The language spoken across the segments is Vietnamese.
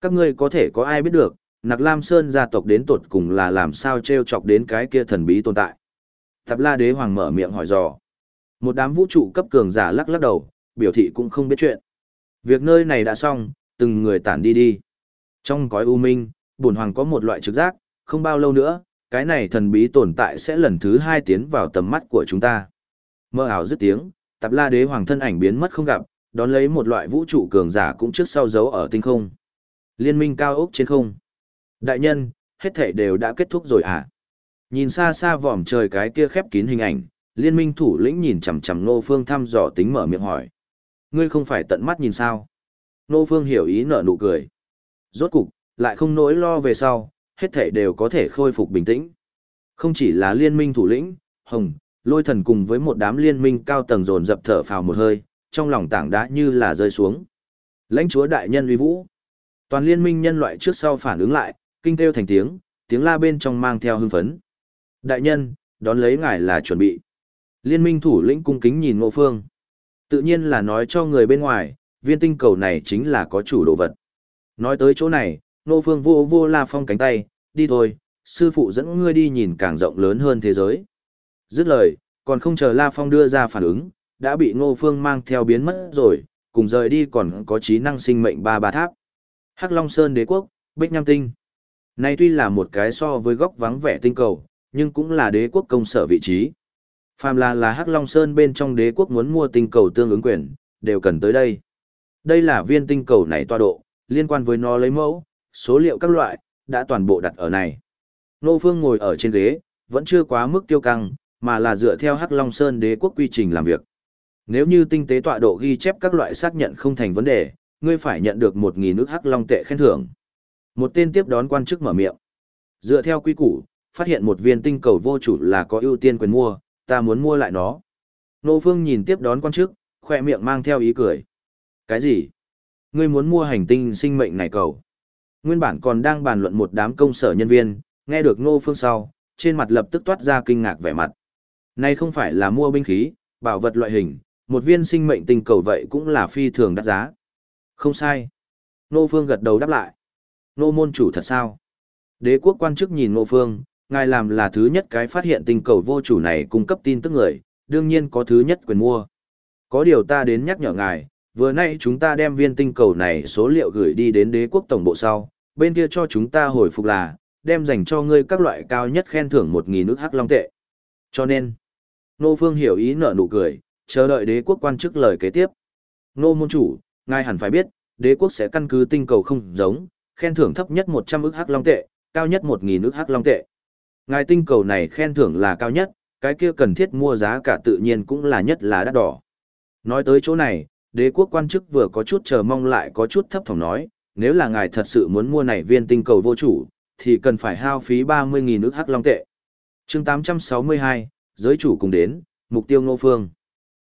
Các ngươi có thể có ai biết được, Nặc Lam Sơn gia tộc đến tột cùng là làm sao treo chọc đến cái kia thần bí tồn tại. Tạp La Đế Hoàng mở miệng hỏi dò. Một đám vũ trụ cấp cường giả lắc lắc đầu, biểu thị cũng không biết chuyện. Việc nơi này đã xong, từng người tản đi đi. Trong cõi u minh, bổn hoàng có một loại trực giác, không bao lâu nữa, cái này thần bí tồn tại sẽ lần thứ hai tiến vào tầm mắt của chúng ta. Mơ ảo dứt tiếng, Tạp La Đế Hoàng thân ảnh biến mất không gặp, đón lấy một loại vũ trụ cường giả cũng trước sau giấu ở tinh không. Liên minh cao ốc trên không. Đại nhân, hết thể đều đã kết thúc rồi à? Nhìn xa xa vòm trời cái kia khép kín hình ảnh, liên minh thủ lĩnh nhìn chằm chằm Nô Phương thăm dò tính mở miệng hỏi. Ngươi không phải tận mắt nhìn sao? Nô Phương hiểu ý nở nụ cười. Rốt cục, lại không nỗi lo về sau, hết thể đều có thể khôi phục bình tĩnh. Không chỉ là liên minh thủ lĩnh, Hồng, lôi thần cùng với một đám liên minh cao tầng dồn dập thở phào một hơi, trong lòng tảng đá như là rơi xuống. Lãnh chúa đại nhân uy vũ. Toàn liên minh nhân loại trước sau phản ứng lại, kinh kêu thành tiếng, tiếng la bên trong mang theo hưng phấn. Đại nhân, đón lấy ngài là chuẩn bị. Liên minh thủ lĩnh cung kính nhìn ngộ phương. Tự nhiên là nói cho người bên ngoài, viên tinh cầu này chính là có chủ đồ vật. Nói tới chỗ này, ngô phương vô vô la phong cánh tay, đi thôi, sư phụ dẫn ngươi đi nhìn càng rộng lớn hơn thế giới. Dứt lời, còn không chờ la phong đưa ra phản ứng, đã bị ngô phương mang theo biến mất rồi, cùng rời đi còn có trí năng sinh mệnh ba ba tháp. Hắc Long Sơn đế quốc, Bích Nham Tinh. Này tuy là một cái so với góc vắng vẻ tinh cầu, nhưng cũng là đế quốc công sở vị trí. Phàm là là Hắc Long Sơn bên trong đế quốc muốn mua tinh cầu tương ứng quyền, đều cần tới đây. Đây là viên tinh cầu này toa độ, liên quan với nó lấy mẫu, số liệu các loại, đã toàn bộ đặt ở này. Nô Phương ngồi ở trên ghế, vẫn chưa quá mức tiêu căng, mà là dựa theo Hắc Long Sơn đế quốc quy trình làm việc. Nếu như tinh tế tọa độ ghi chép các loại xác nhận không thành vấn đề, ngươi phải nhận được một nghìn nước Hắc Long tệ khen thưởng. Một tên tiếp đón quan chức mở miệng. Dựa theo quy củ, phát hiện một viên tinh cầu vô chủ là có ưu tiên quyền mua, ta muốn mua lại nó. Nô Phương nhìn tiếp đón quan chức, khoe miệng mang theo ý cười. Cái gì? Ngươi muốn mua hành tinh sinh mệnh này cầu? Nguyên bản còn đang bàn luận một đám công sở nhân viên, nghe được Nô Phương sau, trên mặt lập tức toát ra kinh ngạc vẻ mặt. Này không phải là mua binh khí, bảo vật loại hình, một viên sinh mệnh tinh cầu vậy cũng là phi thường đắt giá. Không sai. Nô Phương gật đầu đáp lại. Nô môn chủ thật sao? Đế quốc quan chức nhìn Nô Phương, ngài làm là thứ nhất cái phát hiện tinh cầu vô chủ này cung cấp tin tức người, đương nhiên có thứ nhất quyền mua. Có điều ta đến nhắc nhở ngài, vừa nay chúng ta đem viên tinh cầu này số liệu gửi đi đến đế quốc tổng bộ sau, bên kia cho chúng ta hồi phục là, đem dành cho ngươi các loại cao nhất khen thưởng 1.000 nước hắc long tệ. Cho nên, Nô Phương hiểu ý nở nụ cười, chờ đợi đế quốc quan chức lời kế tiếp. Nô môn chủ, ngài hẳn phải biết, đế quốc sẽ căn cứ tinh cầu không giống, khen thưởng thấp nhất 100 ức hắc long tệ, cao nhất 1000 ức hắc long tệ. Ngài tinh cầu này khen thưởng là cao nhất, cái kia cần thiết mua giá cả tự nhiên cũng là nhất là đắt đỏ. Nói tới chỗ này, đế quốc quan chức vừa có chút chờ mong lại có chút thấp thỏm nói, nếu là ngài thật sự muốn mua này viên tinh cầu vô chủ, thì cần phải hao phí 30.000 ức hắc long tệ. chương 862, giới chủ cùng đến, mục tiêu ngô phương.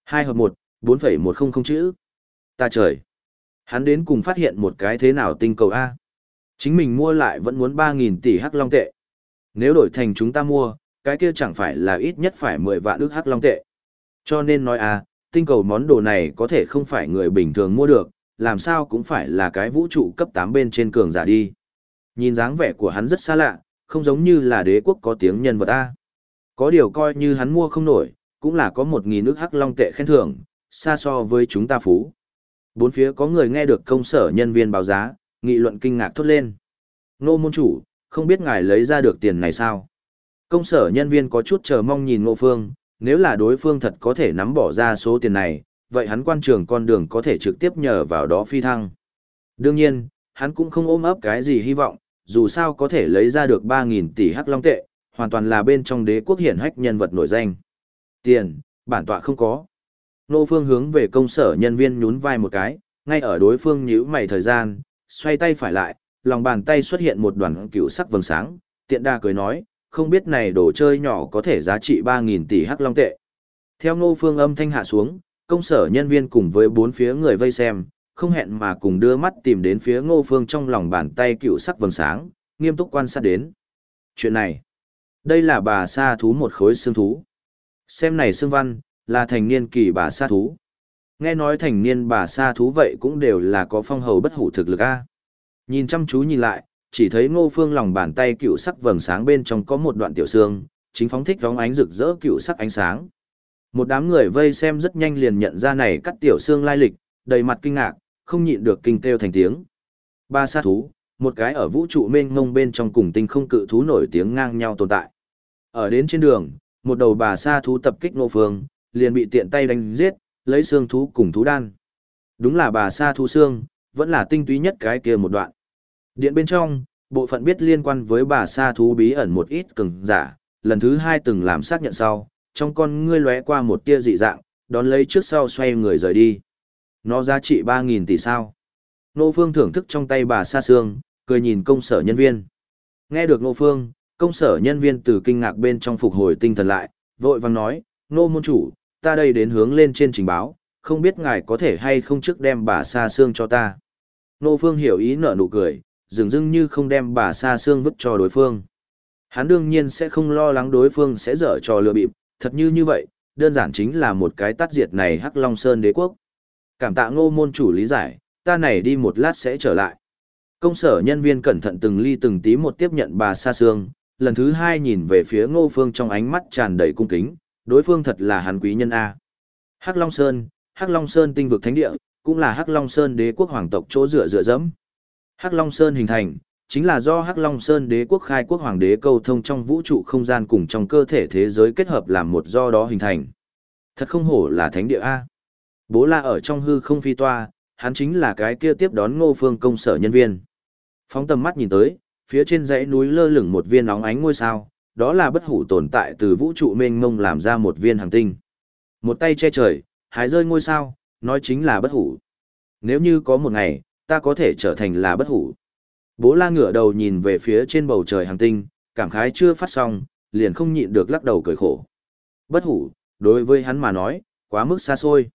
2 hợp 1, 4,100 chữ. Ta trời! Hắn đến cùng phát hiện một cái thế nào tinh cầu A. Chính mình mua lại vẫn muốn 3.000 tỷ hắc long tệ. Nếu đổi thành chúng ta mua, cái kia chẳng phải là ít nhất phải 10 vạn ước hắc long tệ. Cho nên nói a, tinh cầu món đồ này có thể không phải người bình thường mua được, làm sao cũng phải là cái vũ trụ cấp 8 bên trên cường giả đi. Nhìn dáng vẻ của hắn rất xa lạ, không giống như là đế quốc có tiếng nhân vật A. Có điều coi như hắn mua không nổi, cũng là có 1.000 nước hắc long tệ khen thưởng, xa so với chúng ta phú. Bốn phía có người nghe được công sở nhân viên báo giá, nghị luận kinh ngạc thốt lên. Nô môn chủ, không biết ngài lấy ra được tiền này sao? Công sở nhân viên có chút chờ mong nhìn ngô phương, nếu là đối phương thật có thể nắm bỏ ra số tiền này, vậy hắn quan trường con đường có thể trực tiếp nhờ vào đó phi thăng. Đương nhiên, hắn cũng không ôm ấp cái gì hy vọng, dù sao có thể lấy ra được 3.000 tỷ hắc long tệ, hoàn toàn là bên trong đế quốc hiển hách nhân vật nổi danh. Tiền, bản tọa không có. Nô Phương hướng về công sở nhân viên nhún vai một cái, ngay ở đối phương nhíu mày thời gian, xoay tay phải lại, lòng bàn tay xuất hiện một đoàn cựu sắc vầng sáng, tiện đa cười nói, không biết này đồ chơi nhỏ có thể giá trị 3.000 tỷ hắc long tệ. Theo Ngô Phương âm thanh hạ xuống, công sở nhân viên cùng với bốn phía người vây xem, không hẹn mà cùng đưa mắt tìm đến phía Ngô Phương trong lòng bàn tay cựu sắc vầng sáng, nghiêm túc quan sát đến. Chuyện này, đây là bà sa thú một khối xương thú. Xem này xương văn, là thành niên kỳ bà sa thú. Nghe nói thành niên bà sa thú vậy cũng đều là có phong hầu bất hủ thực lực a. Nhìn chăm chú nhìn lại, chỉ thấy ngô phương lòng bàn tay cựu sắc vầng sáng bên trong có một đoạn tiểu xương, chính phóng thích vóng ánh rực rỡ cựu sắc ánh sáng. Một đám người vây xem rất nhanh liền nhận ra này cắt tiểu xương lai lịch, đầy mặt kinh ngạc, không nhịn được kinh kêu thành tiếng. Ba sa thú, một cái ở vũ trụ mênh mông bên trong cùng tinh không cự thú nổi tiếng ngang nhau tồn tại. Ở đến trên đường, một đầu bà sa thú tập kích Ngô Phương, liền bị tiện tay đánh giết, lấy xương thú cùng thú đan. Đúng là bà sa thú xương, vẫn là tinh túy nhất cái kia một đoạn. Điện bên trong, bộ phận biết liên quan với bà sa thú bí ẩn một ít cường giả, lần thứ hai từng làm xác nhận sau, trong con ngươi lóe qua một tia dị dạng, đón lấy trước sau xoay người rời đi. Nó giá trị 3.000 tỷ sao. Nô Phương thưởng thức trong tay bà sa xương, cười nhìn công sở nhân viên. Nghe được Nô Phương, công sở nhân viên từ kinh ngạc bên trong phục hồi tinh thần lại, vội vàng nói, Nô môn chủ, ta đây đến hướng lên trên trình báo, không biết ngài có thể hay không trước đem bà sa xương cho ta. Nô Phương hiểu ý nở nụ cười, dường dưng như không đem bà sa xương vứt cho đối phương. Hắn đương nhiên sẽ không lo lắng đối phương sẽ dở trò lừa bịp, thật như như vậy, đơn giản chính là một cái tắt diệt này Hắc Long Sơn đế quốc. Cảm tạ ngô môn chủ lý giải, ta này đi một lát sẽ trở lại. Công sở nhân viên cẩn thận từng ly từng tí một tiếp nhận bà Sa Sương, lần thứ hai nhìn về phía ngô phương trong ánh mắt tràn đầy cung kính, đối phương thật là hắn quý nhân A. Hắc Long Sơn, Hắc Long Sơn tinh vực thánh địa, cũng là Hắc Long Sơn đế quốc hoàng tộc chỗ dựa dựa dẫm. Hắc Long Sơn hình thành, chính là do Hắc Long Sơn đế quốc khai quốc hoàng đế câu thông trong vũ trụ không gian cùng trong cơ thể thế giới kết hợp làm một do đó hình thành. Thật không hổ là thánh địa A. Bố la ở trong hư không phi toa, hắn chính là cái kia tiếp đón ngô phương công sở nhân viên. Phóng tầm mắt nhìn tới, phía trên dãy núi lơ lửng một viên óng ánh ngôi sao, đó là bất hủ tồn tại từ vũ trụ mênh mông làm ra một viên hành tinh. Một tay che trời, hái rơi ngôi sao, nói chính là bất hủ. Nếu như có một ngày, ta có thể trở thành là bất hủ. Bố la ngửa đầu nhìn về phía trên bầu trời hành tinh, cảm khái chưa phát xong, liền không nhịn được lắc đầu cười khổ. Bất hủ, đối với hắn mà nói, quá mức xa xôi.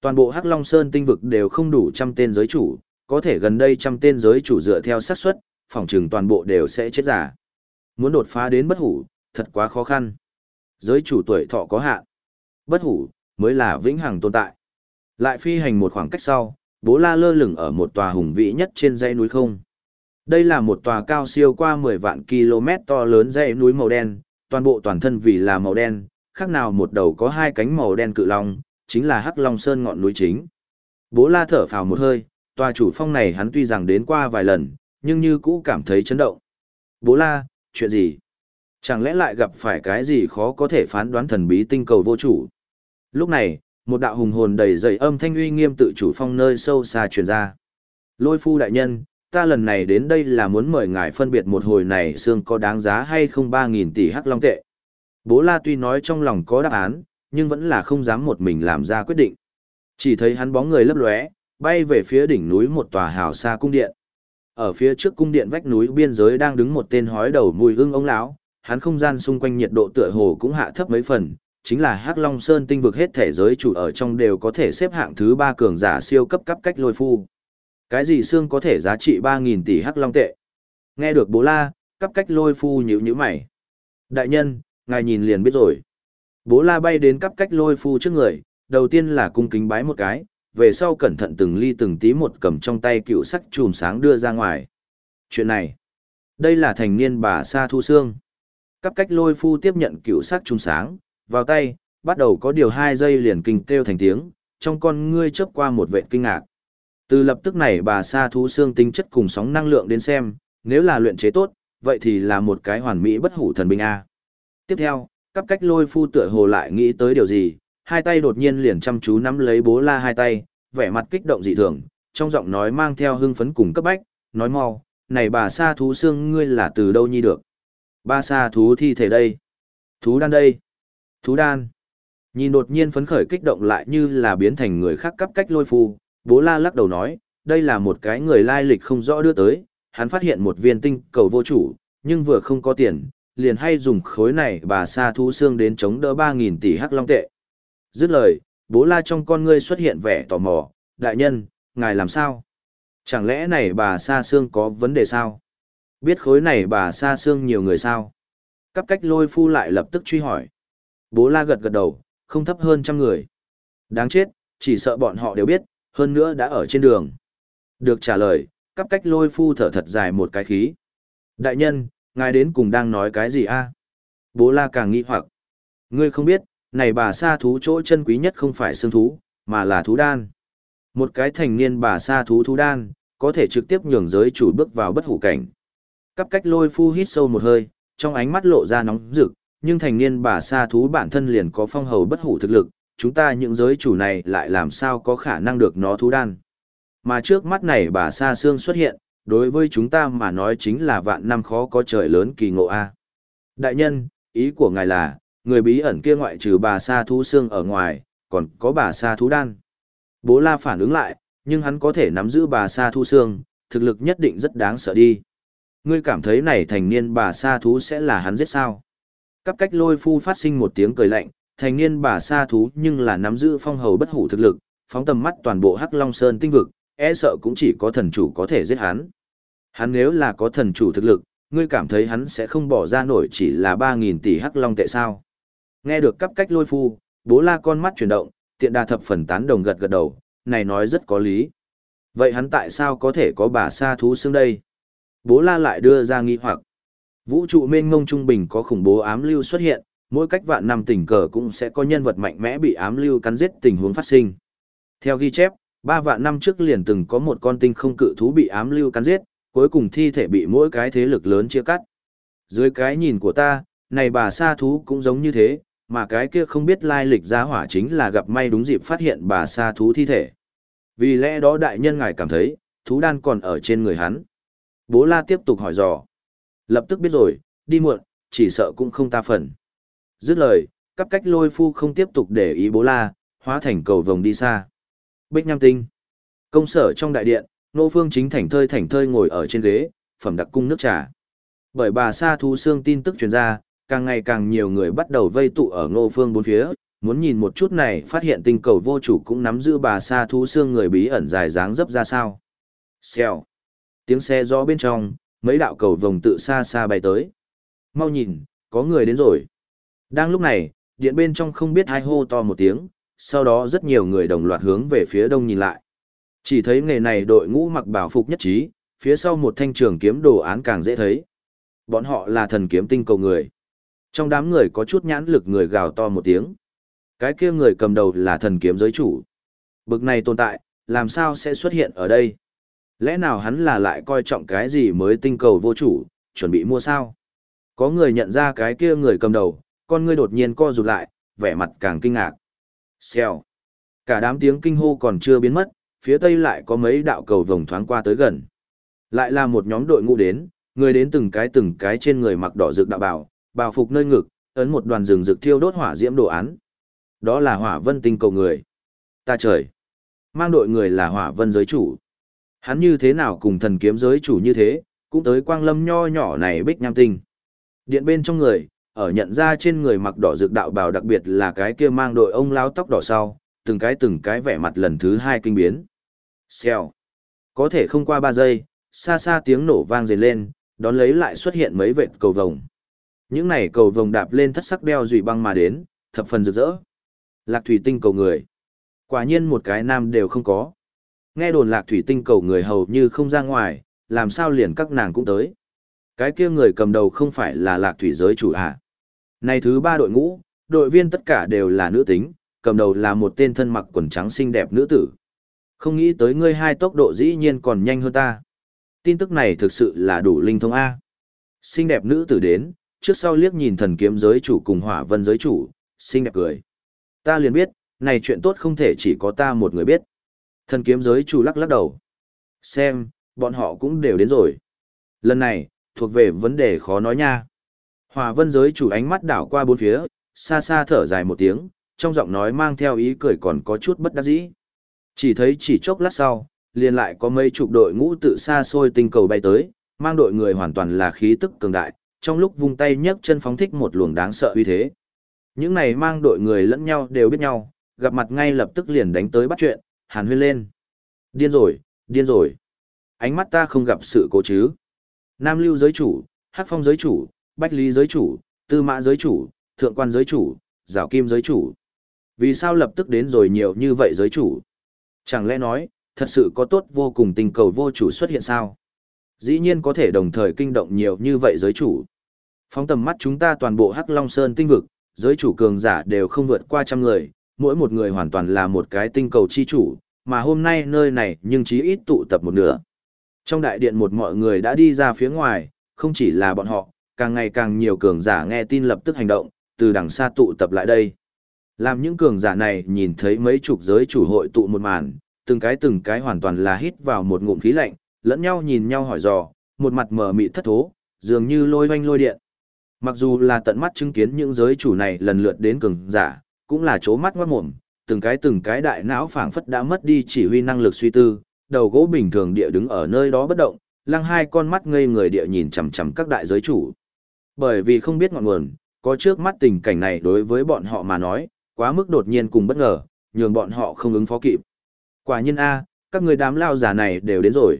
Toàn bộ Hắc Long Sơn tinh vực đều không đủ trăm tên giới chủ, có thể gần đây trăm tên giới chủ dựa theo xác suất, phòng trường toàn bộ đều sẽ chết giả. Muốn đột phá đến bất hủ, thật quá khó khăn. Giới chủ tuổi thọ có hạn. Bất hủ, mới là vĩnh hằng tồn tại. Lại phi hành một khoảng cách sau, bố la lơ lửng ở một tòa hùng vĩ nhất trên dãy núi không. Đây là một tòa cao siêu qua 10 vạn km to lớn dãy núi màu đen, toàn bộ toàn thân vì là màu đen, khác nào một đầu có hai cánh màu đen cự long, chính là Hắc Long Sơn ngọn núi chính. Bố la thở phào một hơi, tòa chủ phong này hắn tuy rằng đến qua vài lần, nhưng như cũ cảm thấy chấn động. Bố la, chuyện gì? Chẳng lẽ lại gặp phải cái gì khó có thể phán đoán thần bí tinh cầu vô chủ? Lúc này, một đạo hùng hồn đầy dày âm thanh uy nghiêm tự chủ phong nơi sâu xa truyền ra. Lôi phu đại nhân, ta lần này đến đây là muốn mời ngài phân biệt một hồi này xương có đáng giá hay không 3.000 tỷ hắc long tệ. Bố la tuy nói trong lòng có đáp án, nhưng vẫn là không dám một mình làm ra quyết định. Chỉ thấy hắn bóng người lấp lóe, bay về phía đỉnh núi một tòa hào xa cung điện. Ở phía trước cung điện vách núi biên giới đang đứng một tên hói đầu mùi hương ống lão, hắn không gian xung quanh nhiệt độ tựa hồ cũng hạ thấp mấy phần, chính là Hắc Long Sơn tinh vực hết thể giới chủ ở trong đều có thể xếp hạng thứ ba cường giả siêu cấp cấp cách lôi phu. Cái gì xương có thể giá trị ba nghìn tỷ Hắc Long tệ? Nghe được Bố La, cấp cách lôi phu nhữ nhữ mày. Đại nhân, ngài nhìn liền biết rồi. Bố la bay đến cấp cách lôi phu trước người, đầu tiên là cung kính bái một cái, về sau cẩn thận từng ly từng tí một cầm trong tay cựu sắc chùm sáng đưa ra ngoài. Chuyện này, đây là thành niên bà Sa Thu Sương. Cắp cách lôi phu tiếp nhận cựu sắc chùm sáng, vào tay, bắt đầu có điều hai giây liền kinh kêu thành tiếng, trong con ngươi chớp qua một vệ kinh ngạc. Từ lập tức này bà Sa Thu Sương tính chất cùng sóng năng lượng đến xem, nếu là luyện chế tốt, vậy thì là một cái hoàn mỹ bất hủ thần binh A. Tiếp theo, Cắp cách lôi phu tựa hồ lại nghĩ tới điều gì, hai tay đột nhiên liền chăm chú nắm lấy bố la hai tay, vẻ mặt kích động dị thường, trong giọng nói mang theo hưng phấn cùng cấp bách, nói mau, này bà sa thú xương ngươi là từ đâu nhi được? Ba sa thú thi thể đây. Thú đan đây. Thú đan. Nhìn đột nhiên phấn khởi kích động lại như là biến thành người khác cấp cách lôi phu, bố la lắc đầu nói, đây là một cái người lai lịch không rõ đưa tới, hắn phát hiện một viên tinh cầu vô chủ, nhưng vừa không có tiền, liền hay dùng khối này bà sa thú xương đến chống đỡ ba nghìn tỷ hắc long tệ. Dứt lời, bố la trong con ngươi xuất hiện vẻ tò mò, đại nhân, ngài làm sao? Chẳng lẽ này bà sa xương có vấn đề sao? Biết khối này bà sa xương nhiều người sao? Cắp cách lôi phu lại lập tức truy hỏi. Bố la gật gật đầu, không thấp hơn trăm người. Đáng chết, chỉ sợ bọn họ đều biết, hơn nữa đã ở trên đường. Được trả lời, cắp cách lôi phu thở thật dài một cái khí. Đại nhân, ngài đến cùng đang nói cái gì a? Bố la càng nghi hoặc. Ngươi không biết, này bà sa thú chỗ chân quý nhất không phải xương thú, mà là thú đan. Một cái thành niên bà sa thú thú đan, có thể trực tiếp nhường giới chủ bước vào bất hủ cảnh. Cắp cách lôi phu hít sâu một hơi, trong ánh mắt lộ ra nóng rực, nhưng thành niên bà sa thú bản thân liền có phong hầu bất hủ thực lực, chúng ta những giới chủ này lại làm sao có khả năng được nó thú đan. Mà trước mắt này bà sa xương xuất hiện, đối với chúng ta mà nói chính là vạn năm khó có trời lớn kỳ ngộ a. Đại nhân, ý của ngài là, người bí ẩn kia ngoại trừ bà sa thú xương ở ngoài, còn có bà sa thú đan. Bố la phản ứng lại, nhưng hắn có thể nắm giữ bà sa thú xương, thực lực nhất định rất đáng sợ đi. Ngươi cảm thấy này thành niên bà sa thú sẽ là hắn giết sao? Cắp cách lôi phu phát sinh một tiếng cười lạnh, thành niên bà sa thú nhưng là nắm giữ phong hầu bất hủ thực lực, phóng tầm mắt toàn bộ Hắc Long Sơn tinh vực, e sợ cũng chỉ có thần chủ có thể giết hắn. Hắn nếu là có thần chủ thực lực, ngươi cảm thấy hắn sẽ không bỏ ra nổi chỉ là 3.000 tỷ Hắc Long tệ sao? Nghe được cấp cách lôi phu, bố la con mắt chuyển động, tiện đà thập phần tán đồng gật gật đầu, này nói rất có lý. Vậy hắn tại sao có thể có bà sa thú xương đây? Bố la lại đưa ra nghi hoặc. Vũ trụ mênh mông trung bình có khủng bố ám lưu xuất hiện, mỗi cách vạn năm tình cờ cũng sẽ có nhân vật mạnh mẽ bị ám lưu cắn giết tình huống phát sinh. Theo ghi chép, ba vạn năm trước liền từng có một con tinh không cự thú bị ám lưu cắn giết, cuối cùng thi thể bị mỗi cái thế lực lớn chia cắt. Dưới cái nhìn của ta, này bà sa thú cũng giống như thế, mà cái kia không biết lai lịch giá hỏa chính là gặp may đúng dịp phát hiện bà sa thú thi thể. Vì lẽ đó đại nhân ngài cảm thấy, thú đan còn ở trên người hắn. Bố la tiếp tục hỏi dò. Lập tức biết rồi, đi muộn, chỉ sợ cũng không ta phần. Dứt lời, cắp cách lôi phu không tiếp tục để ý bố la, hóa thành cầu vồng đi xa. Bích Nham Tinh. Công sở trong đại điện, nô phương chính thảnh thơi thảnh thơi ngồi ở trên ghế, phẩm đặc cung nước trà. Bởi bà sa thú xương tin tức truyền ra, càng ngày càng nhiều người bắt đầu vây tụ ở ngô phương bốn phía, muốn nhìn một chút này phát hiện tinh cầu vô chủ cũng nắm giữ bà sa thú xương người bí ẩn dài dáng dấp ra sao. Xèo. Tiếng xe gió bên trong, mấy đạo cầu vồng tự xa xa bay tới. Mau nhìn, có người đến rồi. Đang lúc này, điện bên trong không biết hai hô to một tiếng, sau đó rất nhiều người đồng loạt hướng về phía đông nhìn lại. Chỉ thấy nghề này đội ngũ mặc bảo phục nhất trí, phía sau một thanh trường kiếm đồ án càng dễ thấy. Bọn họ là thần kiếm tinh cầu người. Trong đám người có chút nhãn lực người gào to một tiếng. Cái kia người cầm đầu là thần kiếm giới chủ. Bực này tồn tại, làm sao sẽ xuất hiện ở đây? Lẽ nào hắn là lại coi trọng cái gì mới tinh cầu vô chủ, chuẩn bị mua sao? Có người nhận ra cái kia người cầm đầu, con ngươi đột nhiên co rụt lại, vẻ mặt càng kinh ngạc. Xèo. Cả đám tiếng kinh hô còn chưa biến mất, phía tây lại có mấy đạo cầu vồng thoáng qua tới gần. Lại là một nhóm đội ngũ đến, người đến từng cái từng cái trên người mặc đỏ rực đạo bào, bào phục nơi ngực, ấn một đoàn rừng rực thiêu đốt hỏa diễm đồ án. Đó là hỏa vân tinh cầu người. Ta trời! Mang đội người là hỏa vân giới chủ. Hắn như thế nào cùng thần kiếm giới chủ như thế, cũng tới quang lâm nho nhỏ này bích nham tinh. Điện bên trong người, ở nhận ra trên người mặc đỏ dược đạo bào đặc biệt là cái kia mang đội ông lao tóc đỏ sau, từng cái từng cái vẻ mặt lần thứ hai kinh biến. Xèo. Có thể không qua ba giây, xa xa tiếng nổ vang dền lên, đón lấy lại xuất hiện mấy vệt cầu vồng. Những này cầu vồng đạp lên thất sắc đeo dùy băng mà đến, thập phần rực rỡ. Lạc thủy tinh cầu người. Quả nhiên một cái nam đều không có. Nghe đồn lạc thủy tinh cầu người hầu như không ra ngoài, làm sao liền các nàng cũng tới. Cái kia người cầm đầu không phải là lạc thủy giới chủ à. Này thứ ba đội ngũ, đội viên tất cả đều là nữ tính, cầm đầu là một tên thân mặc quần trắng xinh đẹp nữ tử. Không nghĩ tới ngươi hai tốc độ dĩ nhiên còn nhanh hơn ta. Tin tức này thực sự là đủ linh thông A. Xinh đẹp nữ tử đến, trước sau liếc nhìn thần kiếm giới chủ cùng hỏa vân giới chủ, xinh đẹp cười. Ta liền biết, này chuyện tốt không thể chỉ có ta một người biết. Thần kiếm giới chủ lắc lắc đầu. Xem, bọn họ cũng đều đến rồi. Lần này, thuộc về vấn đề khó nói nha. Hỏa vân giới chủ ánh mắt đảo qua bốn phía, xa xa thở dài một tiếng, trong giọng nói mang theo ý cười còn có chút bất đắc dĩ. Chỉ thấy chỉ chốc lát sau, liền lại có mấy chục đội ngũ tự xa xôi tinh cầu bay tới, mang đội người hoàn toàn là khí tức cường đại, trong lúc vung tay nhấc chân phóng thích một luồng đáng sợ uy thế. Những này mang đội người lẫn nhau đều biết nhau, gặp mặt ngay lập tức liền đánh tới bắt chuyện, hàn huyên lên. Điên rồi, điên rồi. Ánh mắt ta không gặp sự cố chứ. Nam lưu giới chủ, hắc phong giới chủ, bách lý giới chủ, tư mã giới chủ, thượng quan giới chủ, giảo kim giới chủ. Vì sao lập tức đến rồi nhiều như vậy giới chủ? Chẳng lẽ nói, Thật sự có tốt vô cùng tình cầu vô chủ xuất hiện sao? Dĩ nhiên có thể đồng thời kinh động nhiều như vậy giới chủ. Phóng tầm mắt chúng ta toàn bộ Hắc Long Sơn tinh vực, giới chủ cường giả đều không vượt qua trăm người, mỗi một người hoàn toàn là một cái tinh cầu chi chủ, mà hôm nay nơi này nhưng chí ít tụ tập một nửa. Trong đại điện một mọi người đã đi ra phía ngoài, không chỉ là bọn họ, càng ngày càng nhiều cường giả nghe tin lập tức hành động, từ đằng xa tụ tập lại đây. Làm những cường giả này nhìn thấy mấy chục giới chủ hội tụ một màn, từng cái từng cái hoàn toàn là hít vào một ngụm khí lạnh, lẫn nhau nhìn nhau hỏi dò, một mặt mờ mịt thất thố, dường như lôi hoanh lôi điện. Mặc dù là tận mắt chứng kiến những giới chủ này lần lượt đến cường giả, cũng là chố mắt ngoát mồm, từng cái từng cái đại não phảng phất đã mất đi chỉ huy năng lực suy tư, đầu gỗ bình thường địa đứng ở nơi đó bất động, lăng hai con mắt ngây người địa nhìn chằm chằm các đại giới chủ. Bởi vì không biết ngọn nguồn, có trước mắt tình cảnh này đối với bọn họ mà nói, quá mức đột nhiên cùng bất ngờ, nhường bọn họ không ứng phó kịp. Quả nhiên A, các người đám lao giả này đều đến rồi.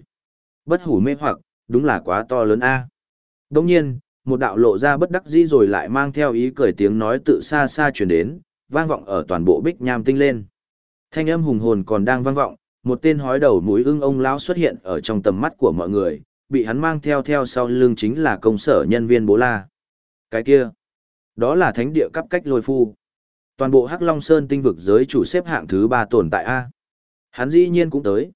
Bất hủ mê hoặc, đúng là quá to lớn A. Đồng nhiên, một đạo lộ ra bất đắc dĩ rồi lại mang theo ý cười tiếng nói tự xa xa truyền đến, vang vọng ở toàn bộ bích nham tinh lên. Thanh âm hùng hồn còn đang vang vọng, một tên hói đầu mũi ưng ông lão xuất hiện ở trong tầm mắt của mọi người, bị hắn mang theo theo sau lưng chính là công sở nhân viên bố la. Cái kia, đó là thánh địa cấp cách lôi phu. Toàn bộ Hắc Long Sơn tinh vực giới chủ xếp hạng thứ ba tồn tại A. Hắn dĩ nhiên cũng tới.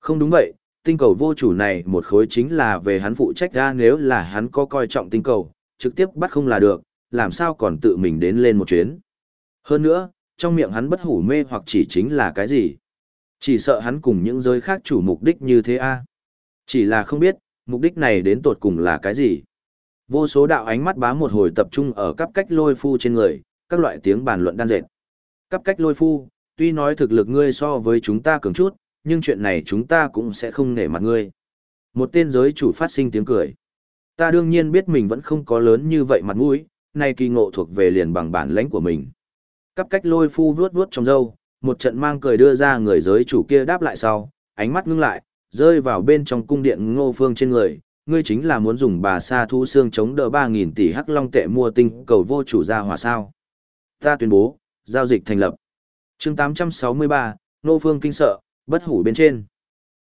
Không đúng vậy, tinh cầu vô chủ này một khối chính là về hắn phụ trách ra nếu là hắn có coi trọng tinh cầu, trực tiếp bắt không là được, làm sao còn tự mình đến lên một chuyến. Hơn nữa, trong miệng hắn bất hủ mê hoặc chỉ chính là cái gì. Chỉ sợ hắn cùng những giới khác chủ mục đích như thế a Chỉ là không biết, mục đích này đến tột cùng là cái gì. Vô số đạo ánh mắt bá một hồi tập trung ở cấp cách lôi phu trên người, các loại tiếng bàn luận đan dệt. Cấp cách lôi phu, tuy nói thực lực ngươi so với chúng ta cường chút, nhưng chuyện này chúng ta cũng sẽ không nể mặt ngươi. Một tên giới chủ phát sinh tiếng cười. Ta đương nhiên biết mình vẫn không có lớn như vậy mặt mũi, nay kỳ ngộ thuộc về liền bằng bản lãnh của mình. Cắp cách lôi phu vuốt vuốt trong râu, một trận mang cười đưa ra người giới chủ kia đáp lại sau, ánh mắt ngưng lại, rơi vào bên trong cung điện ngô phương trên người, ngươi chính là muốn dùng bà sa thu xương chống đỡ 3.000 tỷ hắc long tệ mua tinh cầu vô chủ ra hỏa sao. Ta tuyên bố, giao dịch thành lập. chương 863, ngô phương kinh sợ, bất hủ bên trên.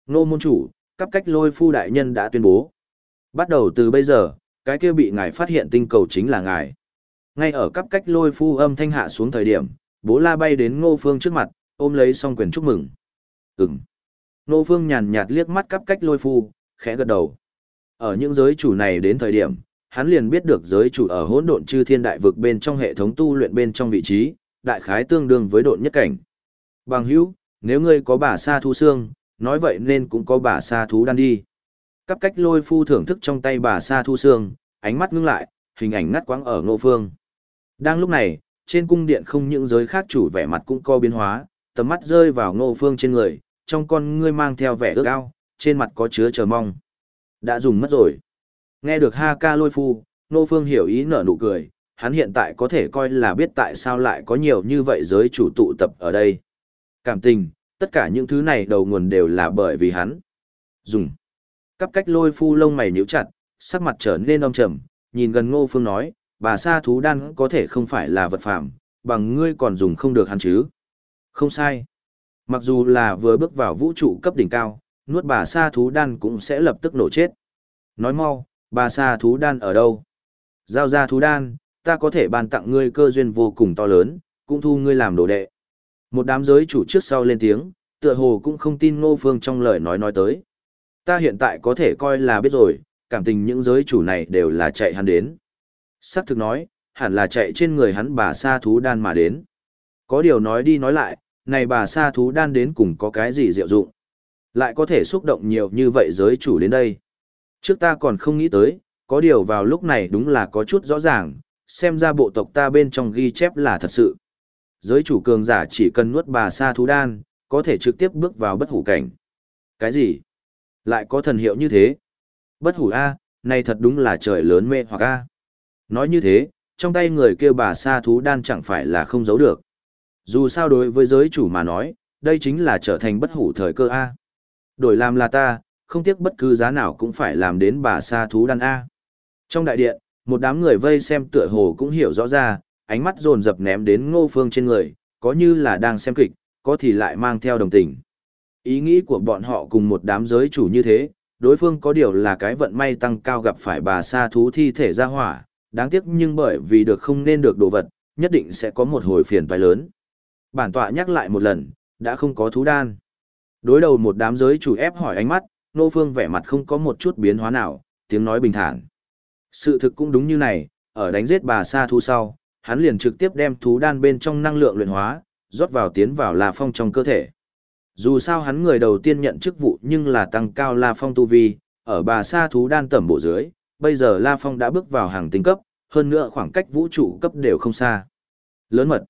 nô môn chủ, cấp cách lôi phu đại nhân đã tuyên bố. Bắt đầu từ bây giờ, cái kia bị ngài phát hiện tinh cầu chính là ngài. Ngay ở cấp cách lôi phu âm thanh hạ xuống thời điểm, bố la bay đến ngô phương trước mặt, ôm lấy song quyền chúc mừng. Ừm. Ngô phương nhàn nhạt liếc mắt cấp cách lôi phu, khẽ gật đầu. Ở những giới chủ này đến thời điểm, hắn liền biết được giới chủ ở hỗn độn chư thiên đại vực bên trong hệ thống tu luyện bên trong vị trí, đại khái tương đương với độn nhất cảnh. Bằng hữu, nếu ngươi có bà sa Thú xương, nói vậy nên cũng có bà sa thú đan đi. Cấp cách lôi phu thưởng thức trong tay bà sa Thú xương, ánh mắt ngưng lại, hình ảnh ngắt quãng ở ngô phương. Đang lúc này, trên cung điện không những giới khác chủ vẻ mặt cũng có biến hóa, tầm mắt rơi vào ngô phương trên người, trong con ngươi mang theo vẻ ước ao, trên mặt có chứa chờ mong. Đã dùng mất rồi. Nghe được ha ca lôi phu, ngô phương hiểu ý nở nụ cười, hắn hiện tại có thể coi là biết tại sao lại có nhiều như vậy giới chủ tụ tập ở đây. Cảm tình, tất cả những thứ này đầu nguồn đều là bởi vì hắn. Dùng. Cắp cách lôi phu lông mày nhíu chặt, sắc mặt trở nên âm trầm, nhìn gần ngô phương nói, bà sa thú đan có thể không phải là vật phạm, bằng ngươi còn dùng không được hắn chứ. Không sai. Mặc dù là vừa bước vào vũ trụ cấp đỉnh cao, nuốt bà sa thú đan cũng sẽ lập tức nổ chết. Nói mau, bà sa thú đan ở đâu? Giao ra thú đan, ta có thể ban tặng ngươi cơ duyên vô cùng to lớn, cũng thu ngươi làm đồ đệ. Một đám giới chủ trước sau lên tiếng, tựa hồ cũng không tin ngô phương trong lời nói nói tới. Ta hiện tại có thể coi là biết rồi, cảm tình những giới chủ này đều là chạy hắn đến. Sắc thực nói, hẳn là chạy trên người hắn bà sa thú đan mà đến. Có điều nói đi nói lại, này bà sa thú đan đến cùng có cái gì diệu dụng. Lại có thể xúc động nhiều như vậy giới chủ đến đây. Trước ta còn không nghĩ tới, có điều vào lúc này đúng là có chút rõ ràng, xem ra bộ tộc ta bên trong ghi chép là thật sự. Giới chủ cường giả chỉ cần nuốt bà sa thú đan, có thể trực tiếp bước vào bất hủ cảnh. Cái gì? Lại có thần hiệu như thế? Bất hủ A, này thật đúng là trời lớn mê hoặc A. Nói như thế, trong tay người kia bà sa thú đan chẳng phải là không giấu được. Dù sao đối với giới chủ mà nói, đây chính là trở thành bất hủ thời cơ A. Đổi làm là ta, không tiếc bất cứ giá nào cũng phải làm đến bà sa thú đan A. Trong đại điện, một đám người vây xem tựa hồ cũng hiểu rõ ra, ánh mắt dồn dập ném đến ngô phương trên người, có như là đang xem kịch, có thì lại mang theo đồng tình. Ý nghĩ của bọn họ cùng một đám giới chủ như thế, đối phương có điều là cái vận may tăng cao gặp phải bà sa thú thi thể ra hỏa, đáng tiếc nhưng bởi vì được không nên được đồ vật, nhất định sẽ có một hồi phiền toái lớn. Bản tọa nhắc lại một lần, đã không có thú đan. Đối đầu một đám giới chủ ép hỏi ánh mắt, nô phương vẻ mặt không có một chút biến hóa nào, tiếng nói bình thản. Sự thực cũng đúng như này, ở đánh giết bà sa thú sau, hắn liền trực tiếp đem thú đan bên trong năng lượng luyện hóa, rót vào tiến vào La Phong trong cơ thể. Dù sao hắn người đầu tiên nhận chức vụ nhưng là tăng cao La Phong tu vi, ở bà sa thú đan tẩm bộ dưới, bây giờ La Phong đã bước vào hàng tinh cấp, hơn nữa khoảng cách vũ trụ cấp đều không xa. Lớn mật.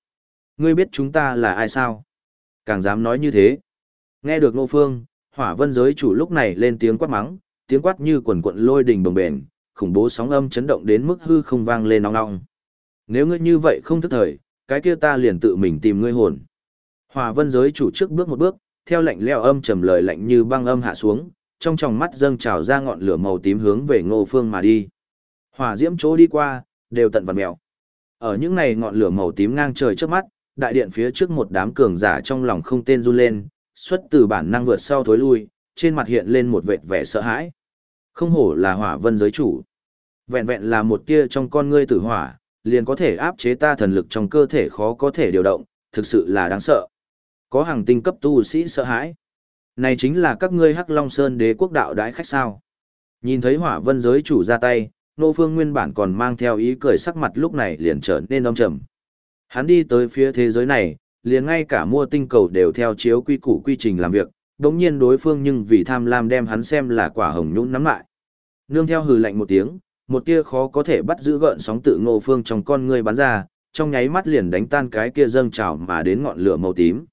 Ngươi biết chúng ta là ai sao? Càng dám nói như thế. Nghe được Ngô Phương, hỏa vân giới chủ lúc này lên tiếng quát mắng, tiếng quát như quần quận lôi đình bồng bền, khủng bố sóng âm chấn động đến mức hư không vang lên nong nong. Nếu ngươi như vậy không thức thời, cái kia ta liền tự mình tìm ngươi hồn. Hòa vân giới chủ trước bước một bước, theo lệnh leo âm trầm lời lạnh như băng âm hạ xuống, trong tròng mắt dâng trào ra ngọn lửa màu tím hướng về ngô phương mà đi. Hỏa diễm chỗ đi qua, đều tận vật mèo. Ở những này ngọn lửa màu tím ngang trời trước mắt, đại điện phía trước một đám cường giả trong lòng không tên run lên, xuất từ bản năng vượt sau thối lui, trên mặt hiện lên một vệt vẻ sợ hãi. Không hổ là hỏa vân giới chủ. Vẹn vẹn là một tia trong con ngươi tử hỏa, liền có thể áp chế ta thần lực trong cơ thể khó có thể điều động, thực sự là đáng sợ. Có hàng tinh cấp tu sĩ sợ hãi. Này chính là các ngươi Hắc Long Sơn đế quốc đạo đại khách sao. Nhìn thấy hỏa vân giới chủ ra tay, nô phương nguyên bản còn mang theo ý cười sắc mặt lúc này liền trở nên âm trầm. Hắn đi tới phía thế giới này, liền ngay cả mua tinh cầu đều theo chiếu quy củ quy trình làm việc, đống nhiên đối phương nhưng vì tham lam đem hắn xem là quả hồng nhũn nắm lại. Nương theo hừ lạnh một tiếng, một tia khó có thể bắt giữ gợn sóng tự ngô phương trong con ngươi bắn ra, trong nháy mắt liền đánh tan cái kia dâng trào mà đến ngọn lửa màu tím.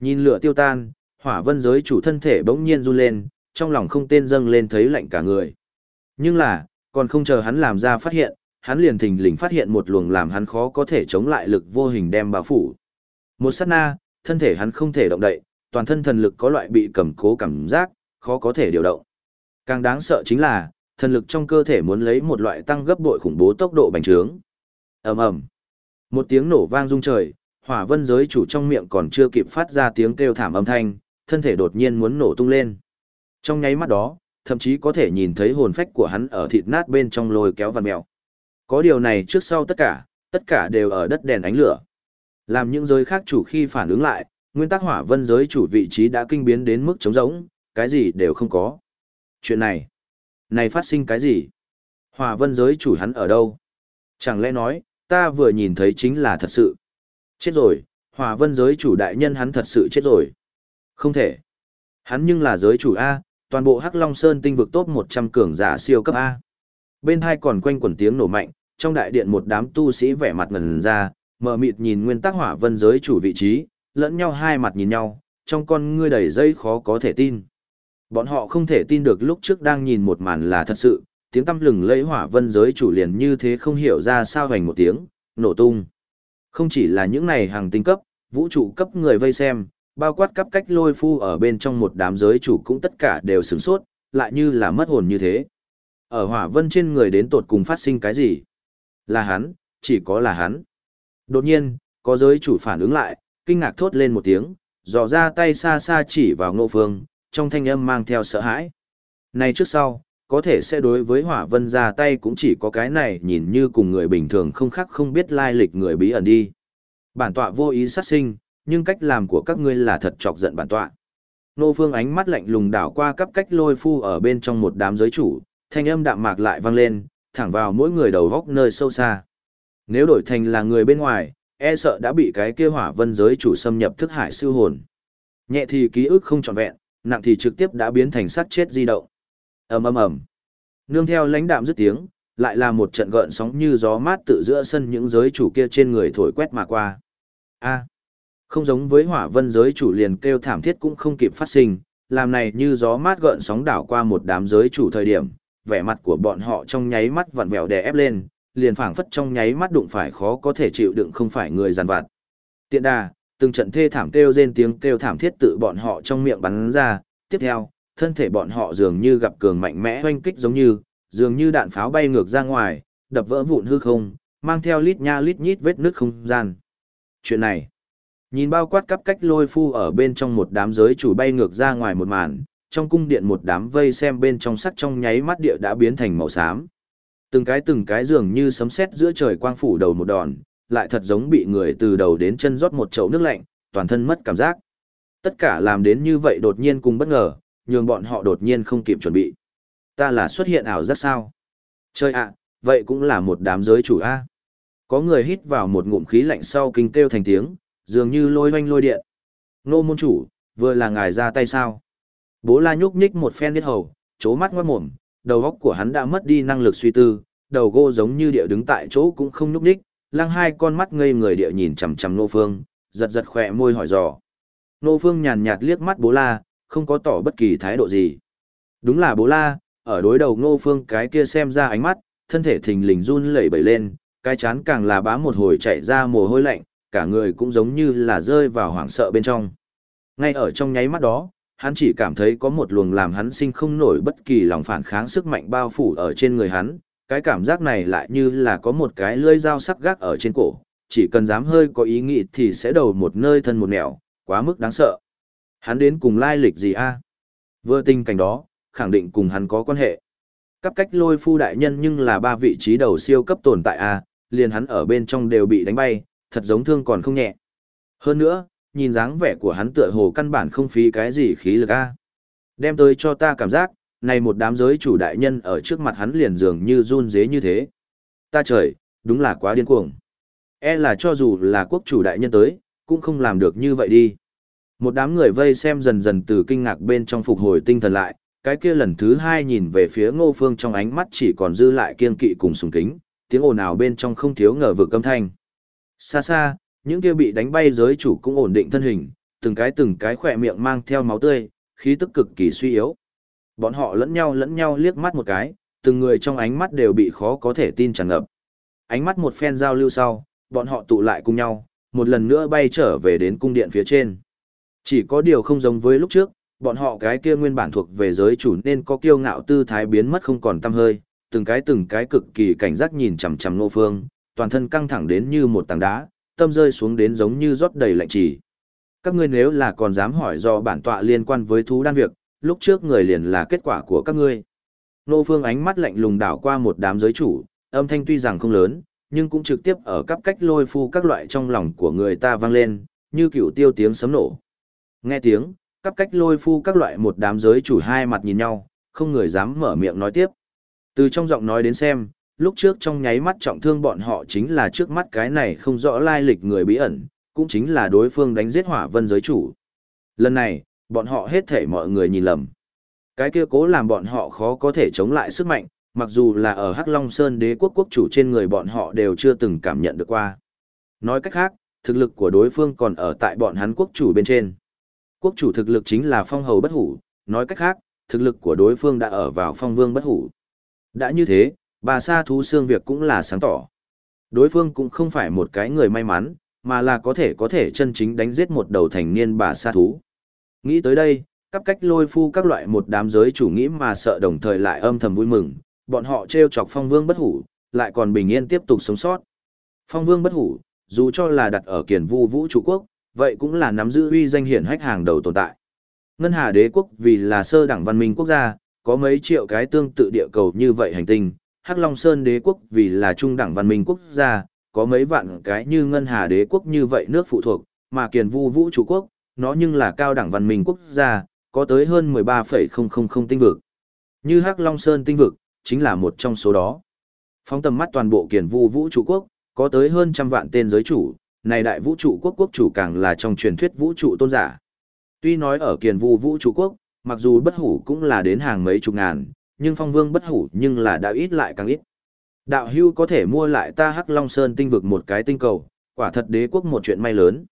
Nhìn lửa tiêu tan, hỏa vân giới chủ thân thể bỗng nhiên run lên, trong lòng không tên dâng lên thấy lạnh cả người. Nhưng là, còn không chờ hắn làm ra phát hiện, hắn liền thình lình phát hiện một luồng làm hắn khó có thể chống lại lực vô hình đem bao phủ. Một sát na, thân thể hắn không thể động đậy, toàn thân thần lực có loại bị cầm cố cảm giác, khó có thể điều động. Càng đáng sợ chính là, thần lực trong cơ thể muốn lấy một loại tăng gấp bội khủng bố tốc độ bành trướng. Ầm ầm. Một tiếng nổ vang rung trời, Hỏa Vân giới chủ trong miệng còn chưa kịp phát ra tiếng kêu thảm âm thanh, thân thể đột nhiên muốn nổ tung lên. Trong nháy mắt đó, thậm chí có thể nhìn thấy hồn phách của hắn ở thịt nát bên trong lôi kéo vằn mèo. Có điều này trước sau tất cả, tất cả đều ở đất đèn ánh lửa. Làm những giới khác chủ khi phản ứng lại, nguyên tắc hỏa vân giới chủ vị trí đã kinh biến đến mức trống rỗng, cái gì đều không có. Chuyện này, này phát sinh cái gì? Hòa vân giới chủ hắn ở đâu? Chẳng lẽ nói, ta vừa nhìn thấy chính là thật sự. Chết rồi, hòa vân giới chủ đại nhân hắn thật sự chết rồi. Không thể. Hắn nhưng là giới chủ A, toàn bộ Hắc Long Sơn tinh vực top 100 cường giả siêu cấp A. Bên hai còn quanh quẩn tiếng nổ mạnh, trong đại điện một đám tu sĩ vẻ mặt ngần ra, mờ mịt nhìn nguyên tắc hỏa vân giới chủ vị trí, lẫn nhau hai mặt nhìn nhau, trong con ngươi đầy dây khó có thể tin. Bọn họ không thể tin được lúc trước đang nhìn một màn là thật sự, tiếng tâm lừng lấy hỏa vân giới chủ liền như thế không hiểu ra sao hành một tiếng, nổ tung. Không chỉ là những này hàng tinh cấp, vũ trụ cấp người vây xem, bao quát cấp cách lôi phu ở bên trong một đám giới chủ cũng tất cả đều sửng sốt, lại như là mất hồn như thế. Ở hỏa vân trên người đến tột cùng phát sinh cái gì? Là hắn, chỉ có là hắn. Đột nhiên, có giới chủ phản ứng lại, kinh ngạc thốt lên một tiếng, dò ra tay xa xa chỉ vào ngô phương, trong thanh âm mang theo sợ hãi. Này trước sau, có thể sẽ đối với hỏa vân ra tay cũng chỉ có cái này nhìn như cùng người bình thường không khác không biết lai lịch người bí ẩn đi. Bản tọa vô ý sát sinh, nhưng cách làm của các ngươi là thật chọc giận bản tọa. Nô phương ánh mắt lạnh lùng đảo qua cấp cách lôi phu ở bên trong một đám giới chủ, thanh âm đạm mạc lại vang lên, thẳng vào mỗi người đầu góc nơi sâu xa. Nếu đổi thành là người bên ngoài, e sợ đã bị cái kia hỏa vân giới chủ xâm nhập thức hải siêu hồn. Nhẹ thì ký ức không trọn vẹn, nặng thì trực tiếp đã biến thành sắt chết di động. ầm ầm ầm. Nương theo lãnh đạm dứt tiếng, lại là một trận gợn sóng như gió mát tự giữa sân những giới chủ kia trên người thổi quét mà qua. A. không giống với hỏa vân giới chủ liền kêu thảm thiết cũng không kịp phát sinh, làm này như gió mát gợn sóng đảo qua một đám giới chủ thời điểm, vẻ mặt của bọn họ trong nháy mắt vặn vẹo đè ép lên, liền phảng phất trong nháy mắt đụng phải khó có thể chịu đựng không phải người giàn vặt. Tiện đà, từng trận thê thảm kêu rên tiếng kêu thảm thiết tự bọn họ trong miệng bắn ra, tiếp theo, thân thể bọn họ dường như gặp cường mạnh mẽ hoanh kích giống như, dường như đạn pháo bay ngược ra ngoài, đập vỡ vụn hư không, mang theo lít nha lít nhít vết nước không gian. Chuyện này, Nhìn bao quát cắp cách lôi phu ở bên trong một đám giới chủ bay ngược ra ngoài một màn, trong cung điện một đám vây xem bên trong sắt trong nháy mắt địa đã biến thành màu xám. Từng cái từng cái dường như sấm sét giữa trời quang phủ đầu một đòn, lại thật giống bị người từ đầu đến chân rót một chậu nước lạnh, toàn thân mất cảm giác. Tất cả làm đến như vậy đột nhiên cùng bất ngờ, nhường bọn họ đột nhiên không kịp chuẩn bị. Ta là xuất hiện ảo giác sao? Chơi ạ, vậy cũng là một đám giới chủ A. Có người hít vào một ngụm khí lạnh sau kinh kêu thành tiếng, dường như lôi hoanh lôi điện. Nô môn chủ, vừa là ngài ra tay sao? Bố la nhúc nhích một phen biết hầu, chố mắt ngoát mồm, đầu óc của hắn đã mất đi năng lực suy tư, đầu gô giống như địa đứng tại chỗ cũng không nhúc nhích, lăng hai con mắt ngây người địa nhìn chằm chằm nô phương, giật giật khỏe môi hỏi dò. Nô phương nhàn nhạt liếc mắt bố la, không có tỏ bất kỳ thái độ gì. Đúng là bố la, ở đối đầu ngô phương cái kia xem ra ánh mắt, thân thể thình lình run lẩy bẩy lên, cái chán càng là bá một hồi chạy ra mồ hôi lạnh, cả người cũng giống như là rơi vào hoảng sợ bên trong. Ngay ở trong nháy mắt đó, hắn chỉ cảm thấy có một luồng làm hắn sinh không nổi bất kỳ lòng phản kháng sức mạnh bao phủ ở trên người hắn, cái cảm giác này lại như là có một cái lưỡi dao sắc gác ở trên cổ, chỉ cần dám hơi có ý nghĩ thì sẽ đầu một nơi thân một nẻo, quá mức đáng sợ. Hắn đến cùng lai lịch gì a? Vừa tình cảnh đó, khẳng định cùng hắn có quan hệ. Cấp cách lôi phu đại nhân nhưng là ba vị trí đầu siêu cấp tồn tại a, liền hắn ở bên trong đều bị đánh bay, thật giống thương còn không nhẹ. Hơn nữa, nhìn dáng vẻ của hắn tựa hồ căn bản không phí cái gì khí lực a. Đem tới cho ta cảm giác, này một đám giới chủ đại nhân ở trước mặt hắn liền dường như run dế như thế. Ta trời, đúng là quá điên cuồng. E là cho dù là quốc chủ đại nhân tới, cũng không làm được như vậy đi. Một đám người vây xem dần dần từ kinh ngạc bên trong phục hồi tinh thần lại, cái kia lần thứ hai nhìn về phía ngô phương trong ánh mắt chỉ còn dư lại kiên kỵ cùng sùng kính, tiếng ồn ào bên trong không thiếu ngờ vực âm thanh. Xa xa, những kia bị đánh bay giới chủ cũng ổn định thân hình, từng cái từng cái khỏe miệng mang theo máu tươi, khí tức cực kỳ suy yếu. Bọn họ lẫn nhau lẫn nhau liếc mắt một cái, từng người trong ánh mắt đều bị khó có thể tin tràn ngập. Ánh mắt một phen giao lưu sau, bọn họ tụ lại cùng nhau, một lần nữa bay trở về đến cung điện phía trên. Chỉ có điều không giống với lúc trước, bọn họ cái kia nguyên bản thuộc về giới chủ nên có kiêu ngạo tư thái biến mất không còn tăm hơi, từng cái từng cái cực kỳ cảnh giác nhìn chằm chằm Nô Phương, toàn thân căng thẳng đến như một tảng đá, tâm rơi xuống đến giống như rót đầy lạnh chỉ. Các ngươi nếu là còn dám hỏi do bản tọa liên quan với thú đan việc, lúc trước người liền là kết quả của các ngươi. Nô Phương ánh mắt lạnh lùng đảo qua một đám giới chủ, âm thanh tuy rằng không lớn, nhưng cũng trực tiếp ở cấp cách lôi phu các loại trong lòng của người ta vang lên, như cựu tiêu tiếng sấm nổ. Nghe tiếng, cấp cách lôi phu các loại một đám giới chủ hai mặt nhìn nhau, không người dám mở miệng nói tiếp. Từ trong giọng nói đến xem, lúc trước trong nháy mắt trọng thương bọn họ chính là trước mắt cái này không rõ lai lịch người bí ẩn, cũng chính là đối phương đánh giết hỏa vân giới chủ. Lần này, bọn họ hết thể mọi người nhìn lầm. Cái kia cố làm bọn họ khó có thể chống lại sức mạnh, mặc dù là ở Hắc Long Sơn đế quốc quốc chủ trên người bọn họ đều chưa từng cảm nhận được qua. Nói cách khác, thực lực của đối phương còn ở tại bọn hắn quốc chủ bên trên. Quốc chủ thực lực chính là phong hầu bất hủ, nói cách khác, thực lực của đối phương đã ở vào phong vương bất hủ. Đã như thế, bà sa thú xương việc cũng là sáng tỏ. Đối phương cũng không phải một cái người may mắn, mà là có thể có thể chân chính đánh giết một đầu thành niên bà sa thú. Nghĩ tới đây, các cách lôi phu các loại một đám giới chủ nghĩ mà sợ đồng thời lại âm thầm vui mừng, bọn họ treo chọc phong vương bất hủ, lại còn bình yên tiếp tục sống sót. Phong vương bất hủ, dù cho là đặt ở kiền vu vũ trụ quốc, vậy cũng là nắm giữ uy danh hiển hách hàng đầu tồn tại. Ngân Hà đế quốc vì là sơ đẳng văn minh quốc gia, có mấy triệu cái tương tự địa cầu như vậy hành tinh, Hắc Long Sơn đế quốc vì là trung đẳng văn minh quốc gia, có mấy vạn cái như Ngân Hà đế quốc như vậy nước phụ thuộc, mà Kiền Vu Vũ trụ quốc, nó nhưng là cao đẳng văn minh quốc gia, có tới hơn 13,000 tinh vực. Như Hắc Long Sơn tinh vực, chính là một trong số đó. Phóng tầm mắt toàn bộ Kiền Vu Vũ trụ quốc, có tới hơn trăm vạn tên giới chủ, này đại vũ trụ quốc quốc chủ càng là trong truyền thuyết vũ trụ tôn giả. Tuy nói ở Kiền Vu Vũ trụ quốc, mặc dù bất hủ cũng là đến hàng mấy chục ngàn, nhưng phong vương bất hủ nhưng là đã ít lại càng ít. Đạo hưu có thể mua lại ta Hắc Long Sơn tinh vực một cái tinh cầu, quả thật đế quốc một chuyện may lớn.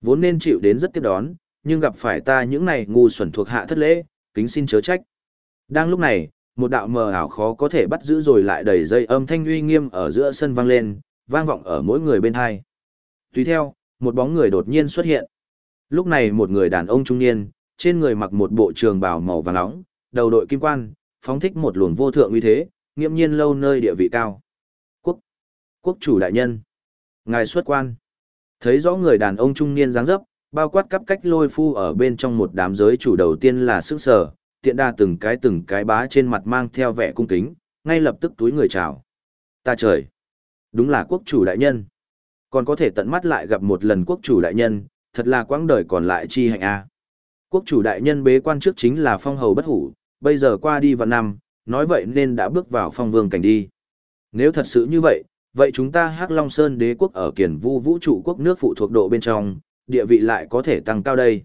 Vốn nên chịu đến rất tiếp đón, nhưng gặp phải ta những này ngu xuẩn thuộc hạ thất lễ, kính xin chớ trách. Đang lúc này, một đạo mờ ảo khó có thể bắt giữ rồi lại đầy dây âm thanh uy nghiêm ở giữa sân vang lên, vang vọng ở mỗi người bên hai. Tùy theo, một bóng người đột nhiên xuất hiện. Lúc này một người đàn ông trung niên, trên người mặc một bộ trường bào màu vàng nóng, đầu đội kim quan, phóng thích một luồng vô thượng uy thế, nghiêm nhiên lâu nơi địa vị cao. Quốc, quốc chủ đại nhân, ngài xuất quan. Thấy rõ người đàn ông trung niên dáng dấp, bao quát cắp cách lôi phu ở bên trong một đám giới chủ đầu tiên là sức sở, tiện đa từng cái từng cái bá trên mặt mang theo vẻ cung kính, ngay lập tức túi người chào. Ta trời! Đúng là quốc chủ đại nhân. Còn có thể tận mắt lại gặp một lần quốc chủ đại nhân, thật là quãng đời còn lại chi hạnh a. Quốc chủ đại nhân bế quan trước chính là phong hầu bất hủ, bây giờ qua đi vào năm, nói vậy nên đã bước vào phong vương cảnh đi. Nếu thật sự như vậy, vậy chúng ta Hắc Long Sơn đế quốc ở kiền vu vũ trụ quốc nước phụ thuộc độ bên trong, địa vị lại có thể tăng cao đây.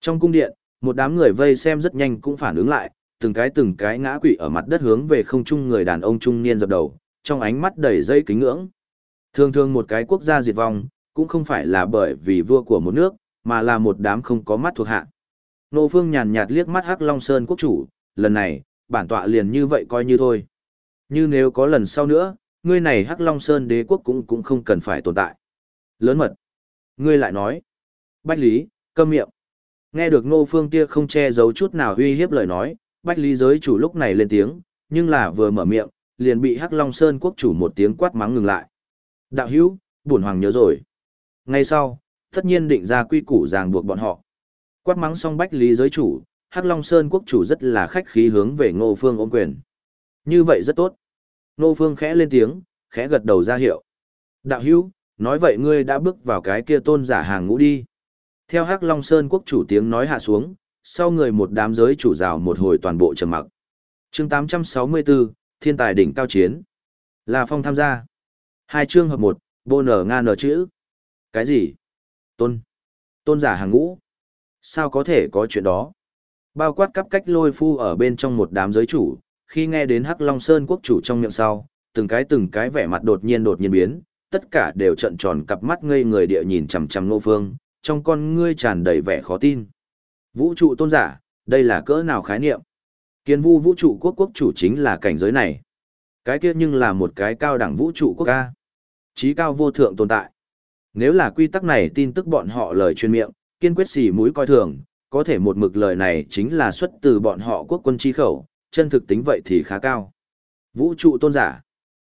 Trong cung điện, một đám người vây xem rất nhanh cũng phản ứng lại, từng cái từng cái ngã quỵ ở mặt đất hướng về không trung người đàn ông trung niên dập đầu, trong ánh mắt đầy dây kính ngưỡng. Thường thường một cái quốc gia diệt vong, cũng không phải là bởi vì vua của một nước, mà là một đám không có mắt thuộc hạ. Nô Phương nhàn nhạt liếc mắt Hắc Long Sơn quốc chủ, lần này, bản tọa liền như vậy coi như thôi. Như nếu có lần sau nữa, ngươi này Hắc Long Sơn đế quốc cũng cũng không cần phải tồn tại. Lớn mật. Ngươi lại nói. Bách Lý, câm miệng. Nghe được Ngô Phương Tia không che giấu chút nào uy hiếp lời nói, Bách Lý giới chủ lúc này lên tiếng, nhưng là vừa mở miệng, liền bị Hắc Long Sơn quốc chủ một tiếng quát mắng ngừng lại. Đạo hữu, bổn hoàng nhớ rồi. Ngay sau, tất nhiên định ra quy củ ràng buộc bọn họ. Quát mắng xong Bách Lý giới chủ, Hắc Long Sơn quốc chủ rất là khách khí hướng về Ngô Phương ôm quyền. Như vậy rất tốt. Nô Phương khẽ lên tiếng, khẽ gật đầu ra hiệu. Đạo hữu, nói vậy ngươi đã bước vào cái kia tôn giả hàng ngũ đi. Theo Hắc Long Sơn quốc chủ tiếng nói hạ xuống, sau người một đám giới chủ rào một hồi toàn bộ trầm mặc. Chương 864, Thiên tài đỉnh cao chiến. Là phong tham gia. Hai chương hợp một, vô nở nga nở chữ. Cái gì? Tôn. Tôn giả hàng ngũ. Sao có thể có chuyện đó? Bao quát cắp cách lôi phu ở bên trong một đám giới chủ, khi nghe đến Hắc Long Sơn quốc chủ trong miệng sau, từng cái từng cái vẻ mặt đột nhiên đột nhiên biến, tất cả đều trận tròn cặp mắt ngây người địa nhìn chằm chằm Ngô Phương, trong con ngươi tràn đầy vẻ khó tin. Vũ trụ tôn giả, đây là cỡ nào khái niệm? Kiến vu vũ trụ quốc quốc chủ chính là cảnh giới này. Cái kia nhưng là một cái cao đẳng vũ trụ quốc ca. Chí cao vô thượng tồn tại. Nếu là quy tắc này tin tức bọn họ lời chuyên miệng, kiên quyết xỉ mũi coi thường, có thể một mực lời này chính là xuất từ bọn họ quốc quân chi khẩu, chân thực tính vậy thì khá cao. Vũ trụ tôn giả.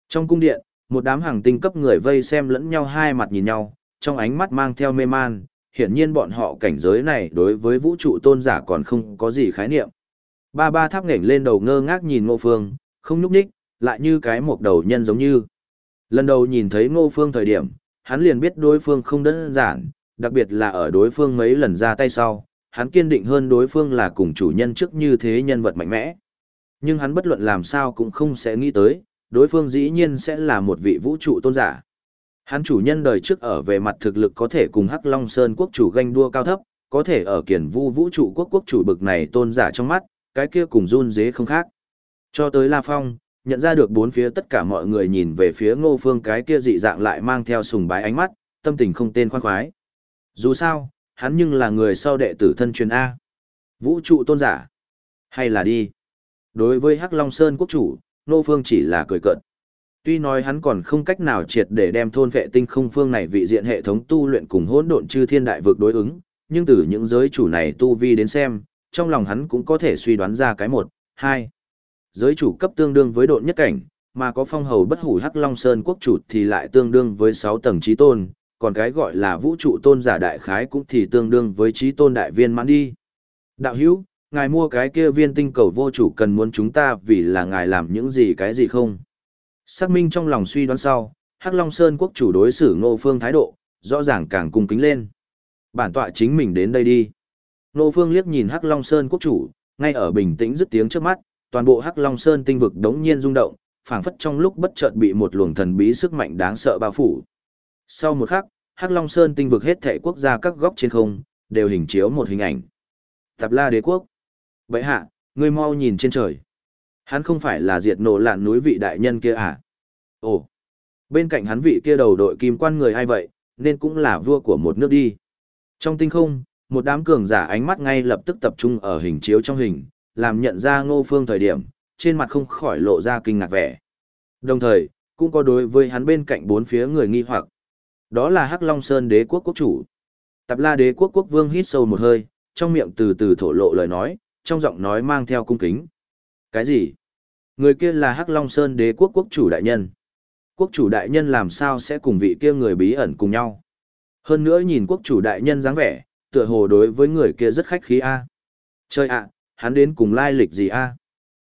Trong cung điện, một đám hàng tinh cấp người vây xem lẫn nhau hai mặt nhìn nhau, trong ánh mắt mang theo mê man, hiển nhiên bọn họ cảnh giới này đối với vũ trụ tôn giả còn không có gì khái niệm. Ba ba tháp ngẩng lên đầu ngơ ngác nhìn ngô phương, không nhúc nhích, lại như cái một đầu nhân giống như. Lần đầu nhìn thấy ngô phương thời điểm, hắn liền biết đối phương không đơn giản, đặc biệt là ở đối phương mấy lần ra tay sau, hắn kiên định hơn đối phương là cùng chủ nhân trước như thế nhân vật mạnh mẽ. Nhưng hắn bất luận làm sao cũng không sẽ nghĩ tới, đối phương dĩ nhiên sẽ là một vị vũ trụ tôn giả. Hắn chủ nhân đời trước ở về mặt thực lực có thể cùng Hắc Long Sơn quốc chủ ganh đua cao thấp, có thể ở kiển vu vũ trụ quốc quốc chủ bực này tôn giả trong mắt, cái kia cùng run dế không khác. Cho tới La Phong, nhận ra được bốn phía tất cả mọi người nhìn về phía ngô phương cái kia dị dạng lại mang theo sùng bái ánh mắt, tâm tình không tên khoan khoái. Dù sao, hắn nhưng là người sau đệ tử thân truyền A. Vũ trụ tôn giả. Hay là đi. Đối với Hắc Long Sơn quốc chủ, Nô phương chỉ là cười cợt. Tuy nói hắn còn không cách nào triệt để đem thôn vệ tinh không phương này vị diện hệ thống tu luyện cùng hỗn độn chư thiên đại vực đối ứng, nhưng từ những giới chủ này tu vi đến xem, trong lòng hắn cũng có thể suy đoán ra cái một, hai. Giới chủ cấp tương đương với độn nhất cảnh, mà có phong hầu bất hủ Hắc Long Sơn quốc chủ thì lại tương đương với 6 tầng trí tôn, còn cái gọi là vũ trụ tôn giả đại khái cũng thì tương đương với trí tôn đại viên mãn đi. Đạo hữu, ngài mua cái kia viên tinh cầu vô chủ cần muốn chúng ta vì là ngài làm những gì cái gì không? Xác minh trong lòng suy đoán sau, Hắc Long Sơn quốc chủ đối xử Ngô Phương thái độ, rõ ràng càng cung kính lên. Bản tọa chính mình đến đây đi. Ngô Phương liếc nhìn Hắc Long Sơn quốc chủ, ngay ở bình tĩnh dứt tiếng trước mắt, toàn bộ Hắc Long Sơn tinh vực đống nhiên rung động, phảng phất trong lúc bất chợt bị một luồng thần bí sức mạnh đáng sợ bao phủ. Sau một khắc, Hắc Long Sơn tinh vực hết thảy quốc gia các góc trên không, đều hình chiếu một hình ảnh. Tạp La Đế quốc. Vậy hạ, ngươi mau nhìn trên trời. Hắn không phải là diệt nổ lạn núi vị đại nhân kia à? Ồ, bên cạnh hắn vị kia đầu đội kim quan người ai vậy, nên cũng là vua của một nước đi. Trong tinh không, một đám cường giả ánh mắt ngay lập tức tập trung ở hình chiếu trong hình, làm nhận ra ngô phương thời điểm, trên mặt không khỏi lộ ra kinh ngạc vẻ. Đồng thời, cũng có đối với hắn bên cạnh bốn phía người nghi hoặc. Đó là Hắc Long Sơn đế quốc quốc chủ. Tạp La đế quốc quốc vương hít sâu một hơi, trong miệng từ từ thổ lộ lời nói, trong giọng nói mang theo cung kính. Cái gì? Người kia là Hắc Long Sơn đế quốc quốc chủ đại nhân. Quốc chủ đại nhân làm sao sẽ cùng vị kia người bí ẩn cùng nhau? Hơn nữa nhìn quốc chủ đại nhân dáng vẻ, tựa hồ đối với người kia rất khách khí a. Chơi ạ, hắn đến cùng lai lịch gì a?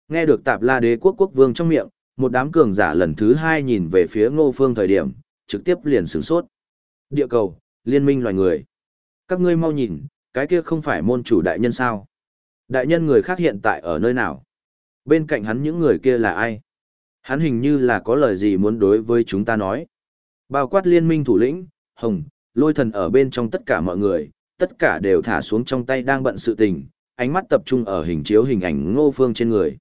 Nghe được tạp la đế quốc quốc vương trong miệng, một đám cường giả lần thứ hai nhìn về phía ngô phương thời điểm, trực tiếp liền sửng sốt. Địa cầu, liên minh loài người. Các ngươi mau nhìn, cái kia không phải môn chủ đại nhân sao? Đại nhân người khác hiện tại ở nơi nào? Bên cạnh hắn những người kia là ai? Hắn hình như là có lời gì muốn đối với chúng ta nói. Bao quát liên minh thủ lĩnh, hồng, lôi thần ở bên trong tất cả mọi người, tất cả đều thả xuống trong tay đang bận sự tình, ánh mắt tập trung ở hình chiếu hình ảnh ngô phương trên người.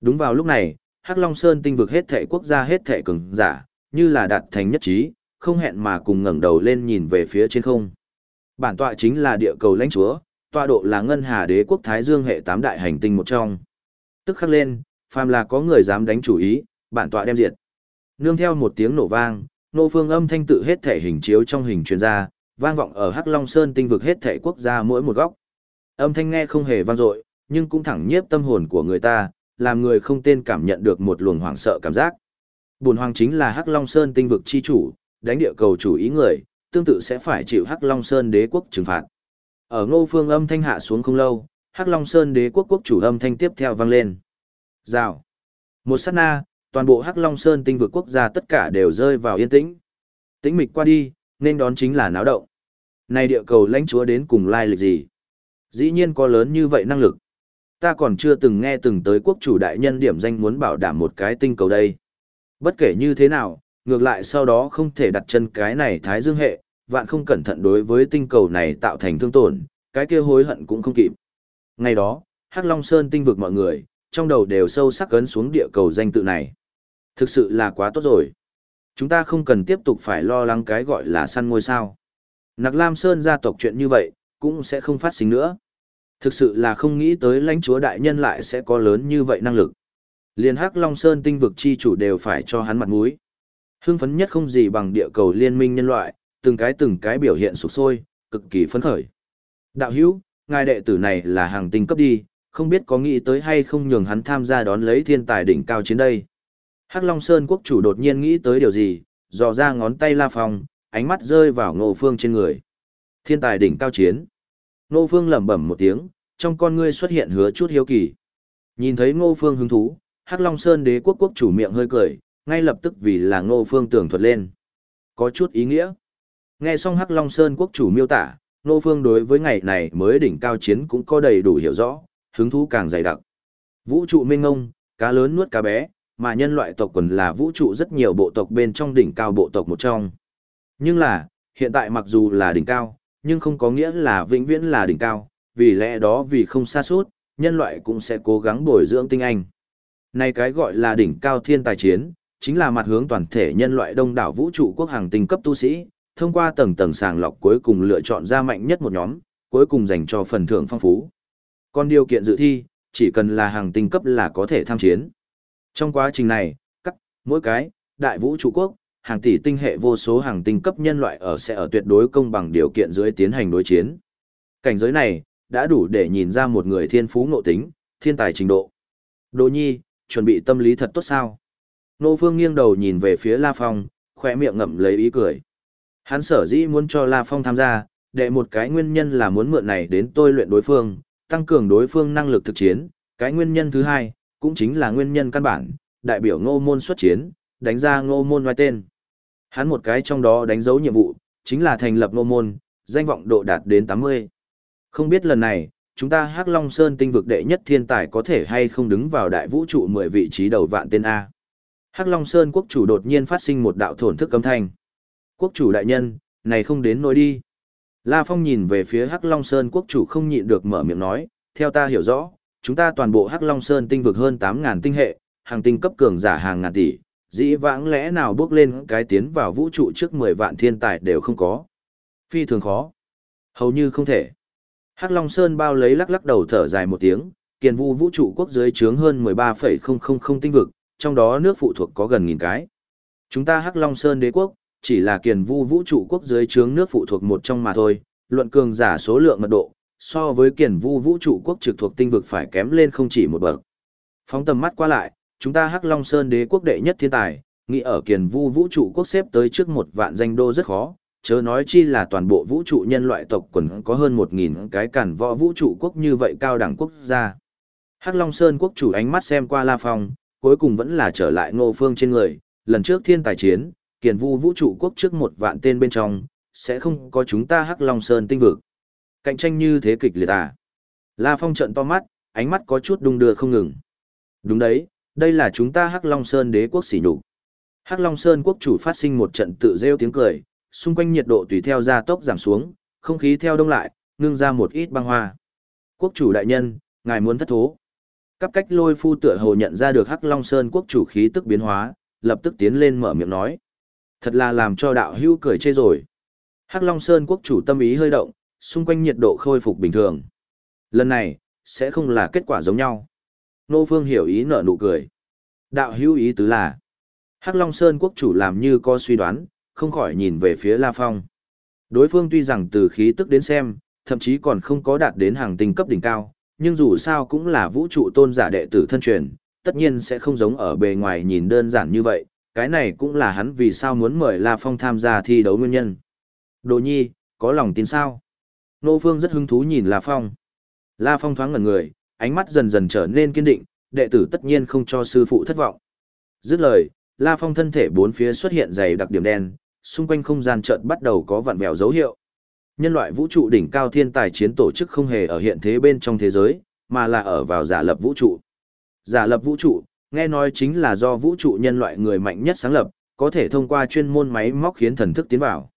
Đúng vào lúc này, Hắc Long Sơn tinh vực hết thể quốc gia hết thể cường giả, như là đạt thành nhất trí, không hẹn mà cùng ngẩng đầu lên nhìn về phía trên không. Bản tọa chính là địa cầu lãnh chúa, tọa độ là ngân hà đế quốc Thái Dương hệ tám đại hành tinh một trong. Tức khắc lên, phàm là có người dám đánh chủ ý, bản tọa đem diệt. Nương theo một tiếng nổ vang, nô phương âm thanh tự hết thể hình chiếu trong hình truyền ra, vang vọng ở Hắc Long Sơn tinh vực hết thể quốc gia mỗi một góc. Âm thanh nghe không hề vang dội, nhưng cũng thẳng nhiếp tâm hồn của người ta, làm người không tên cảm nhận được một luồng hoảng sợ cảm giác. Bùn hoàng chính là Hắc Long Sơn tinh vực chi chủ, đánh địa cầu chủ ý người, tương tự sẽ phải chịu Hắc Long Sơn đế quốc trừng phạt. Ở Ngô Phương âm thanh hạ xuống không lâu, Hắc Long Sơn đế quốc quốc chủ âm thanh tiếp theo vang lên. Rào. Một sát na, toàn bộ Hắc Long Sơn tinh vực quốc gia tất cả đều rơi vào yên tĩnh. Tĩnh mịch qua đi, nên đón chính là náo động. Này địa cầu lãnh chúa đến cùng lai lịch gì? Dĩ nhiên có lớn như vậy năng lực. Ta còn chưa từng nghe từng tới quốc chủ đại nhân điểm danh muốn bảo đảm một cái tinh cầu đây. Bất kể như thế nào, ngược lại sau đó không thể đặt chân cái này thái dương hệ, vạn không cẩn thận đối với tinh cầu này tạo thành thương tổn, cái kia hối hận cũng không kịp. Ngày đó, Hắc Long Sơn tinh vực mọi người, trong đầu đều sâu sắc ấn xuống địa cầu danh tự này. Thực sự là quá tốt rồi. Chúng ta không cần tiếp tục phải lo lắng cái gọi là săn ngôi sao. Nặc Lam Sơn gia tộc chuyện như vậy, cũng sẽ không phát sinh nữa. Thực sự là không nghĩ tới lãnh chúa đại nhân lại sẽ có lớn như vậy năng lực. Liên Hắc Long Sơn tinh vực chi chủ đều phải cho hắn mặt mũi. Hưng phấn nhất không gì bằng địa cầu liên minh nhân loại, từng cái từng cái biểu hiện sụp sôi, cực kỳ phấn khởi. Đạo hữu, ngài đệ tử này là hàng tinh cấp đi, không biết có nghĩ tới hay không nhường hắn tham gia đón lấy thiên tài đỉnh cao chiến đây. Hắc Long Sơn quốc chủ đột nhiên nghĩ tới điều gì, dò ra ngón tay La Phong, ánh mắt rơi vào Ngô Phương trên người. Thiên tài đỉnh cao chiến. Ngô Phương lẩm bẩm một tiếng, trong con ngươi xuất hiện hứa chút hiếu kỳ. Nhìn thấy Ngô Phương hứng thú, Hắc Long Sơn đế quốc quốc chủ miệng hơi cười, ngay lập tức vì là Ngô Phương tưởng thuật lên. Có chút ý nghĩa. Nghe xong Hắc Long Sơn quốc chủ miêu tả, Nô Phương đối với ngày này mới đỉnh cao chiến cũng có đầy đủ hiểu rõ, hứng thú càng dày đặc. Vũ trụ mênh ngông, cá lớn nuốt cá bé, mà nhân loại tộc quần là vũ trụ rất nhiều bộ tộc bên trong đỉnh cao bộ tộc một trong. Nhưng là, hiện tại mặc dù là đỉnh cao, nhưng không có nghĩa là vĩnh viễn là đỉnh cao, vì lẽ đó vì không xa suốt, nhân loại cũng sẽ cố gắng bồi dưỡng tinh anh. Này cái gọi là đỉnh cao thiên tài chiến, chính là mặt hướng toàn thể nhân loại đông đảo vũ trụ quốc hàng tinh cấp tu sĩ, thông qua tầng tầng sàng lọc cuối cùng lựa chọn ra mạnh nhất một nhóm, cuối cùng dành cho phần thưởng phong phú. Còn điều kiện dự thi, chỉ cần là hàng tinh cấp là có thể tham chiến. Trong quá trình này, các, mỗi cái, đại vũ trụ quốc, hàng tỷ tinh hệ vô số hàng tinh cấp nhân loại ở sẽ ở tuyệt đối công bằng điều kiện dưới tiến hành đối chiến. Cảnh giới này, đã đủ để nhìn ra một người thiên phú ngộ tính, thiên tài trình độ. Đỗ nhi, chuẩn bị tâm lý thật tốt sao? Nô Phương nghiêng đầu nhìn về phía La Phong, khỏe miệng ngậm lấy ý cười. Hắn sở dĩ muốn cho La Phong tham gia, đệ một cái nguyên nhân là muốn mượn này đến tôi luyện đối phương, tăng cường đối phương năng lực thực chiến. Cái nguyên nhân thứ hai, cũng chính là nguyên nhân căn bản, đại biểu ngô môn xuất chiến, đánh ra ngô môn ngoài tên. Hắn một cái trong đó đánh dấu nhiệm vụ, chính là thành lập ngô môn, danh vọng độ đạt đến 80. Không biết lần này, chúng ta Hắc Long Sơn tinh vực đệ nhất thiên tài có thể hay không đứng vào đại vũ trụ 10 vị trí đầu vạn tên A. Hắc Long Sơn quốc chủ đột nhiên phát sinh một đạo thổn thức âm thanh. Quốc chủ đại nhân, này không đến nỗi đi. La Phong nhìn về phía Hắc Long Sơn quốc chủ không nhịn được mở miệng nói, theo ta hiểu rõ, chúng ta toàn bộ Hắc Long Sơn tinh vực hơn 8.000 tinh hệ, hàng tinh cấp cường giả hàng ngàn tỷ, dĩ vãng lẽ nào bước lên cái tiến vào vũ trụ trước 10 vạn thiên tài đều không có. Phi thường khó. Hầu như không thể. Hắc Long Sơn bao lấy lắc lắc đầu thở dài một tiếng, kiền vu vũ trụ quốc dưới chướng hơn 13,000 tinh vực, trong đó nước phụ thuộc có gần nghìn cái. Chúng ta Hắc Long Sơn đế quốc, chỉ là kiền vu vũ trụ quốc dưới trướng nước phụ thuộc một trong mà thôi, luận cường giả số lượng mật độ, so với kiền vu vũ trụ quốc trực thuộc tinh vực phải kém lên không chỉ một bậc. Phóng tầm mắt qua lại, chúng ta Hắc Long Sơn đế quốc đệ nhất thiên tài, nghĩ ở kiền vu vũ trụ quốc xếp tới trước một vạn danh đô rất khó, chớ nói chi là toàn bộ vũ trụ nhân loại tộc quần có hơn 1.000 cái cản võ vũ trụ quốc như vậy cao đẳng quốc gia. Hắc Long Sơn quốc chủ ánh mắt xem qua La Phong, cuối cùng vẫn là trở lại ngô phương trên người, lần trước thiên tài chiến, kiền vu vũ trụ quốc trước một vạn tên bên trong, sẽ không có chúng ta Hắc Long Sơn tinh vực. Cạnh tranh như thế kịch liệt à? La Phong trận to mắt, ánh mắt có chút đung đưa không ngừng. Đúng đấy, đây là chúng ta Hắc Long Sơn đế quốc xỉ nhục. Hắc Long Sơn quốc chủ phát sinh một trận tự rêu tiếng cười, xung quanh nhiệt độ tùy theo gia tốc giảm xuống, không khí theo đông lại, ngưng ra một ít băng hoa. Quốc chủ đại nhân, ngài muốn thất thố. Cấp cách lôi phu tựa hồ nhận ra được Hắc Long Sơn quốc chủ khí tức biến hóa, lập tức tiến lên mở miệng nói. Thật là làm cho đạo hữu cười chê rồi. Hắc Long Sơn quốc chủ tâm ý hơi động, xung quanh nhiệt độ khôi phục bình thường. Lần này, sẽ không là kết quả giống nhau. Nô Phương hiểu ý nở nụ cười. Đạo hữu ý tứ là, Hắc Long Sơn quốc chủ làm như có suy đoán, không khỏi nhìn về phía La Phong. Đối phương tuy rằng từ khí tức đến xem, thậm chí còn không có đạt đến hàng tinh cấp đỉnh cao, nhưng dù sao cũng là vũ trụ tôn giả đệ tử thân truyền, tất nhiên sẽ không giống ở bề ngoài nhìn đơn giản như vậy, cái này cũng là hắn vì sao muốn mời La Phong tham gia thi đấu nguyên nhân. Đồ nhi, có lòng tin sao? Nô Phương rất hứng thú nhìn La Phong. La Phong thoáng ngẩn người, ánh mắt dần dần trở nên kiên định, đệ tử tất nhiên không cho sư phụ thất vọng. Dứt lời, La Phong thân thể bốn phía xuất hiện dày đặc điểm đen, xung quanh không gian chợt bắt đầu có vặn vẹo dấu hiệu. Nhân loại vũ trụ đỉnh cao thiên tài chiến tổ chức không hề ở hiện thế bên trong thế giới, mà là ở vào giả lập vũ trụ. Giả lập vũ trụ, nghe nói chính là do vũ trụ nhân loại người mạnh nhất sáng lập, có thể thông qua chuyên môn máy móc khiến thần thức tiến vào.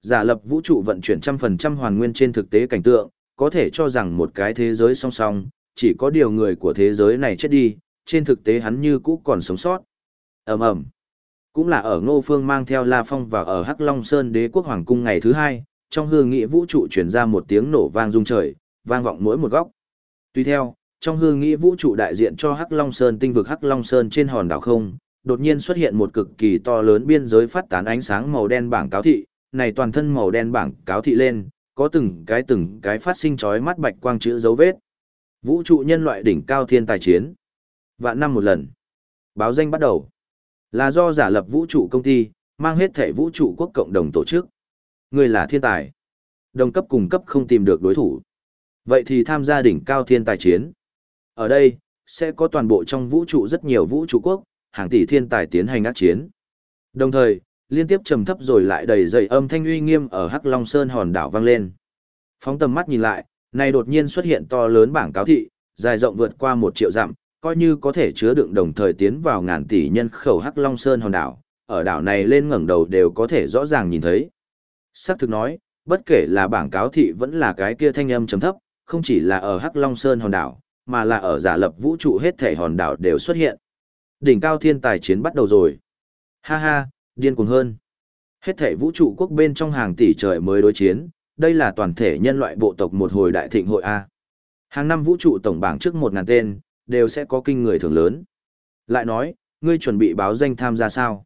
Giả lập vũ trụ vận chuyển trăm phần trăm hoàn nguyên trên thực tế cảnh tượng, có thể cho rằng một cái thế giới song song, chỉ có điều người của thế giới này chết đi, trên thực tế hắn như cũ còn sống sót. ầm ầm Cũng là ở Ngô Phương mang theo La Phong và ở Hắc Long Sơn đế quốc hoàng cung ngày thứ hai, trong hương nghị vũ trụ truyền ra một tiếng nổ vang rung trời, vang vọng mỗi một góc. Tuy theo, trong hương nghị vũ trụ đại diện cho Hắc Long Sơn tinh vực Hắc Long Sơn trên hòn đảo không, đột nhiên xuất hiện một cực kỳ to lớn biên giới phát tán ánh sáng màu đen bảng cáo thị, này toàn thân màu đen bảng cáo thị lên, có từng cái từng cái phát sinh chói mắt bạch quang chữ dấu vết. Vũ trụ nhân loại đỉnh cao thiên tài chiến. Vạn năm một lần. Báo danh bắt đầu. Là do giả lập vũ trụ công ty, mang hết thể vũ trụ quốc cộng đồng tổ chức. Người là thiên tài. Đồng cấp cùng cấp không tìm được đối thủ. Vậy thì tham gia đỉnh cao thiên tài chiến. Ở đây, sẽ có toàn bộ trong vũ trụ rất nhiều vũ trụ quốc, hàng tỷ thiên tài tiến hành ác chiến. Đồng thời, liên tiếp trầm thấp rồi lại đầy dày âm thanh uy nghiêm ở Hắc Long Sơn hòn đảo vang lên. Phóng tầm mắt nhìn lại, này đột nhiên xuất hiện to lớn bảng cáo thị, dài rộng vượt qua một triệu dặm, coi như có thể chứa đựng đồng thời tiến vào ngàn tỷ nhân khẩu Hắc Long Sơn hòn đảo, ở đảo này lên ngẩng đầu đều có thể rõ ràng nhìn thấy. Sắc thực nói, bất kể là bảng cáo thị vẫn là cái kia thanh âm trầm thấp, không chỉ là ở Hắc Long Sơn hòn đảo, mà là ở giả lập vũ trụ hết thể hòn đảo đều xuất hiện. Đỉnh cao thiên tài chiến bắt đầu rồi. Ha ha, điên cuồng hơn. Hết thể vũ trụ quốc bên trong hàng tỷ trời mới đối chiến, đây là toàn thể nhân loại bộ tộc một hồi đại thịnh hội A. Hàng năm vũ trụ tổng bảng trước một ngàn tên, đều sẽ có kinh người thường lớn. Lại nói, ngươi chuẩn bị báo danh tham gia sao?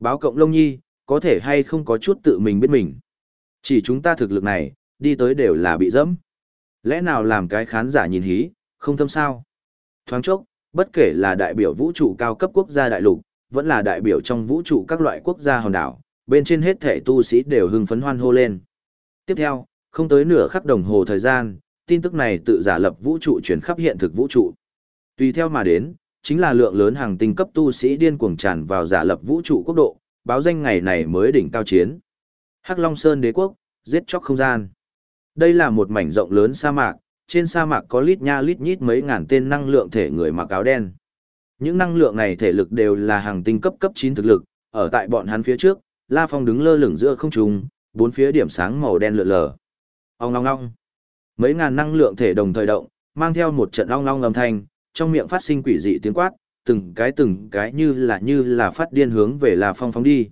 Báo cộng lông nhi, có thể hay không có chút tự mình biết mình. Chỉ chúng ta thực lực này, đi tới đều là bị dẫm. Lẽ nào làm cái khán giả nhìn hí, không thâm sao? Thoáng chốc, bất kể là đại biểu vũ trụ cao cấp quốc gia đại lục, vẫn là đại biểu trong vũ trụ các loại quốc gia hòn đảo, bên trên hết thể tu sĩ đều hưng phấn hoan hô lên. Tiếp theo, không tới nửa khắc đồng hồ thời gian, tin tức này tự giả lập vũ trụ chuyển khắp hiện thực vũ trụ. Tùy theo mà đến, chính là lượng lớn hàng tinh cấp tu sĩ điên cuồng tràn vào giả lập vũ trụ quốc độ, báo danh ngày này mới đỉnh cao chiến. Hắc Long Sơn đế quốc, giết chóc không gian. Đây là một mảnh rộng lớn sa mạc, trên sa mạc có lít nha lít nhít mấy ngàn tên năng lượng thể người mặc áo đen. Những năng lượng này thể lực đều là hàng tinh cấp cấp 9 thực lực, ở tại bọn hắn phía trước, La Phong đứng lơ lửng giữa không trung, bốn phía điểm sáng màu đen lượn lờ. Ong ong ong Mấy ngàn năng lượng thể đồng thời động, mang theo một trận ong ong âm thanh, trong miệng phát sinh quỷ dị tiếng quát, từng cái từng cái như là như là phát điên hướng về La Phong phóng đi.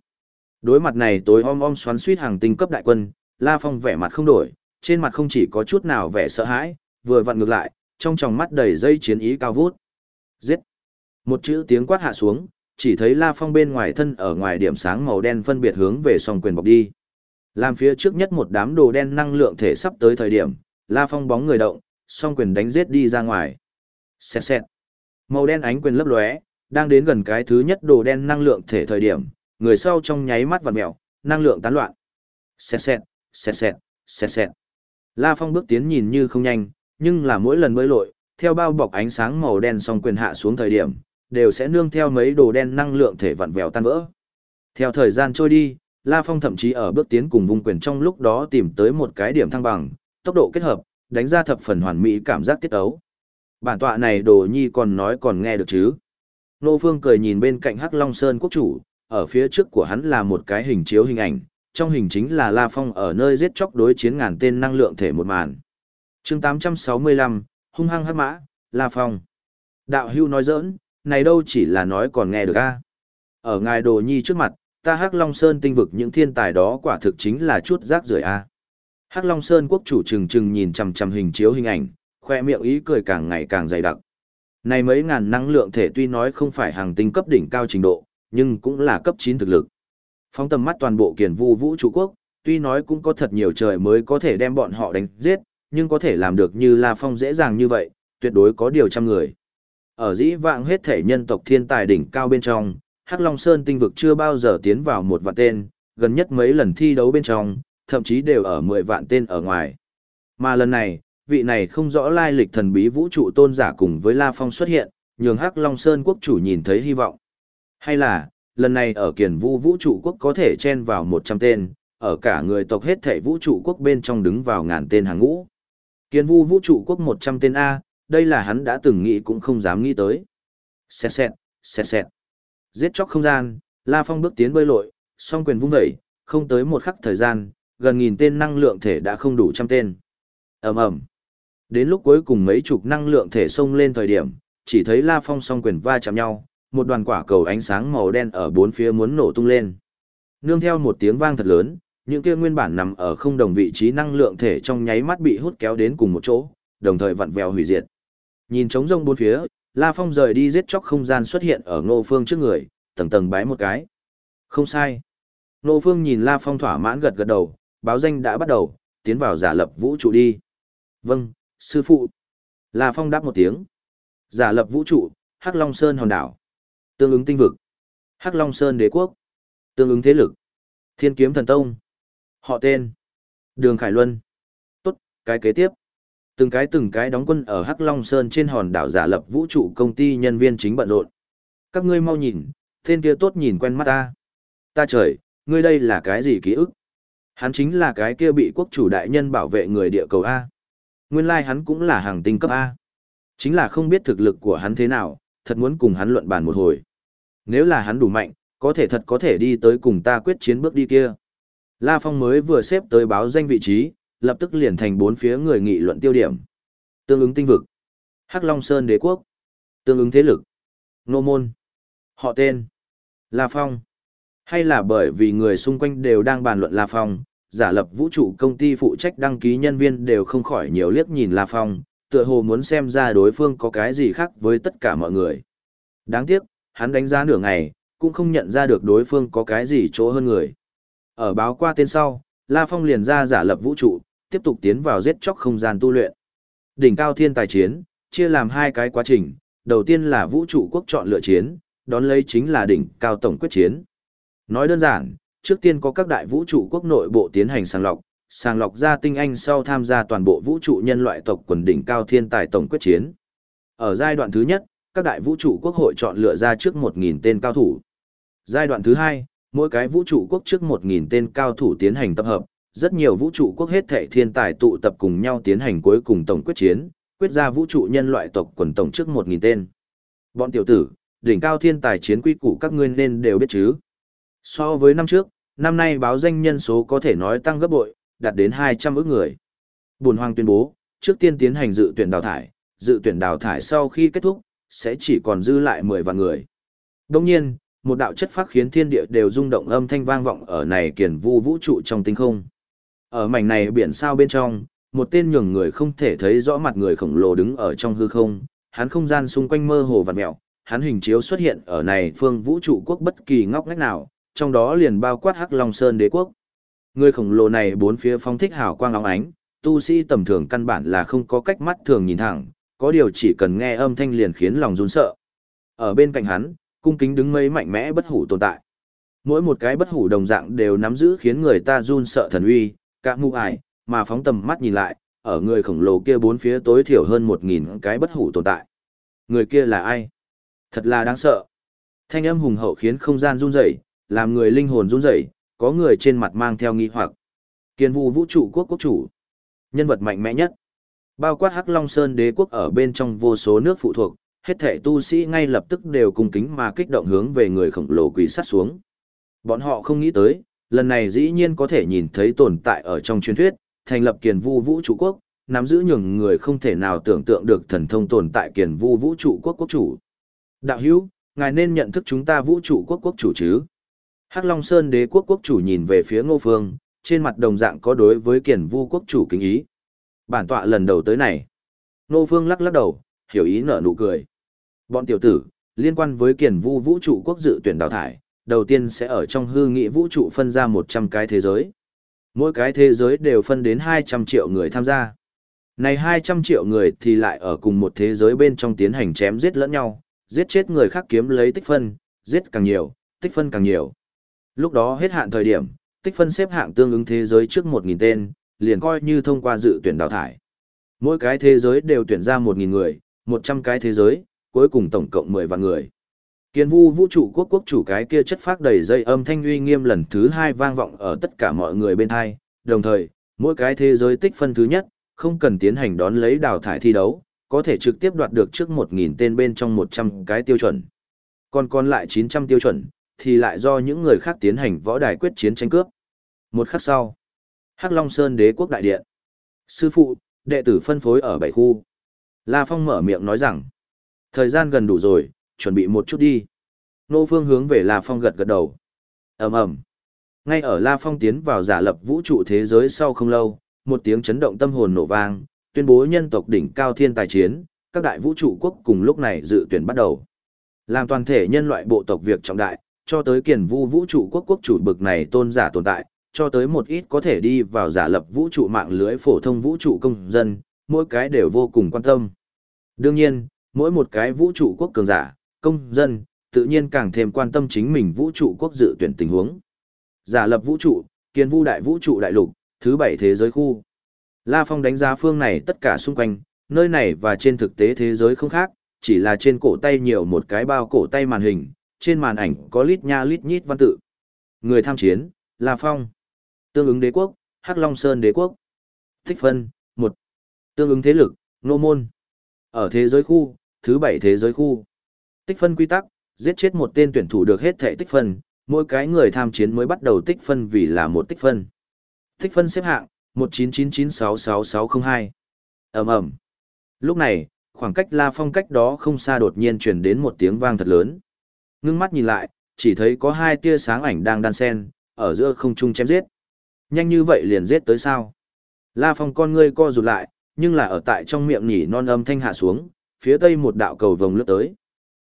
Đối mặt này tối om om xoắn suýt hàng tinh cấp đại quân, La Phong vẻ mặt không đổi, trên mặt không chỉ có chút nào vẻ sợ hãi, vừa vặn ngược lại, trong tròng mắt đầy dây chiến ý cao vút. Giết! Một chữ tiếng quát hạ xuống, chỉ thấy La Phong bên ngoài thân ở ngoài điểm sáng màu đen phân biệt hướng về song quyền bọc đi. Làm phía trước nhất một đám đồ đen năng lượng thể sắp tới thời điểm, La Phong bóng người động, song quyền đánh giết đi ra ngoài. Xẹt xẹt. Màu đen ánh quyền lấp lóe, đang đến gần cái thứ nhất đồ đen năng lượng thể thời điểm, người sau trong nháy mắt vặn mèo, năng lượng tán loạn. Xẹt xẹt, xẹt xẹt, xẹt xẹt. La Phong bước tiến nhìn như không nhanh, nhưng là mỗi lần bơi lội, theo bao bọc ánh sáng màu đen song quyền hạ xuống thời điểm, đều sẽ nương theo mấy đồ đen năng lượng thể vặn vẹo tan vỡ. Theo thời gian trôi đi, La Phong thậm chí ở bước tiến cùng vung quyền trong lúc đó tìm tới một cái điểm thăng bằng, tốc độ kết hợp, đánh ra thập phần hoàn mỹ cảm giác tiết ấu. Bản tọa này đồ nhi còn nói còn nghe được chứ. Nô Phương cười nhìn bên cạnh Hắc Long Sơn quốc chủ, ở phía trước của hắn là một cái hình chiếu hình ảnh, trong hình chính là La Phong ở nơi giết chóc đối chiến ngàn tên năng lượng thể một màn chương 865, hung hăng hắc mã, La Phong. Đạo hưu nói giỡn, này đâu chỉ là nói còn nghe được a Ở ngài đồ nhi trước mặt, ta Hắc Long Sơn tinh vực những thiên tài đó quả thực chính là chút rác rưởi a Hắc Long Sơn quốc chủ trừng trừng nhìn chằm chằm hình chiếu hình ảnh, khoe miệng ý cười càng ngày càng dày đặc. Này mấy ngàn năng lượng thể tuy nói không phải hàng tinh cấp đỉnh cao trình độ, nhưng cũng là cấp 9 thực lực. Phóng tầm mắt toàn bộ kiền vu vũ trụ quốc, tuy nói cũng có thật nhiều trời mới có thể đem bọn họ đánh giết, nhưng có thể làm được như La Phong dễ dàng như vậy, tuyệt đối có điều trăm người. Ở dĩ vạng hết thể nhân tộc thiên tài đỉnh cao bên trong, Hắc Long Sơn tinh vực chưa bao giờ tiến vào một vạn tên, gần nhất mấy lần thi đấu bên trong, thậm chí đều ở 10 vạn tên ở ngoài. Mà lần này, vị này không rõ lai lịch thần bí vũ trụ tôn giả cùng với La Phong xuất hiện, nhường Hắc Long Sơn quốc chủ nhìn thấy hy vọng. Hay là, lần này ở kiền vu vũ trụ quốc có thể chen vào 100 tên, ở cả người tộc hết thể vũ trụ quốc bên trong đứng vào ngàn tên hàng ngũ kiến vu vũ trụ quốc 100 tên A, đây là hắn đã từng nghĩ cũng không dám nghĩ tới. Xẹt xẹt, xẹt xẹt. Giết chóc không gian, La Phong bước tiến bơi lội, song quyền vung vẩy, không tới một khắc thời gian, gần nghìn tên năng lượng thể đã không đủ trăm tên. ầm ầm Đến lúc cuối cùng mấy chục năng lượng thể xông lên thời điểm, chỉ thấy La Phong song quyền va chạm nhau, một đoàn quả cầu ánh sáng màu đen ở bốn phía muốn nổ tung lên. Nương theo một tiếng vang thật lớn, những kia nguyên bản nằm ở không đồng vị trí năng lượng thể trong nháy mắt bị hút kéo đến cùng một chỗ, đồng thời vặn vẹo hủy diệt. Nhìn trống rông bốn phía, La Phong rời đi giết chóc không gian xuất hiện ở Ngô Phương trước người, tầng tầng bái một cái. Không sai. Ngô Phương nhìn La Phong thỏa mãn gật gật đầu, báo danh đã bắt đầu, tiến vào giả lập vũ trụ đi. Vâng, sư phụ. La Phong đáp một tiếng. Giả lập vũ trụ, Hắc Long Sơn hòn đảo. Tương ứng tinh vực. Hắc Long Sơn đế quốc. Tương ứng thế lực. Thiên kiếm thần tông. Họ tên. Đường Khải Luân. Tốt, cái kế tiếp. Từng cái từng cái đóng quân ở Hắc Long Sơn trên hòn đảo giả lập vũ trụ công ty nhân viên chính bận rộn. Các ngươi mau nhìn, tên kia tốt nhìn quen mắt ta. Ta trời, ngươi đây là cái gì ký ức? Hắn chính là cái kia bị quốc chủ đại nhân bảo vệ người địa cầu A. Nguyên lai like hắn cũng là hàng tinh cấp A. Chính là không biết thực lực của hắn thế nào, thật muốn cùng hắn luận bàn một hồi. Nếu là hắn đủ mạnh, có thể thật có thể đi tới cùng ta quyết chiến bước đi kia. La Phong mới vừa xếp tới báo danh vị trí, lập tức liền thành bốn phía người nghị luận tiêu điểm. Tương ứng tinh vực. Hắc Long Sơn đế quốc. Tương ứng thế lực. Nô môn. Họ tên. La Phong. Hay là bởi vì người xung quanh đều đang bàn luận La Phong, giả lập vũ trụ công ty phụ trách đăng ký nhân viên đều không khỏi nhiều liếc nhìn La Phong, tựa hồ muốn xem ra đối phương có cái gì khác với tất cả mọi người. Đáng tiếc, hắn đánh giá nửa ngày, cũng không nhận ra được đối phương có cái gì chỗ hơn người. Ở báo qua tên sau, La Phong liền ra giả lập vũ trụ, tiếp tục tiến vào giết chóc không gian tu luyện. Đỉnh cao thiên tài chiến, chia làm hai cái quá trình, đầu tiên là vũ trụ quốc chọn lựa chiến, đón lấy chính là đỉnh cao tổng quyết chiến. Nói đơn giản, trước tiên có các đại vũ trụ quốc nội bộ tiến hành sàng lọc, sàng lọc ra tinh anh sau tham gia toàn bộ vũ trụ nhân loại tộc quần đỉnh cao thiên tài tổng quyết chiến. Ở giai đoạn thứ nhất, các đại vũ trụ quốc hội chọn lựa ra trước 1.000 tên cao thủ. Giai đoạn thứ hai, mỗi cái vũ trụ quốc trước 1.000 tên cao thủ tiến hành tập hợp, rất nhiều vũ trụ quốc hết thệ thiên tài tụ tập cùng nhau tiến hành cuối cùng tổng quyết chiến, quyết ra vũ trụ nhân loại tộc quần tổng trước 1.000 tên. Bọn tiểu tử, đỉnh cao thiên tài chiến quy củ các ngươi nên đều biết chứ. So với năm trước, năm nay báo danh nhân số có thể nói tăng gấp bội, đạt đến 200 ước người. Bùn Hoàng tuyên bố, trước tiên tiến hành dự tuyển đào thải, dự tuyển đào thải sau khi kết thúc, sẽ chỉ còn dư lại 10 vạn người. Đồng nhiên, một đạo chất phát khiến thiên địa đều rung động âm thanh vang vọng ở này kiền vu vũ trụ trong tinh không. Ở mảnh này biển sao bên trong, một tên nhường người không thể thấy rõ mặt người khổng lồ đứng ở trong hư không, hắn không gian xung quanh mơ hồ vặn mẹo, hắn hình chiếu xuất hiện ở này phương vũ trụ quốc bất kỳ ngóc ngách nào, trong đó liền bao quát Hắc Long Sơn đế quốc. Người khổng lồ này bốn phía phong thích hào quang óng ánh, tu sĩ tầm thường căn bản là không có cách mắt thường nhìn thẳng, có điều chỉ cần nghe âm thanh liền khiến lòng run sợ. Ở bên cạnh hắn, cung kính đứng mấy mạnh mẽ bất hủ tồn tại. Mỗi một cái bất hủ đồng dạng đều nắm giữ khiến người ta run sợ thần uy, cả mụ ải, mà phóng tầm mắt nhìn lại, ở người khổng lồ kia bốn phía tối thiểu hơn một nghìn cái bất hủ tồn tại. Người kia là ai? Thật là đáng sợ. Thanh âm hùng hậu khiến không gian run rẩy, làm người linh hồn run rẩy, có người trên mặt mang theo nghi hoặc. Kiên vu vũ trụ quốc quốc chủ. Nhân vật mạnh mẽ nhất. Bao quát Hắc Long Sơn đế quốc ở bên trong vô số nước phụ thuộc, hết thể tu sĩ ngay lập tức đều cung kính mà kích động hướng về người khổng lồ quỳ sát xuống. Bọn họ không nghĩ tới, lần này dĩ nhiên có thể nhìn thấy tồn tại ở trong truyền thuyết, thành lập kiền vu vũ trụ quốc, nắm giữ nhường người không thể nào tưởng tượng được thần thông tồn tại kiền vu vũ trụ quốc quốc chủ. Đạo hữu, ngài nên nhận thức chúng ta vũ trụ quốc quốc chủ chứ. Hắc Long Sơn đế quốc quốc chủ nhìn về phía ngô phương, trên mặt đồng dạng có đối với kiền vu quốc chủ kính ý. Bản tọa lần đầu tới này. Ngô phương lắc lắc đầu, hiểu ý nở nụ cười. Bọn tiểu tử, liên quan với kiền vu vũ trụ quốc dự tuyển đào thải, đầu tiên sẽ ở trong hư nghị vũ trụ phân ra 100 cái thế giới. Mỗi cái thế giới đều phân đến 200 triệu người tham gia. Này 200 triệu người thì lại ở cùng một thế giới bên trong tiến hành chém giết lẫn nhau, giết chết người khác kiếm lấy tích phân, giết càng nhiều, tích phân càng nhiều. Lúc đó hết hạn thời điểm, tích phân xếp hạng tương ứng thế giới trước 1.000 tên, liền coi như thông qua dự tuyển đào thải. Mỗi cái thế giới đều tuyển ra 1.000 người, 100 cái thế giới, cuối cùng tổng cộng 10 vạn người. Kiên vu vũ trụ quốc quốc chủ cái kia chất phát đầy dây âm thanh uy nghiêm lần thứ hai vang vọng ở tất cả mọi người bên hai, đồng thời, mỗi cái thế giới tích phân thứ nhất, không cần tiến hành đón lấy đào thải thi đấu, có thể trực tiếp đoạt được trước 1.000 tên bên trong 100 cái tiêu chuẩn. Còn còn lại 900 tiêu chuẩn, thì lại do những người khác tiến hành võ đài quyết chiến tranh cướp. Một khắc sau, Hắc Long Sơn đế quốc đại điện. Sư phụ, đệ tử phân phối ở bảy khu. La Phong mở miệng nói rằng, thời gian gần đủ rồi, chuẩn bị một chút đi. Nô Phương hướng về La Phong gật gật đầu. ầm ầm. Ngay ở La Phong tiến vào giả lập vũ trụ thế giới sau không lâu, một tiếng chấn động tâm hồn nổ vang, tuyên bố nhân tộc đỉnh cao thiên tài chiến, các đại vũ trụ quốc cùng lúc này dự tuyển bắt đầu. Làm toàn thể nhân loại bộ tộc việc trọng đại, cho tới kiền vu vũ trụ quốc quốc chủ bực này tôn giả tồn tại, cho tới một ít có thể đi vào giả lập vũ trụ mạng lưới phổ thông vũ trụ công dân, mỗi cái đều vô cùng quan tâm. Đương nhiên, mỗi một cái vũ trụ quốc cường giả, công dân, tự nhiên càng thêm quan tâm chính mình vũ trụ quốc dự tuyển tình huống. Giả lập vũ trụ, kiên vũ đại vũ trụ đại lục, thứ bảy thế giới khu. La Phong đánh giá phương này tất cả xung quanh, nơi này và trên thực tế thế giới không khác, chỉ là trên cổ tay nhiều một cái bao cổ tay màn hình, trên màn ảnh có lít nha lít nhít văn tự. Người tham chiến, La Phong. Tương ứng đế quốc, Hắc Long Sơn đế quốc. Thích phân, một Tương ứng thế lực, Nô Môn. Ở thế giới khu, thứ bảy thế giới khu. Tích phân quy tắc, giết chết một tên tuyển thủ được hết thể tích phân, mỗi cái người tham chiến mới bắt đầu tích phân vì là một tích phân. Tích phân xếp hạng, 199966602. ầm ầm Lúc này, khoảng cách La Phong cách đó không xa đột nhiên truyền đến một tiếng vang thật lớn. Ngưng mắt nhìn lại, chỉ thấy có hai tia sáng ảnh đang đan sen, ở giữa không trung chém giết. Nhanh như vậy liền giết tới sao? La Phong con ngươi co rụt lại, nhưng là ở tại trong miệng nhỉ non âm thanh hạ xuống, phía tây một đạo cầu vồng lướt tới.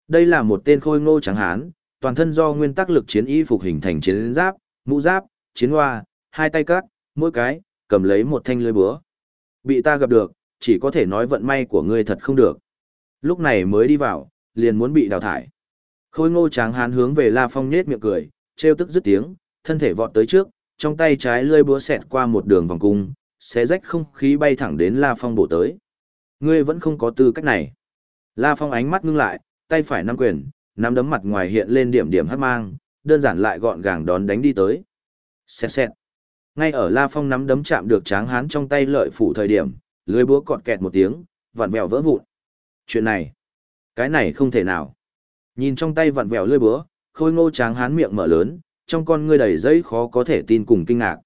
Đây là một tên khôi ngô trắng hán, toàn thân do nguyên tắc lực chiến y phục hình thành chiến giáp, mũ giáp, chiến hoa, hai tay cắt, mỗi cái, cầm lấy một thanh lưới búa. Bị ta gặp được, chỉ có thể nói vận may của ngươi thật không được. Lúc này mới đi vào, liền muốn bị đào thải. Khôi ngô tráng hán hướng về La Phong nhết miệng cười, trêu tức dứt tiếng, thân thể vọt tới trước, trong tay trái lưỡi búa xẹt qua một đường vòng cung, xé rách không khí bay thẳng đến La Phong bổ tới. Ngươi vẫn không có tư cách này. La Phong ánh mắt ngưng lại, tay phải nắm quyền, nắm đấm mặt ngoài hiện lên điểm điểm hắc mang, đơn giản lại gọn gàng đón đánh đi tới. Xẹt xẹt. Ngay ở La Phong nắm đấm chạm được tráng hán trong tay lợi phủ thời điểm, lưới búa cọt kẹt một tiếng, vặn vẹo vỡ vụn. Chuyện này, cái này không thể nào. Nhìn trong tay vặn vẹo lưới búa, khôi ngô tráng hán miệng mở lớn, trong con ngươi đầy giấy khó có thể tin cùng kinh ngạc.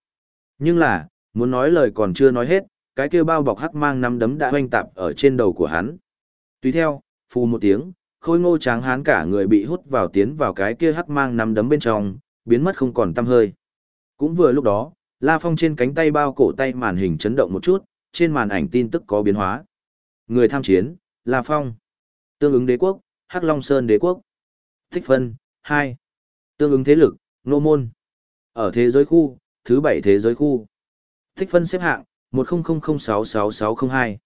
Nhưng là, muốn nói lời còn chưa nói hết, cái kia bao bọc hắc mang nắm đấm đã hoanh tạp ở trên đầu của hắn. Tùy theo, phù một tiếng, khôi ngô tráng hán cả người bị hút vào tiến vào cái kia hắc mang nắm đấm bên trong, biến mất không còn tăm hơi. Cũng vừa lúc đó, La Phong trên cánh tay bao cổ tay màn hình chấn động một chút, trên màn ảnh tin tức có biến hóa. Người tham chiến, La Phong. Tương ứng đế quốc, Hắc Long Sơn đế quốc. Thích phân, 2. Tương ứng thế lực, Nô Môn. Ở thế giới khu, thứ 7 thế giới khu. Thích phân xếp hạng, 1000666602.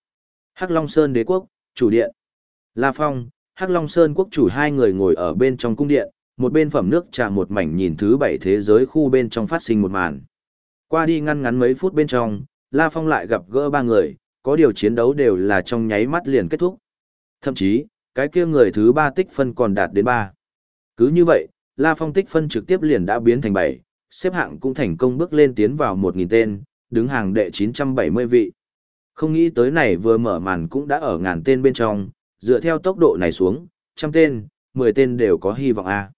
Hắc Long Sơn đế quốc, chủ điện. La Phong, Hắc Long Sơn quốc chủ hai người ngồi ở bên trong cung điện, một bên phẩm nước trà một mảnh nhìn thứ bảy thế giới khu bên trong phát sinh một màn. Qua đi ngăn ngắn mấy phút bên trong, La Phong lại gặp gỡ ba người, có điều chiến đấu đều là trong nháy mắt liền kết thúc. Thậm chí, cái kia người thứ ba tích phân còn đạt đến ba. Cứ như vậy, La Phong tích phân trực tiếp liền đã biến thành bảy, xếp hạng cũng thành công bước lên tiến vào 1.000 tên, đứng hàng đệ 970 vị. Không nghĩ tới này vừa mở màn cũng đã ở ngàn tên bên trong, dựa theo tốc độ này xuống, trăm tên, 10 tên đều có hy vọng a.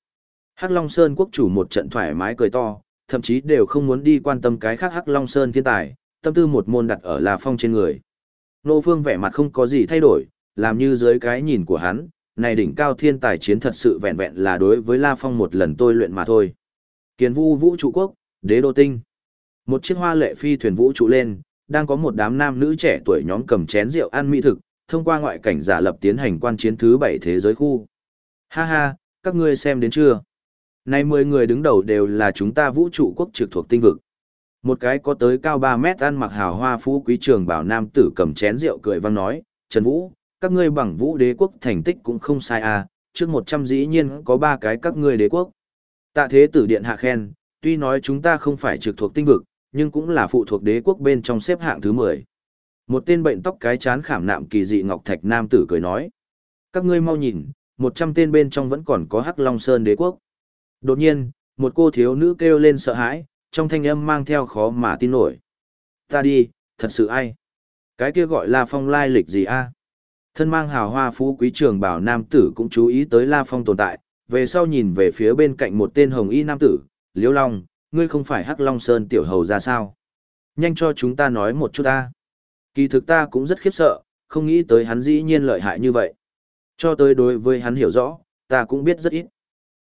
Hắc Long Sơn quốc chủ một trận thoải mái cười to, thậm chí đều không muốn đi quan tâm cái khác Hắc Long Sơn thiên tài, tâm tư một môn đặt ở La Phong trên người. Nô Phương vẻ mặt không có gì thay đổi, làm như dưới cái nhìn của hắn, này đỉnh cao thiên tài chiến thật sự vẹn vẹn là đối với La Phong một lần tôi luyện mà thôi. Kiến vu vũ trụ quốc, đế đô tinh. Một chiếc hoa lệ phi thuyền vũ trụ lên, đang có một đám nam nữ trẻ tuổi nhóm cầm chén rượu ăn mỹ thực, thông qua ngoại cảnh giả lập tiến hành quan chiến thứ bảy thế giới khu. Ha ha, các ngươi xem đến chưa? Nay mười người đứng đầu đều là chúng ta vũ trụ quốc trực thuộc tinh vực. Một cái có tới cao 3 mét ăn mặc hào hoa phú quý trường bảo nam tử cầm chén rượu cười vang nói, Trần Vũ, các ngươi bằng vũ đế quốc thành tích cũng không sai à, trước 100 dĩ nhiên có ba cái các ngươi đế quốc. Tạ thế tử điện hạ khen, tuy nói chúng ta không phải trực thuộc tinh vực, nhưng cũng là phụ thuộc đế quốc bên trong xếp hạng thứ 10. Một tên bệnh tóc cái chán khảm nạm kỳ dị ngọc thạch nam tử cười nói. Các ngươi mau nhìn, 100 tên bên trong vẫn còn có Hắc Long Sơn đế quốc. Đột nhiên, một cô thiếu nữ kêu lên sợ hãi, trong thanh âm mang theo khó mà tin nổi. Ta đi, thật sự ai? Cái kia gọi là phong lai lịch gì a? Thân mang hào hoa phú quý trường bảo nam tử cũng chú ý tới La Phong tồn tại, về sau nhìn về phía bên cạnh một tên hồng y nam tử, Liễu Long, ngươi không phải Hắc Long Sơn tiểu hầu ra sao? Nhanh cho chúng ta nói một chút ta. Kỳ thực ta cũng rất khiếp sợ, không nghĩ tới hắn dĩ nhiên lợi hại như vậy. Cho tới đối với hắn hiểu rõ, ta cũng biết rất ít.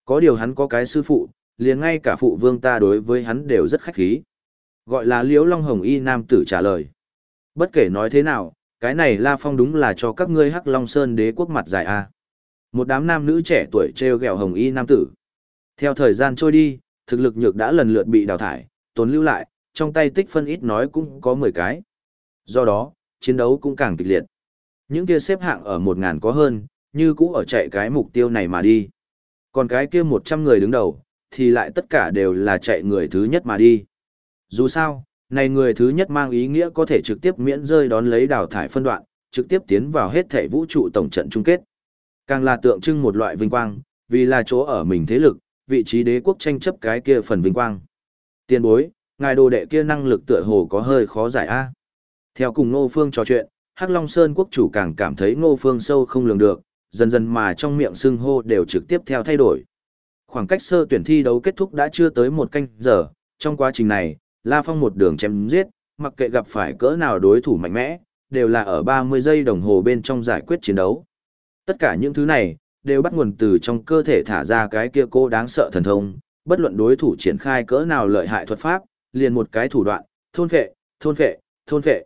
Có điều hắn có cái sư phụ, liền ngay cả phụ vương ta đối với hắn đều rất khách khí. Gọi là Liễu Long Hồng Y Nam tử trả lời. Bất kể nói thế nào, cái này La Phong đúng là cho các ngươi Hắc Long Sơn đế quốc mặt dài a. Một đám nam nữ trẻ tuổi treo gẹo Hồng Y Nam tử. Theo thời gian trôi đi, thực lực nhược đã lần lượt bị đào thải, tốn lưu lại, trong tay tích phân ít nói cũng có 10 cái. Do đó, chiến đấu cũng càng kịch liệt. Những kia xếp hạng ở 1.000 có hơn, như cũ ở chạy cái mục tiêu này mà đi. Còn cái kia 100 người đứng đầu, thì lại tất cả đều là chạy người thứ nhất mà đi. Dù sao, này người thứ nhất mang ý nghĩa có thể trực tiếp miễn rơi đón lấy đào thải phân đoạn, trực tiếp tiến vào hết thể vũ trụ tổng trận chung kết. Càng là tượng trưng một loại vinh quang, vì là chỗ ở mình thế lực, vị trí đế quốc tranh chấp cái kia phần vinh quang. Tiên bối, ngài đồ đệ kia năng lực tựa hồ có hơi khó giải a. Theo cùng Ngô Phương trò chuyện, Hắc Long Sơn quốc chủ càng cảm thấy Ngô Phương sâu không lường được, dần dần mà trong miệng xưng hô đều trực tiếp theo thay đổi. Khoảng cách sơ tuyển thi đấu kết thúc đã chưa tới một canh giờ, trong quá trình này, La Phong một đường chém giết, mặc kệ gặp phải cỡ nào đối thủ mạnh mẽ, đều là ở 30 giây đồng hồ bên trong giải quyết chiến đấu. Tất cả những thứ này, đều bắt nguồn từ trong cơ thể thả ra cái kia cô đáng sợ thần thông, bất luận đối thủ triển khai cỡ nào lợi hại thuật pháp, liền một cái thủ đoạn, thôn phệ, thôn phệ, thôn phệ.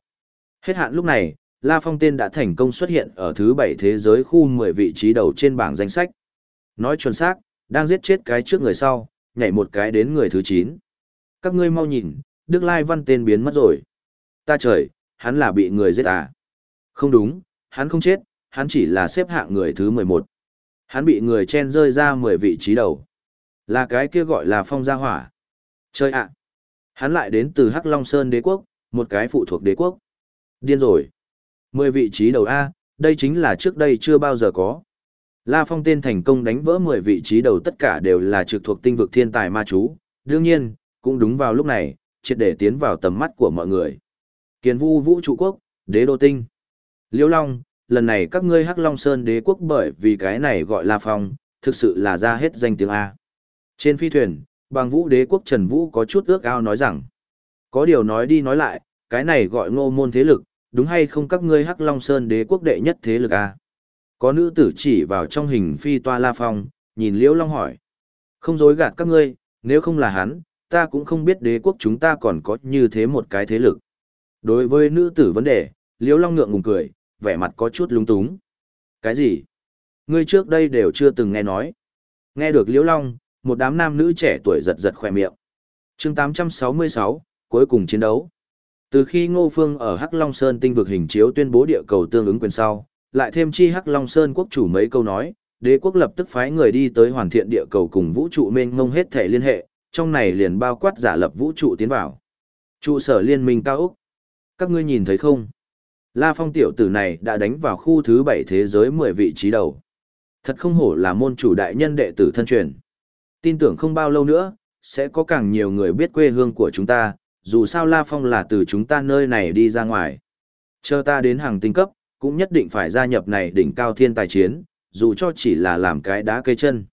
Hết hạn lúc này, La Phong tên đã thành công xuất hiện ở thứ 7 thế giới khu 10 vị trí đầu trên bảng danh sách. Nói chuẩn xác, đang giết chết cái trước người sau, nhảy một cái đến người thứ 9. Các ngươi mau nhìn, Đức Lai Văn tên biến mất rồi. Ta trời, hắn là bị người giết à? Không đúng, hắn không chết, hắn chỉ là xếp hạng người thứ 11. Hắn bị người chen rơi ra 10 vị trí đầu. Là cái kia gọi là phong gia hỏa. Chơi ạ! Hắn lại đến từ Hắc Long Sơn đế quốc, một cái phụ thuộc đế quốc. Điên rồi! 10 vị trí đầu A, đây chính là trước đây chưa bao giờ có. La Phong tên thành công đánh vỡ 10 vị trí đầu tất cả đều là trực thuộc tinh vực thiên tài ma chú. Đương nhiên, cũng đúng vào lúc này, triệt để tiến vào tầm mắt của mọi người. Kiến vu vũ trụ quốc, đế đô tinh. Liêu Long, lần này các ngươi Hắc Long Sơn đế quốc bởi vì cái này gọi la phong, thực sự là ra hết danh tiếng A. Trên phi thuyền, bằng vũ đế quốc Trần Vũ có chút ước ao nói rằng, có điều nói đi nói lại, cái này gọi ngô môn thế lực, đúng hay không các ngươi Hắc Long Sơn đế quốc đệ nhất thế lực A. Có nữ tử chỉ vào trong hình phi toa la phong, nhìn Liễu Long hỏi. Không dối gạt các ngươi, nếu không là hắn, ta cũng không biết đế quốc chúng ta còn có như thế một cái thế lực. Đối với nữ tử vấn đề, Liễu Long ngượng ngùng cười, vẻ mặt có chút lúng túng. Cái gì? Ngươi trước đây đều chưa từng nghe nói. Nghe được Liễu Long, một đám nam nữ trẻ tuổi giật giật khỏe miệng. chương 866, cuối cùng chiến đấu. Từ khi Ngô Phương ở Hắc Long Sơn tinh vực hình chiếu tuyên bố địa cầu tương ứng quyền sau, lại thêm chi Hắc Long Sơn quốc chủ mấy câu nói, đế quốc lập tức phái người đi tới hoàn thiện địa cầu cùng vũ trụ mênh mông hết thể liên hệ, trong này liền bao quát giả lập vũ trụ tiến vào. Trụ sở liên minh cao Úc. Các ngươi nhìn thấy không? La Phong tiểu tử này đã đánh vào khu thứ bảy thế giới mười vị trí đầu. Thật không hổ là môn chủ đại nhân đệ tử thân truyền. Tin tưởng không bao lâu nữa, sẽ có càng nhiều người biết quê hương của chúng ta, dù sao La Phong là từ chúng ta nơi này đi ra ngoài. Chờ ta đến hàng tinh cấp, cũng nhất định phải gia nhập này đỉnh cao thiên tài chiến, dù cho chỉ là làm cái đá cây chân.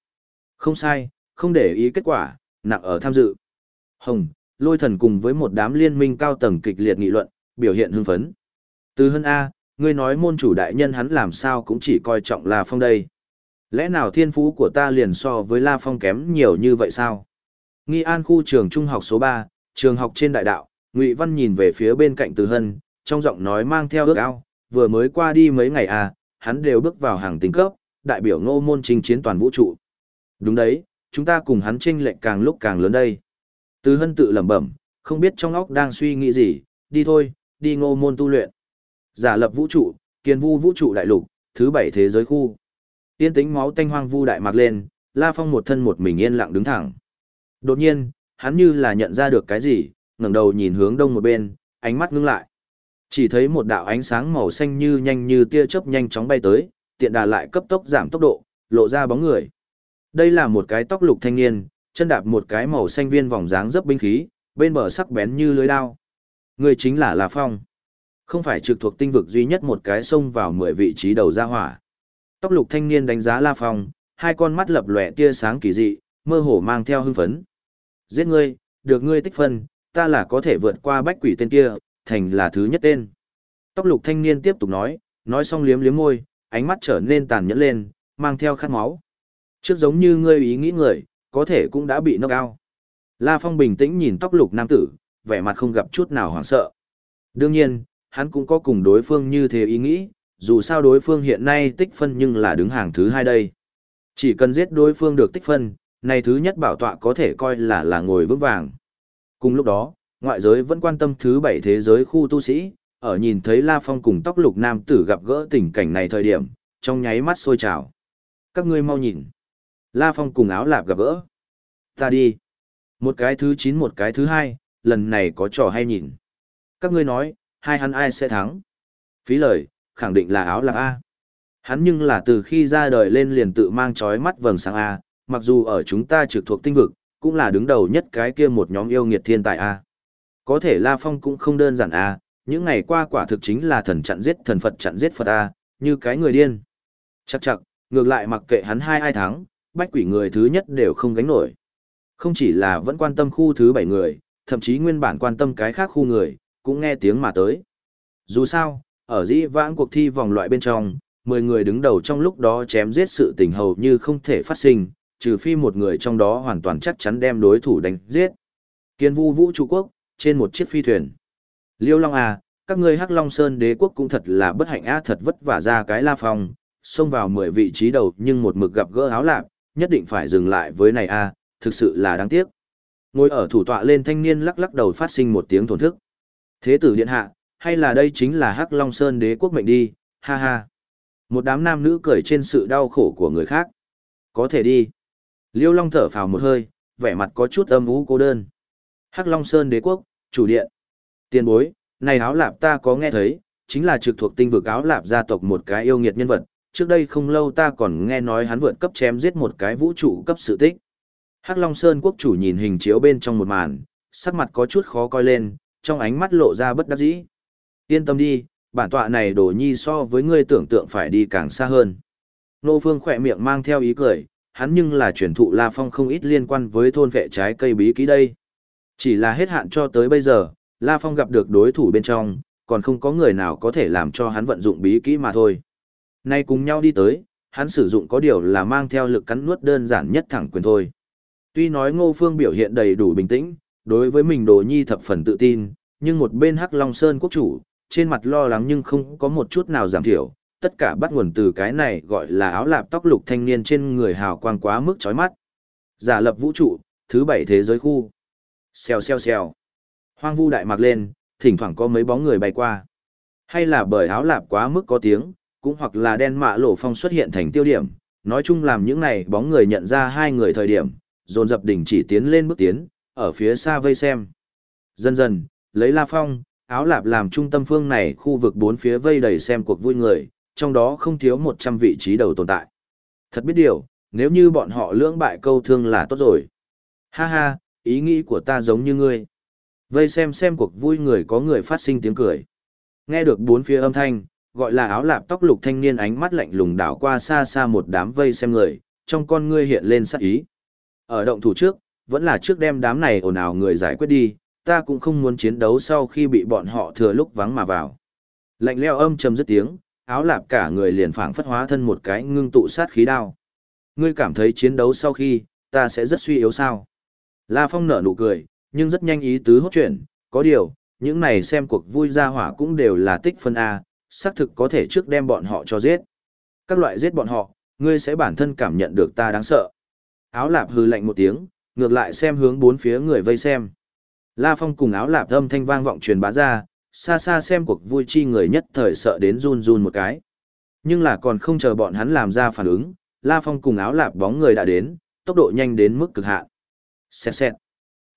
Không sai, không để ý kết quả, nặng ở tham dự. Hồng, lôi thần cùng với một đám liên minh cao tầng kịch liệt nghị luận, biểu hiện hưng phấn. Từ hân A, ngươi nói môn chủ đại nhân hắn làm sao cũng chỉ coi trọng La Phong đây. Lẽ nào thiên phú của ta liền so với La Phong kém nhiều như vậy sao? Nghi An khu trường trung học số 3, trường học trên đại đạo, Ngụy Văn nhìn về phía bên cạnh Từ Hân, trong giọng nói mang theo ước ao, vừa mới qua đi mấy ngày à, hắn đều bước vào hàng tính cấp, đại biểu ngô môn trình chiến toàn vũ trụ. Đúng đấy, chúng ta cùng hắn tranh lệch càng lúc càng lớn đây. Từ Hân tự lẩm bẩm, không biết trong óc đang suy nghĩ gì, đi thôi, đi ngô môn tu luyện. Giả lập vũ trụ, kiên vu vũ trụ đại lục, thứ bảy thế giới khu. Tiên tính máu tanh hoang vu đại mạc lên, La Phong một thân một mình yên lặng đứng thẳng. Đột nhiên, hắn như là nhận ra được cái gì, ngẩng đầu nhìn hướng đông một bên, ánh mắt ngưng lại. Chỉ thấy một đạo ánh sáng màu xanh như nhanh như tia chớp nhanh chóng bay tới, tiện đà lại cấp tốc giảm tốc độ, lộ ra bóng người. Đây là một cái tóc lục thanh niên, chân đạp một cái màu xanh viên vòng dáng dấp binh khí, bên bờ sắc bén như lưới đao. Người chính là La Phong. Không phải trực thuộc tinh vực duy nhất một cái xông vào 10 vị trí đầu ra hỏa. Tóc lục thanh niên đánh giá La Phong, hai con mắt lập lòe tia sáng kỳ dị, mơ hồ mang theo hưng phấn. Giết ngươi, được ngươi tích phân, ta là có thể vượt qua bách quỷ tên kia, thành là thứ nhất tên. Tóc lục thanh niên tiếp tục nói, nói xong liếm liếm môi, ánh mắt trở nên tàn nhẫn lên, mang theo khát máu. Trước giống như ngươi ý nghĩ người, có thể cũng đã bị knock out. La Phong bình tĩnh nhìn tóc lục nam tử, vẻ mặt không gặp chút nào hoảng sợ. Đương nhiên, hắn cũng có cùng đối phương như thế ý nghĩ, dù sao đối phương hiện nay tích phân nhưng là đứng hàng thứ hai đây. Chỉ cần giết đối phương được tích phân, này thứ nhất bảo tọa có thể coi là là ngồi vững vàng. Cùng lúc đó, ngoại giới vẫn quan tâm thứ bảy thế giới khu tu sĩ, ở nhìn thấy La Phong cùng tóc lục nam tử gặp gỡ tình cảnh này thời điểm, trong nháy mắt sôi trào. Các ngươi mau nhìn. La Phong cùng áo lạp gặp gỡ. Ta đi. Một cái thứ chín một cái thứ hai, lần này có trò hay nhìn. Các ngươi nói, hai hắn ai sẽ thắng? Phí lời, khẳng định là áo lạp A. Hắn nhưng là từ khi ra đời lên liền tự mang trói mắt vầng sáng A, mặc dù ở chúng ta trực thuộc tinh vực, cũng là đứng đầu nhất cái kia một nhóm yêu nghiệt thiên tài A. Có thể La Phong cũng không đơn giản A, những ngày qua quả thực chính là thần chặn giết thần Phật chặn giết Phật A, như cái người điên. Chắc chắc, ngược lại mặc kệ hắn hai ai thắng, bách quỷ người thứ nhất đều không gánh nổi. Không chỉ là vẫn quan tâm khu thứ bảy người, thậm chí nguyên bản quan tâm cái khác khu người, cũng nghe tiếng mà tới. Dù sao, ở dĩ vãng cuộc thi vòng loại bên trong, 10 người đứng đầu trong lúc đó chém giết sự tình hầu như không thể phát sinh, trừ phi một người trong đó hoàn toàn chắc chắn đem đối thủ đánh giết. Kiên vu vũ trụ quốc, trên một chiếc phi thuyền. Liêu Long à, các ngươi Hắc Long Sơn đế quốc cũng thật là bất hạnh á thật vất vả ra cái la phong, xông vào 10 vị trí đầu nhưng một mực gặp gỡ áo lạp, nhất định phải dừng lại với này a, thực sự là đáng tiếc. Ngồi ở thủ tọa lên thanh niên lắc lắc đầu phát sinh một tiếng thổn thức. Thế tử điện hạ, hay là đây chính là Hắc Long Sơn đế quốc mệnh đi, ha ha. Một đám nam nữ cười trên sự đau khổ của người khác. Có thể đi. Liêu Long thở phào một hơi, vẻ mặt có chút âm ú cô đơn. Hắc Long Sơn đế quốc, chủ điện. Tiền bối, này áo lạp ta có nghe thấy, chính là trực thuộc tinh vực áo lạp gia tộc một cái yêu nghiệt nhân vật. Trước đây không lâu ta còn nghe nói hắn vượt cấp chém giết một cái vũ trụ cấp sự tích. Hắc Long Sơn quốc chủ nhìn hình chiếu bên trong một màn, sắc mặt có chút khó coi lên, trong ánh mắt lộ ra bất đắc dĩ. Yên tâm đi, bản tọa này đồ nhi so với ngươi tưởng tượng phải đi càng xa hơn. Nô Phương khỏe miệng mang theo ý cười, hắn nhưng là truyền thụ La Phong không ít liên quan với thôn vệ trái cây bí kỹ đây. Chỉ là hết hạn cho tới bây giờ, La Phong gặp được đối thủ bên trong, còn không có người nào có thể làm cho hắn vận dụng bí kỹ mà thôi. Nay cùng nhau đi tới, hắn sử dụng có điều là mang theo lực cắn nuốt đơn giản nhất thẳng quyền thôi. Tuy nói Ngô Phương biểu hiện đầy đủ bình tĩnh, đối với mình đồ nhi thập phần tự tin, nhưng một bên Hắc Long Sơn quốc chủ, trên mặt lo lắng nhưng không có một chút nào giảm thiểu, tất cả bắt nguồn từ cái này gọi là áo lạp tóc lục thanh niên trên người hào quang quá mức chói mắt. Giả lập vũ trụ, thứ bảy thế giới khu. Xèo xèo xèo. Hoang vu đại mạc lên, thỉnh thoảng có mấy bóng người bay qua. Hay là bởi áo lạp quá mức có tiếng, cũng hoặc là đen mạ lộ phong xuất hiện thành tiêu điểm, Nói chung làm những này bóng người nhận ra hai người thời điểm, dồn dập đỉnh chỉ tiến lên bước tiến, ở phía xa vây xem. Dần dần, lấy La Phong, áo lạp làm trung tâm phương này khu vực bốn phía vây đầy xem cuộc vui người, trong đó không thiếu 100 vị trí đầu tồn tại. Thật biết điều, nếu như bọn họ lưỡng bại câu thương là tốt rồi. Ha ha, ý nghĩ của ta giống như ngươi. Vây xem xem cuộc vui người có người phát sinh tiếng cười. Nghe được bốn phía âm thanh, gọi là áo lạp tóc lục thanh niên ánh mắt lạnh lùng đảo qua xa xa một đám vây xem người, trong con ngươi hiện lên sắc ý. Ở động thủ trước, vẫn là trước đem đám này ồn ào người giải quyết đi, ta cũng không muốn chiến đấu sau khi bị bọn họ thừa lúc vắng mà vào. Lạnh leo âm trầm dứt tiếng, áo lạp cả người liền phảng phất hóa thân một cái ngưng tụ sát khí đao. Ngươi cảm thấy chiến đấu sau khi, ta sẽ rất suy yếu sao? La Phong nở nụ cười, nhưng rất nhanh ý tứ hốt chuyển. có điều, những này xem cuộc vui ra hỏa cũng đều là tích phân A, xác thực có thể trước đem bọn họ cho giết. Các loại giết bọn họ, ngươi sẽ bản thân cảm nhận được ta đáng sợ. Áo lạp hư lạnh một tiếng, ngược lại xem hướng bốn phía người vây xem. La Phong cùng áo lạp âm thanh vang vọng truyền bá ra, xa xa xem cuộc vui chi người nhất thời sợ đến run run một cái. Nhưng là còn không chờ bọn hắn làm ra phản ứng, La Phong cùng áo lạp bóng người đã đến, tốc độ nhanh đến mức cực hạn. Xẹt xẹt.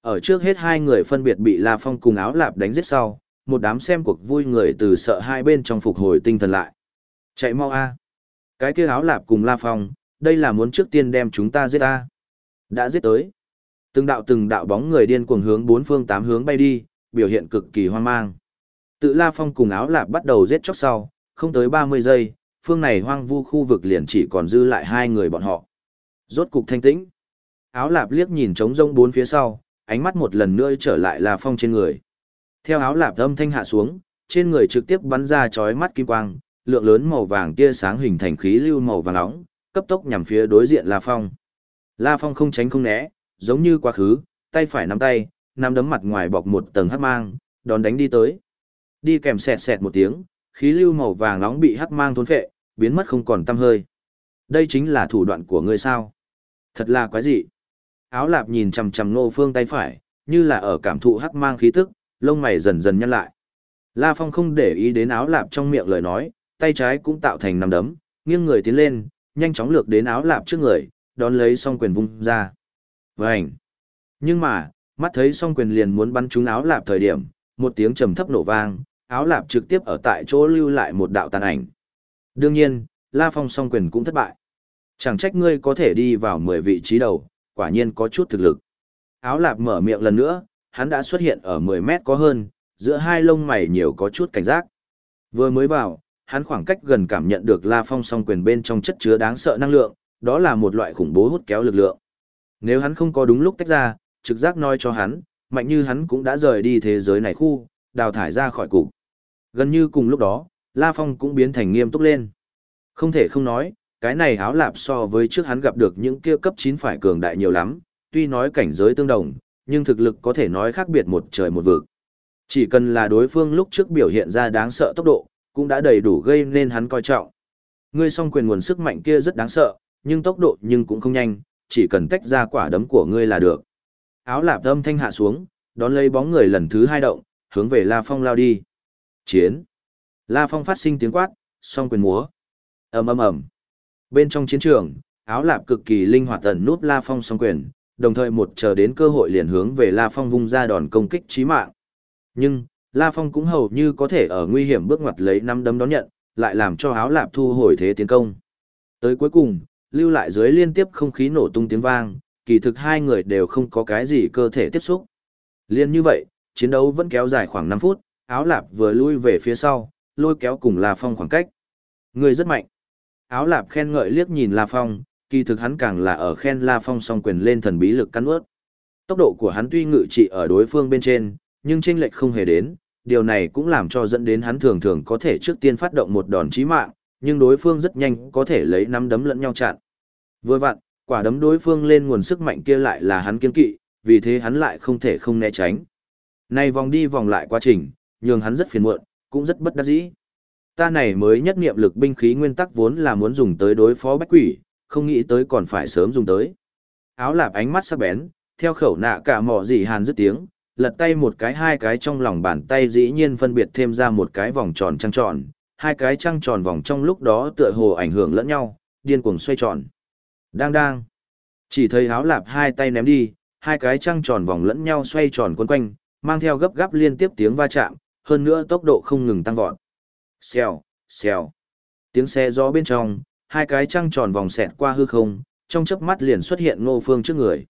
Ở trước hết hai người phân biệt bị La Phong cùng áo lạp đánh giết sau, một đám xem cuộc vui người từ sợ hai bên trong phục hồi tinh thần lại. Chạy mau a. Cái kia áo lạp cùng La Phong, đây là muốn trước tiên đem chúng ta giết a. Đã giết tới. Từng đạo từng đạo bóng người điên cuồng hướng bốn phương tám hướng bay đi, biểu hiện cực kỳ hoang mang. Tự La Phong cùng áo lạp bắt đầu giết chóc sau, không tới 30 giây, phương này hoang vu khu vực liền chỉ còn dư lại hai người bọn họ. Rốt cục thanh tĩnh. Áo lạp liếc nhìn trống rông bốn phía sau, ánh mắt một lần nữa trở lại La Phong trên người. Theo áo lạp âm thanh hạ xuống, trên người trực tiếp bắn ra chói mắt kim quang, lượng lớn màu vàng tia sáng hình thành khí lưu màu vàng nóng, cấp tốc nhằm phía đối diện La Phong. La Phong không tránh không né, giống như quá khứ, tay phải nắm tay, nắm đấm mặt ngoài bọc một tầng hắc mang, đón đánh đi tới. Đi kèm sẹt sẹt một tiếng, khí lưu màu vàng nóng bị hắc mang thôn phệ, biến mất không còn tăm hơi. Đây chính là thủ đoạn của ngươi sao? Thật là quái dị. Áo lạp nhìn chằm chằm Ngô Phương tay phải, như là ở cảm thụ hắc mang khí tức, lông mày dần dần nhăn lại. La Phong không để ý đến áo lạp trong miệng lời nói, tay trái cũng tạo thành nắm đấm, nghiêng người tiến lên, nhanh chóng lược đến áo lạp trước người, đón lấy song quyền vung ra. Vành! Nhưng mà, mắt thấy song quyền liền muốn bắn trúng áo lạp thời điểm, một tiếng trầm thấp nổ vang, áo lạp trực tiếp ở tại chỗ lưu lại một đạo tàn ảnh. Đương nhiên, La Phong song quyền cũng thất bại. Chẳng trách ngươi có thể đi vào 10 vị trí đầu, quả nhiên có chút thực lực. Áo lạp mở miệng lần nữa, hắn đã xuất hiện ở 10 mét có hơn, giữa hai lông mày nhiều có chút cảnh giác. Vừa mới vào, hắn khoảng cách gần cảm nhận được La Phong song quyền bên trong chất chứa đáng sợ năng lượng, đó là một loại khủng bố hút kéo lực lượng. Nếu hắn không có đúng lúc tách ra, trực giác nói cho hắn, mạnh như hắn cũng đã rời đi thế giới này khu, đào thải ra khỏi cục. Gần như cùng lúc đó, La Phong cũng biến thành nghiêm túc lên. Không thể không nói, cái này áo lạp so với trước hắn gặp được những kia cấp 9 phải cường đại nhiều lắm, tuy nói cảnh giới tương đồng, nhưng thực lực có thể nói khác biệt một trời một vực. Chỉ cần là đối phương lúc trước biểu hiện ra đáng sợ tốc độ, cũng đã đầy đủ gây nên hắn coi trọng. Ngươi song quyền nguồn sức mạnh kia rất đáng sợ, nhưng tốc độ nhưng cũng không nhanh, chỉ cần tách ra quả đấm của ngươi là được. Áo lạp âm thanh hạ xuống, đón lấy bóng người lần thứ hai động, hướng về La Phong lao đi. Chiến. La Phong phát sinh tiếng quát, song quyền múa. ầm ầm ầm. Bên trong chiến trường, áo lạp cực kỳ linh hoạt tần nút La Phong song quyền, đồng thời một chờ đến cơ hội liền hướng về La Phong vung ra đòn công kích chí mạng. Nhưng, La Phong cũng hầu như có thể ở nguy hiểm bước ngoặt lấy năm đấm đón nhận, lại làm cho áo lạp thu hồi thế tiến công. Tới cuối cùng, lưu lại dưới liên tiếp không khí nổ tung tiếng vang, kỳ thực hai người đều không có cái gì cơ thể tiếp xúc. Liên như vậy, chiến đấu vẫn kéo dài khoảng 5 phút, áo lạp vừa lui về phía sau, lôi kéo cùng La Phong khoảng cách. Người rất mạnh. Áo lạp khen ngợi liếc nhìn La Phong, kỳ thực hắn càng là ở khen La Phong song quyền lên thần bí lực cắn ướt. Tốc độ của hắn tuy ngự trị ở đối phương bên trên, nhưng chênh lệch không hề đến, điều này cũng làm cho dẫn đến hắn thường thường có thể trước tiên phát động một đòn chí mạng, nhưng đối phương rất nhanh có thể lấy nắm đấm lẫn nhau chặn. Vừa vặn, quả đấm đối phương lên nguồn sức mạnh kia lại là hắn kiên kỵ, vì thế hắn lại không thể không né tránh. Này vòng đi vòng lại quá trình, nhường hắn rất phiền muộn, cũng rất bất đắc dĩ. Ta này mới nhất niệm lực binh khí nguyên tắc vốn là muốn dùng tới đối phó bách quỷ, không nghĩ tới còn phải sớm dùng tới. Áo lạp ánh mắt sắc bén, theo khẩu nạ cả mỏ dị hàn dứt tiếng, lật tay một cái hai cái trong lòng bàn tay dĩ nhiên phân biệt thêm ra một cái vòng tròn trăng tròn, hai cái trăng tròn vòng trong lúc đó tựa hồ ảnh hưởng lẫn nhau, điên cuồng xoay tròn. Đang đang. Chỉ thấy áo lạp hai tay ném đi, hai cái trăng tròn vòng lẫn nhau xoay tròn quấn quanh, mang theo gấp gáp liên tiếp tiếng va chạm, hơn nữa tốc độ không ngừng tăng vọt. Xèo, xèo. Tiếng xe gió bên trong, hai cái trăng tròn vòng xẹt qua hư không, trong chớp mắt liền xuất hiện Ngô Phương trước người.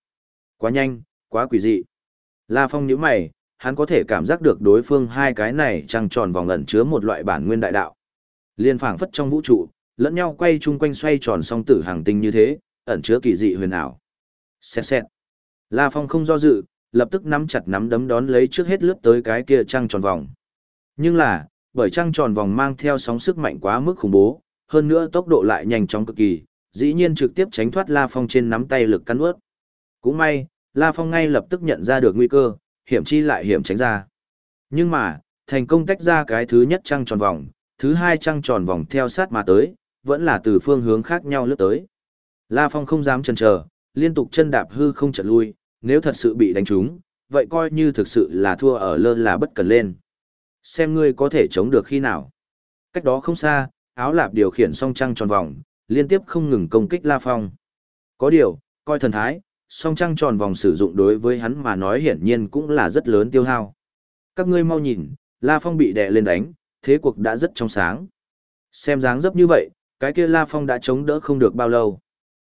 Quá nhanh, quá quỷ dị. La Phong nhíu mày, hắn có thể cảm giác được đối phương hai cái này trăng tròn vòng ẩn chứa một loại bản nguyên đại đạo. Liên phảng phất trong vũ trụ, lẫn nhau quay chung quanh xoay tròn song tử hàng tinh như thế, ẩn chứa kỳ dị huyền ảo. Xẹt xẹt. La Phong không do dự, lập tức nắm chặt nắm đấm đón lấy trước hết lướt tới cái kia trăng tròn vòng. Nhưng là, bởi trăng tròn vòng mang theo sóng sức mạnh quá mức khủng bố, hơn nữa tốc độ lại nhanh chóng cực kỳ, dĩ nhiên trực tiếp tránh thoát La Phong trên nắm tay lực cắn ướt. Cũng may, La Phong ngay lập tức nhận ra được nguy cơ, hiểm chi lại hiểm tránh ra. Nhưng mà, thành công tách ra cái thứ nhất trăng tròn vòng, thứ hai trăng tròn vòng theo sát mà tới, vẫn là từ phương hướng khác nhau lướt tới. La Phong không dám chần chờ, liên tục chân đạp hư không chợt lui, nếu thật sự bị đánh trúng, vậy coi như thực sự là thua ở lơ là bất cần lên. Xem ngươi có thể chống được khi nào. Cách đó không xa, áo lạp điều khiển song trăng tròn vòng, liên tiếp không ngừng công kích La Phong. Có điều, coi thần thái, song trăng tròn vòng sử dụng đối với hắn mà nói hiển nhiên cũng là rất lớn tiêu hao. Các ngươi mau nhìn, La Phong bị đè lên đánh, thế cuộc đã rất trong sáng. Xem dáng dấp như vậy, cái kia La Phong đã chống đỡ không được bao lâu.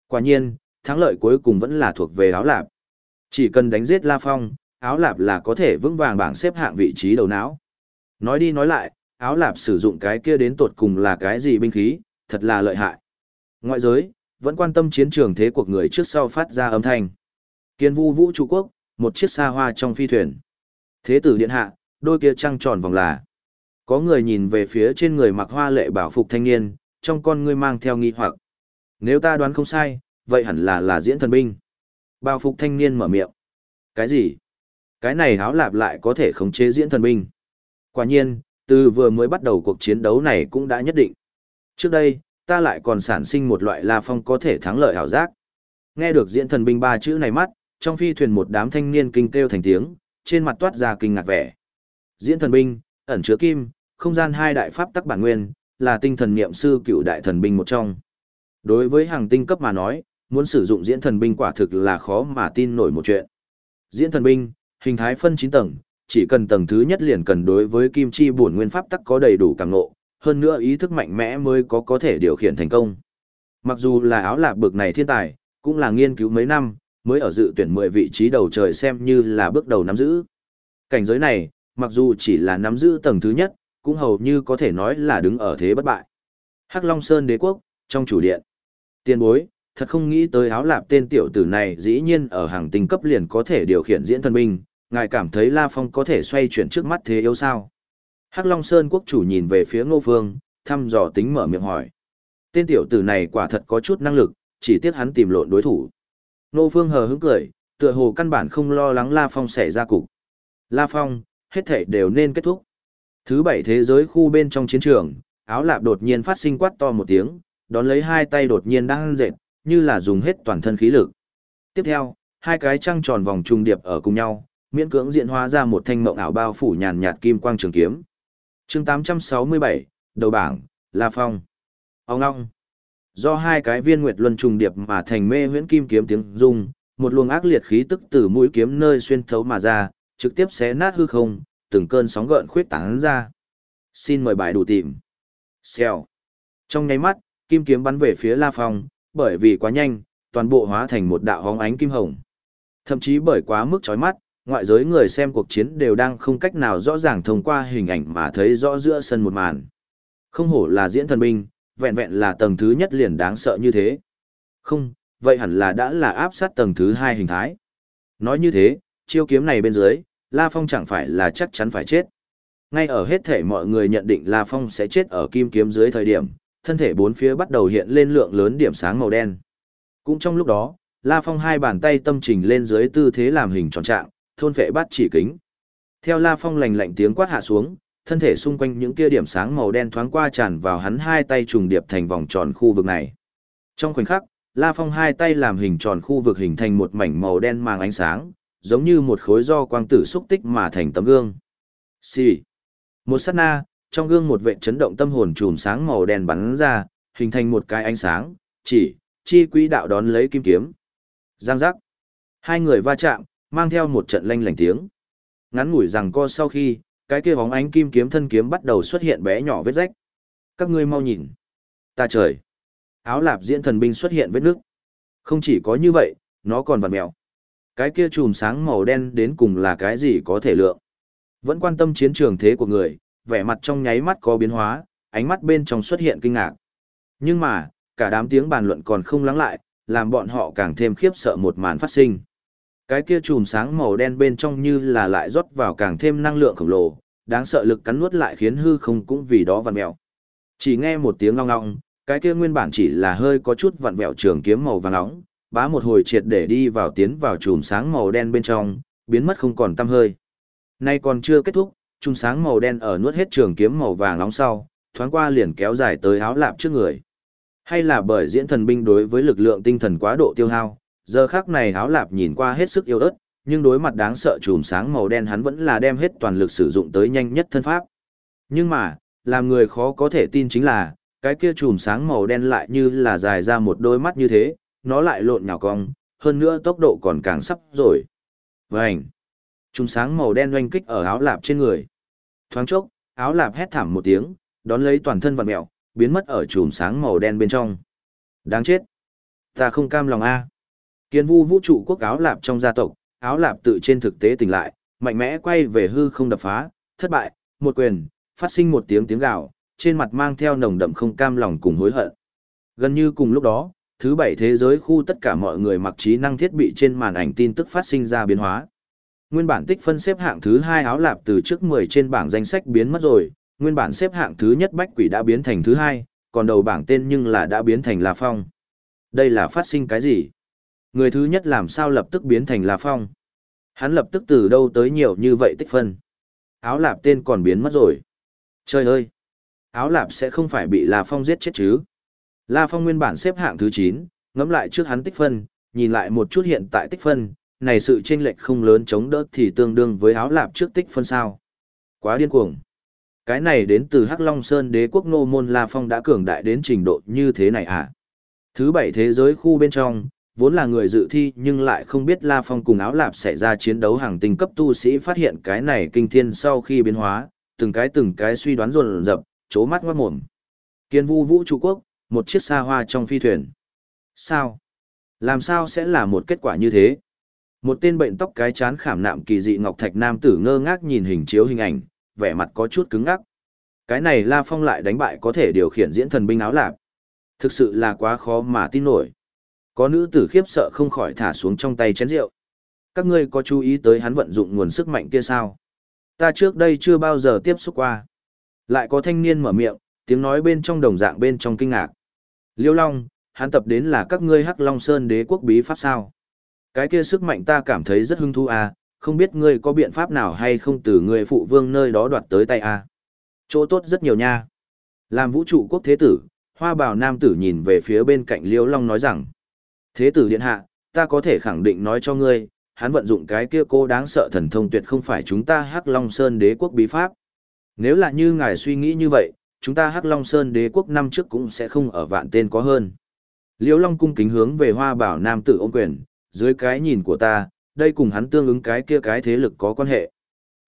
Quả nhiên, thắng lợi cuối cùng vẫn là thuộc về áo lạp. Chỉ cần đánh giết La Phong, áo lạp là có thể vững vàng bảng xếp hạng vị trí đầu não. Nói đi nói lại, áo lạp sử dụng cái kia đến tột cùng là cái gì binh khí, thật là lợi hại. Ngoại giới, vẫn quan tâm chiến trường thế cuộc người trước sau phát ra âm thanh. Kiên vu vũ trụ quốc, một chiếc xa hoa trong phi thuyền. Thế tử điện hạ, đôi kia trăng tròn vòng là. Có người nhìn về phía trên người mặc hoa lệ bảo phục thanh niên, trong con ngươi mang theo nghi hoặc. Nếu ta đoán không sai, vậy hẳn là là diễn thần binh. Bảo phục thanh niên mở miệng. Cái gì? Cái này háo lạp lại có thể khống chế diễn thần binh. Quả nhiên, từ vừa mới bắt đầu cuộc chiến đấu này cũng đã nhất định. Trước đây, ta lại còn sản sinh một loại la phong có thể thắng lợi hảo giác. Nghe được diễn thần binh ba chữ này mắt, trong phi thuyền một đám thanh niên kinh kêu thành tiếng, trên mặt toát ra kinh ngạc vẻ. Diễn thần binh, ẩn chứa kim, không gian hai đại pháp tắc bản nguyên, là tinh thần niệm sư cựu đại thần binh một trong. Đối với hàng tinh cấp mà nói, muốn sử dụng diễn thần binh quả thực là khó mà tin nổi một chuyện. Diễn thần binh, hình thái phân 9 tầng, chỉ cần tầng thứ nhất liền cần đối với kim chi bổn nguyên pháp tắc có đầy đủ cảm ngộ, hơn nữa ý thức mạnh mẽ mới có có thể điều khiển thành công. Mặc dù là áo lạp bực này thiên tài, cũng là nghiên cứu mấy năm, mới ở dự tuyển 10 vị trí đầu trời xem như là bước đầu nắm giữ. Cảnh giới này, mặc dù chỉ là nắm giữ tầng thứ nhất, cũng hầu như có thể nói là đứng ở thế bất bại. Hắc Long Sơn đế quốc, trong chủ điện. Tiên bối, thật không nghĩ tới áo lạp tên tiểu tử này dĩ nhiên ở hàng tinh cấp liền có thể điều khiển diễn thần binh, ngài cảm thấy La Phong có thể xoay chuyển trước mắt thế yếu sao? Hắc Long Sơn quốc chủ nhìn về phía Ngô Phương, thăm dò tính mở miệng hỏi. Tên tiểu tử này quả thật có chút năng lực, chỉ tiếc hắn tìm lộn đối thủ. Ngô Phương hờ hững cười, tựa hồ căn bản không lo lắng La Phong sẽ ra cục. La Phong, hết thể đều nên kết thúc. Thứ bảy thế giới khu bên trong chiến trường, áo lạp đột nhiên phát sinh quát to một tiếng, đón lấy hai tay đột nhiên đang dệt, như là dùng hết toàn thân khí lực. Tiếp theo, hai cái trăng tròn vòng trùng điệp ở cùng nhau, miễn cưỡng diện hóa ra một thanh mộng ảo bao phủ nhàn nhạt kim quang trường kiếm. Chương 867, đầu bảng, La Phong. Ông Long, Do hai cái viên nguyệt luân trùng điệp mà thành mê huyễn kim kiếm tiếng rung, một luồng ác liệt khí tức từ mũi kiếm nơi xuyên thấu mà ra, trực tiếp xé nát hư không, từng cơn sóng gợn khuyết tán ra. Xin mời bài đủ tìm. Xèo. Trong nháy mắt, kim kiếm bắn về phía La Phong, bởi vì quá nhanh, toàn bộ hóa thành một đạo hóng ánh kim hồng. Thậm chí bởi quá mức chói mắt, ngoại giới người xem cuộc chiến đều đang không cách nào rõ ràng thông qua hình ảnh mà thấy rõ giữa sân một màn. Không hổ là diễn thần binh, vẹn vẹn là tầng thứ nhất liền đáng sợ như thế. Không, vậy hẳn là đã là áp sát tầng thứ hai hình thái. Nói như thế, chiêu kiếm này bên dưới, La Phong chẳng phải là chắc chắn phải chết. Ngay ở hết thể mọi người nhận định La Phong sẽ chết ở kim kiếm dưới thời điểm, thân thể bốn phía bắt đầu hiện lên lượng lớn điểm sáng màu đen. Cũng trong lúc đó, La Phong hai bàn tay tâm trình lên dưới tư thế làm hình tròn trạng, thôn phệ bát chỉ kính. Theo La Phong lạnh lạnh tiếng quát hạ xuống, thân thể xung quanh những kia điểm sáng màu đen thoáng qua tràn vào hắn hai tay trùng điệp thành vòng tròn khu vực này. Trong khoảnh khắc, La Phong hai tay làm hình tròn khu vực hình thành một mảnh màu đen mang ánh sáng, giống như một khối do quang tử xúc tích mà thành tấm gương. Xì. Một sát na, trong gương một vệt chấn động tâm hồn chùm sáng màu đen bắn ra, hình thành một cái ánh sáng, chỉ, chi quỹ đạo đón lấy kim kiếm. Giang giác. Hai người va chạm, mang theo một trận lanh lảnh tiếng. Ngắn ngủi rằng co sau khi, cái kia bóng ánh kim kiếm thân kiếm bắt đầu xuất hiện bé nhỏ vết rách. Các ngươi mau nhìn. Ta trời. Áo lạp diễn thần binh xuất hiện vết nước. Không chỉ có như vậy, nó còn vằn mèo. Cái kia chùm sáng màu đen đến cùng là cái gì có thể lượng. Vẫn quan tâm chiến trường thế của người, vẻ mặt trong nháy mắt có biến hóa, ánh mắt bên trong xuất hiện kinh ngạc. Nhưng mà, cả đám tiếng bàn luận còn không lắng lại, làm bọn họ càng thêm khiếp sợ một màn phát sinh. Cái kia chùm sáng màu đen bên trong như là lại rót vào càng thêm năng lượng khổng lồ, đáng sợ lực cắn nuốt lại khiến hư không cũng vì đó vặn mèo. Chỉ nghe một tiếng ngong ngong, cái kia nguyên bản chỉ là hơi có chút vặn vẹo trường kiếm màu vàng nóng, bá một hồi triệt để đi vào tiến vào chùm sáng màu đen bên trong, biến mất không còn tăm hơi. Nay còn chưa kết thúc, chùm sáng màu đen ở nuốt hết trường kiếm màu vàng nóng sau, thoáng qua liền kéo dài tới áo lạp trước người. Hay là bởi diễn thần binh đối với lực lượng tinh thần quá độ tiêu hao, giờ khác này áo lạp nhìn qua hết sức yếu ớt, nhưng đối mặt đáng sợ chùm sáng màu đen hắn vẫn là đem hết toàn lực sử dụng tới nhanh nhất thân pháp. Nhưng mà, làm người khó có thể tin chính là, cái kia chùm sáng màu đen lại như là dài ra một đôi mắt như thế, nó lại lộn nhào cong, hơn nữa tốc độ còn càng sắp rồi. Vành! Chùm sáng màu đen oanh kích ở áo lạp trên người. Thoáng chốc, áo lạp hét thảm một tiếng, đón lấy toàn thân vặn mẹo, biến mất ở chùm sáng màu đen bên trong. Đáng chết! Ta không cam lòng a. Kiến vu vũ trụ quốc áo lạp trong gia tộc, áo lạp tự trên thực tế tỉnh lại, mạnh mẽ quay về hư không đập phá, thất bại, một quyền, phát sinh một tiếng tiếng gào, trên mặt mang theo nồng đậm không cam lòng cùng hối hận. Gần như cùng lúc đó, thứ bảy thế giới khu tất cả mọi người mặc trí năng thiết bị trên màn ảnh tin tức phát sinh ra biến hóa. Nguyên bản tích phân xếp hạng thứ hai áo lạp từ trước 10 trên bảng danh sách biến mất rồi, nguyên bản xếp hạng thứ nhất bách quỷ đã biến thành thứ hai, còn đầu bảng tên nhưng là đã biến thành là Phong. Đây là phát sinh cái gì? Người thứ nhất làm sao lập tức biến thành La Phong? Hắn lập tức từ đâu tới nhiều như vậy tích phân? Áo lạp tên còn biến mất rồi. Trời ơi! Áo lạp sẽ không phải bị La Phong giết chết chứ? La Phong nguyên bản xếp hạng thứ 9, ngẫm lại trước hắn tích phân, nhìn lại một chút hiện tại tích phân, này sự chênh lệch không lớn chống đỡ thì tương đương với áo lạp trước tích phân sao. Quá điên cuồng. Cái này đến từ Hắc Long Sơn đế quốc nô môn La Phong đã cường đại đến trình độ như thế này à? Thứ bảy thế giới khu bên trong, vốn là người dự thi nhưng lại không biết La Phong cùng áo lạp xảy ra chiến đấu hàng tinh cấp tu sĩ phát hiện cái này kinh thiên sau khi biến hóa, từng cái từng cái suy đoán rồn rập, chố mắt ngoát mồm. Kiên vu vũ trụ quốc, một chiếc xa hoa trong phi thuyền. Sao? Làm sao sẽ là một kết quả như thế? Một tên bệnh tóc cái chán khảm nạm kỳ dị ngọc thạch nam tử ngơ ngác nhìn hình chiếu hình ảnh, vẻ mặt có chút cứng ngắc. Cái này La Phong lại đánh bại có thể điều khiển diễn thần binh áo lạp. Thực sự là quá khó mà tin nổi. Có nữ tử khiếp sợ không khỏi thả xuống trong tay chén rượu. Các ngươi có chú ý tới hắn vận dụng nguồn sức mạnh kia sao? Ta trước đây chưa bao giờ tiếp xúc qua. Lại có thanh niên mở miệng, tiếng nói bên trong đồng dạng bên trong kinh ngạc. Liêu Long, hắn tập đến là các ngươi Hắc Long Sơn đế quốc bí pháp sao? Cái kia sức mạnh ta cảm thấy rất hứng thú à, không biết ngươi có biện pháp nào hay không từ ngươi phụ vương nơi đó đoạt tới tay à? Chỗ tốt rất nhiều nha. Làm vũ trụ quốc thế tử, hoa bào nam tử nhìn về phía bên cạnh Liêu Long nói rằng, Thế tử điện hạ, ta có thể khẳng định nói cho ngươi, hắn vận dụng cái kia cô đáng sợ thần thông tuyệt không phải chúng ta Hắc Long Sơn đế quốc bí pháp. Nếu là như ngài suy nghĩ như vậy, chúng ta Hắc Long Sơn đế quốc năm trước cũng sẽ không ở vạn tên có hơn. Liễu Long cung kính hướng về Hoa Bảo Nam tử ôm quyền, dưới cái nhìn của ta, đây cùng hắn tương ứng cái kia cái thế lực có quan hệ.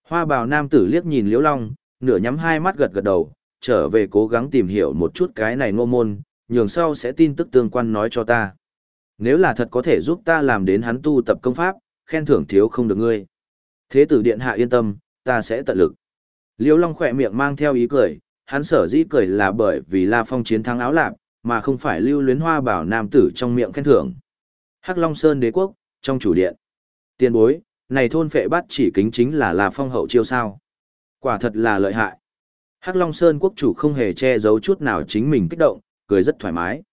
Hoa Bảo Nam tử liếc nhìn Liễu Long, nửa nhắm hai mắt gật gật đầu, trở về cố gắng tìm hiểu một chút cái này ngô môn, nhường sau sẽ tin tức tương quan nói cho ta. Nếu là thật có thể giúp ta làm đến hắn tu tập công pháp, khen thưởng thiếu không được ngươi. Thế tử điện hạ yên tâm, ta sẽ tận lực. Liêu Long khỏe miệng mang theo ý cười, hắn sở dĩ cười là bởi vì La Phong chiến thắng áo lạp, mà không phải lưu luyến hoa bảo nam tử trong miệng khen thưởng. Hắc Long Sơn đế quốc, trong chủ điện. Tiên bối, này thôn phệ bắt chỉ kính chính là La Phong hậu chiêu sao. Quả thật là lợi hại. Hắc Long Sơn quốc chủ không hề che giấu chút nào chính mình kích động, cười rất thoải mái.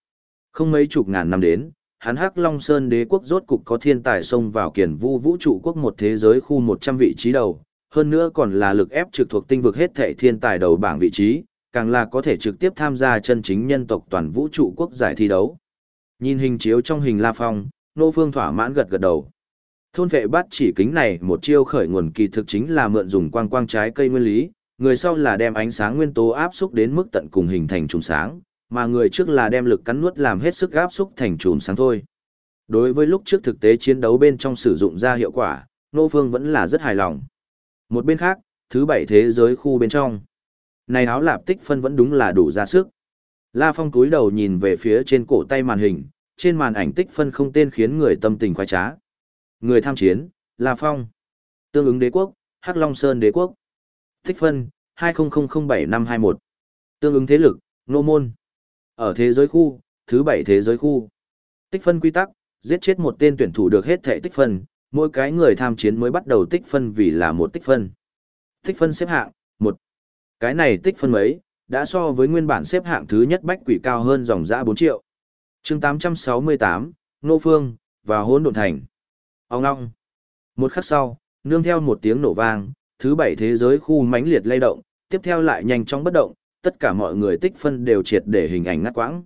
Không mấy chục ngàn năm đến, hắn Hắc Long Sơn đế quốc rốt cục có thiên tài xông vào kiền vu vũ trụ quốc một thế giới khu 100 vị trí đầu, hơn nữa còn là lực ép trực thuộc tinh vực hết thệ thiên tài đầu bảng vị trí, càng là có thể trực tiếp tham gia chân chính nhân tộc toàn vũ trụ quốc giải thi đấu. Nhìn hình chiếu trong hình La Phong, Nô Phương thỏa mãn gật gật đầu. Thôn vệ bát chỉ kính này một chiêu khởi nguồn kỳ thực chính là mượn dùng quang quang trái cây nguyên lý, người sau là đem ánh sáng nguyên tố áp xúc đến mức tận cùng hình thành trùng sáng, mà người trước là đem lực cắn nuốt làm hết sức gáp xúc thành chùm sáng thôi. Đối với lúc trước thực tế chiến đấu bên trong sử dụng ra hiệu quả, Nô Phương vẫn là rất hài lòng. Một bên khác, thứ bảy thế giới khu bên trong. Này áo lạp tích phân vẫn đúng là đủ ra sức. La Phong cúi đầu nhìn về phía trên cổ tay màn hình, trên màn ảnh tích phân không tên khiến người tâm tình khoái trá. Người tham chiến, La Phong. Tương ứng đế quốc, Hắc Long Sơn đế quốc. Tích phân, 20007521. Tương ứng thế lực, Nô Môn. Ở thế giới khu, thứ bảy thế giới khu. Tích phân quy tắc, giết chết một tên tuyển thủ được hết thể tích phân, mỗi cái người tham chiến mới bắt đầu tích phân vì là một tích phân. Tích phân xếp hạng, một. Cái này tích phân mấy, đã so với nguyên bản xếp hạng thứ nhất bách quỷ cao hơn dòng giã 4 triệu. chương 868, Nô Phương, và hỗn độn thành. Ông ngong. Một khắc sau, nương theo một tiếng nổ vang, thứ bảy thế giới khu mãnh liệt lay động, tiếp theo lại nhanh chóng bất động, tất cả mọi người tích phân đều triệt để hình ảnh ngắt quãng.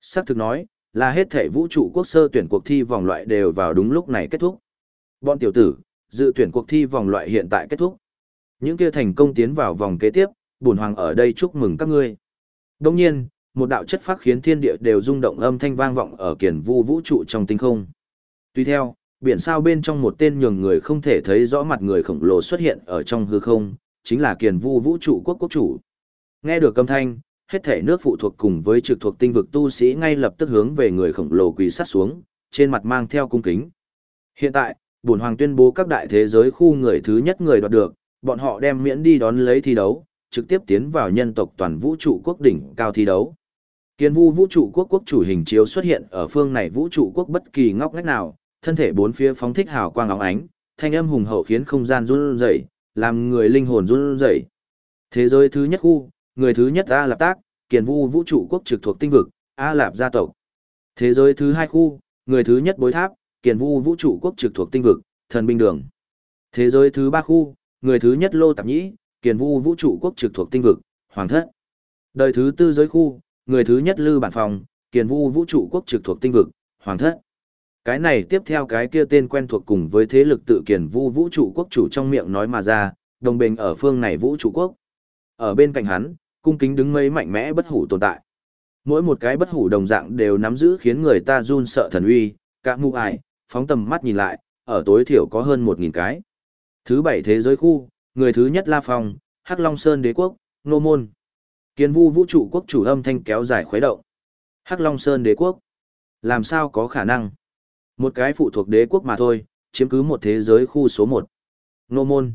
Sắc thực nói, là hết thể vũ trụ quốc sơ tuyển cuộc thi vòng loại đều vào đúng lúc này kết thúc. Bọn tiểu tử, dự tuyển cuộc thi vòng loại hiện tại kết thúc. Những kia thành công tiến vào vòng kế tiếp, bổn hoàng ở đây chúc mừng các ngươi. Đồng nhiên, một đạo chất phát khiến thiên địa đều rung động âm thanh vang vọng ở kiền vu vũ trụ trong tinh không. Tuy theo, biển sao bên trong một tên nhường người không thể thấy rõ mặt người khổng lồ xuất hiện ở trong hư không, chính là kiền vu vũ trụ quốc quốc chủ. Nghe được âm thanh, hết thể nước phụ thuộc cùng với trực thuộc tinh vực tu sĩ ngay lập tức hướng về người khổng lồ quỳ sát xuống, trên mặt mang theo cung kính. Hiện tại, bổn hoàng tuyên bố các đại thế giới khu người thứ nhất người đoạt được, bọn họ đem miễn đi đón lấy thi đấu, trực tiếp tiến vào nhân tộc toàn vũ trụ quốc đỉnh cao thi đấu. Kiến vu vũ trụ quốc quốc chủ hình chiếu xuất hiện ở phương này vũ trụ quốc bất kỳ ngóc ngách nào, thân thể bốn phía phóng thích hào quang óng ánh, thanh âm hùng hậu khiến không gian run rẩy, làm người linh hồn run rẩy. Thế giới thứ nhất khu, người thứ nhất A Lạp Tác, Kiền Vu vũ trụ quốc trực thuộc tinh vực, A Lạp gia tộc. Thế giới thứ hai khu, người thứ nhất Bối Tháp, Kiền Vu vũ trụ quốc trực thuộc tinh vực, Thần binh đường. Thế giới thứ ba khu, người thứ nhất Lô Tạp Nhĩ, Kiền Vu vũ trụ quốc trực thuộc tinh vực, Hoàng thất. Đời thứ tư giới khu, người thứ nhất Lư Bản Phòng, Kiền Vu vũ trụ quốc trực thuộc tinh vực, Hoàng thất. Cái này tiếp theo cái kia tên quen thuộc cùng với thế lực tự Kiền Vu vũ trụ quốc chủ trong miệng nói mà ra, đồng bình ở phương này vũ trụ quốc. Ở bên cạnh hắn, cung kính đứng mấy mạnh mẽ bất hủ tồn tại. Mỗi một cái bất hủ đồng dạng đều nắm giữ khiến người ta run sợ thần uy, cả mù ải, phóng tầm mắt nhìn lại, ở tối thiểu có hơn một nghìn cái. Thứ bảy thế giới khu, người thứ nhất La Phong, Hắc Long Sơn đế quốc, Nô Môn. Kiến vu vũ trụ quốc chủ âm thanh kéo dài khuấy động. Hắc Long Sơn đế quốc. Làm sao có khả năng? Một cái phụ thuộc đế quốc mà thôi, chiếm cứ một thế giới khu số một. Nô Môn.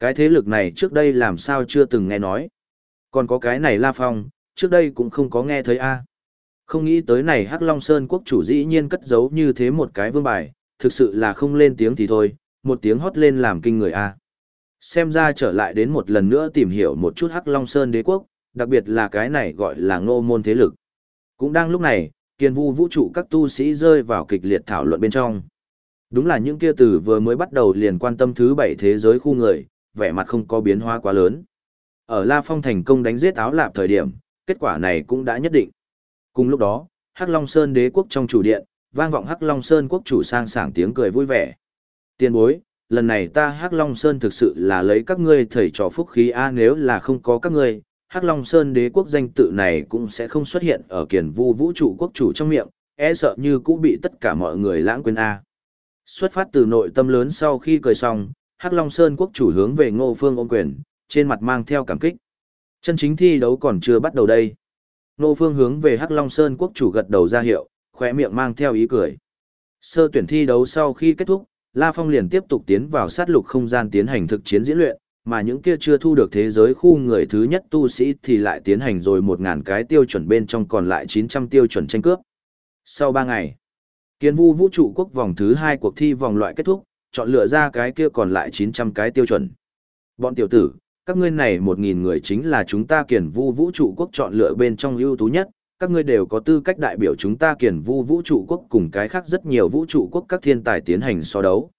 Cái thế lực này trước đây làm sao chưa từng nghe nói. Còn có cái này La Phong, trước đây cũng không có nghe thấy a. Không nghĩ tới này Hắc Long Sơn quốc chủ dĩ nhiên cất giấu như thế một cái vương bài, thực sự là không lên tiếng thì thôi, một tiếng hót lên làm kinh người a. Xem ra trở lại đến một lần nữa tìm hiểu một chút Hắc Long Sơn đế quốc, đặc biệt là cái này gọi là ngô môn thế lực. Cũng đang lúc này, kiên vu vũ trụ các tu sĩ rơi vào kịch liệt thảo luận bên trong. Đúng là những kia từ vừa mới bắt đầu liền quan tâm thứ bảy thế giới khu người, vẻ mặt không có biến hóa quá lớn. Ở La Phong thành công đánh giết áo lạp thời điểm, kết quả này cũng đã nhất định. Cùng lúc đó, Hắc Long Sơn đế quốc trong chủ điện, vang vọng Hắc Long Sơn quốc chủ sang sảng tiếng cười vui vẻ. Tiên bối, lần này ta Hắc Long Sơn thực sự là lấy các ngươi thầy trò phúc khí a nếu là không có các ngươi, Hắc Long Sơn đế quốc danh tự này cũng sẽ không xuất hiện ở kiền vu vũ trụ quốc chủ trong miệng, e sợ như cũng bị tất cả mọi người lãng quên a. Xuất phát từ nội tâm lớn sau khi cười xong, Hắc Long Sơn quốc chủ hướng về Ngô Phương ôm quyền, trên mặt mang theo cảm kích. Chân chính thi đấu còn chưa bắt đầu đây. nô Phương hướng về Hắc Long Sơn quốc chủ gật đầu ra hiệu, khóe miệng mang theo ý cười. Sơ tuyển thi đấu sau khi kết thúc, La Phong liền tiếp tục tiến vào sát lục không gian tiến hành thực chiến diễn luyện, mà những kia chưa thu được thế giới khu người thứ nhất tu sĩ thì lại tiến hành rồi 1.000 cái tiêu chuẩn bên trong còn lại 900 tiêu chuẩn tranh cướp. Sau 3 ngày, kiến vu vũ trụ quốc vòng thứ 2 cuộc thi vòng loại kết thúc, chọn lựa ra cái kia còn lại 900 cái tiêu chuẩn. Bọn tiểu tử, các ngươi này 1.000 người chính là chúng ta kiền vu vũ trụ quốc chọn lựa bên trong ưu tú nhất, các ngươi đều có tư cách đại biểu chúng ta kiền vu vũ trụ quốc cùng cái khác rất nhiều vũ trụ quốc các thiên tài tiến hành so đấu.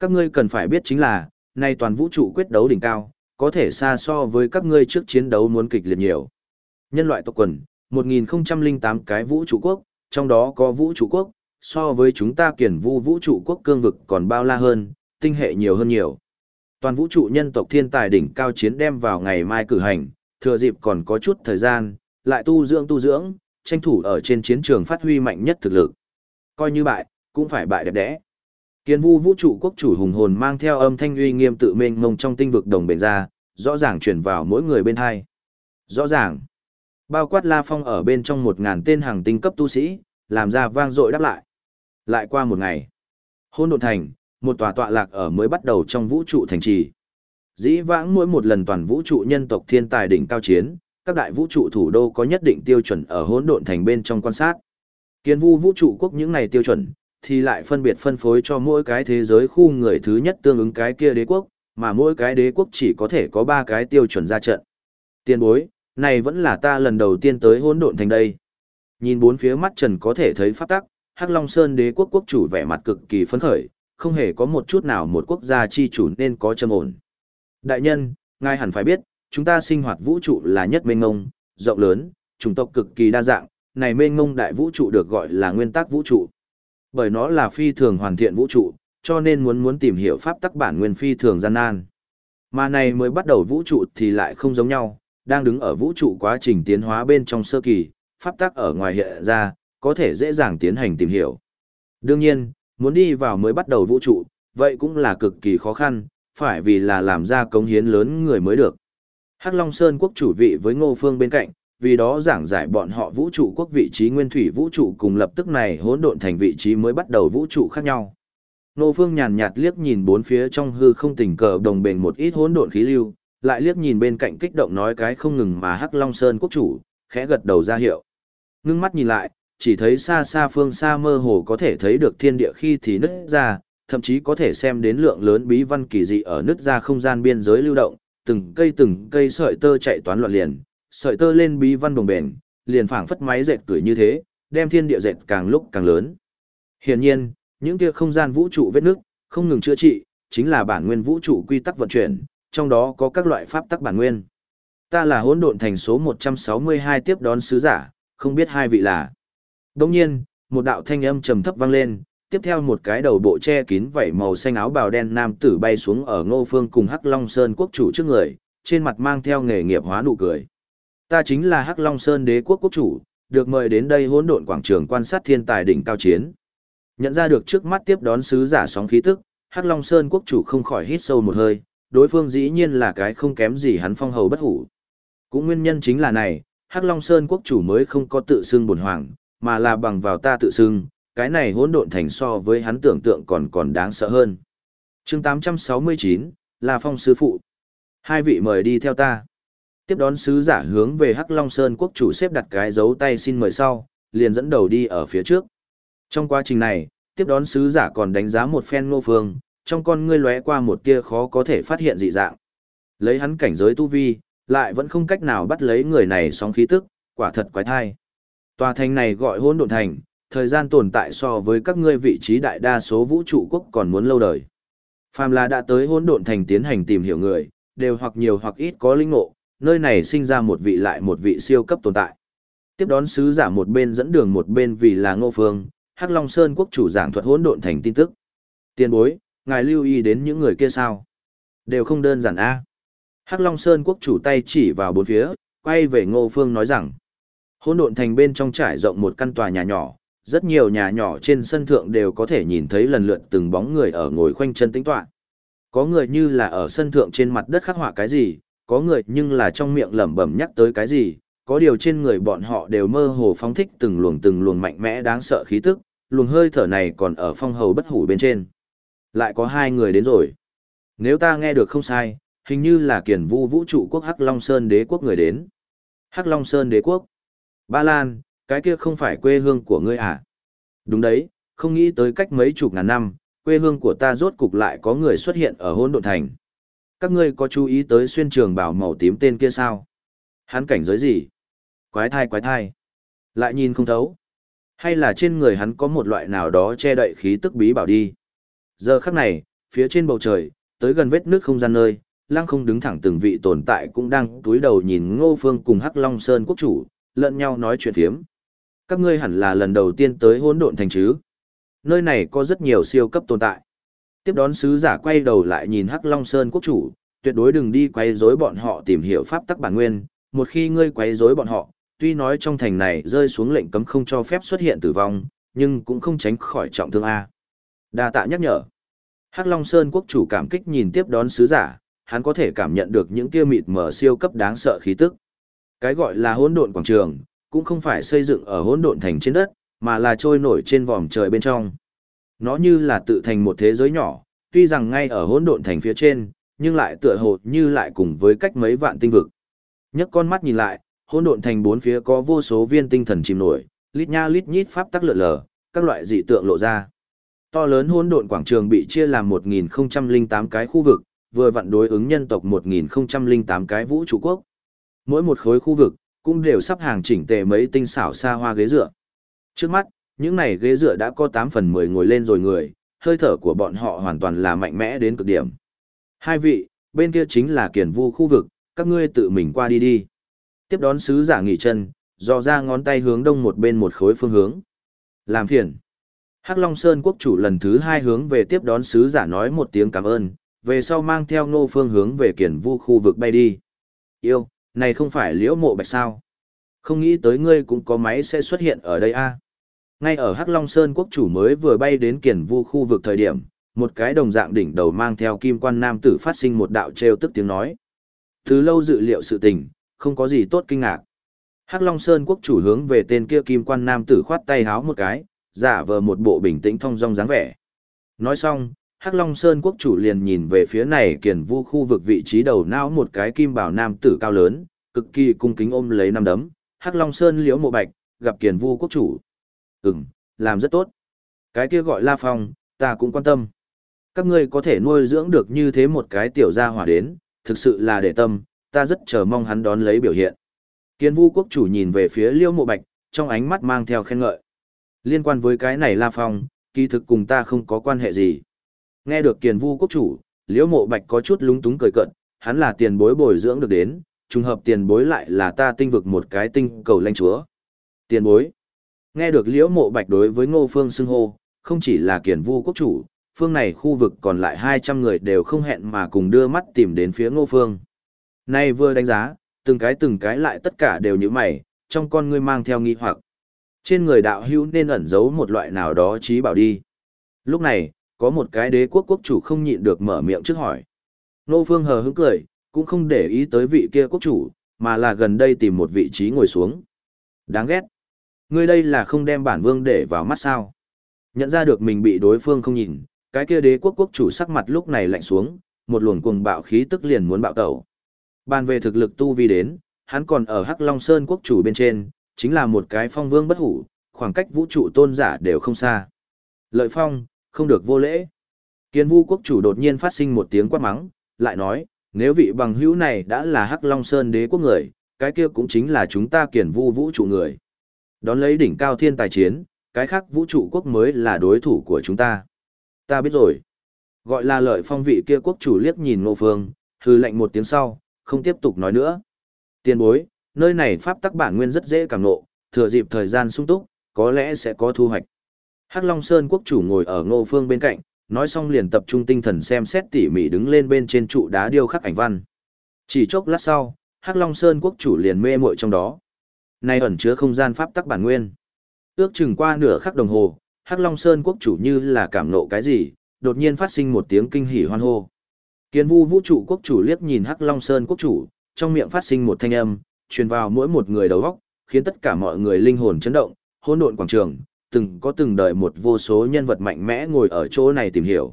Các ngươi cần phải biết chính là, nay toàn vũ trụ quyết đấu đỉnh cao, có thể xa so với các ngươi trước chiến đấu muốn kịch liệt nhiều. Nhân loại tộc quần, 1008 cái vũ trụ quốc, trong đó có vũ trụ quốc, so với chúng ta kiền vu vũ trụ quốc cương vực còn bao la hơn, tinh hệ nhiều hơn nhiều. Toàn vũ trụ nhân tộc thiên tài đỉnh cao chiến đem vào ngày mai cử hành, thừa dịp còn có chút thời gian, lại tu dưỡng tu dưỡng, tranh thủ ở trên chiến trường phát huy mạnh nhất thực lực. Coi như bại, cũng phải bại đẹp đẽ. Kiến vu vũ trụ quốc chủ hùng hồn mang theo âm thanh uy nghiêm tự mênh mông trong tinh vực đồng bền ra, rõ ràng truyền vào mỗi người bên hai. Rõ ràng, bao quát La Phong ở bên trong một ngàn tên hàng tinh cấp tu sĩ, làm ra vang dội đáp lại. Lại qua một ngày, hôn độn thành, một tòa tọa lạc ở mới bắt đầu trong vũ trụ thành trì. Dĩ vãng mỗi một lần toàn vũ trụ nhân tộc thiên tài đỉnh cao chiến, các đại vũ trụ thủ đô có nhất định tiêu chuẩn ở hỗn độn thành bên trong quan sát. Kiến vu vũ trụ quốc những này tiêu chuẩn, thì lại phân biệt phân phối cho mỗi cái thế giới khu người thứ nhất tương ứng cái kia đế quốc, mà mỗi cái đế quốc chỉ có thể có ba cái tiêu chuẩn ra trận. Tiên bối, này vẫn là ta lần đầu tiên tới hỗn độn thành đây. Nhìn bốn phía mắt trần có thể thấy pháp tắc, Hắc Long Sơn đế quốc quốc chủ vẻ mặt cực kỳ phấn khởi, không hề có một chút nào một quốc gia chi chủ nên có trầm ổn. Đại nhân, ngài hẳn phải biết, chúng ta sinh hoạt vũ trụ là nhất mênh ngông, rộng lớn, chủng tộc cực kỳ đa dạng, này mênh ngông đại vũ trụ được gọi là nguyên tắc vũ trụ. Bởi nó là phi thường hoàn thiện vũ trụ, cho nên muốn muốn tìm hiểu pháp tắc bản nguyên phi thường gian nan. Mà này mới bắt đầu vũ trụ thì lại không giống nhau, đang đứng ở vũ trụ quá trình tiến hóa bên trong sơ kỳ, pháp tắc ở ngoài hiện ra, có thể dễ dàng tiến hành tìm hiểu. Đương nhiên, muốn đi vào mới bắt đầu vũ trụ, vậy cũng là cực kỳ khó khăn, phải vì là làm ra cống hiến lớn người mới được. Hắc Long Sơn quốc chủ vị với Ngô Phương bên cạnh, vì đó giảng giải bọn họ vũ trụ quốc vị trí nguyên thủy vũ trụ cùng lập tức này hỗn độn thành vị trí mới bắt đầu vũ trụ khác nhau. Ngô Phương nhàn nhạt liếc nhìn bốn phía trong hư không tình cờ đồng bền một ít hỗn độn khí lưu, lại liếc nhìn bên cạnh kích động nói cái không ngừng mà Hắc Long Sơn quốc chủ, khẽ gật đầu ra hiệu. Ngưng mắt nhìn lại, chỉ thấy xa xa phương xa mơ hồ có thể thấy được thiên địa khi thì nứt ra, thậm chí có thể xem đến lượng lớn bí văn kỳ dị ở nứt ra không gian biên giới lưu động, từng cây từng cây sợi tơ chạy toán loạn liền, sợi tơ lên bí văn đồng bền, liền phảng phất máy dệt cười như thế, đem thiên địa dệt càng lúc càng lớn. Hiển nhiên, những kia không gian vũ trụ vết nước, không ngừng chữa trị, chính là bản nguyên vũ trụ quy tắc vận chuyển, trong đó có các loại pháp tắc bản nguyên. Ta là hỗn độn thành số 162 tiếp đón sứ giả, không biết hai vị là. Đồng nhiên, một đạo thanh âm trầm thấp vang lên, tiếp theo một cái đầu bộ che kín vảy màu xanh áo bào đen nam tử bay xuống ở ngô phương cùng Hắc Long Sơn quốc chủ trước người, trên mặt mang theo nghề nghiệp hóa nụ cười. Ta chính là Hắc Long Sơn đế quốc quốc chủ, được mời đến đây hỗn độn quảng trường quan sát thiên tài đỉnh cao chiến. Nhận ra được trước mắt tiếp đón sứ giả sóng khí tức, Hắc Long Sơn quốc chủ không khỏi hít sâu một hơi, đối phương dĩ nhiên là cái không kém gì hắn phong hầu bất hủ. Cũng nguyên nhân chính là này, Hắc Long Sơn quốc chủ mới không có tự xưng bổn hoàng, mà là bằng vào ta tự xưng, cái này hỗn độn thành so với hắn tưởng tượng còn còn đáng sợ hơn. chương 869, là phong sư phụ. Hai vị mời đi theo ta. Tiếp đón sứ giả hướng về Hắc Long Sơn quốc chủ xếp đặt cái dấu tay xin mời sau, liền dẫn đầu đi ở phía trước. Trong quá trình này, tiếp đón sứ giả còn đánh giá một phen ngô phương, trong con ngươi lóe qua một tia khó có thể phát hiện dị dạng. Lấy hắn cảnh giới tu vi, lại vẫn không cách nào bắt lấy người này sóng khí tức, quả thật quái thai. Tòa thành này gọi hỗn độn thành, thời gian tồn tại so với các ngươi vị trí đại đa số vũ trụ quốc còn muốn lâu đời. Phàm là đã tới hỗn độn thành tiến hành tìm hiểu người, đều hoặc nhiều hoặc ít có linh ngộ, nơi này sinh ra một vị lại một vị siêu cấp tồn tại. Tiếp đón sứ giả một bên dẫn đường một bên vì là Ngô Phương, Hắc Long Sơn quốc chủ giảng thuật hỗn độn thành tin tức. Tiên bối, ngài lưu ý đến những người kia sao? Đều không đơn giản a. Hắc Long Sơn quốc chủ tay chỉ vào bốn phía, quay về Ngô Phương nói rằng, hỗn độn thành bên trong trải rộng một căn tòa nhà nhỏ, rất nhiều nhà nhỏ trên sân thượng đều có thể nhìn thấy lần lượt từng bóng người ở ngồi khoanh chân tĩnh tọa. Có người như là ở sân thượng trên mặt đất khắc họa cái gì, có người nhưng là trong miệng lẩm bẩm nhắc tới cái gì, có điều trên người bọn họ đều mơ hồ phóng thích từng luồng từng luồng mạnh mẽ đáng sợ khí tức, luồng hơi thở này còn ở phong hầu bất hủ bên trên. Lại có hai người đến rồi. Nếu ta nghe được không sai, hình như là kiển vu vũ trụ quốc Hắc Long Sơn đế quốc người đến. Hắc Long Sơn đế quốc. Ba Lan, cái kia không phải quê hương của ngươi à? Đúng đấy, không nghĩ tới cách mấy chục ngàn năm, quê hương của ta rốt cục lại có người xuất hiện ở hôn độn thành. Các ngươi có chú ý tới xuyên trường bảo màu tím tên kia sao? Hắn cảnh giới gì? Quái thai quái thai. Lại nhìn không thấu. Hay là trên người hắn có một loại nào đó che đậy khí tức bí bảo đi. Giờ khắc này, phía trên bầu trời, tới gần vết nước không gian nơi, lăng không đứng thẳng từng vị tồn tại cũng đang túi đầu nhìn ngô phương cùng hắc long sơn quốc chủ, lẫn nhau nói chuyện phiếm. Các ngươi hẳn là lần đầu tiên tới hỗn độn thành chứ. Nơi này có rất nhiều siêu cấp tồn tại. Tiếp đón sứ giả quay đầu lại nhìn Hắc Long Sơn quốc chủ, tuyệt đối đừng đi quay rối bọn họ tìm hiểu pháp tắc bản nguyên, một khi ngươi quấy rối bọn họ, tuy nói trong thành này rơi xuống lệnh cấm không cho phép xuất hiện tử vong, nhưng cũng không tránh khỏi trọng thương A. Đa tạ nhắc nhở. Hắc Long Sơn quốc chủ cảm kích nhìn tiếp đón sứ giả, hắn có thể cảm nhận được những kia mịt mờ siêu cấp đáng sợ khí tức. Cái gọi là hỗn độn quảng trường, cũng không phải xây dựng ở hỗn độn thành trên đất, mà là trôi nổi trên vòm trời bên trong. Nó như là tự thành một thế giới nhỏ, tuy rằng ngay ở hỗn độn thành phía trên, nhưng lại tựa hồ như lại cùng với cách mấy vạn tinh vực. Nhấc con mắt nhìn lại, hỗn độn thành bốn phía có vô số viên tinh thần chìm nổi, lít nha lít nhít pháp tắc lượn lờ, các loại dị tượng lộ ra. To lớn hỗn độn quảng trường bị chia làm 1008 cái khu vực, vừa vặn đối ứng nhân tộc 1008 cái vũ trụ quốc. Mỗi một khối khu vực cũng đều sắp hàng chỉnh tề mấy tinh xảo xa hoa ghế dựa. Trước mắt, những này ghế dựa đã có 8 phần 10 ngồi lên rồi người, hơi thở của bọn họ hoàn toàn là mạnh mẽ đến cực điểm. Hai vị, bên kia chính là kiền vu khu vực, các ngươi tự mình qua đi đi. Tiếp đón sứ giả nghỉ chân, dò ra ngón tay hướng đông một bên một khối phương hướng. Làm phiền. Hắc Long Sơn quốc chủ lần thứ hai hướng về tiếp đón sứ giả nói một tiếng cảm ơn, về sau mang theo ngô phương hướng về kiền vu khu vực bay đi. Yêu, này không phải liễu mộ bạch sao? Không nghĩ tới ngươi cũng có máy sẽ xuất hiện ở đây a ngay ở Hắc Long Sơn quốc chủ mới vừa bay đến kiển vu khu vực thời điểm, một cái đồng dạng đỉnh đầu mang theo kim quan nam tử phát sinh một đạo trêu tức tiếng nói. Từ lâu dự liệu sự tình, không có gì tốt kinh ngạc. Hắc Long Sơn quốc chủ hướng về tên kia kim quan nam tử khoát tay háo một cái, giả vờ một bộ bình tĩnh thong dong dáng vẻ. Nói xong, Hắc Long Sơn quốc chủ liền nhìn về phía này Kiền vu khu vực vị trí đầu não một cái kim bảo nam tử cao lớn, cực kỳ cung kính ôm lấy năm đấm. Hắc Long Sơn liễu mộ bạch, gặp Kiền vu quốc chủ. Ừm, làm rất tốt. Cái kia gọi La Phong, ta cũng quan tâm. Các ngươi có thể nuôi dưỡng được như thế một cái tiểu gia hỏa đến, thực sự là để tâm, ta rất chờ mong hắn đón lấy biểu hiện. Kiền vu quốc chủ nhìn về phía liễu mộ bạch, trong ánh mắt mang theo khen ngợi. Liên quan với cái này La Phong, kỳ thực cùng ta không có quan hệ gì. Nghe được kiền vu quốc chủ, liễu mộ bạch có chút lúng túng cười cận, hắn là tiền bối bồi dưỡng được đến, trùng hợp tiền bối lại là ta tinh vực một cái tinh cầu lanh chúa. Tiền bối. Nghe được liễu mộ bạch đối với ngô phương xưng hô, không chỉ là kiền vu quốc chủ, phương này khu vực còn lại 200 người đều không hẹn mà cùng đưa mắt tìm đến phía ngô phương. Nay vừa đánh giá, từng cái từng cái lại tất cả đều như mày, trong con ngươi mang theo nghi hoặc. Trên người đạo hữu nên ẩn giấu một loại nào đó trí bảo đi. Lúc này, có một cái đế quốc quốc chủ không nhịn được mở miệng trước hỏi. nô phương hờ hững cười, cũng không để ý tới vị kia quốc chủ, mà là gần đây tìm một vị trí ngồi xuống. Đáng ghét. Ngươi đây là không đem bản vương để vào mắt sao. Nhận ra được mình bị đối phương không nhìn, cái kia đế quốc quốc chủ sắc mặt lúc này lạnh xuống, một luồng cuồng bạo khí tức liền muốn bạo tẩu. Bàn về thực lực tu vi đến, hắn còn ở Hắc Long Sơn quốc chủ bên trên, chính là một cái phong vương bất hủ, khoảng cách vũ trụ tôn giả đều không xa. Lợi phong, không được vô lễ. Kiến vu quốc chủ đột nhiên phát sinh một tiếng quát mắng, lại nói, nếu vị bằng hữu này đã là Hắc Long Sơn đế quốc người, cái kia cũng chính là chúng ta Kiền vu vũ trụ người. Đón lấy đỉnh cao thiên tài chiến, cái khác vũ trụ quốc mới là đối thủ của chúng ta. Ta biết rồi. Gọi là lợi phong vị kia quốc chủ liếc nhìn ngô phương, hư lệnh một tiếng sau, không tiếp tục nói nữa. Tiên bối, nơi này pháp tắc bản nguyên rất dễ cảm nộ, thừa dịp thời gian sung túc, có lẽ sẽ có thu hoạch. Hắc Long Sơn quốc chủ ngồi ở ngô phương bên cạnh, nói xong liền tập trung tinh thần xem xét tỉ mỉ đứng lên bên trên trụ đá điêu khắc ảnh văn. Chỉ chốc lát sau, Hắc Long Sơn quốc chủ liền mê muội trong đó nay ẩn chứa không gian pháp tắc bản nguyên. Ước chừng qua nửa khắc đồng hồ, Hắc Long Sơn quốc chủ như là cảm nộ cái gì, đột nhiên phát sinh một tiếng kinh hỉ hoan hô. Kiến Vu vũ trụ quốc chủ liếc nhìn Hắc Long Sơn quốc chủ, trong miệng phát sinh một thanh âm, truyền vào mỗi một người đầu óc, khiến tất cả mọi người linh hồn chấn động, hỗn độn quảng trường, từng có từng đời một vô số nhân vật mạnh mẽ ngồi ở chỗ này tìm hiểu.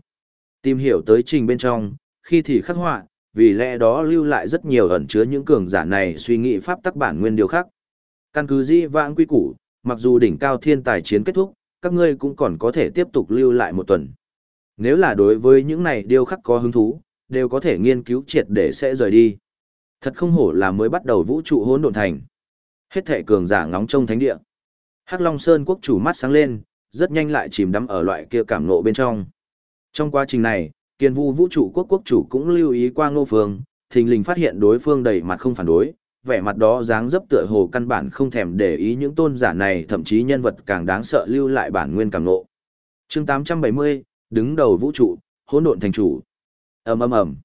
Tìm hiểu tới trình bên trong, khi thì khắc họa, vì lẽ đó lưu lại rất nhiều ẩn chứa những cường giả này suy nghĩ pháp tắc bản nguyên điều khác. Căn cứ di vãng quy củ, mặc dù đỉnh cao thiên tài chiến kết thúc, các ngươi cũng còn có thể tiếp tục lưu lại một tuần. Nếu là đối với những này điều khắc có hứng thú, đều có thể nghiên cứu triệt để sẽ rời đi. Thật không hổ là mới bắt đầu vũ trụ hỗn độn thành. Hết thể cường giả ngóng trông thánh địa. Hắc Long Sơn quốc chủ mắt sáng lên, rất nhanh lại chìm đắm ở loại kia cảm nộ bên trong. Trong quá trình này, kiền vu vũ trụ quốc quốc chủ cũng lưu ý qua ngô phương, thình lình phát hiện đối phương đầy mặt không phản đối, vẻ mặt đó dáng dấp tựa hồ căn bản không thèm để ý những tôn giả này thậm chí nhân vật càng đáng sợ lưu lại bản nguyên càng nộ. chương 870, đứng đầu vũ trụ, hỗn độn thành chủ. ầm ầm ầm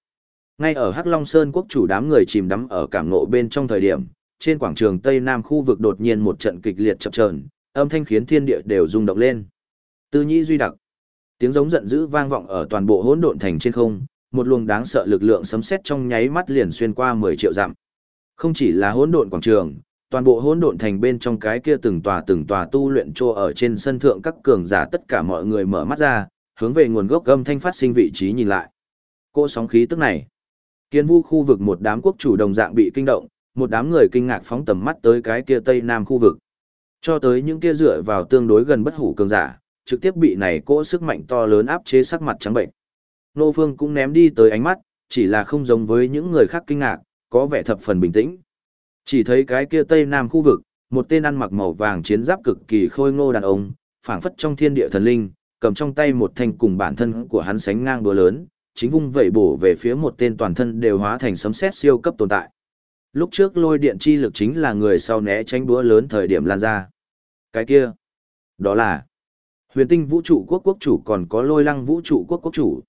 Ngay ở Hắc Long Sơn quốc chủ đám người chìm đắm ở cảm nộ bên trong thời điểm, trên quảng trường Tây Nam khu vực đột nhiên một trận kịch liệt chập chờn, âm thanh khiến thiên địa đều rung động lên. Tư nhĩ duy đặc. Tiếng giống giận dữ vang vọng ở toàn bộ hỗn độn thành trên không, một luồng đáng sợ lực lượng sấm sét trong nháy mắt liền xuyên qua 10 triệu dặm. Không chỉ là hỗn độn quảng trường, toàn bộ hỗn độn thành bên trong cái kia từng tòa từng tòa tu luyện trô ở trên sân thượng các cường giả tất cả mọi người mở mắt ra, hướng về nguồn gốc âm thanh phát sinh vị trí nhìn lại. Cỗ sóng khí tức này, kiến Vu khu vực một đám quốc chủ đồng dạng bị kinh động, một đám người kinh ngạc phóng tầm mắt tới cái kia tây nam khu vực. Cho tới những kia dựa vào tương đối gần bất hủ cường giả, trực tiếp bị này cỗ sức mạnh to lớn áp chế sắc mặt trắng bệnh. Nô Phương cũng ném đi tới ánh mắt, chỉ là không giống với những người khác kinh ngạc, có vẻ thập phần bình tĩnh. Chỉ thấy cái kia tây nam khu vực, một tên ăn mặc màu vàng chiến giáp cực kỳ khôi ngô đàn ông, phảng phất trong thiên địa thần linh, cầm trong tay một thanh cùng bản thân của hắn sánh ngang đũa lớn, chính vung vẩy bổ về phía một tên toàn thân đều hóa thành sấm sét siêu cấp tồn tại. Lúc trước lôi điện chi lực chính là người sau né tránh đũa lớn thời điểm lan ra. Cái kia, đó là huyền tinh vũ trụ quốc quốc chủ còn có lôi lăng vũ trụ quốc quốc chủ.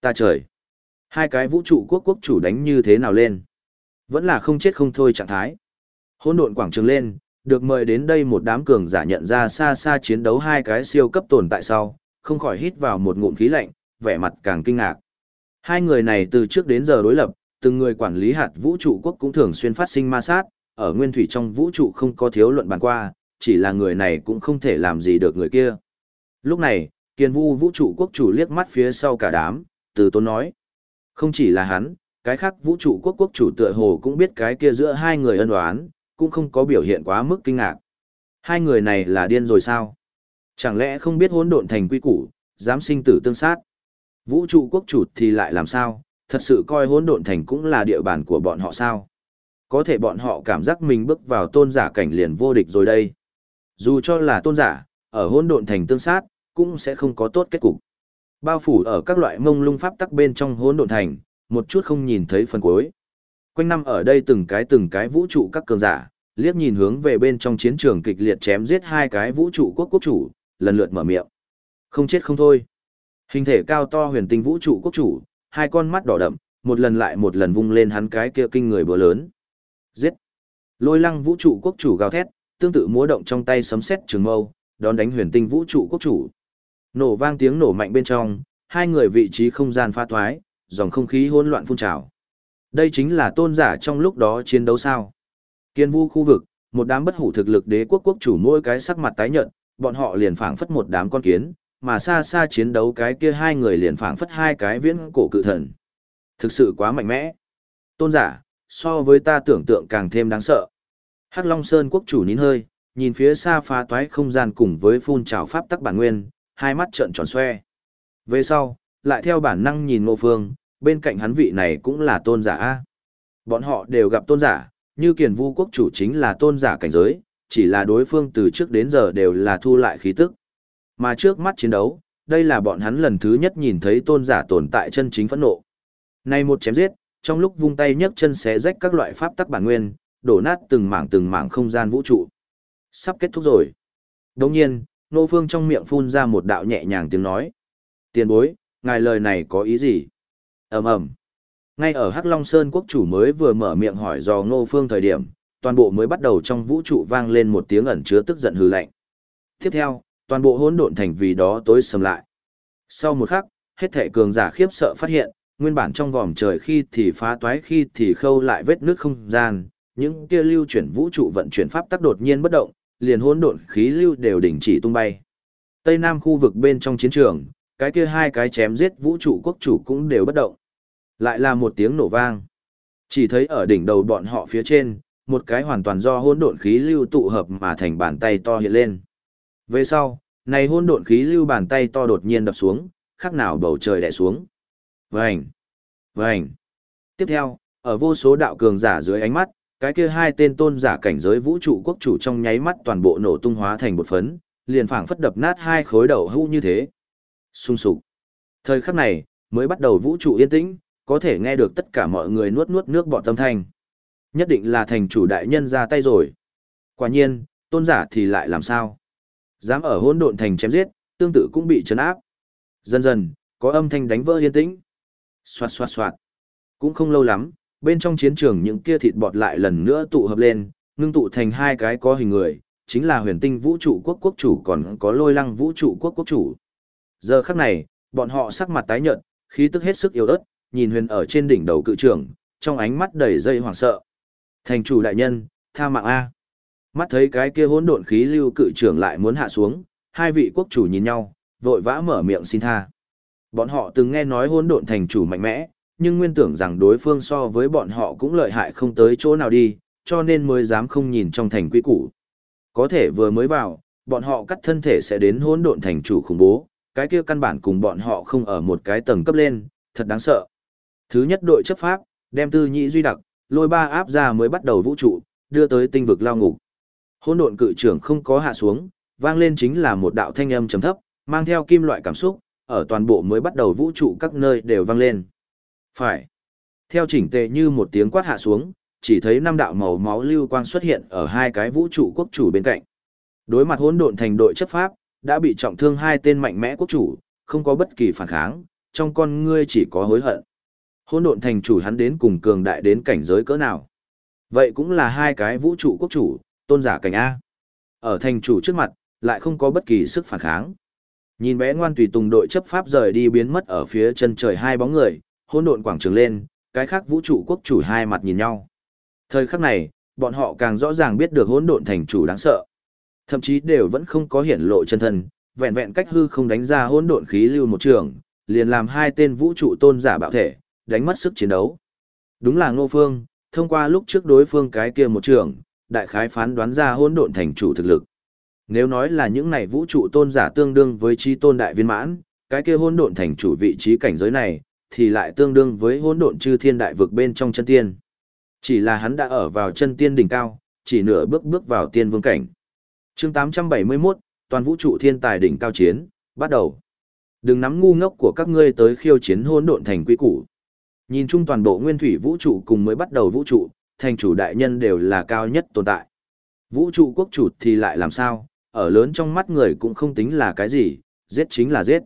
Ta trời! Hai cái vũ trụ quốc quốc chủ đánh như thế nào lên? Vẫn là không chết không thôi trạng thái. Hôn độn quảng trường lên, được mời đến đây một đám cường giả nhận ra xa xa chiến đấu hai cái siêu cấp tồn tại sau, không khỏi hít vào một ngụm khí lạnh, vẻ mặt càng kinh ngạc. Hai người này từ trước đến giờ đối lập, từng người quản lý hạt vũ trụ quốc cũng thường xuyên phát sinh ma sát, ở nguyên thủy trong vũ trụ không có thiếu luận bàn qua, chỉ là người này cũng không thể làm gì được người kia. Lúc này, kiền vu vũ trụ quốc chủ liếc mắt phía sau cả đám, từ tôn nói. Không chỉ là hắn, cái khác vũ trụ quốc quốc chủ tựa hồ cũng biết cái kia giữa hai người ân oán, cũng không có biểu hiện quá mức kinh ngạc. Hai người này là điên rồi sao? Chẳng lẽ không biết hỗn độn thành quy củ, dám sinh tử tương sát? Vũ trụ quốc chủ thì lại làm sao? Thật sự coi hỗn độn thành cũng là địa bàn của bọn họ sao? Có thể bọn họ cảm giác mình bước vào tôn giả cảnh liền vô địch rồi đây. Dù cho là tôn giả, ở hỗn độn thành tương sát, cũng sẽ không có tốt kết cục. Bao phủ ở các loại mông lung pháp tắc bên trong hỗn độn thành, một chút không nhìn thấy phần cuối. Quanh năm ở đây từng cái từng cái vũ trụ các cường giả, liếc nhìn hướng về bên trong chiến trường kịch liệt chém giết hai cái vũ trụ quốc quốc chủ, lần lượt mở miệng. Không chết không thôi. Hình thể cao to huyền tinh vũ trụ quốc chủ, hai con mắt đỏ đậm, một lần lại một lần vung lên hắn cái kia kinh người bữa lớn. Giết. Lôi lăng vũ trụ quốc chủ gào thét, tương tự múa động trong tay sấm sét trường mâu, đón đánh huyền tinh vũ trụ quốc chủ. Nổ vang tiếng nổ mạnh bên trong, hai người vị trí không gian pha thoái, dòng không khí hỗn loạn phun trào. Đây chính là tôn giả trong lúc đó chiến đấu sao. Kiên vu khu vực, một đám bất hủ thực lực đế quốc quốc chủ mỗi cái sắc mặt tái nhợt, bọn họ liền phảng phất một đám con kiến, mà xa xa chiến đấu cái kia hai người liền phảng phất hai cái viễn cổ cự thần. Thực sự quá mạnh mẽ. Tôn giả, so với ta tưởng tượng càng thêm đáng sợ. Hắc Long Sơn quốc chủ nín hơi, nhìn phía xa phá toái không gian cùng với phun trào pháp tắc bản nguyên, hai mắt trợn tròn xoe. Về sau, lại theo bản năng nhìn Ngô Phương, bên cạnh hắn vị này cũng là tôn giả a. Bọn họ đều gặp tôn giả, như Kiền Vu quốc chủ chính là tôn giả cảnh giới, chỉ là đối phương từ trước đến giờ đều là thu lại khí tức. Mà trước mắt chiến đấu, đây là bọn hắn lần thứ nhất nhìn thấy tôn giả tồn tại chân chính phẫn nộ. Này một chém giết, trong lúc vung tay nhấc chân xé rách các loại pháp tắc bản nguyên, đổ nát từng mảng từng mảng không gian vũ trụ. Sắp kết thúc rồi. Đồng nhiên, Nô Phương trong miệng phun ra một đạo nhẹ nhàng tiếng nói. Tiền bối, ngài lời này có ý gì? ầm ầm ngay ở hắc long sơn quốc chủ mới vừa mở miệng hỏi do ngô phương thời điểm toàn bộ mới bắt đầu trong vũ trụ vang lên một tiếng ẩn chứa tức giận hư lạnh tiếp theo toàn bộ hỗn độn thành vì đó tối sầm lại sau một khắc hết thảy cường giả khiếp sợ phát hiện nguyên bản trong vòm trời khi thì phá toái khi thì khâu lại vết nước không gian những kia lưu chuyển vũ trụ vận chuyển pháp tắc đột nhiên bất động liền hỗn độn khí lưu đều đình chỉ tung bay tây nam khu vực bên trong chiến trường cái kia hai cái chém giết vũ trụ quốc chủ cũng đều bất động lại là một tiếng nổ vang. Chỉ thấy ở đỉnh đầu bọn họ phía trên, một cái hoàn toàn do hỗn độn khí lưu tụ hợp mà thành bàn tay to hiện lên. Về sau, này hỗn độn khí lưu bàn tay to đột nhiên đập xuống, khác nào bầu trời đè xuống. Vành! Vành! Tiếp theo, ở vô số đạo cường giả dưới ánh mắt, cái kia hai tên tôn giả cảnh giới vũ trụ quốc chủ trong nháy mắt toàn bộ nổ tung hóa thành một phấn, liền phảng phất đập nát hai khối đầu hũ như thế. Xung sục. Thời khắc này, mới bắt đầu vũ trụ yên tĩnh, có thể nghe được tất cả mọi người nuốt nuốt nước bọt tâm thanh. Nhất định là thành chủ đại nhân ra tay rồi. Quả nhiên, tôn giả thì lại làm sao? Dám ở hỗn độn thành chém giết, tương tự cũng bị chấn áp. Dần dần, có âm thanh đánh vỡ yên tĩnh. Xoạt xoạt xoạt. Cũng không lâu lắm, bên trong chiến trường những kia thịt bọt lại lần nữa tụ hợp lên, ngưng tụ thành hai cái có hình người, chính là huyền tinh vũ trụ quốc quốc chủ còn có lôi lăng vũ trụ quốc quốc chủ. Giờ khắc này, bọn họ sắc mặt tái nhợt, khí tức hết sức yếu ớt, nhìn huyền ở trên đỉnh đầu cự trưởng, trong ánh mắt đầy dây hoảng sợ. Thành chủ đại nhân, tha mạng A. Mắt thấy cái kia hỗn độn khí lưu cự trưởng lại muốn hạ xuống, hai vị quốc chủ nhìn nhau, vội vã mở miệng xin tha. Bọn họ từng nghe nói hỗn độn thành chủ mạnh mẽ, nhưng nguyên tưởng rằng đối phương so với bọn họ cũng lợi hại không tới chỗ nào đi, cho nên mới dám không nhìn trong thành quy củ. Có thể vừa mới vào, bọn họ cắt thân thể sẽ đến hỗn độn thành chủ khủng bố, cái kia căn bản cùng bọn họ không ở một cái tầng cấp lên, thật đáng sợ. Thứ nhất đội chấp pháp, đem tư nhị duy đặc, lôi ba áp ra mới bắt đầu vũ trụ, đưa tới tinh vực lao ngục. Hỗn độn cự trưởng không có hạ xuống, vang lên chính là một đạo thanh âm trầm thấp, mang theo kim loại cảm xúc, ở toàn bộ mới bắt đầu vũ trụ các nơi đều vang lên. Phải. Theo chỉnh tề như một tiếng quát hạ xuống, chỉ thấy năm đạo màu máu lưu quang xuất hiện ở hai cái vũ trụ quốc chủ bên cạnh. Đối mặt hỗn độn thành đội chấp pháp, đã bị trọng thương hai tên mạnh mẽ quốc chủ, không có bất kỳ phản kháng, trong con ngươi chỉ có hối hận. Hỗn độn thành chủ hắn đến cùng cường đại đến cảnh giới cỡ nào? Vậy cũng là hai cái vũ trụ quốc chủ, tôn giả cảnh A. Ở thành chủ trước mặt, lại không có bất kỳ sức phản kháng. Nhìn bé ngoan tùy tùng đội chấp pháp rời đi biến mất ở phía chân trời hai bóng người, hỗn độn quảng trường lên, cái khác vũ trụ quốc chủ hai mặt nhìn nhau. Thời khắc này, bọn họ càng rõ ràng biết được hỗn độn thành chủ đáng sợ. Thậm chí đều vẫn không có hiển lộ chân thân, vẹn vẹn cách hư không đánh ra hỗn độn khí lưu một trường, liền làm hai tên vũ trụ tôn giả bạo thể, đánh mất sức chiến đấu. Đúng là Ngô Phương, thông qua lúc trước đối phương cái kia một trường, đại khái phán đoán ra hỗn độn thành chủ thực lực. Nếu nói là những này vũ trụ tôn giả tương đương với chi tôn đại viên mãn, cái kia hỗn độn thành chủ vị trí cảnh giới này, thì lại tương đương với hỗn độn chư thiên đại vực bên trong chân tiên. Chỉ là hắn đã ở vào chân tiên đỉnh cao, chỉ nửa bước bước vào tiên vương cảnh. Chương 871, toàn vũ trụ thiên tài đỉnh cao chiến, bắt đầu. Đừng nắm ngu ngốc của các ngươi tới khiêu chiến hỗn độn thành quy củ. Nhìn chung toàn bộ nguyên thủy vũ trụ cùng mới bắt đầu vũ trụ, thành chủ đại nhân đều là cao nhất tồn tại. Vũ trụ quốc chủ thì lại làm sao, ở lớn trong mắt người cũng không tính là cái gì, giết chính là giết.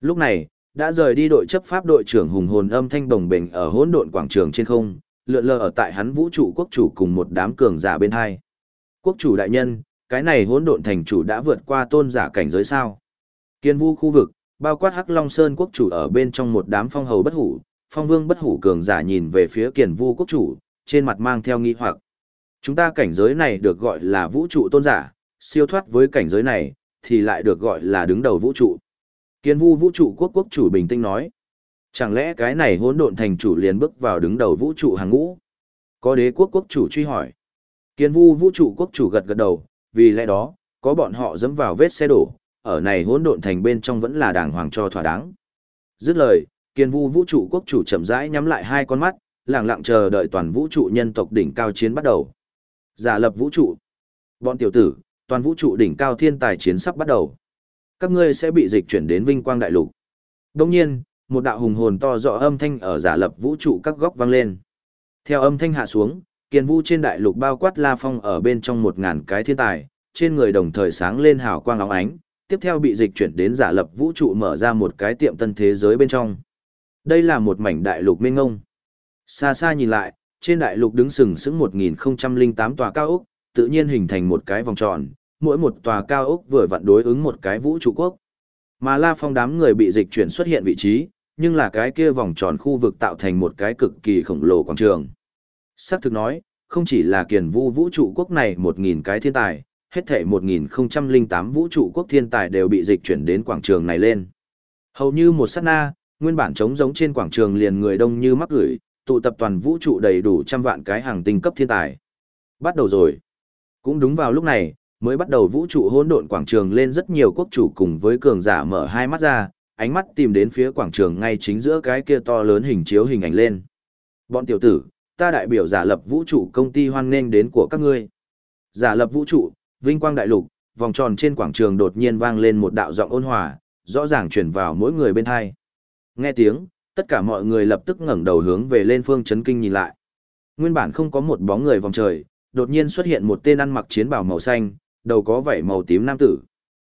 Lúc này, đã rời đi đội chấp pháp đội trưởng hùng hồn âm thanh đồng bình ở hỗn độn quảng trường trên không, lượn lờ ở tại hắn vũ trụ quốc chủ cùng một đám cường giả bên hai. Quốc chủ đại nhân, cái này hỗn độn thành chủ đã vượt qua tôn giả cảnh giới sao? Kiên vu khu vực, bao quát Hắc Long Sơn quốc chủ ở bên trong một đám phong hầu bất hủ, phong vương bất hủ cường giả nhìn về phía Kiền Vu quốc chủ, trên mặt mang theo nghi hoặc. Chúng ta cảnh giới này được gọi là vũ trụ tôn giả, siêu thoát với cảnh giới này, thì lại được gọi là đứng đầu vũ trụ. Kiên Vu vũ trụ quốc quốc chủ bình tĩnh nói. Chẳng lẽ cái này hỗn độn thành chủ liền bước vào đứng đầu vũ trụ hàng ngũ? Có đế quốc quốc chủ truy hỏi. Kiên Vu vũ trụ quốc chủ gật gật đầu, vì lẽ đó, có bọn họ dẫm vào vết xe đổ, ở này hỗn độn thành bên trong vẫn là đàng hoàng cho thỏa đáng. Dứt lời, Kiên Vu vũ trụ quốc chủ chậm rãi nhắm lại hai con mắt, lặng lặng chờ đợi toàn vũ trụ nhân tộc đỉnh cao chiến bắt đầu. Giả lập vũ trụ. Bọn tiểu tử, toàn vũ trụ đỉnh cao thiên tài chiến sắp bắt đầu. Các ngươi sẽ bị dịch chuyển đến vinh quang đại lục. Đồng nhiên, một đạo hùng hồn to rõ âm thanh ở giả lập vũ trụ các góc vang lên. Theo âm thanh hạ xuống, kiền vũ trên đại lục bao quát la phong ở bên trong một ngàn cái thiên tài, trên người đồng thời sáng lên hào quang óng ánh, tiếp theo bị dịch chuyển đến giả lập vũ trụ mở ra một cái tiệm tân thế giới bên trong. Đây là một mảnh đại lục mênh ngông. Xa xa nhìn lại, trên đại lục đứng sừng sững 1008 tòa cao ốc, tự nhiên hình thành một cái vòng tròn, mỗi một tòa cao ốc vừa vặn đối ứng một cái vũ trụ quốc. Mà La Phong đám người bị dịch chuyển xuất hiện vị trí, nhưng là cái kia vòng tròn khu vực tạo thành một cái cực kỳ khổng lồ quảng trường. Sắc thực nói, không chỉ là kiền vu vũ trụ quốc này 1.000 cái thiên tài, hết thể 1008 vũ trụ quốc thiên tài đều bị dịch chuyển đến quảng trường này lên. Hầu như một sát na, nguyên bản trống giống trên quảng trường liền người đông như mắc gửi, tụ tập toàn vũ trụ đầy đủ trăm vạn cái hàng tinh cấp thiên tài. Bắt đầu rồi. Cũng đúng vào lúc này, mới bắt đầu vũ trụ hỗn độn quảng trường lên rất nhiều quốc chủ cùng với cường giả mở hai mắt ra, ánh mắt tìm đến phía quảng trường ngay chính giữa cái kia to lớn hình chiếu hình ảnh lên. Bọn tiểu tử, ta đại biểu giả lập vũ trụ công ty hoan nghênh đến của các ngươi. Giả lập vũ trụ, vinh quang đại lục, vòng tròn trên quảng trường đột nhiên vang lên một đạo giọng ôn hòa, rõ ràng truyền vào mỗi người bên hai. Nghe tiếng, tất cả mọi người lập tức ngẩng đầu hướng về lên phương chấn kinh nhìn lại. Nguyên bản không có một bóng người vòng trời, đột nhiên xuất hiện một tên ăn mặc chiến bào màu xanh, đầu có vảy màu tím nam tử.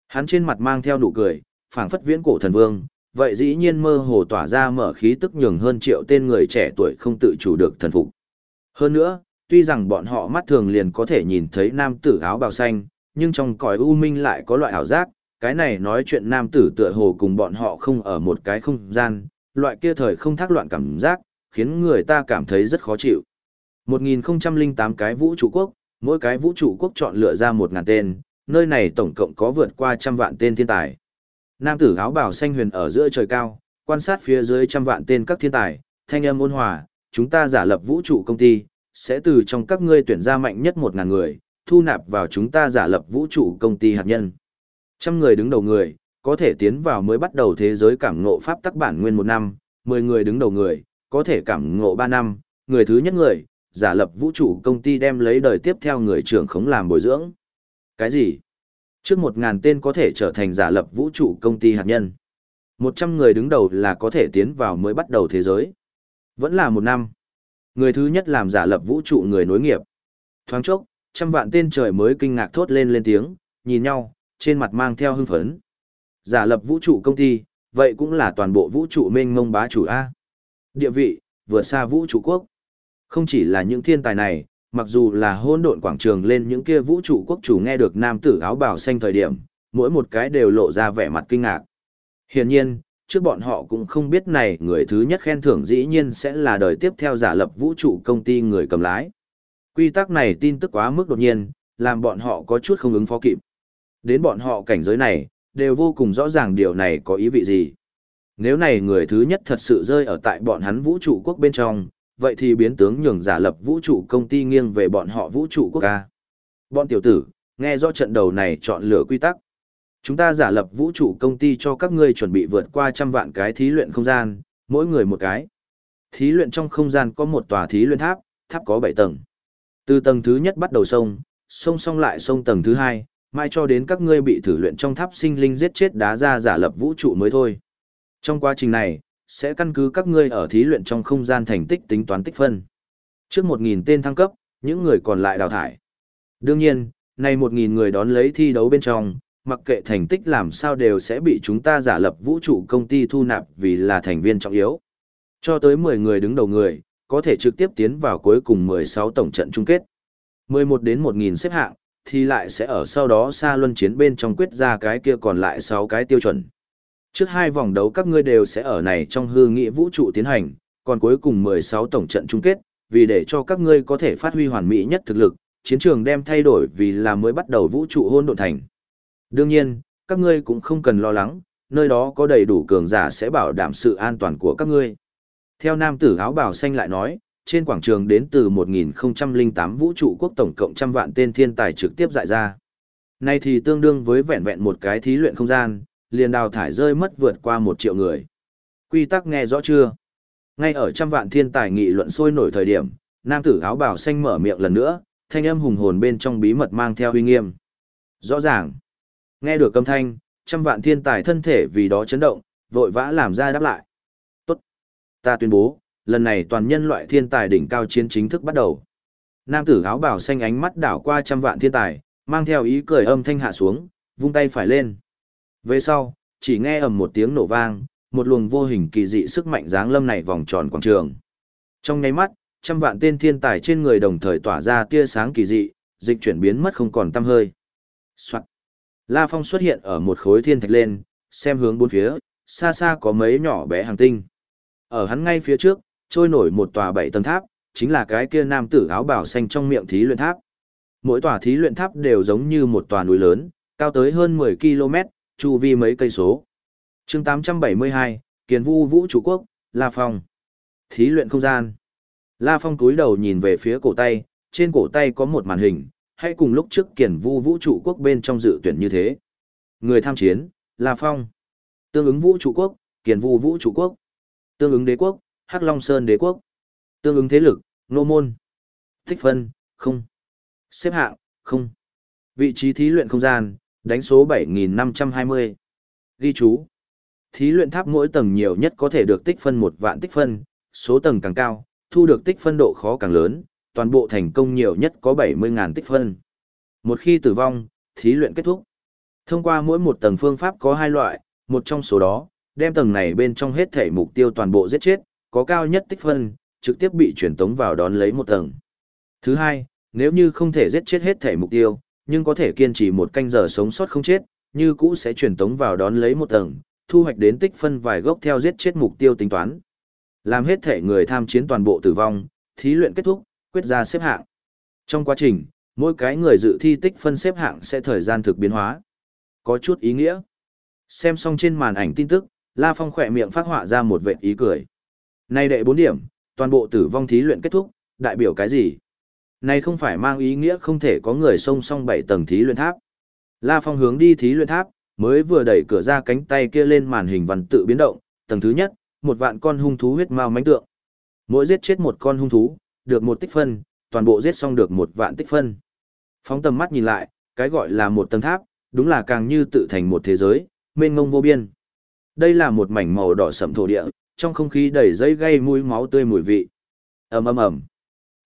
Hắn trên mặt mang theo nụ cười, phảng phất viễn cổ thần vương, vậy dĩ nhiên mơ hồ tỏa ra mở khí tức nhường hơn triệu tên người trẻ tuổi không tự chủ được thần phục. Hơn nữa, Tuy rằng bọn họ mắt thường liền có thể nhìn thấy nam tử áo bào xanh, nhưng trong cõi u minh lại có loại ảo giác, cái này nói chuyện nam tử tựa hồ cùng bọn họ không ở một cái không gian, loại kia thời không thác loạn cảm giác, khiến người ta cảm thấy rất khó chịu. 1008 cái vũ trụ quốc, mỗi cái vũ trụ quốc chọn lựa ra một ngàn tên, nơi này tổng cộng có vượt qua trăm vạn tên thiên tài. Nam tử áo bảo xanh huyền ở giữa trời cao, quan sát phía dưới trăm vạn tên các thiên tài, thanh âm ôn hòa, chúng ta giả lập vũ trụ công ty, sẽ từ trong các ngươi tuyển ra mạnh nhất một ngàn người, thu nạp vào chúng ta giả lập vũ trụ công ty hạt nhân. Trăm người đứng đầu người, có thể tiến vào mới bắt đầu thế giới cảm ngộ pháp tắc bản nguyên một năm, 10 người đứng đầu người, có thể cảm ngộ ba năm, người thứ nhất người, giả lập vũ trụ công ty đem lấy đời tiếp theo người trưởng khống làm bồi dưỡng. Cái gì? Trước một ngàn tên có thể trở thành giả lập vũ trụ công ty hạt nhân. 100 người đứng đầu là có thể tiến vào mới bắt đầu thế giới. Vẫn là một năm. Người thứ nhất làm giả lập vũ trụ người nối nghiệp. Thoáng chốc, trăm vạn tên trời mới kinh ngạc thốt lên lên tiếng, nhìn nhau, trên mặt mang theo hưng phấn. Giả lập vũ trụ công ty, vậy cũng là toàn bộ vũ trụ mênh mông bá chủ A. Địa vị, vượt xa vũ trụ quốc. Không chỉ là những thiên tài này, mặc dù là hôn độn quảng trường lên những kia vũ trụ quốc chủ nghe được nam tử áo bào xanh thời điểm, mỗi một cái đều lộ ra vẻ mặt kinh ngạc. Hiển nhiên, trước bọn họ cũng không biết này người thứ nhất khen thưởng dĩ nhiên sẽ là đời tiếp theo giả lập vũ trụ công ty người cầm lái. Quy tắc này tin tức quá mức đột nhiên, làm bọn họ có chút không ứng phó kịp. Đến bọn họ cảnh giới này, đều vô cùng rõ ràng điều này có ý vị gì. Nếu này người thứ nhất thật sự rơi ở tại bọn hắn vũ trụ quốc bên trong, vậy thì biến tướng nhường giả lập vũ trụ công ty nghiêng về bọn họ vũ trụ quốc ca. Bọn tiểu tử, nghe rõ trận đầu này chọn lựa quy tắc. Chúng ta giả lập vũ trụ công ty cho các ngươi chuẩn bị vượt qua trăm vạn cái thí luyện không gian, mỗi người một cái. Thí luyện trong không gian có một tòa thí luyện tháp, tháp có 7 tầng. Từ tầng thứ nhất bắt đầu sông, sông xong lại sông tầng thứ hai, mai cho đến các ngươi bị thử luyện trong tháp sinh linh giết chết đá ra giả lập vũ trụ mới thôi. Trong quá trình này, sẽ căn cứ các ngươi ở thí luyện trong không gian thành tích tính toán tích phân. Trước 1.000 tên thăng cấp, những người còn lại đào thải. Đương nhiên, nay 1.000 người đón lấy thi đấu bên trong, mặc kệ thành tích làm sao đều sẽ bị chúng ta giả lập vũ trụ công ty thu nạp vì là thành viên trọng yếu. Cho tới 10 người đứng đầu người, có thể trực tiếp tiến vào cuối cùng 16 tổng trận chung kết. 11 đến 1.000 xếp hạng, thì lại sẽ ở sau đó xa luân chiến bên trong quyết ra cái kia còn lại 6 cái tiêu chuẩn. Trước hai vòng đấu các ngươi đều sẽ ở này trong hư nghị vũ trụ tiến hành, còn cuối cùng 16 tổng trận chung kết, vì để cho các ngươi có thể phát huy hoàn mỹ nhất thực lực, chiến trường đem thay đổi vì là mới bắt đầu vũ trụ hôn độn thành. Đương nhiên, các ngươi cũng không cần lo lắng, nơi đó có đầy đủ cường giả sẽ bảo đảm sự an toàn của các ngươi. Theo nam tử áo bào xanh lại nói, trên quảng trường đến từ 1008 vũ trụ quốc tổng cộng trăm vạn tên thiên tài trực tiếp dại ra. nay thì tương đương với vẹn vẹn một cái thí luyện không gian, liền đào thải rơi mất vượt qua một triệu người. Quy tắc nghe rõ chưa? Ngay ở trăm vạn thiên tài nghị luận sôi nổi thời điểm, nam tử áo bào xanh mở miệng lần nữa, thanh âm hùng hồn bên trong bí mật mang theo uy nghiêm. Rõ ràng. Nghe được âm thanh, trăm vạn thiên tài thân thể vì đó chấn động, vội vã làm ra đáp lại. Tốt. Ta tuyên bố, lần này toàn nhân loại thiên tài đỉnh cao chiến chính thức bắt đầu. Nam tử áo bào xanh ánh mắt đảo qua trăm vạn thiên tài, mang theo ý cười âm thanh hạ xuống, vung tay phải lên. Về sau, chỉ nghe ầm một tiếng nổ vang, một luồng vô hình kỳ dị sức mạnh dáng lâm này vòng tròn quảng trường. Trong nháy mắt, trăm vạn tên thiên tài trên người đồng thời tỏa ra tia sáng kỳ dị, dịch chuyển biến mất không còn tăm hơi. Soạn. La Phong xuất hiện ở một khối thiên thạch lên, xem hướng bốn phía, xa xa có mấy nhỏ bé hàng tinh. Ở hắn ngay phía trước, trôi nổi một tòa bảy tầng tháp, chính là cái kia nam tử áo bảo xanh trong miệng thí luyện tháp. Mỗi tòa thí luyện tháp đều giống như một tòa núi lớn, cao tới hơn 10 km, chu vi mấy cây số. chương 872, Kiền Vu Vũ Chủ Quốc, La Phong. Thí luyện không gian. La Phong cúi đầu nhìn về phía cổ tay, trên cổ tay có một màn hình, hay cùng lúc trước Kiền Vu Vũ Trụ Quốc bên trong dự tuyển như thế. Người tham chiến, La Phong. Tương ứng Vũ Trụ Quốc, Kiền Vu Vũ Trụ Quốc. Tương ứng Đế Quốc, Hắc Long Sơn Đế Quốc. Tương ứng thế lực, Nô Môn. Thích phân, không. Xếp hạng, không. Vị trí thí luyện không gian, đánh số 7520. Ghi chú. Thí luyện tháp mỗi tầng nhiều nhất có thể được tích phân một vạn tích phân, số tầng càng cao, thu được tích phân độ khó càng lớn, toàn bộ thành công nhiều nhất có 70.000 tích phân. Một khi tử vong, thí luyện kết thúc. Thông qua mỗi một tầng phương pháp có hai loại, một trong số đó, đem tầng này bên trong hết thể mục tiêu toàn bộ giết chết, có cao nhất tích phân, trực tiếp bị chuyển tống vào đón lấy một tầng. Thứ hai, nếu như không thể giết chết hết thể mục tiêu, nhưng có thể kiên trì một canh giờ sống sót không chết, như cũ sẽ truyền tống vào đón lấy một tầng, thu hoạch đến tích phân vài gốc theo giết chết mục tiêu tính toán. Làm hết thể người tham chiến toàn bộ tử vong, thí luyện kết thúc, quyết ra xếp hạng. Trong quá trình, mỗi cái người dự thi tích phân xếp hạng sẽ thời gian thực biến hóa. Có chút ý nghĩa. Xem xong trên màn ảnh tin tức, La Phong khỏe miệng phát họa ra một vệt ý cười. Nay đệ 4 điểm, toàn bộ tử vong thí luyện kết thúc, đại biểu cái gì? Này không phải mang ý nghĩa không thể có người xông song bảy tầng thí luyện tháp. La Phong hướng đi thí luyện tháp, mới vừa đẩy cửa ra cánh tay kia lên màn hình văn tự biến động, tầng thứ nhất, một vạn con hung thú huyết mao mánh tượng. Mỗi giết chết một con hung thú, được một tích phân, toàn bộ giết xong được một vạn tích phân. Phóng tầm mắt nhìn lại, cái gọi là một tầng tháp, đúng là càng như tự thành một thế giới, mênh mông vô biên. Đây là một mảnh màu đỏ sẫm thổ địa, trong không khí đầy dây gây mũi máu tươi mùi vị. ầm ầm ầm.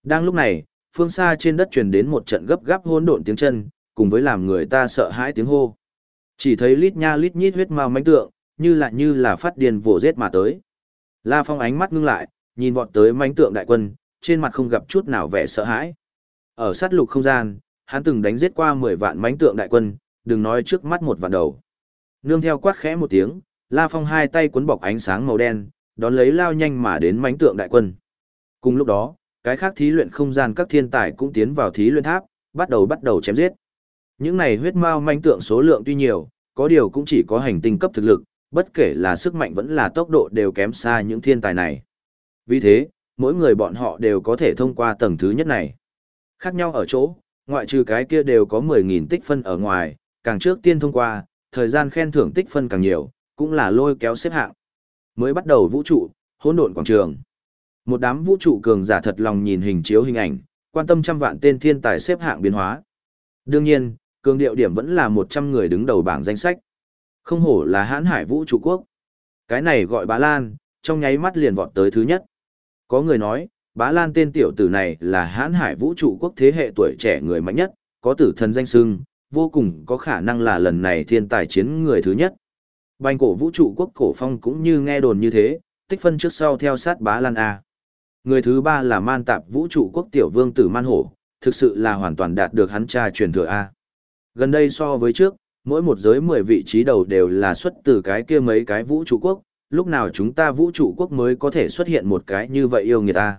Đang lúc này, phương xa trên đất truyền đến một trận gấp gáp hỗn độn tiếng chân, cùng với làm người ta sợ hãi tiếng hô. Chỉ thấy lít nha lít nhít huyết mao mánh tượng, như là như là phát điên vồ giết mà tới. La Phong ánh mắt ngưng lại, nhìn vọt tới mánh tượng đại quân, trên mặt không gặp chút nào vẻ sợ hãi. Ở sát lục không gian, hắn từng đánh giết qua 10 vạn mánh tượng đại quân, đừng nói trước mắt một vạn đầu. Nương theo quát khẽ một tiếng, La Phong hai tay cuốn bọc ánh sáng màu đen, đón lấy lao nhanh mà đến mánh tượng đại quân. Cùng lúc đó, cái khác thí luyện không gian các thiên tài cũng tiến vào thí luyện tháp, bắt đầu bắt đầu chém giết. Những này huyết mao manh tượng số lượng tuy nhiều, có điều cũng chỉ có hành tinh cấp thực lực, bất kể là sức mạnh vẫn là tốc độ đều kém xa những thiên tài này. Vì thế, mỗi người bọn họ đều có thể thông qua tầng thứ nhất này. Khác nhau ở chỗ, ngoại trừ cái kia đều có 10.000 tích phân ở ngoài, càng trước tiên thông qua, thời gian khen thưởng tích phân càng nhiều, cũng là lôi kéo xếp hạng. Mới bắt đầu vũ trụ, hỗn độn quảng trường. Một đám vũ trụ cường giả thật lòng nhìn hình chiếu hình ảnh, quan tâm trăm vạn tên thiên tài xếp hạng biến hóa. Đương nhiên, cường điệu điểm vẫn là 100 người đứng đầu bảng danh sách. Không hổ là hãn hải vũ trụ quốc. Cái này gọi bá Lan, trong nháy mắt liền vọt tới thứ nhất. Có người nói, bá Lan tên tiểu tử này là hãn hải vũ trụ quốc thế hệ tuổi trẻ người mạnh nhất, có tử thần danh sưng, vô cùng có khả năng là lần này thiên tài chiến người thứ nhất. Bành cổ vũ trụ quốc cổ phong cũng như nghe đồn như thế, tích phân trước sau theo sát bá Lan A. Người thứ ba là man tạp vũ trụ quốc tiểu vương tử man hổ, thực sự là hoàn toàn đạt được hắn cha truyền thừa A. Gần đây so với trước, mỗi một giới 10 vị trí đầu đều là xuất từ cái kia mấy cái vũ trụ quốc, lúc nào chúng ta vũ trụ quốc mới có thể xuất hiện một cái như vậy yêu người ta.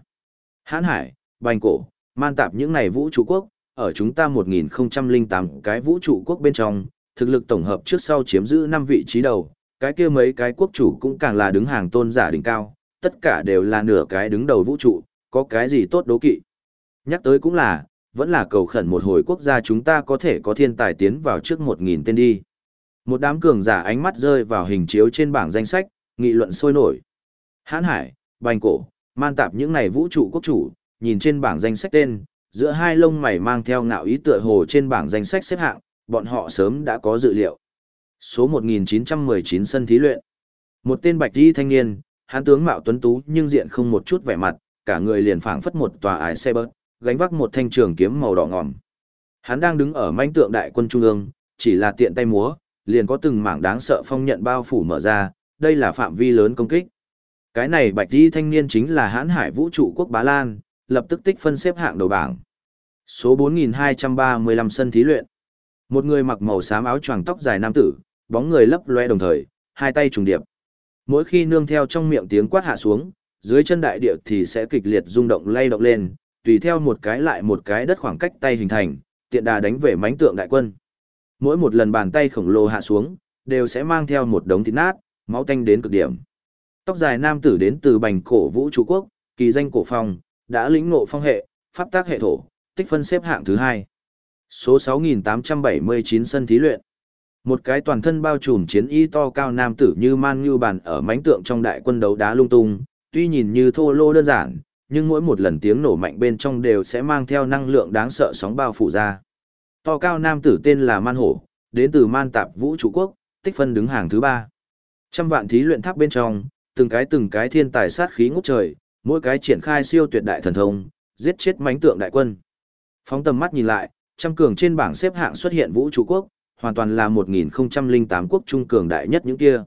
Hán Hải, Bành Cổ, Man Tạp những này vũ trụ quốc, ở chúng ta 1008 cái vũ trụ quốc bên trong, thực lực tổng hợp trước sau chiếm giữ năm vị trí đầu, cái kia mấy cái quốc chủ cũng càng là đứng hàng tôn giả đỉnh cao, tất cả đều là nửa cái đứng đầu vũ trụ, có cái gì tốt đố kỵ. Nhắc tới cũng là, vẫn là cầu khẩn một hồi quốc gia chúng ta có thể có thiên tài tiến vào trước 1.000 tên đi. Một đám cường giả ánh mắt rơi vào hình chiếu trên bảng danh sách, nghị luận sôi nổi. Hán Hải, Bành Cổ, Man Tạp những này vũ trụ quốc chủ, nhìn trên bảng danh sách tên, giữa hai lông mày mang theo ngạo ý tựa hồ trên bảng danh sách xếp hạng, bọn họ sớm đã có dự liệu. Số 1919 sân thí luyện. Một tên bạch y thanh niên, hán tướng mạo tuấn tú nhưng diện không một chút vẻ mặt, cả người liền phảng phất một tòa ải xe bớt, gánh vác một thanh trường kiếm màu đỏ ngòm. Hắn đang đứng ở manh tượng đại quân trung ương, chỉ là tiện tay múa, liền có từng mảng đáng sợ phong nhận bao phủ mở ra, đây là phạm vi lớn công kích. Cái này bạch đi thanh niên chính là hãn hải vũ trụ quốc Bá Lan, lập tức tích phân xếp hạng đầu bảng. Số 4235 sân thí luyện. Một người mặc màu xám áo choàng tóc dài nam tử, bóng người lấp loe đồng thời, hai tay trùng điệp. Mỗi khi nương theo trong miệng tiếng quát hạ xuống, dưới chân đại địa thì sẽ kịch liệt rung động lay động lên, tùy theo một cái lại một cái đất khoảng cách tay hình thành, tiện đà đánh về mánh tượng đại quân. Mỗi một lần bàn tay khổng lồ hạ xuống, đều sẽ mang theo một đống thịt nát, máu tanh đến cực điểm. Tóc dài nam tử đến từ bành cổ vũ trụ quốc, kỳ danh cổ phong, đã lĩnh ngộ phong hệ, pháp tác hệ thổ, tích phân xếp hạng thứ hai. Số 6879 sân thí luyện. Một cái toàn thân bao trùm chiến y to cao nam tử như man như bàn ở mánh tượng trong đại quân đấu đá lung tung, tuy nhìn như thô lô đơn giản, nhưng mỗi một lần tiếng nổ mạnh bên trong đều sẽ mang theo năng lượng đáng sợ sóng bao phủ ra. To cao nam tử tên là Man Hổ, đến từ Man Tạp Vũ trụ quốc, tích phân đứng hàng thứ ba. Trăm vạn thí luyện tháp bên trong, từng cái từng cái thiên tài sát khí ngút trời, mỗi cái triển khai siêu tuyệt đại thần thông, giết chết mánh tượng đại quân. Phóng tầm mắt nhìn lại, trăm cường trên bảng xếp hạng xuất hiện vũ trụ quốc, hoàn toàn là 1008 quốc trung cường đại nhất những kia.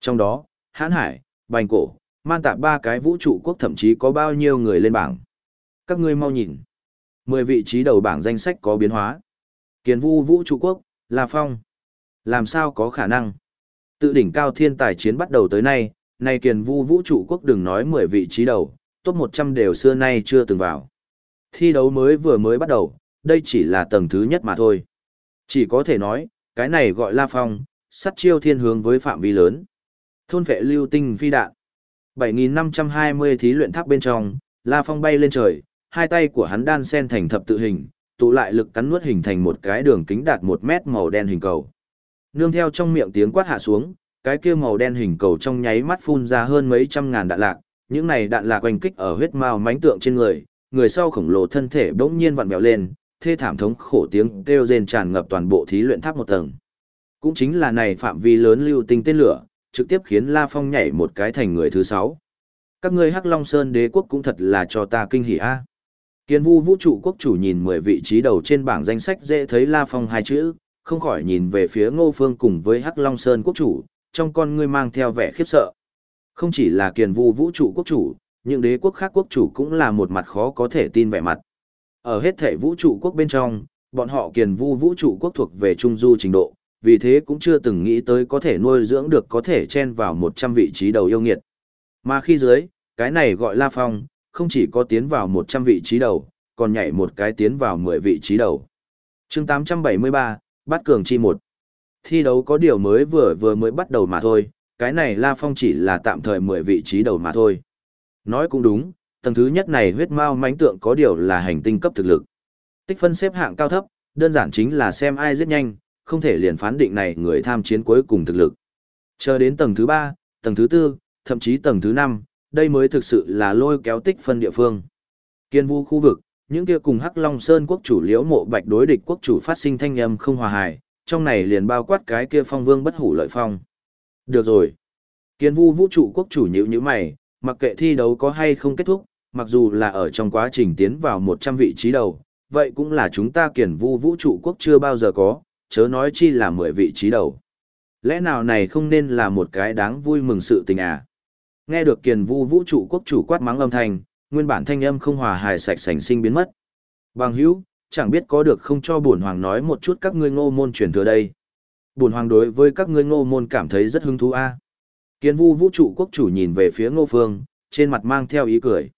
Trong đó, Hán Hải, Bành Cổ, Man Tạp ba cái vũ trụ quốc thậm chí có bao nhiêu người lên bảng. Các ngươi mau nhìn. Mười vị trí đầu bảng danh sách có biến hóa. Kiền vu vũ trụ quốc, La Phong. Làm sao có khả năng? Tự đỉnh cao thiên tài chiến bắt đầu tới nay, nay kiền vu vũ trụ quốc đừng nói 10 vị trí đầu, top 100 đều xưa nay chưa từng vào. Thi đấu mới vừa mới bắt đầu, đây chỉ là tầng thứ nhất mà thôi. Chỉ có thể nói, cái này gọi La Phong, sắt chiêu thiên hướng với phạm vi lớn. Thôn vệ lưu tinh phi đạn. 7.520 thí luyện tháp bên trong, La Phong bay lên trời, hai tay của hắn đan sen thành thập tự hình, tụ lại lực cắn nuốt hình thành một cái đường kính đạt một mét màu đen hình cầu. Nương theo trong miệng tiếng quát hạ xuống, cái kia màu đen hình cầu trong nháy mắt phun ra hơn mấy trăm ngàn đạn lạc, những này đạn lạc oanh kích ở huyết mao mánh tượng trên người, người sau khổng lồ thân thể bỗng nhiên vặn vẹo lên, thê thảm thống khổ tiếng kêu rên tràn ngập toàn bộ thí luyện tháp một tầng. Cũng chính là này phạm vi lớn lưu tinh tên lửa, trực tiếp khiến La Phong nhảy một cái thành người thứ sáu. Các ngươi Hắc Long Sơn đế quốc cũng thật là cho ta kinh hỉ a. Kiên Vu vũ trụ quốc chủ nhìn 10 vị trí đầu trên bảng danh sách dễ thấy La Phong hai chữ, không khỏi nhìn về phía Ngô Phương cùng với Hắc Long Sơn quốc chủ, trong con ngươi mang theo vẻ khiếp sợ. Không chỉ là Kiền Vu vũ trụ quốc chủ, những đế quốc khác quốc chủ cũng là một mặt khó có thể tin vẻ mặt. Ở hết thể vũ trụ quốc bên trong, bọn họ Kiền Vu vũ trụ quốc thuộc về trung du trình độ, vì thế cũng chưa từng nghĩ tới có thể nuôi dưỡng được có thể chen vào 100 vị trí đầu yêu nghiệt. Mà khi dưới, cái này gọi La Phong, không chỉ có tiến vào 100 vị trí đầu, còn nhảy một cái tiến vào 10 vị trí đầu. chương 873, bát Cường Chi 1. Thi đấu có điều mới vừa vừa mới bắt đầu mà thôi, cái này La Phong chỉ là tạm thời 10 vị trí đầu mà thôi. Nói cũng đúng, tầng thứ nhất này huyết mao mánh tượng có điều là hành tinh cấp thực lực. Tích phân xếp hạng cao thấp, đơn giản chính là xem ai giết nhanh, không thể liền phán định này người tham chiến cuối cùng thực lực. Chờ đến tầng thứ ba, tầng thứ tư, thậm chí tầng thứ năm, đây mới thực sự là lôi kéo tích phân địa phương. Kiên vu khu vực, những kia cùng Hắc Long Sơn quốc chủ liễu mộ bạch đối địch quốc chủ phát sinh thanh âm không hòa hài, trong này liền bao quát cái kia phong vương bất hủ lợi phong. Được rồi. Kiên vu vũ trụ quốc chủ nhữ như mày, mặc kệ thi đấu có hay không kết thúc, mặc dù là ở trong quá trình tiến vào 100 vị trí đầu, vậy cũng là chúng ta kiền vu vũ trụ quốc chưa bao giờ có, chớ nói chi là 10 vị trí đầu. Lẽ nào này không nên là một cái đáng vui mừng sự tình à? Nghe được kiền vu vũ trụ quốc chủ quát mắng âm thanh, nguyên bản thanh âm không hòa hài sạch sành sinh biến mất. Bằng hữu, chẳng biết có được không cho bổn hoàng nói một chút các ngươi ngô môn truyền thừa đây. Bổn hoàng đối với các ngươi ngô môn cảm thấy rất hứng thú a. À. Kiến vu vũ trụ quốc chủ nhìn về phía ngô phương, trên mặt mang theo ý cười.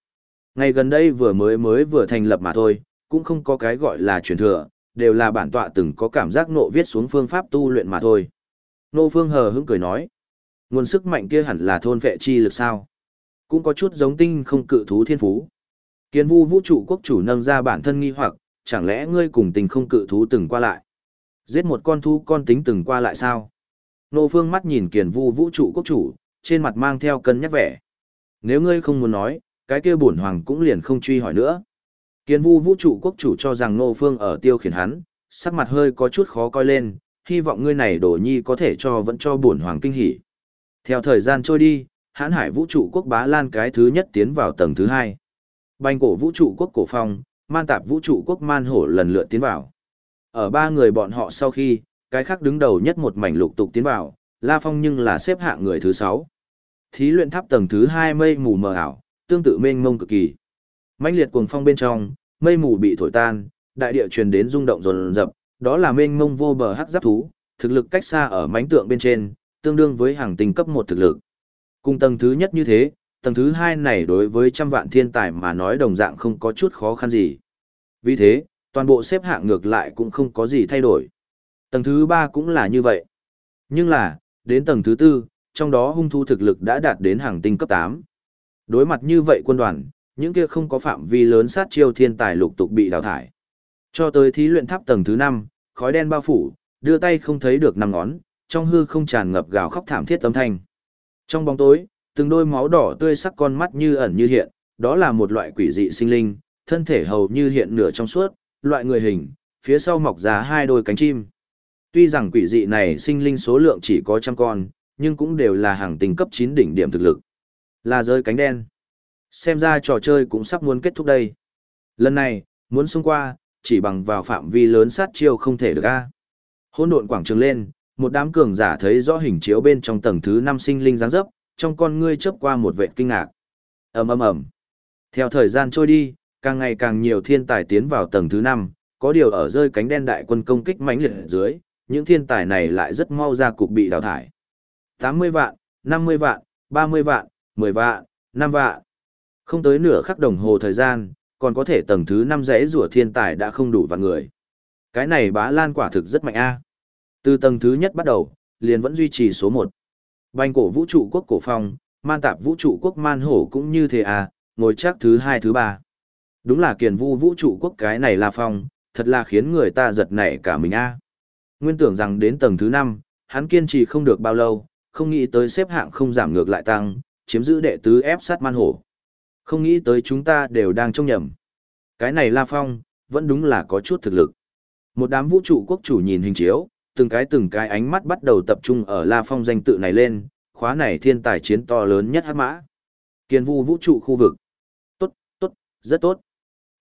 Ngày gần đây vừa mới mới vừa thành lập mà thôi, cũng không có cái gọi là truyền thừa, đều là bản tọa từng có cảm giác nộ viết xuống phương pháp tu luyện mà thôi. Ngô Phương hờ hững cười nói, nguồn sức mạnh kia hẳn là thôn vệ chi lực sao? Cũng có chút giống tinh không cự thú thiên phú. Kiến vu vũ trụ quốc chủ nâng ra bản thân nghi hoặc, chẳng lẽ ngươi cùng tình không cự thú từng qua lại? Giết một con thú con tính từng qua lại sao? Nô Phương mắt nhìn kiền vu vũ trụ quốc chủ, trên mặt mang theo cân nhắc vẻ. Nếu ngươi không muốn nói, cái kia bổn hoàng cũng liền không truy hỏi nữa. Kiền vu vũ trụ quốc chủ cho rằng Nô Phương ở tiêu khiển hắn, sắc mặt hơi có chút khó coi lên, hy vọng ngươi này đổ nhi có thể cho vẫn cho bổn hoàng kinh hỉ. Theo thời gian trôi đi, hãn hải vũ trụ quốc bá lan cái thứ nhất tiến vào tầng thứ hai. Banh cổ vũ trụ quốc cổ phong, man tạp vũ trụ quốc man hổ lần lượt tiến vào. Ở ba người bọn họ sau khi, cái khác đứng đầu nhất một mảnh lục tục tiến vào, La Phong nhưng là xếp hạng người thứ sáu. Thí luyện tháp tầng thứ hai mây mù mờ ảo, tương tự mênh mông cực kỳ. Mãnh liệt cuồng phong bên trong, mây mù bị thổi tan, đại địa truyền đến rung động rồn rập, đó là mênh mông vô bờ hắc giáp thú, thực lực cách xa ở mãnh tượng bên trên, tương đương với hàng tinh cấp một thực lực. Cùng tầng thứ nhất như thế, tầng thứ hai này đối với trăm vạn thiên tài mà nói đồng dạng không có chút khó khăn gì. Vì thế, toàn bộ xếp hạng ngược lại cũng không có gì thay đổi. Tầng thứ ba cũng là như vậy. Nhưng là, đến tầng thứ tư, trong đó hung thu thực lực đã đạt đến hàng tinh cấp tám. Đối mặt như vậy quân đoàn, những kia không có phạm vi lớn sát chiêu thiên tài lục tục bị đào thải. Cho tới thí luyện tháp tầng thứ năm, khói đen bao phủ, đưa tay không thấy được năm ngón, trong hư không tràn ngập gào khóc thảm thiết âm thanh. Trong bóng tối, từng đôi máu đỏ tươi sắc con mắt như ẩn như hiện, đó là một loại quỷ dị sinh linh, thân thể hầu như hiện nửa trong suốt, loại người hình, phía sau mọc ra hai đôi cánh chim. Tuy rằng quỷ dị này sinh linh số lượng chỉ có trăm con, nhưng cũng đều là hàng tình cấp 9 đỉnh điểm thực lực. Là rơi cánh đen. Xem ra trò chơi cũng sắp muốn kết thúc đây. Lần này, muốn xông qua, chỉ bằng vào phạm vi lớn sát chiêu không thể được a. Hỗn độn quảng trường lên, một đám cường giả thấy rõ hình chiếu bên trong tầng thứ năm sinh linh dáng dấp, trong con ngươi chớp qua một vệt kinh ngạc. Ầm ầm ầm. Theo thời gian trôi đi, Càng ngày càng nhiều thiên tài tiến vào tầng thứ 5, có điều ở rơi cánh đen đại quân công kích mãnh liệt dưới, những thiên tài này lại rất mau ra cục bị đào thải. 80 vạn, 50 vạn, 30 vạn, 10 vạn, 5 vạn. Không tới nửa khắc đồng hồ thời gian, còn có thể tầng thứ 5 rẽ rùa thiên tài đã không đủ vạn người. Cái này bá lan quả thực rất mạnh a. Từ tầng thứ nhất bắt đầu, liền vẫn duy trì số 1. Banh cổ vũ trụ quốc cổ phong, man tạp vũ trụ quốc man hổ cũng như thế à, ngồi chắc thứ hai thứ ba. Đúng là kiền vu vũ trụ quốc cái này là phong, thật là khiến người ta giật nảy cả mình a. Nguyên tưởng rằng đến tầng thứ 5, hắn kiên trì không được bao lâu, không nghĩ tới xếp hạng không giảm ngược lại tăng, chiếm giữ đệ tứ ép sát man hổ. Không nghĩ tới chúng ta đều đang trông nhầm. Cái này La Phong, vẫn đúng là có chút thực lực. Một đám vũ trụ quốc chủ nhìn hình chiếu, từng cái từng cái ánh mắt bắt đầu tập trung ở La Phong danh tự này lên, khóa này thiên tài chiến to lớn nhất hát mã. Kiên vu vũ trụ khu vực. Tốt, tốt, rất tốt.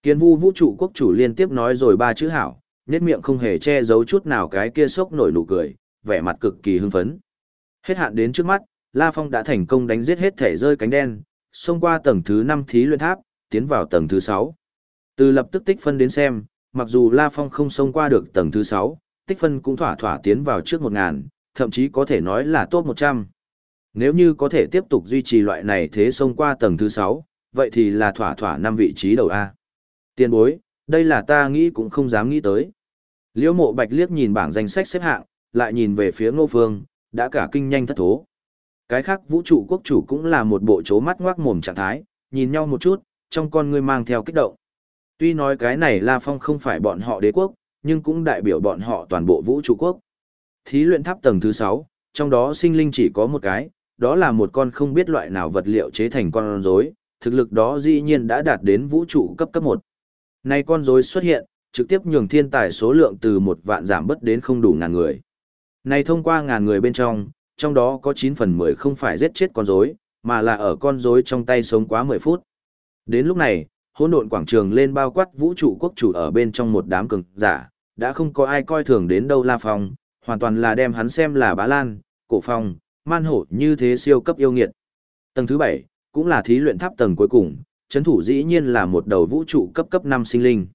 Kiên vu vũ trụ quốc chủ liên tiếp nói rồi ba chữ hảo, nét miệng không hề che giấu chút nào cái kia sốc nổi nụ cười, vẻ mặt cực kỳ hưng phấn. Hết hạn đến trước mắt, La Phong đã thành công đánh giết hết thể rơi cánh đen, xông qua tầng thứ 5 thí luyện tháp, tiến vào tầng thứ 6. Từ lập tức tích phân đến xem, mặc dù La Phong không xông qua được tầng thứ 6, tích phân cũng thỏa thỏa tiến vào trước 1000, thậm chí có thể nói là top 100. Nếu như có thể tiếp tục duy trì loại này thế xông qua tầng thứ 6, vậy thì là thỏa thỏa năm vị trí đầu A. Tiên bối, đây là ta nghĩ cũng không dám nghĩ tới. Liễu mộ bạch liếc nhìn bảng danh sách xếp hạng, lại nhìn về phía ngô phương, đã cả kinh nhanh thất thố. Cái khác vũ trụ quốc chủ cũng là một bộ chố mắt ngoác mồm trạng thái, nhìn nhau một chút, trong con ngươi mang theo kích động. Tuy nói cái này La Phong không phải bọn họ đế quốc, nhưng cũng đại biểu bọn họ toàn bộ vũ trụ quốc. Thí luyện tháp tầng thứ 6, trong đó sinh linh chỉ có một cái, đó là một con không biết loại nào vật liệu chế thành con rối, thực lực đó dĩ nhiên đã đạt đến vũ trụ cấp cấp 1. Nay con rối xuất hiện, trực tiếp nhường thiên tài số lượng từ một vạn giảm bất đến không đủ ngàn người. Này thông qua ngàn người bên trong, trong đó có 9 phần 10 không phải giết chết con rối, mà là ở con rối trong tay sống quá 10 phút. Đến lúc này, hỗn độn quảng trường lên bao quát vũ trụ quốc chủ ở bên trong một đám cường giả, đã không có ai coi thường đến đâu La Phong, hoàn toàn là đem hắn xem là bá lan, cổ phong, man hổ như thế siêu cấp yêu nghiệt. Tầng thứ 7, cũng là thí luyện tháp tầng cuối cùng, chấn thủ dĩ nhiên là một đầu vũ trụ cấp cấp 5 sinh linh.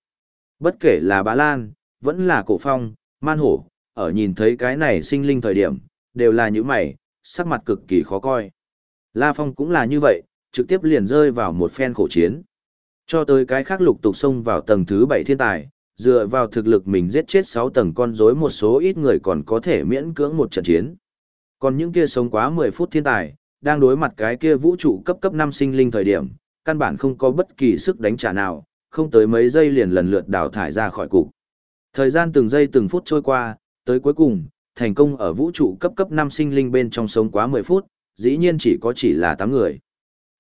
Bất kể là bá lan, vẫn là cổ phong, man hổ, ở nhìn thấy cái này sinh linh thời điểm, đều là những mày, sắc mặt cực kỳ khó coi. La Phong cũng là như vậy, trực tiếp liền rơi vào một phen khổ chiến. Cho tới cái khác lục tục xông vào tầng thứ 7 thiên tài, dựa vào thực lực mình giết chết 6 tầng con rối một số ít người còn có thể miễn cưỡng một trận chiến. Còn những kia sống quá 10 phút thiên tài, đang đối mặt cái kia vũ trụ cấp cấp 5 sinh linh thời điểm, căn bản không có bất kỳ sức đánh trả nào, không tới mấy giây liền lần lượt đào thải ra khỏi cục. Thời gian từng giây từng phút trôi qua, tới cuối cùng, thành công ở vũ trụ cấp cấp 5 sinh linh bên trong sống quá 10 phút, dĩ nhiên chỉ có chỉ là 8 người.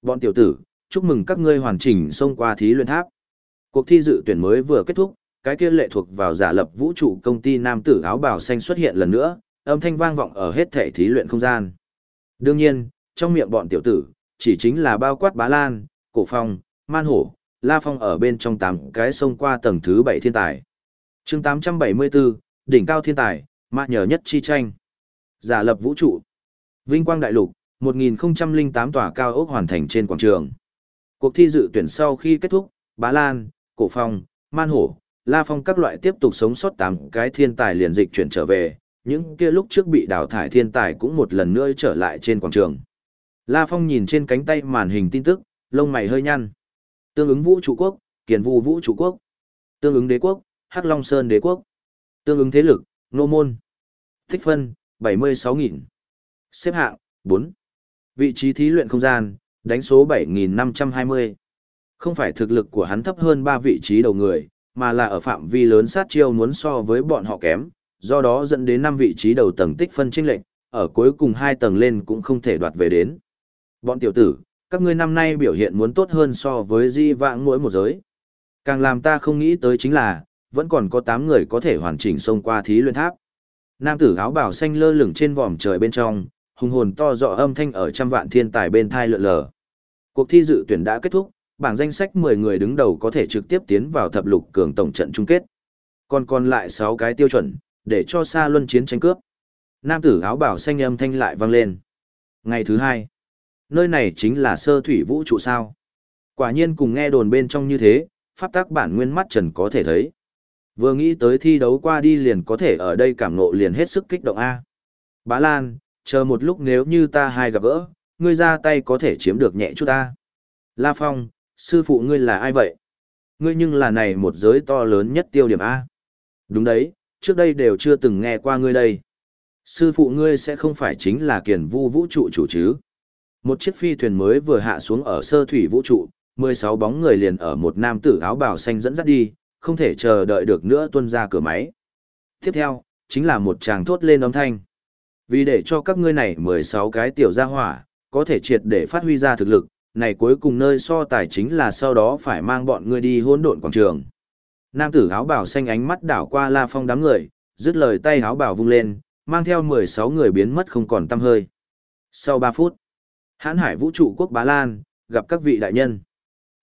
Bọn tiểu tử, chúc mừng các ngươi hoàn chỉnh xông qua thí luyện tháp. Cuộc thi dự tuyển mới vừa kết thúc, cái kia lệ thuộc vào giả lập vũ trụ công ty nam tử áo bào xanh xuất hiện lần nữa, âm thanh vang vọng ở hết thể thí luyện không gian. Đương nhiên, trong miệng bọn tiểu tử, chỉ chính là bao quát bá lan, cổ phong, man hổ, la phong ở bên trong tám cái sông qua tầng thứ bảy thiên tài. chương 874, đỉnh cao thiên tài, mạ nhờ nhất chi tranh. Giả lập vũ trụ. Vinh quang đại lục, 1008 tòa cao ốc hoàn thành trên quảng trường. Cuộc thi dự tuyển sau khi kết thúc, Bá Lan, Cổ Phong, Man Hổ, La Phong các loại tiếp tục sống sót tám cái thiên tài liền dịch chuyển trở về, những kia lúc trước bị đào thải thiên tài cũng một lần nữa trở lại trên quảng trường. La Phong nhìn trên cánh tay màn hình tin tức, lông mày hơi nhăn. Tương ứng vũ trụ quốc, kiền vu vũ trụ quốc. Tương ứng đế quốc, hắc long sơn đế quốc. Tương ứng thế lực, nô môn. Thích phân, 76.000. Xếp hạng, 4. Vị trí thí luyện không gian, đánh số 7.520. Không phải thực lực của hắn thấp hơn 3 vị trí đầu người, mà là ở phạm vi lớn sát chiêu muốn so với bọn họ kém, do đó dẫn đến 5 vị trí đầu tầng tích phân chênh lệnh, ở cuối cùng 2 tầng lên cũng không thể đoạt về đến. Bọn tiểu tử, các ngươi năm nay biểu hiện muốn tốt hơn so với di vãng mỗi một giới. Càng làm ta không nghĩ tới chính là, vẫn còn có 8 người có thể hoàn chỉnh xông qua thí luyện tháp. Nam tử áo bào xanh lơ lửng trên vòm trời bên trong, hùng hồn to rõ âm thanh ở trăm vạn thiên tài bên thai lượn lờ. Cuộc thi dự tuyển đã kết thúc, bảng danh sách 10 người đứng đầu có thể trực tiếp tiến vào thập lục cường tổng trận chung kết. Còn còn lại 6 cái tiêu chuẩn, để cho xa luân chiến tranh cướp. Nam tử áo bảo xanh âm thanh lại vang lên. Ngày thứ hai, nơi này chính là sơ thủy vũ trụ sao. Quả nhiên cùng nghe đồn bên trong như thế, pháp tác bản nguyên mắt trần có thể thấy. Vừa nghĩ tới thi đấu qua đi liền có thể ở đây cảm ngộ liền hết sức kích động A. Bá Lan, chờ một lúc nếu như ta hai gặp gỡ, ngươi ra tay có thể chiếm được nhẹ chút ta. La Phong, sư phụ ngươi là ai vậy? Ngươi nhưng là này một giới to lớn nhất tiêu điểm A. Đúng đấy, trước đây đều chưa từng nghe qua ngươi đây. Sư phụ ngươi sẽ không phải chính là kiền vu vũ trụ chủ chứ? Một chiếc phi thuyền mới vừa hạ xuống ở sơ thủy vũ trụ, 16 bóng người liền ở một nam tử áo bào xanh dẫn dắt đi, không thể chờ đợi được nữa tuân ra cửa máy. Tiếp theo, chính là một chàng thốt lên âm thanh. Vì để cho các ngươi này 16 cái tiểu gia hỏa, có thể triệt để phát huy ra thực lực, này cuối cùng nơi so tài chính là sau đó phải mang bọn ngươi đi hỗn độn quảng trường. Nam tử áo bào xanh ánh mắt đảo qua La Phong đám người, dứt lời tay áo bào vung lên, mang theo 16 người biến mất không còn tăm hơi. Sau 3 phút, Hán Hải Vũ trụ quốc Bá Lan, gặp các vị đại nhân.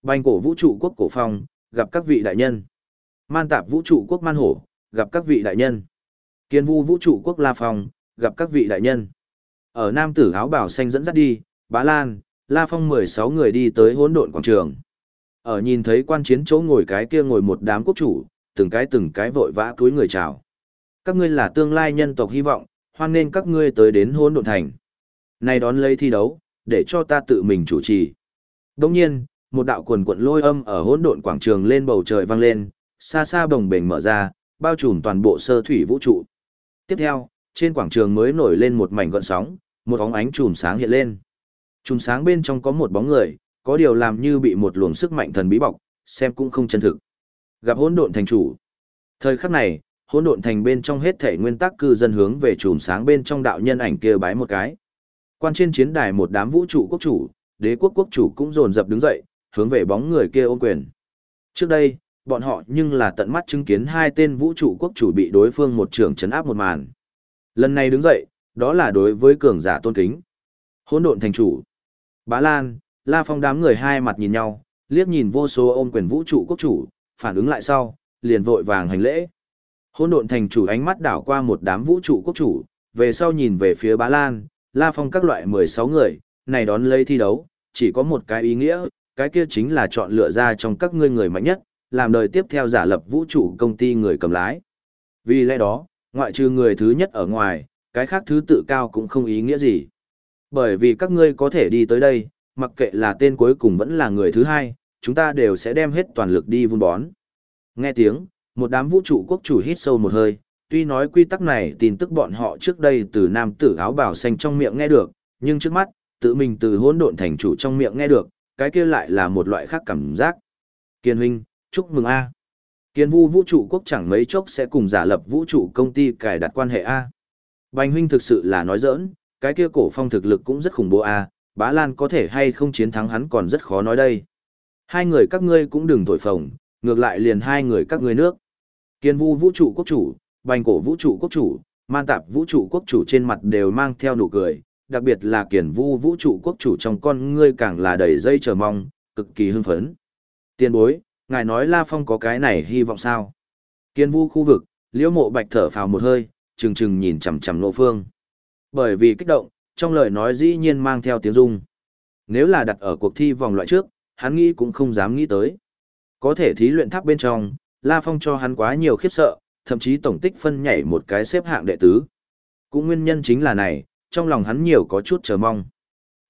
Banh cổ Vũ trụ quốc Cổ Phong, gặp các vị đại nhân. Man Tạp Vũ trụ quốc Man Hổ, gặp các vị đại nhân. Kiên Vu Vũ trụ quốc La Phong, gặp các vị đại nhân. Ở nam tử áo bảo xanh dẫn dắt đi, Bá Lan, La Phong 16 người đi tới hỗn độn quảng trường. Ở nhìn thấy quan chiến chỗ ngồi cái kia ngồi một đám quốc chủ, từng cái từng cái vội vã túi người chào. Các ngươi là tương lai nhân tộc hy vọng, hoan nên các ngươi tới đến hỗn độn thành. Này đón lấy thi đấu, để cho ta tự mình chủ trì. Đồng nhiên, một đạo quần quận lôi âm ở hỗn độn quảng trường lên bầu trời vang lên, xa xa bồng bềnh mở ra, bao trùm toàn bộ sơ thủy vũ trụ. Tiếp theo, trên quảng trường mới nổi lên một mảnh gợn sóng, một bóng ánh chùm sáng hiện lên. Chùm sáng bên trong có một bóng người, có điều làm như bị một luồng sức mạnh thần bí bọc, xem cũng không chân thực. Gặp hỗn độn thành chủ. Thời khắc này, hỗn độn thành bên trong hết thể nguyên tắc cư dân hướng về chùm sáng bên trong đạo nhân ảnh kia bái một cái. Quan trên chiến đài một đám vũ trụ quốc chủ, đế quốc quốc chủ cũng dồn dập đứng dậy, hướng về bóng người kia ôm quyền. Trước đây, bọn họ nhưng là tận mắt chứng kiến hai tên vũ trụ quốc chủ bị đối phương một trường chấn áp một màn. Lần này đứng dậy, đó là đối với cường giả tôn kính. Hỗn độn thành chủ. Bá Lan, La Phong đám người hai mặt nhìn nhau, liếc nhìn vô số ôm quyền vũ trụ quốc chủ, phản ứng lại sau, liền vội vàng hành lễ. Hỗn độn thành chủ ánh mắt đảo qua một đám vũ trụ quốc chủ, về sau nhìn về phía Bá Lan, La Phong các loại 16 người, này đón lấy thi đấu, chỉ có một cái ý nghĩa, cái kia chính là chọn lựa ra trong các ngươi người mạnh nhất, làm đời tiếp theo giả lập vũ trụ công ty người cầm lái. Vì lẽ đó, ngoại trừ người thứ nhất ở ngoài, cái khác thứ tự cao cũng không ý nghĩa gì. Bởi vì các ngươi có thể đi tới đây, mặc kệ là tên cuối cùng vẫn là người thứ hai, chúng ta đều sẽ đem hết toàn lực đi vun bón. Nghe tiếng, một đám vũ trụ quốc chủ hít sâu một hơi, tuy nói quy tắc này tin tức bọn họ trước đây từ nam tử áo bào xanh trong miệng nghe được, nhưng trước mắt, tự mình từ hỗn độn thành chủ trong miệng nghe được, cái kia lại là một loại khác cảm giác. Kiên huynh, chúc mừng A. Kiên vu vũ trụ quốc chẳng mấy chốc sẽ cùng giả lập vũ trụ công ty cài đặt quan hệ A. Bành huynh thực sự là nói giỡn, cái kia cổ phong thực lực cũng rất khủng bố A, bá lan có thể hay không chiến thắng hắn còn rất khó nói đây. Hai người các ngươi cũng đừng thổi phồng, ngược lại liền hai người các ngươi nước. Kiên vu vũ trụ quốc chủ, bành cổ vũ trụ quốc chủ, man tạp vũ trụ quốc chủ trên mặt đều mang theo nụ cười, đặc biệt là kiển vu vũ trụ quốc chủ trong con ngươi càng là đầy dây chờ mong, cực kỳ hưng phấn. Tiên bối, ngài nói La Phong có cái này hy vọng sao? Kiên vu khu vực, liễu mộ bạch thở phào một hơi, trừng trừng nhìn chằm chằm nộ phương. Bởi vì kích động, trong lời nói dĩ nhiên mang theo tiếng rung. Nếu là đặt ở cuộc thi vòng loại trước, hắn nghĩ cũng không dám nghĩ tới. Có thể thí luyện tháp bên trong, La Phong cho hắn quá nhiều khiếp sợ, thậm chí tổng tích phân nhảy một cái xếp hạng đệ tứ. Cũng nguyên nhân chính là này, trong lòng hắn nhiều có chút chờ mong.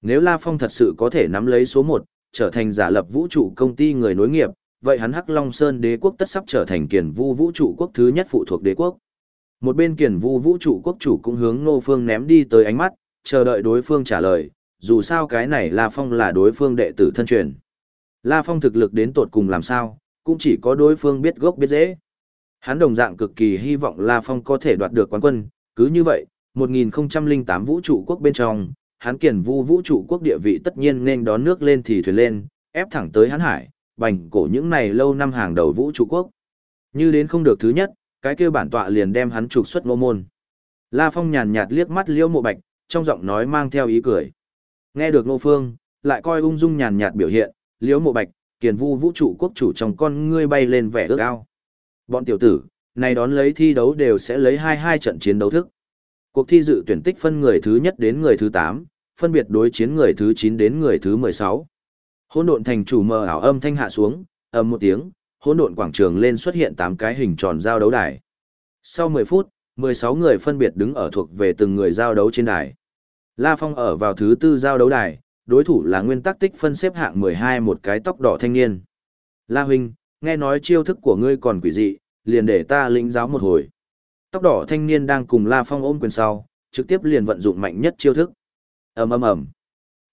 Nếu La Phong thật sự có thể nắm lấy số 1, trở thành giả lập vũ trụ công ty người nối nghiệp, vậy hắn Hắc Long Sơn đế quốc tất sắp trở thành kiền vu vũ trụ quốc thứ nhất phụ thuộc đế quốc. Một bên kiền vu vũ trụ quốc chủ cũng hướng Ngô Phương ném đi tới ánh mắt, chờ đợi đối phương trả lời, dù sao cái này La Phong là đối phương đệ tử thân truyền. La Phong thực lực đến tột cùng làm sao, cũng chỉ có đối phương biết gốc biết dễ. Hắn đồng dạng cực kỳ hy vọng La Phong có thể đoạt được quán quân, cứ như vậy, 1008 vũ trụ quốc bên trong, hắn kiền vu vũ trụ quốc địa vị tất nhiên nên đón nước lên thì thuyền lên, ép thẳng tới hắn hải, bành cổ những này lâu năm hàng đầu vũ trụ quốc. Như đến không được thứ nhất, cái kia bản tọa liền đem hắn trục xuất ngô môn. La Phong nhàn nhạt liếc mắt Liễu Mộ Bạch, trong giọng nói mang theo ý cười. Nghe được Ngô Phương, lại coi ung dung nhàn nhạt biểu hiện, Liễu Mộ Bạch, kiền vu vũ trụ quốc chủ trong con ngươi bay lên vẻ ước ao. Bọn tiểu tử, này đón lấy thi đấu đều sẽ lấy hai hai trận chiến đấu thức. Cuộc thi dự tuyển tích phân người thứ nhất đến người thứ 8, phân biệt đối chiến người thứ 9 đến người thứ 16. Hỗn độn thành chủ mờ ảo âm thanh hạ xuống, ầm một tiếng, hỗn độn quảng trường lên xuất hiện 8 cái hình tròn giao đấu đài. Sau 10 phút, 16 người phân biệt đứng ở thuộc về từng người giao đấu trên đài. La Phong ở vào thứ tư giao đấu đài, đối thủ là nguyên tắc tích phân xếp hạng 12 một cái tóc đỏ thanh niên. La huynh, nghe nói chiêu thức của ngươi còn quỷ dị, liền để ta lĩnh giáo một hồi. Tóc đỏ thanh niên đang cùng La Phong ôm quyền sau, trực tiếp liền vận dụng mạnh nhất chiêu thức. ầm ầm ầm.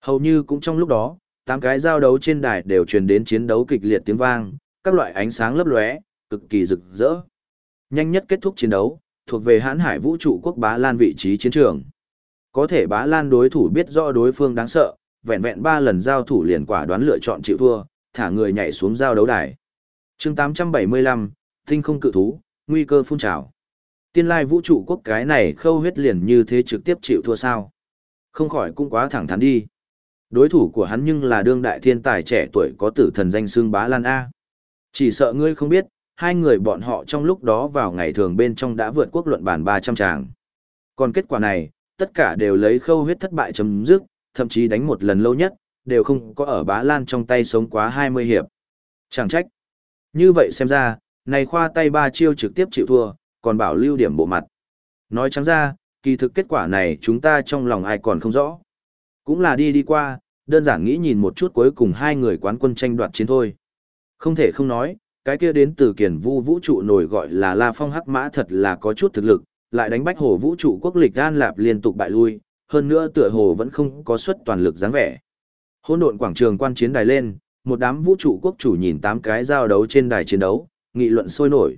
Hầu như cũng trong lúc đó, tám cái giao đấu trên đài đều truyền đến chiến đấu kịch liệt tiếng vang, các loại ánh sáng lấp lóe, cực kỳ rực rỡ. Nhanh nhất kết thúc chiến đấu, thuộc về hãn hải vũ trụ quốc bá lan vị trí chiến trường. Có thể bá lan đối thủ biết rõ đối phương đáng sợ, vẹn vẹn ba lần giao thủ liền quả đoán lựa chọn chịu thua, thả người nhảy xuống giao đấu đài. chương 875, tinh không cự thú, nguy cơ phun trào. Tiên lai vũ trụ quốc cái này khâu huyết liền như thế trực tiếp chịu thua sao. Không khỏi cũng quá thẳng thắn đi. Đối thủ của hắn nhưng là đương đại thiên tài trẻ tuổi có tử thần danh xương bá lan A. Chỉ sợ ngươi không biết, hai người bọn họ trong lúc đó vào ngày thường bên trong đã vượt quốc luận bàn 300 tràng. Còn kết quả này, tất cả đều lấy khâu huyết thất bại chấm dứt, thậm chí đánh một lần lâu nhất, đều không có ở bá lan trong tay sống quá 20 hiệp. Chẳng trách. Như vậy xem ra, này khoa tay ba chiêu trực tiếp chịu thua, còn bảo lưu điểm bộ mặt. Nói trắng ra, kỳ thực kết quả này chúng ta trong lòng ai còn không rõ. Cũng là đi đi qua, đơn giản nghĩ nhìn một chút cuối cùng hai người quán quân tranh đoạt chiến thôi. Không thể không nói, cái kia đến từ kiền vu vũ trụ nổi gọi là La Phong Hắc Mã thật là có chút thực lực, lại đánh bách hồ vũ trụ quốc lịch An lạp liên tục bại lui, hơn nữa tựa hồ vẫn không có suất toàn lực dáng vẻ. Hỗn độn quảng trường quan chiến đài lên, một đám vũ trụ quốc chủ nhìn tám cái giao đấu trên đài chiến đấu, nghị luận sôi nổi.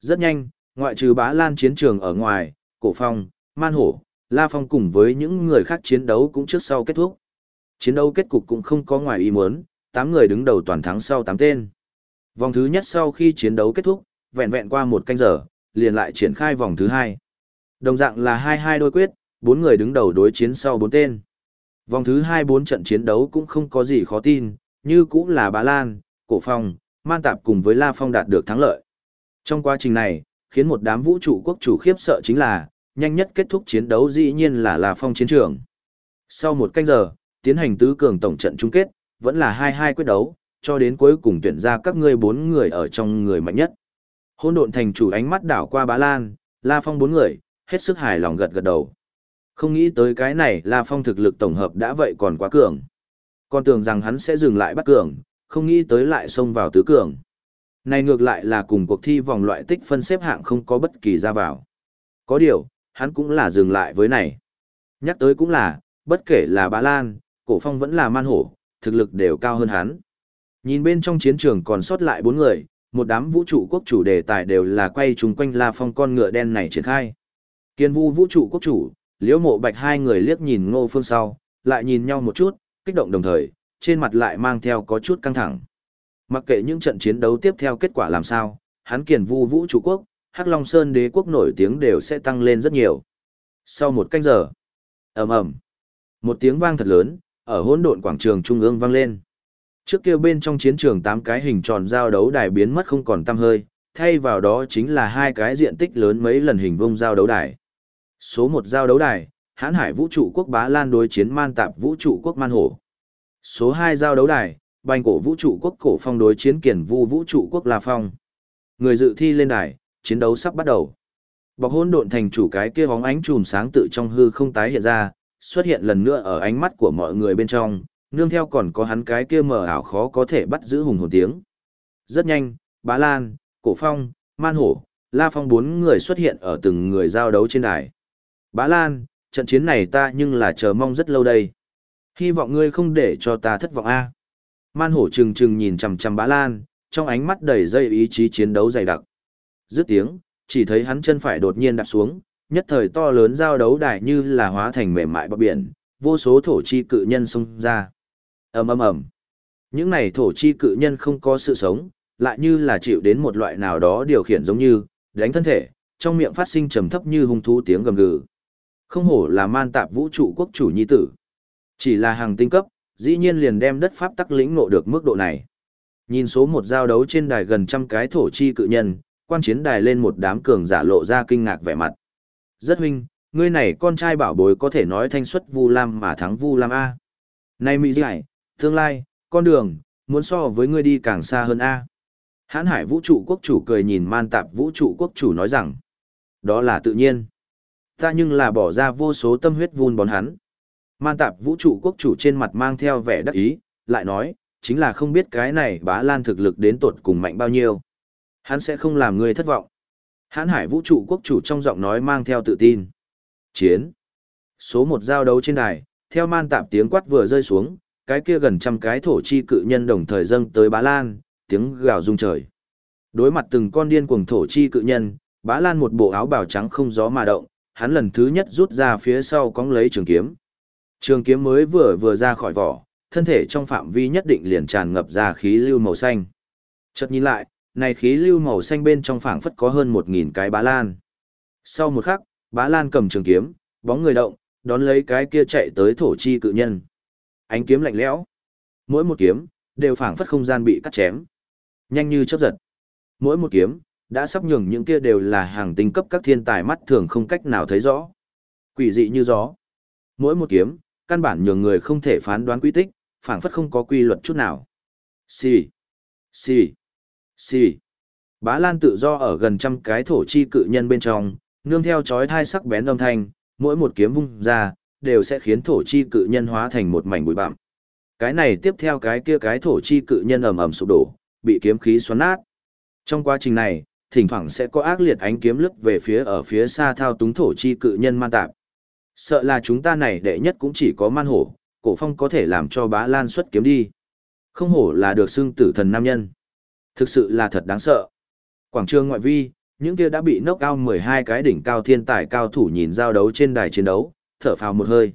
Rất nhanh, ngoại trừ bá lan chiến trường ở ngoài, cổ phong, man hổ, la phong cùng với những người khác chiến đấu cũng trước sau kết thúc. Chiến đấu kết cục cũng không có ngoài ý muốn, 8 người đứng đầu toàn thắng sau 8 tên. Vòng thứ nhất sau khi chiến đấu kết thúc, vẹn vẹn qua một canh giờ, liền lại triển khai vòng thứ hai. Đồng dạng là 2-2 đôi quyết, 4 người đứng đầu đối chiến sau 4 tên. Vòng thứ 2 4 trận chiến đấu cũng không có gì khó tin, như cũng là Bá Lan, Cổ Phong, Man Tạp cùng với La Phong đạt được thắng lợi. Trong quá trình này, khiến một đám vũ trụ quốc chủ khiếp sợ chính là, nhanh nhất kết thúc chiến đấu dĩ nhiên là La Phong chiến trường. Sau một canh giờ, tiến hành tứ cường tổng trận chung kết, vẫn là 2-2 quyết đấu, cho đến cuối cùng tuyển ra các ngươi bốn người ở trong người mạnh nhất. Hôn độn thành chủ ánh mắt đảo qua bá lan, La Phong bốn người, hết sức hài lòng gật gật đầu. Không nghĩ tới cái này La Phong thực lực tổng hợp đã vậy còn quá cường. Còn tưởng rằng hắn sẽ dừng lại bắt cường, không nghĩ tới lại xông vào tứ cường. Này ngược lại là cùng cuộc thi vòng loại tích phân xếp hạng không có bất kỳ ra vào. Có điều, hắn cũng là dừng lại với này. Nhắc tới cũng là, bất kể là bá lan, cổ phong vẫn là man hổ, thực lực đều cao hơn hắn. Nhìn bên trong chiến trường còn sót lại bốn người, một đám vũ trụ quốc chủ đề tài đều là quay chung quanh La Phong con ngựa đen này triển khai. Kiên vu vũ trụ quốc chủ, liễu mộ bạch hai người liếc nhìn ngô phương sau, lại nhìn nhau một chút, kích động đồng thời, trên mặt lại mang theo có chút căng thẳng. Mặc kệ những trận chiến đấu tiếp theo kết quả làm sao, hắn kiền vu vũ trụ quốc, Hắc Long Sơn đế quốc nổi tiếng đều sẽ tăng lên rất nhiều. Sau một canh giờ, ầm ầm, một tiếng vang thật lớn, ở hỗn độn quảng trường trung ương vang lên. Trước kia bên trong chiến trường tám cái hình tròn giao đấu đài biến mất không còn tăm hơi, thay vào đó chính là hai cái diện tích lớn mấy lần hình vông giao đấu đài. Số một giao đấu đài, Hán hải vũ trụ quốc bá lan đối chiến man tạp vũ trụ quốc man hổ. Số hai giao đấu đài, bành cổ vũ trụ quốc cổ phong đối chiến kiển vu vũ trụ quốc la phong. Người dự thi lên đài, chiến đấu sắp bắt đầu. Bọc hôn độn thành chủ cái kia bóng ánh chùm sáng tự trong hư không tái hiện ra, xuất hiện lần nữa ở ánh mắt của mọi người bên trong, nương theo còn có hắn cái kia mờ ảo khó có thể bắt giữ hùng hồn tiếng. Rất nhanh, Bá Lan, Cổ Phong, Man Hổ, La Phong bốn người xuất hiện ở từng người giao đấu trên đài. Bá Lan, trận chiến này ta nhưng là chờ mong rất lâu đây. Hy vọng ngươi không để cho ta thất vọng a. Man Hổ trừng trừng nhìn chằm chằm Bá Lan, trong ánh mắt đầy dây ý chí chiến đấu dày đặc. Dứt tiếng, chỉ thấy hắn chân phải đột nhiên đạp xuống, nhất thời to lớn giao đấu đài như là hóa thành mềm mại bọc biển, vô số thổ chi cự nhân xông ra ầm ầm ầm những này thổ chi cự nhân không có sự sống lại như là chịu đến một loại nào đó điều khiển giống như đánh thân thể trong miệng phát sinh trầm thấp như hung thú tiếng gầm gừ không hổ là man tạp vũ trụ quốc chủ nhi tử chỉ là hàng tinh cấp dĩ nhiên liền đem đất pháp tắc lĩnh ngộ được mức độ này nhìn số một giao đấu trên đài gần trăm cái thổ chi cự nhân quan chiến đài lên một đám cường giả lộ ra kinh ngạc vẻ mặt rất huynh ngươi này con trai bảo bối có thể nói thanh xuất vu lam mà thắng vu lam a này mỹ giải, Tương lai, con đường, muốn so với ngươi đi càng xa hơn A. Hán hải vũ trụ quốc chủ cười nhìn man tạp vũ trụ quốc chủ nói rằng, đó là tự nhiên. Ta nhưng là bỏ ra vô số tâm huyết vun bón hắn. Man tạp vũ trụ quốc chủ trên mặt mang theo vẻ đắc ý, lại nói, chính là không biết cái này bá lan thực lực đến tột cùng mạnh bao nhiêu. Hắn sẽ không làm người thất vọng. Hán hải vũ trụ quốc chủ trong giọng nói mang theo tự tin. Chiến. Số một giao đấu trên đài, theo man tạp tiếng quát vừa rơi xuống, cái kia gần trăm cái thổ chi cự nhân đồng thời dâng tới bá lan, tiếng gào rung trời. Đối mặt từng con điên cuồng thổ chi cự nhân, bá lan một bộ áo bào trắng không gió mà động, hắn lần thứ nhất rút ra phía sau cóng lấy trường kiếm. Trường kiếm mới vừa vừa ra khỏi vỏ, thân thể trong phạm vi nhất định liền tràn ngập ra khí lưu màu xanh. Chợt nhìn lại, này khí lưu màu xanh bên trong phảng phất có hơn một nghìn cái bá lan. Sau một khắc, bá lan cầm trường kiếm, bóng người động, đón lấy cái kia chạy tới thổ chi cự nhân. Ánh kiếm lạnh lẽo, mỗi một kiếm đều phảng phất không gian bị cắt chém, nhanh như chớp giật. Mỗi một kiếm đã sắp nhường những kia đều là hàng tinh cấp các thiên tài mắt thường không cách nào thấy rõ. Quỷ dị như gió. Mỗi một kiếm, căn bản nhường người không thể phán đoán quy tích, phảng phất không có quy luật chút nào. Xì, xì, xì. Bá Lan tự do ở gần trăm cái thổ chi cự nhân bên trong, nương theo chói thai sắc bén âm thanh, mỗi một kiếm vung ra, đều sẽ khiến thổ chi cự nhân hóa thành một mảnh bụi bặm. Cái này tiếp theo cái kia cái thổ chi cự nhân ầm ầm sụp đổ, bị kiếm khí xoắn nát. Trong quá trình này, thỉnh thoảng sẽ có ác liệt ánh kiếm lướt về phía ở phía xa thao túng thổ chi cự nhân man tạp. Sợ là chúng ta này đệ nhất cũng chỉ có man hổ, cổ phong có thể làm cho bá lan xuất kiếm đi. Không hổ là được xưng tử thần nam nhân. Thực sự là thật đáng sợ. Quảng trường ngoại vi, những kia đã bị nốc cao 12 cái đỉnh cao thiên tài cao thủ nhìn giao đấu trên đài chiến đấu, thở phào một hơi.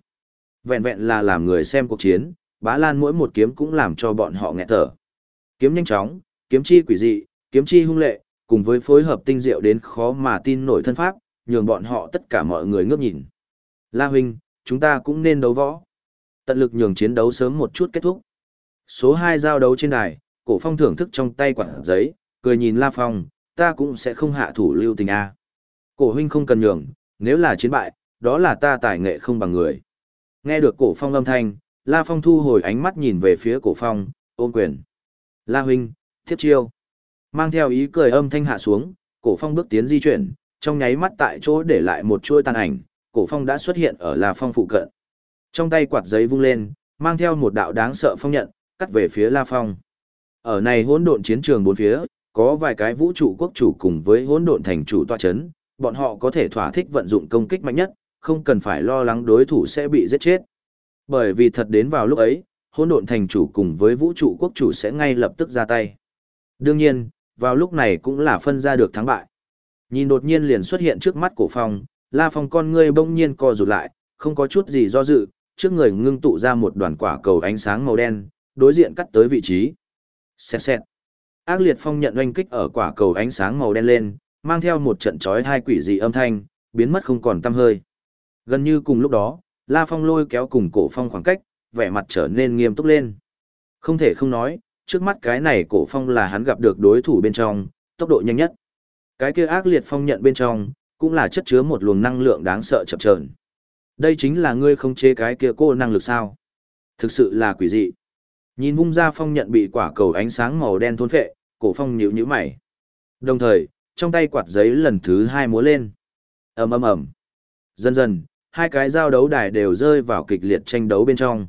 Vẹn vẹn là làm người xem cuộc chiến, bá lan mỗi một kiếm cũng làm cho bọn họ nghẹt thở. Kiếm nhanh chóng, kiếm chi quỷ dị, kiếm chi hung lệ, cùng với phối hợp tinh diệu đến khó mà tin nổi thân pháp, nhường bọn họ tất cả mọi người ngước nhìn. La huynh, chúng ta cũng nên đấu võ. Tận lực nhường chiến đấu sớm một chút kết thúc. Số 2 giao đấu trên đài, cổ phong thưởng thức trong tay quả giấy, cười nhìn La Phong, ta cũng sẽ không hạ thủ lưu tình a. Cổ huynh không cần nhường, nếu là chiến bại, đó là ta tài nghệ không bằng người. Nghe được cổ phong âm thanh, La Phong thu hồi ánh mắt nhìn về phía cổ phong, ôm quyền. La huynh, Thiếp chiêu. Mang theo ý cười âm thanh hạ xuống, cổ phong bước tiến di chuyển, trong nháy mắt tại chỗ để lại một chuôi tàn ảnh, cổ phong đã xuất hiện ở La Phong phụ cận. Trong tay quạt giấy vung lên, mang theo một đạo đáng sợ phong nhận, cắt về phía La Phong. Ở này hỗn độn chiến trường bốn phía, có vài cái vũ trụ quốc chủ cùng với hỗn độn thành chủ tọa chấn, bọn họ có thể thỏa thích vận dụng công kích mạnh nhất, không cần phải lo lắng đối thủ sẽ bị giết chết. Bởi vì thật đến vào lúc ấy, hỗn độn thành chủ cùng với vũ trụ quốc chủ sẽ ngay lập tức ra tay. Đương nhiên, vào lúc này cũng là phân ra được thắng bại. Nhìn đột nhiên liền xuất hiện trước mắt cổ phong, La Phong con ngươi bỗng nhiên co rụt lại, không có chút gì do dự, trước người ngưng tụ ra một đoàn quả cầu ánh sáng màu đen, đối diện cắt tới vị trí. Xẹt xẹt. Ác liệt phong nhận oanh kích ở quả cầu ánh sáng màu đen lên, mang theo một trận chói hai quỷ dị âm thanh, biến mất không còn tăm hơi. Gần như cùng lúc đó, La Phong lôi kéo cùng cổ phong khoảng cách, vẻ mặt trở nên nghiêm túc lên. Không thể không nói, trước mắt cái này cổ phong là hắn gặp được đối thủ bên trong, tốc độ nhanh nhất. Cái kia ác liệt phong nhận bên trong, cũng là chất chứa một luồng năng lượng đáng sợ chậm chờn. Đây chính là ngươi không chế cái kia cô năng lực sao? Thực sự là quỷ dị. Nhìn vung ra phong nhận bị quả cầu ánh sáng màu đen thôn phệ, cổ phong nhíu nhíu mày. Đồng thời, trong tay quạt giấy lần thứ hai múa lên. ầm ầm ầm. Dần dần, hai cái giao đấu đài đều rơi vào kịch liệt tranh đấu bên trong.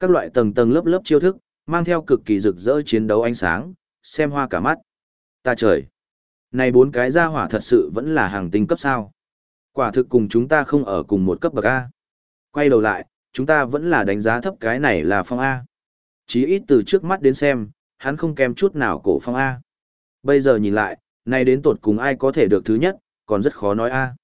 Các loại tầng tầng lớp lớp chiêu thức, mang theo cực kỳ rực rỡ chiến đấu ánh sáng, xem hoa cả mắt. Ta trời! Này bốn cái gia hỏa thật sự vẫn là hàng tinh cấp sao. Quả thực cùng chúng ta không ở cùng một cấp bậc A. Quay đầu lại, chúng ta vẫn là đánh giá thấp cái này là phong A. Chí ít từ trước mắt đến xem, hắn không kém chút nào cổ phong A. Bây giờ nhìn lại, nay đến tột cùng ai có thể được thứ nhất, còn rất khó nói A.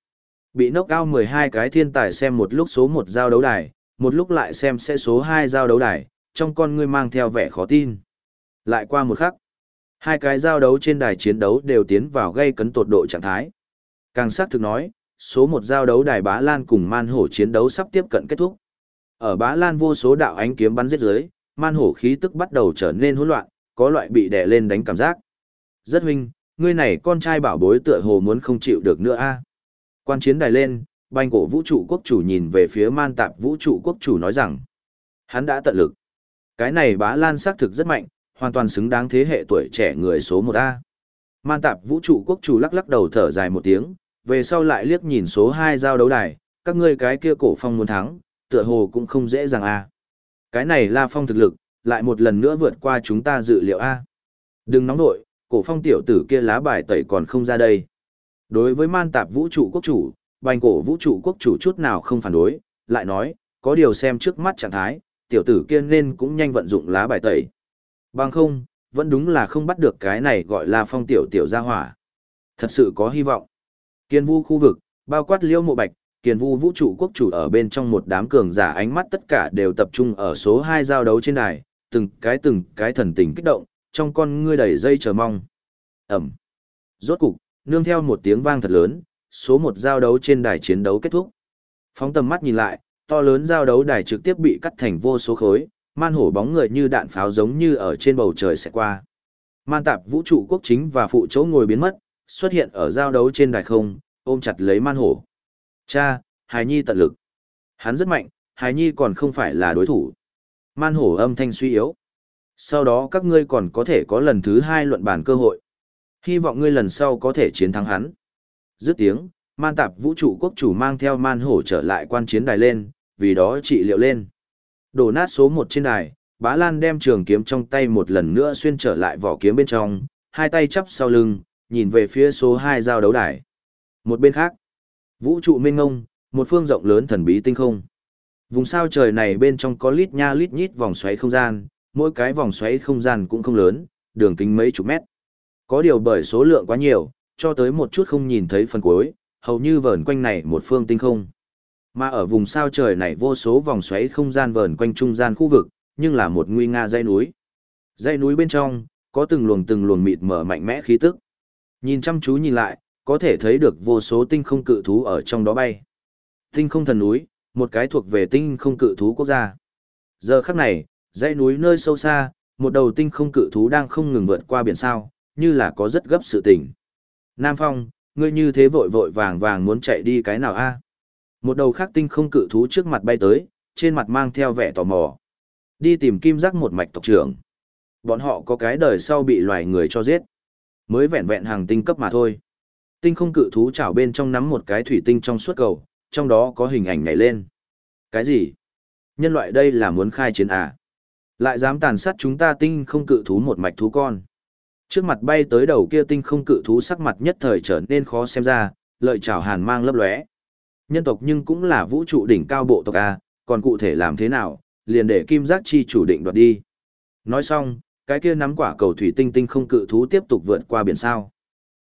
Bị nốc cao 12 cái thiên tài xem một lúc số 1 giao đấu đài, một lúc lại xem sẽ số 2 giao đấu đài, trong con ngươi mang theo vẻ khó tin. Lại qua một khắc, hai cái giao đấu trên đài chiến đấu đều tiến vào gây cấn tột độ trạng thái. Càng sát thực nói, số một giao đấu đài Bá Lan cùng Man Hổ chiến đấu sắp tiếp cận kết thúc. Ở Bá Lan vô số đạo ánh kiếm bắn giết dưới, Man Hổ khí tức bắt đầu trở nên hỗn loạn, có loại bị đè lên đánh cảm giác. Rất huynh, ngươi này con trai bảo bối tựa hồ muốn không chịu được nữa a. Quan chiến đài lên, banh cổ vũ trụ quốc chủ nhìn về phía man tạp vũ trụ quốc chủ nói rằng, hắn đã tận lực. Cái này bá lan xác thực rất mạnh, hoàn toàn xứng đáng thế hệ tuổi trẻ người số 1A. Man tạp vũ trụ quốc chủ lắc lắc đầu thở dài một tiếng, về sau lại liếc nhìn số 2 giao đấu đài, các ngươi cái kia cổ phong muốn thắng, tựa hồ cũng không dễ dàng a. Cái này La Phong thực lực, lại một lần nữa vượt qua chúng ta dự liệu a. Đừng nóng nội, cổ phong tiểu tử kia lá bài tẩy còn không ra đây. Đối với man tạp vũ trụ quốc chủ, bành cổ vũ trụ quốc chủ chút nào không phản đối, lại nói, có điều xem trước mắt trạng thái, tiểu tử kia nên cũng nhanh vận dụng lá bài tẩy. Bằng không, vẫn đúng là không bắt được cái này gọi là phong tiểu tiểu gia hỏa. Thật sự có hy vọng. kiền vu khu vực, bao quát liêu mộ bạch, kiền vu vũ trụ quốc chủ ở bên trong một đám cường giả ánh mắt tất cả đều tập trung ở số 2 giao đấu trên đài, từng cái từng cái thần tình kích động, trong con ngươi đầy dây chờ mong. Ẩm. Rốt cục, nương theo một tiếng vang thật lớn, số 1 giao đấu trên đài chiến đấu kết thúc. Phóng tầm mắt nhìn lại, to lớn giao đấu đài trực tiếp bị cắt thành vô số khối, man hổ bóng người như đạn pháo giống như ở trên bầu trời sẽ qua. Man tạp vũ trụ quốc chính và phụ chỗ ngồi biến mất, xuất hiện ở giao đấu trên đài không, ôm chặt lấy man hổ. Cha, Hải Nhi tận lực. Hắn rất mạnh, Hải Nhi còn không phải là đối thủ. Man hổ âm thanh suy yếu. Sau đó các ngươi còn có thể có lần thứ hai luận bàn cơ hội. Hy vọng ngươi lần sau có thể chiến thắng hắn. Dứt tiếng, man tạp vũ trụ quốc chủ mang theo man hổ trở lại quan chiến đài lên, vì đó trị liệu lên. Đổ nát số một trên đài, bá lan đem trường kiếm trong tay một lần nữa xuyên trở lại vỏ kiếm bên trong, hai tay chắp sau lưng, nhìn về phía số hai giao đấu đài. Một bên khác, vũ trụ mênh ngông, một phương rộng lớn thần bí tinh không. Vùng sao trời này bên trong có lít nha lít nhít vòng xoáy không gian, mỗi cái vòng xoáy không gian cũng không lớn, đường kính mấy chục mét. Có điều bởi số lượng quá nhiều, cho tới một chút không nhìn thấy phần cuối, hầu như vờn quanh này một phương tinh không. Mà ở vùng sao trời này vô số vòng xoáy không gian vờn quanh trung gian khu vực, nhưng là một nguy nga dãy núi. Dãy núi bên trong, có từng luồng từng luồng mịt mở mạnh mẽ khí tức. Nhìn chăm chú nhìn lại, có thể thấy được vô số tinh không cự thú ở trong đó bay. Tinh không thần núi, một cái thuộc về tinh không cự thú quốc gia. Giờ khắc này, dãy núi nơi sâu xa, một đầu tinh không cự thú đang không ngừng vượt qua biển sao, như là có rất gấp sự tình. Nam Phong, ngươi như thế vội vội vàng vàng muốn chạy đi cái nào a? Một đầu khác tinh không cự thú trước mặt bay tới, trên mặt mang theo vẻ tò mò. Đi tìm kim giác một mạch tộc trưởng. Bọn họ có cái đời sau bị loài người cho giết. Mới vẹn vẹn hàng tinh cấp mà thôi. Tinh không cự thú chảo bên trong nắm một cái thủy tinh trong suốt cầu, trong đó có hình ảnh nhảy lên. Cái gì? Nhân loại đây là muốn khai chiến à? Lại dám tàn sát chúng ta tinh không cự thú một mạch thú con. Trước mặt bay tới đầu kia tinh không cự thú sắc mặt nhất thời trở nên khó xem ra, lợi chảo hàn mang lấp lóe. Nhân tộc nhưng cũng là vũ trụ đỉnh cao bộ tộc A, còn cụ thể làm thế nào, liền để kim giác chi chủ định đoạt đi. Nói xong, cái kia nắm quả cầu thủy tinh tinh không cự thú tiếp tục vượt qua biển sao.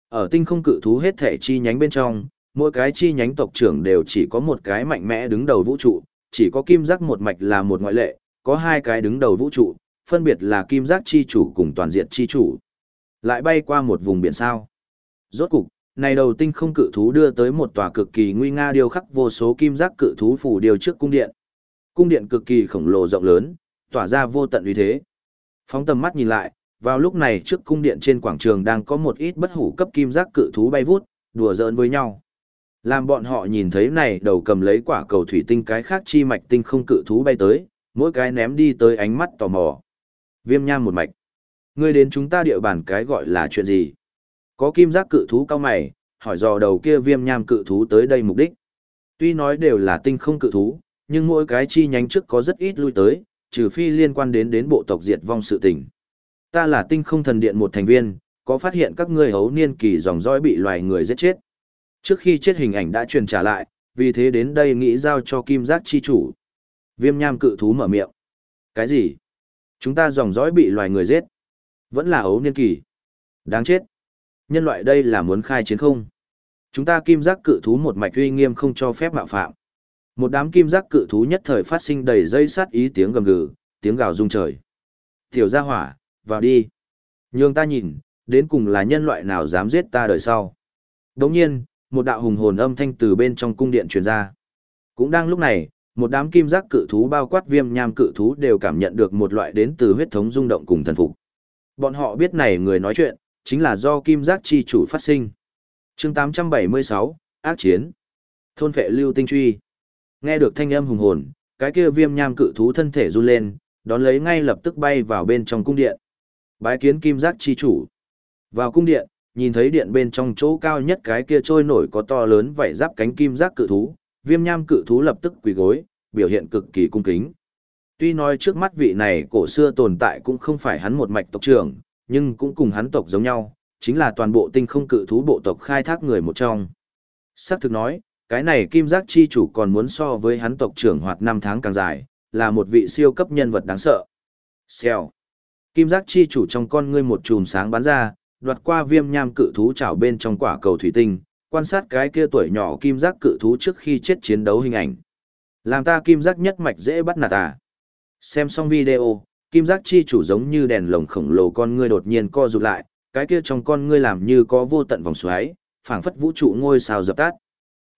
Ở tinh không cự thú hết thể chi nhánh bên trong, mỗi cái chi nhánh tộc trưởng đều chỉ có một cái mạnh mẽ đứng đầu vũ trụ, chỉ có kim giác một mạch là một ngoại lệ, có hai cái đứng đầu vũ trụ, phân biệt là kim giác chi chủ cùng toàn diện chi chủ. Lại bay qua một vùng biển sao. Rốt cục, này đầu tinh không cự thú đưa tới một tòa cực kỳ nguy nga điêu khắc vô số kim giác cự thú phủ điều trước cung điện. Cung điện cực kỳ khổng lồ rộng lớn, tỏa ra vô tận uy thế. Phóng tầm mắt nhìn lại, vào lúc này trước cung điện trên quảng trường đang có một ít bất hủ cấp kim giác cự thú bay vút, đùa giỡn với nhau. Làm bọn họ nhìn thấy này đầu cầm lấy quả cầu thủy tinh cái khác chi mạch tinh không cự thú bay tới, mỗi cái ném đi tới ánh mắt tò mò. Viêm nham một mạch. Ngươi đến chúng ta địa bàn cái gọi là chuyện gì? Có kim giác cự thú cao mày, hỏi dò đầu kia viêm nham cự thú tới đây mục đích. Tuy nói đều là tinh không cự thú, nhưng mỗi cái chi nhánh trước có rất ít lui tới, trừ phi liên quan đến đến bộ tộc diệt vong sự tình. Ta là tinh không thần điện một thành viên, có phát hiện các ngươi hấu niên kỳ dòng dõi bị loài người giết chết. Trước khi chết hình ảnh đã truyền trả lại, vì thế đến đây nghĩ giao cho kim giác chi chủ. Viêm nham cự thú mở miệng. Cái gì? Chúng ta dòng dõi bị loài người giết. Vẫn là ấu niên kỳ. Đáng chết. Nhân loại đây là muốn khai chiến không? Chúng ta kim giác cự thú một mạch uy nghiêm không cho phép mạo phạm. Một đám kim giác cự thú nhất thời phát sinh đầy dây sát ý tiếng gầm gừ, tiếng gào rung trời. Tiểu gia hỏa, vào đi. Nhường ta nhìn, đến cùng là nhân loại nào dám giết ta đời sau. Đồng nhiên, một đạo hùng hồn âm thanh từ bên trong cung điện truyền ra. Cũng đang lúc này, một đám kim giác cự thú bao quát viêm nham cự thú đều cảm nhận được một loại đến từ huyết thống rung động cùng thần phục. Bọn họ biết này người nói chuyện, chính là do kim giác chi chủ phát sinh. chương 876, ác chiến. Thôn vệ lưu tinh truy. Nghe được thanh âm hùng hồn, cái kia viêm nham cự thú thân thể run lên, đón lấy ngay lập tức bay vào bên trong cung điện. Bái kiến kim giác chi chủ. Vào cung điện, nhìn thấy điện bên trong chỗ cao nhất cái kia trôi nổi có to lớn vảy giáp cánh kim giác cự thú, viêm nham cự thú lập tức quỳ gối, biểu hiện cực kỳ cung kính. Tuy nói trước mắt vị này cổ xưa tồn tại cũng không phải hắn một mạch tộc trưởng, nhưng cũng cùng hắn tộc giống nhau, chính là toàn bộ tinh không cự thú bộ tộc khai thác người một trong. Sắc thực nói, cái này kim giác chi chủ còn muốn so với hắn tộc trưởng hoạt năm tháng càng dài, là một vị siêu cấp nhân vật đáng sợ. Xèo. Kim giác chi chủ trong con ngươi một chùm sáng bắn ra, đoạt qua viêm nham cự thú chảo bên trong quả cầu thủy tinh, quan sát cái kia tuổi nhỏ kim giác cự thú trước khi chết chiến đấu hình ảnh. Làm ta kim giác nhất mạch dễ bắt nạt à. Xem xong video, kim giác chi chủ giống như đèn lồng khổng lồ con ngươi đột nhiên co rụt lại, cái kia trong con ngươi làm như có vô tận vòng xoáy, phảng phất vũ trụ ngôi sao dập tắt.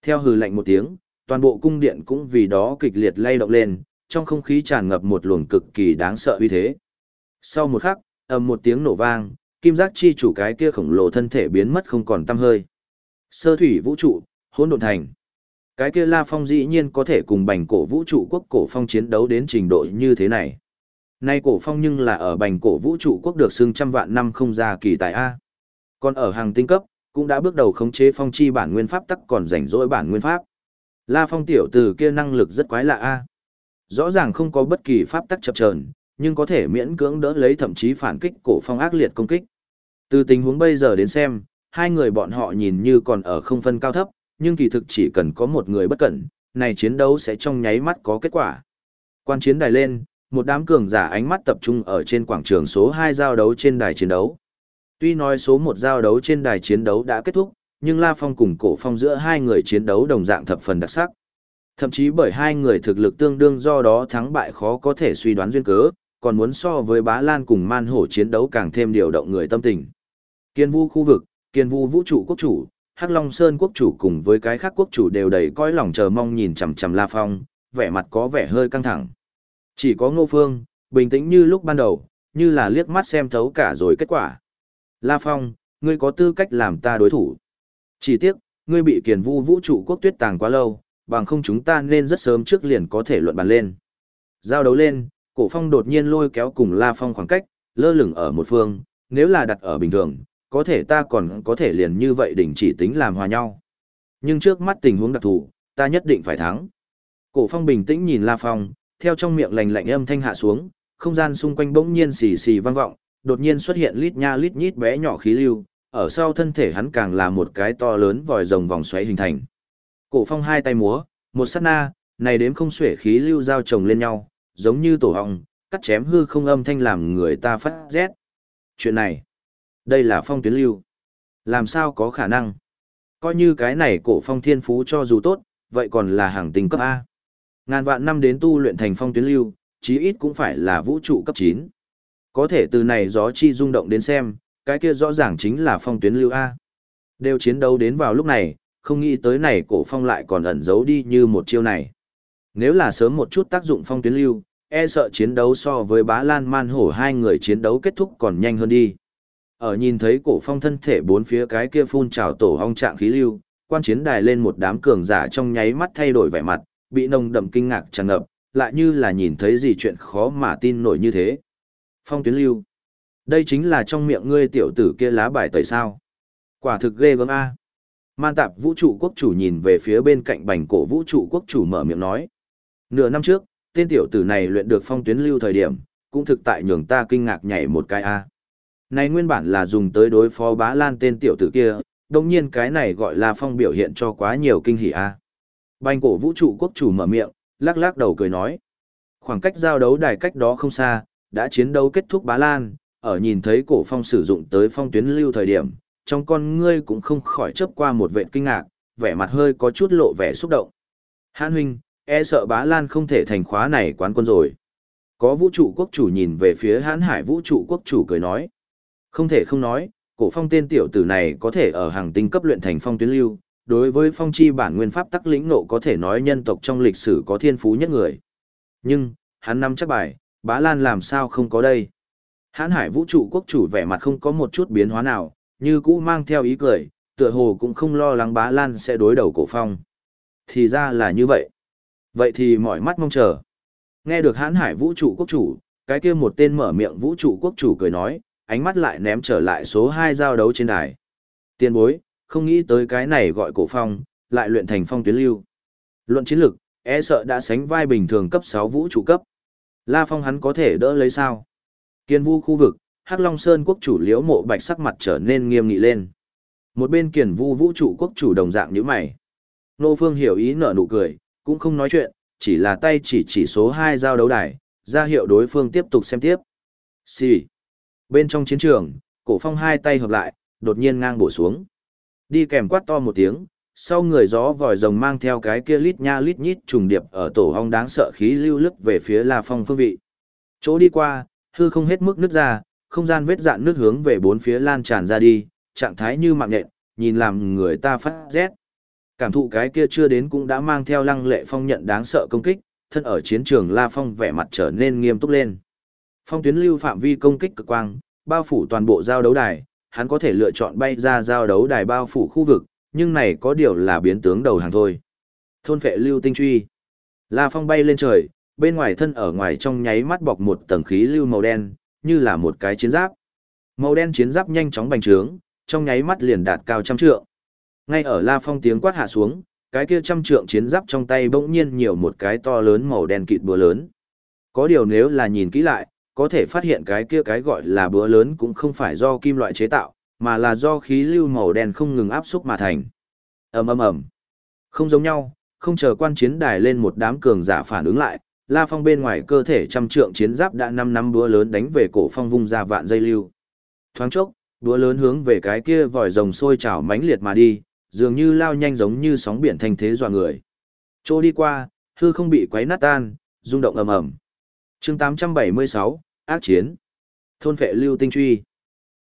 Theo hừ lạnh một tiếng, toàn bộ cung điện cũng vì đó kịch liệt lay động lên, trong không khí tràn ngập một luồng cực kỳ đáng sợ uy thế. Sau một khắc, ầm một tiếng nổ vang, kim giác chi chủ cái kia khổng lồ thân thể biến mất không còn tăm hơi. Sơ thủy vũ trụ, hỗn độn thành. Cái kia La Phong dĩ nhiên có thể cùng bành cổ vũ trụ quốc cổ phong chiến đấu đến trình độ như thế này. Nay cổ phong nhưng là ở bành cổ vũ trụ quốc được xưng trăm vạn năm không ra kỳ tài A. Còn ở hàng tinh cấp, cũng đã bước đầu khống chế phong chi bản nguyên pháp tắc còn rảnh rỗi bản nguyên pháp. La Phong tiểu từ kia năng lực rất quái lạ A. Rõ ràng không có bất kỳ pháp tắc chập chờn, nhưng có thể miễn cưỡng đỡ lấy thậm chí phản kích cổ phong ác liệt công kích. Từ tình huống bây giờ đến xem, hai người bọn họ nhìn như còn ở không phân cao thấp, nhưng kỳ thực chỉ cần có một người bất cẩn, này chiến đấu sẽ trong nháy mắt có kết quả. Quan chiến đài lên, một đám cường giả ánh mắt tập trung ở trên quảng trường số 2 giao đấu trên đài chiến đấu. Tuy nói số 1 giao đấu trên đài chiến đấu đã kết thúc, nhưng La Phong cùng Cổ Phong giữa hai người chiến đấu đồng dạng thập phần đặc sắc. Thậm chí bởi hai người thực lực tương đương do đó thắng bại khó có thể suy đoán duyên cớ, còn muốn so với Bá Lan cùng Man Hổ chiến đấu càng thêm điều động người tâm tình. Kiên Vu khu vực, Kiên Vu vũ trụ quốc chủ, Hắc Long Sơn quốc chủ cùng với cái khác quốc chủ đều đầy coi lòng chờ mong nhìn chằm chằm La Phong, vẻ mặt có vẻ hơi căng thẳng. Chỉ có Ngô Phương, bình tĩnh như lúc ban đầu, như là liếc mắt xem thấu cả rồi kết quả. La Phong, ngươi có tư cách làm ta đối thủ. Chỉ tiếc, ngươi bị kiền vu vũ trụ quốc tuyết tàng quá lâu, bằng không chúng ta nên rất sớm trước liền có thể luận bàn lên. Giao đấu lên, cổ phong đột nhiên lôi kéo cùng La Phong khoảng cách, lơ lửng ở một phương, nếu là đặt ở bình thường, có thể ta còn có thể liền như vậy đình chỉ tính làm hòa nhau. Nhưng trước mắt tình huống đặc thù, ta nhất định phải thắng. Cổ phong bình tĩnh nhìn La Phong, theo trong miệng lành lạnh âm thanh hạ xuống, không gian xung quanh bỗng nhiên xì xì vang vọng, đột nhiên xuất hiện lít nha lít nhít bé nhỏ khí lưu, ở sau thân thể hắn càng là một cái to lớn vòi rồng vòng xoáy hình thành. Cổ phong hai tay múa, một sát na, này đếm không xuể khí lưu giao chồng lên nhau, giống như tổ họng, cắt chém hư không âm thanh làm người ta phát rét. Chuyện này, đây là phong tuyến lưu. Làm sao có khả năng? Coi như cái này cổ phong thiên phú cho dù tốt, vậy còn là hàng tinh cấp A. Ngàn vạn năm đến tu luyện thành phong tuyến lưu, chí ít cũng phải là vũ trụ cấp 9. Có thể từ này gió chi rung động đến xem, cái kia rõ ràng chính là phong tuyến lưu A. Đều chiến đấu đến vào lúc này, không nghĩ tới này cổ phong lại còn ẩn giấu đi như một chiêu này. Nếu là sớm một chút tác dụng phong tuyến lưu, e sợ chiến đấu so với bá lan man hổ hai người chiến đấu kết thúc còn nhanh hơn đi. Ở nhìn thấy cổ phong thân thể bốn phía cái kia phun trào tổ hong trạng khí lưu, quan chiến đài lên một đám cường giả trong nháy mắt thay đổi vẻ mặt, bị nồng đậm kinh ngạc tràn ngập, lại như là nhìn thấy gì chuyện khó mà tin nổi như thế. Phong tuyến lưu. Đây chính là trong miệng ngươi tiểu tử kia lá bài tẩy sao. Quả thực ghê gớm A. Man tạp vũ trụ quốc chủ nhìn về phía bên cạnh bành cổ vũ trụ quốc chủ mở miệng nói. Nửa năm trước, tên tiểu tử này luyện được phong tuyến lưu thời điểm, cũng thực tại nhường ta kinh ngạc nhảy một cái A. Này nguyên bản là dùng tới đối phó bá lan tên tiểu tử kia, đồng nhiên cái này gọi là phong biểu hiện cho quá nhiều kinh hỉ A. Bành cổ vũ trụ quốc chủ mở miệng, lắc lắc đầu cười nói. Khoảng cách giao đấu đài cách đó không xa, đã chiến đấu kết thúc bá lan, ở nhìn thấy cổ phong sử dụng tới phong tuyến lưu thời điểm, trong con ngươi cũng không khỏi chớp qua một vệ kinh ngạc, vẻ mặt hơi có chút lộ vẻ xúc động. Hãn huynh, e sợ bá lan không thể thành khóa này quán quân rồi. Có vũ trụ quốc chủ nhìn về phía hãn hải vũ trụ quốc chủ cười nói. Không thể không nói, cổ phong tên tiểu tử này có thể ở hàng tinh cấp luyện thành phong tuyến lưu, đối với phong chi bản nguyên pháp tắc lĩnh nộ có thể nói nhân tộc trong lịch sử có thiên phú nhất người. Nhưng, hắn năm chắc bài, bá lan làm sao không có đây. Hãn hải vũ trụ quốc chủ vẻ mặt không có một chút biến hóa nào, như cũ mang theo ý cười, tựa hồ cũng không lo lắng bá lan sẽ đối đầu cổ phong. Thì ra là như vậy. Vậy thì mọi mắt mong chờ. Nghe được hãn hải vũ trụ quốc chủ, cái kia một tên mở miệng vũ trụ quốc chủ cười nói, ánh mắt lại ném trở lại số 2 giao đấu trên đài. Tiên bối, không nghĩ tới cái này gọi cổ phong, lại luyện thành phong tuyến lưu. Luận chiến lực, e sợ đã sánh vai bình thường cấp 6 vũ trụ cấp. La Phong hắn có thể đỡ lấy sao? Kiên vu khu vực, Hắc Long Sơn quốc chủ liễu mộ bạch sắc mặt trở nên nghiêm nghị lên. Một bên kiền vu vũ trụ quốc chủ đồng dạng như mày. Nô Phương hiểu ý nở nụ cười, cũng không nói chuyện, chỉ là tay chỉ chỉ số 2 giao đấu đài, ra hiệu đối phương tiếp tục xem tiếp. Xì. Bên trong chiến trường, cổ phong hai tay hợp lại, đột nhiên ngang bổ xuống. Đi kèm quát to một tiếng, sau người gió vòi rồng mang theo cái kia lít nha lít nhít trùng điệp ở tổ hong đáng sợ khí lưu lức về phía La Phong phương vị. Chỗ đi qua, hư không hết mức nứt ra, không gian vết dạn nước hướng về bốn phía lan tràn ra đi, trạng thái như mạng nhện, nhìn làm người ta phát rét. Cảm thụ cái kia chưa đến cũng đã mang theo lăng lệ phong nhận đáng sợ công kích, thân ở chiến trường La Phong vẻ mặt trở nên nghiêm túc lên. Phong tuyến lưu phạm vi công kích cực quang, bao phủ toàn bộ giao đấu đài, hắn có thể lựa chọn bay ra giao đấu đài bao phủ khu vực, nhưng này có điều là biến tướng đầu hàng thôi. Thôn phệ lưu tinh truy. La Phong bay lên trời, bên ngoài thân ở ngoài trong nháy mắt bọc một tầng khí lưu màu đen, như là một cái chiến giáp. Màu đen chiến giáp nhanh chóng bành trướng, trong nháy mắt liền đạt cao trăm trượng. Ngay ở La Phong tiếng quát hạ xuống, cái kia trăm trượng chiến giáp trong tay bỗng nhiên nhiều một cái to lớn màu đen kịt búa lớn. Có điều nếu là nhìn kỹ lại, có thể phát hiện cái kia cái gọi là búa lớn cũng không phải do kim loại chế tạo, mà là do khí lưu màu đen không ngừng áp xúc mà thành. ầm ầm ầm, không giống nhau, không chờ quan chiến đài lên một đám cường giả phản ứng lại, La Phong bên ngoài cơ thể trăm trượng chiến giáp đã năm năm búa lớn đánh về cổ phong vung ra vạn dây lưu. Thoáng chốc, búa lớn hướng về cái kia vòi rồng sôi trào mãnh liệt mà đi, dường như lao nhanh giống như sóng biển thành thế dọa người. Trô đi qua, hư không bị quấy nát tan, rung động ầm ầm. Chương 876, ác chiến. Thôn phệ lưu tinh truy.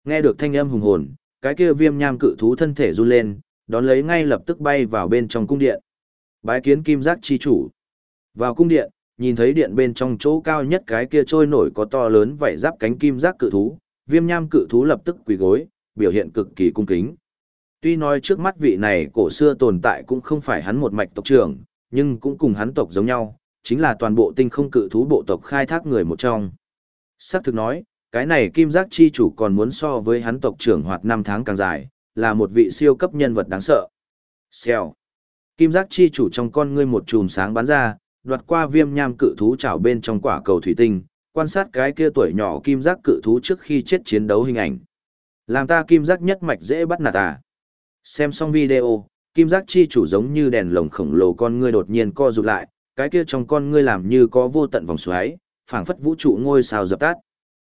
Nghe được thanh âm hùng hồn, cái kia viêm nham cự thú thân thể run lên, đón lấy ngay lập tức bay vào bên trong cung điện. Bái kiến kim giác chi chủ. Vào cung điện, nhìn thấy điện bên trong chỗ cao nhất cái kia trôi nổi có to lớn vảy giáp cánh kim giác cự thú, viêm nham cự thú lập tức quỳ gối, biểu hiện cực kỳ cung kính. Tuy nói trước mắt vị này cổ xưa tồn tại cũng không phải hắn một mạch tộc trưởng, nhưng cũng cùng hắn tộc giống nhau, chính là toàn bộ tinh không cự thú bộ tộc khai thác người một trong. Sắc thực nói, cái này kim giác chi chủ còn muốn so với hắn tộc trưởng hoạt năm tháng càng dài, là một vị siêu cấp nhân vật đáng sợ. Xèo. Kim giác chi chủ trong con ngươi một chùm sáng bắn ra, đoạt qua viêm nham cự thú chảo bên trong quả cầu thủy tinh, quan sát cái kia tuổi nhỏ kim giác cự thú trước khi chết chiến đấu hình ảnh. Làm ta kim giác nhất mạch dễ bắt nạt à. Xem xong video, kim giác chi chủ giống như đèn lồng khổng lồ con ngươi đột nhiên co rụt lại, cái kia trong con ngươi làm như có vô tận vòng xoáy, phảng phất vũ trụ ngôi sao dập tắt.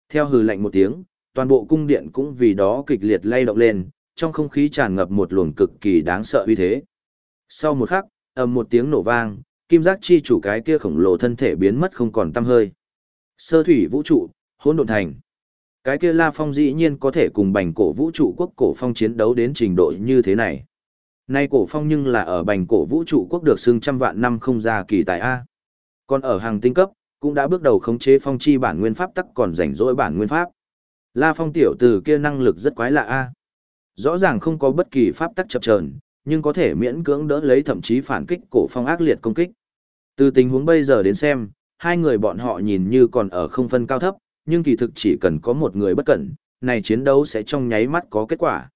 Theo hừ lạnh một tiếng, toàn bộ cung điện cũng vì đó kịch liệt lay động lên, trong không khí tràn ngập một luồng cực kỳ đáng sợ uy thế. Sau một khắc, ầm một tiếng nổ vang, kim giác chi chủ cái kia khổng lồ thân thể biến mất không còn tăm hơi. Sơ thủy vũ trụ, hỗn độn thành. Cái kia La Phong dĩ nhiên có thể cùng bành cổ vũ trụ quốc cổ phong chiến đấu đến trình độ như thế này. Nay cổ phong nhưng là ở bành cổ vũ trụ quốc được xưng trăm vạn năm không ra kỳ tài A. Còn ở hàng tinh cấp, cũng đã bước đầu khống chế phong chi bản nguyên pháp tắc còn rảnh rỗi bản nguyên pháp. La Phong tiểu từ kia năng lực rất quái lạ a. Rõ ràng không có bất kỳ pháp tắc chập chờn, nhưng có thể miễn cưỡng đỡ lấy thậm chí phản kích cổ phong ác liệt công kích. Từ tình huống bây giờ đến xem, hai người bọn họ nhìn như còn ở không phân cao thấp, nhưng kỳ thực chỉ cần có một người bất cẩn, này chiến đấu sẽ trong nháy mắt có kết quả.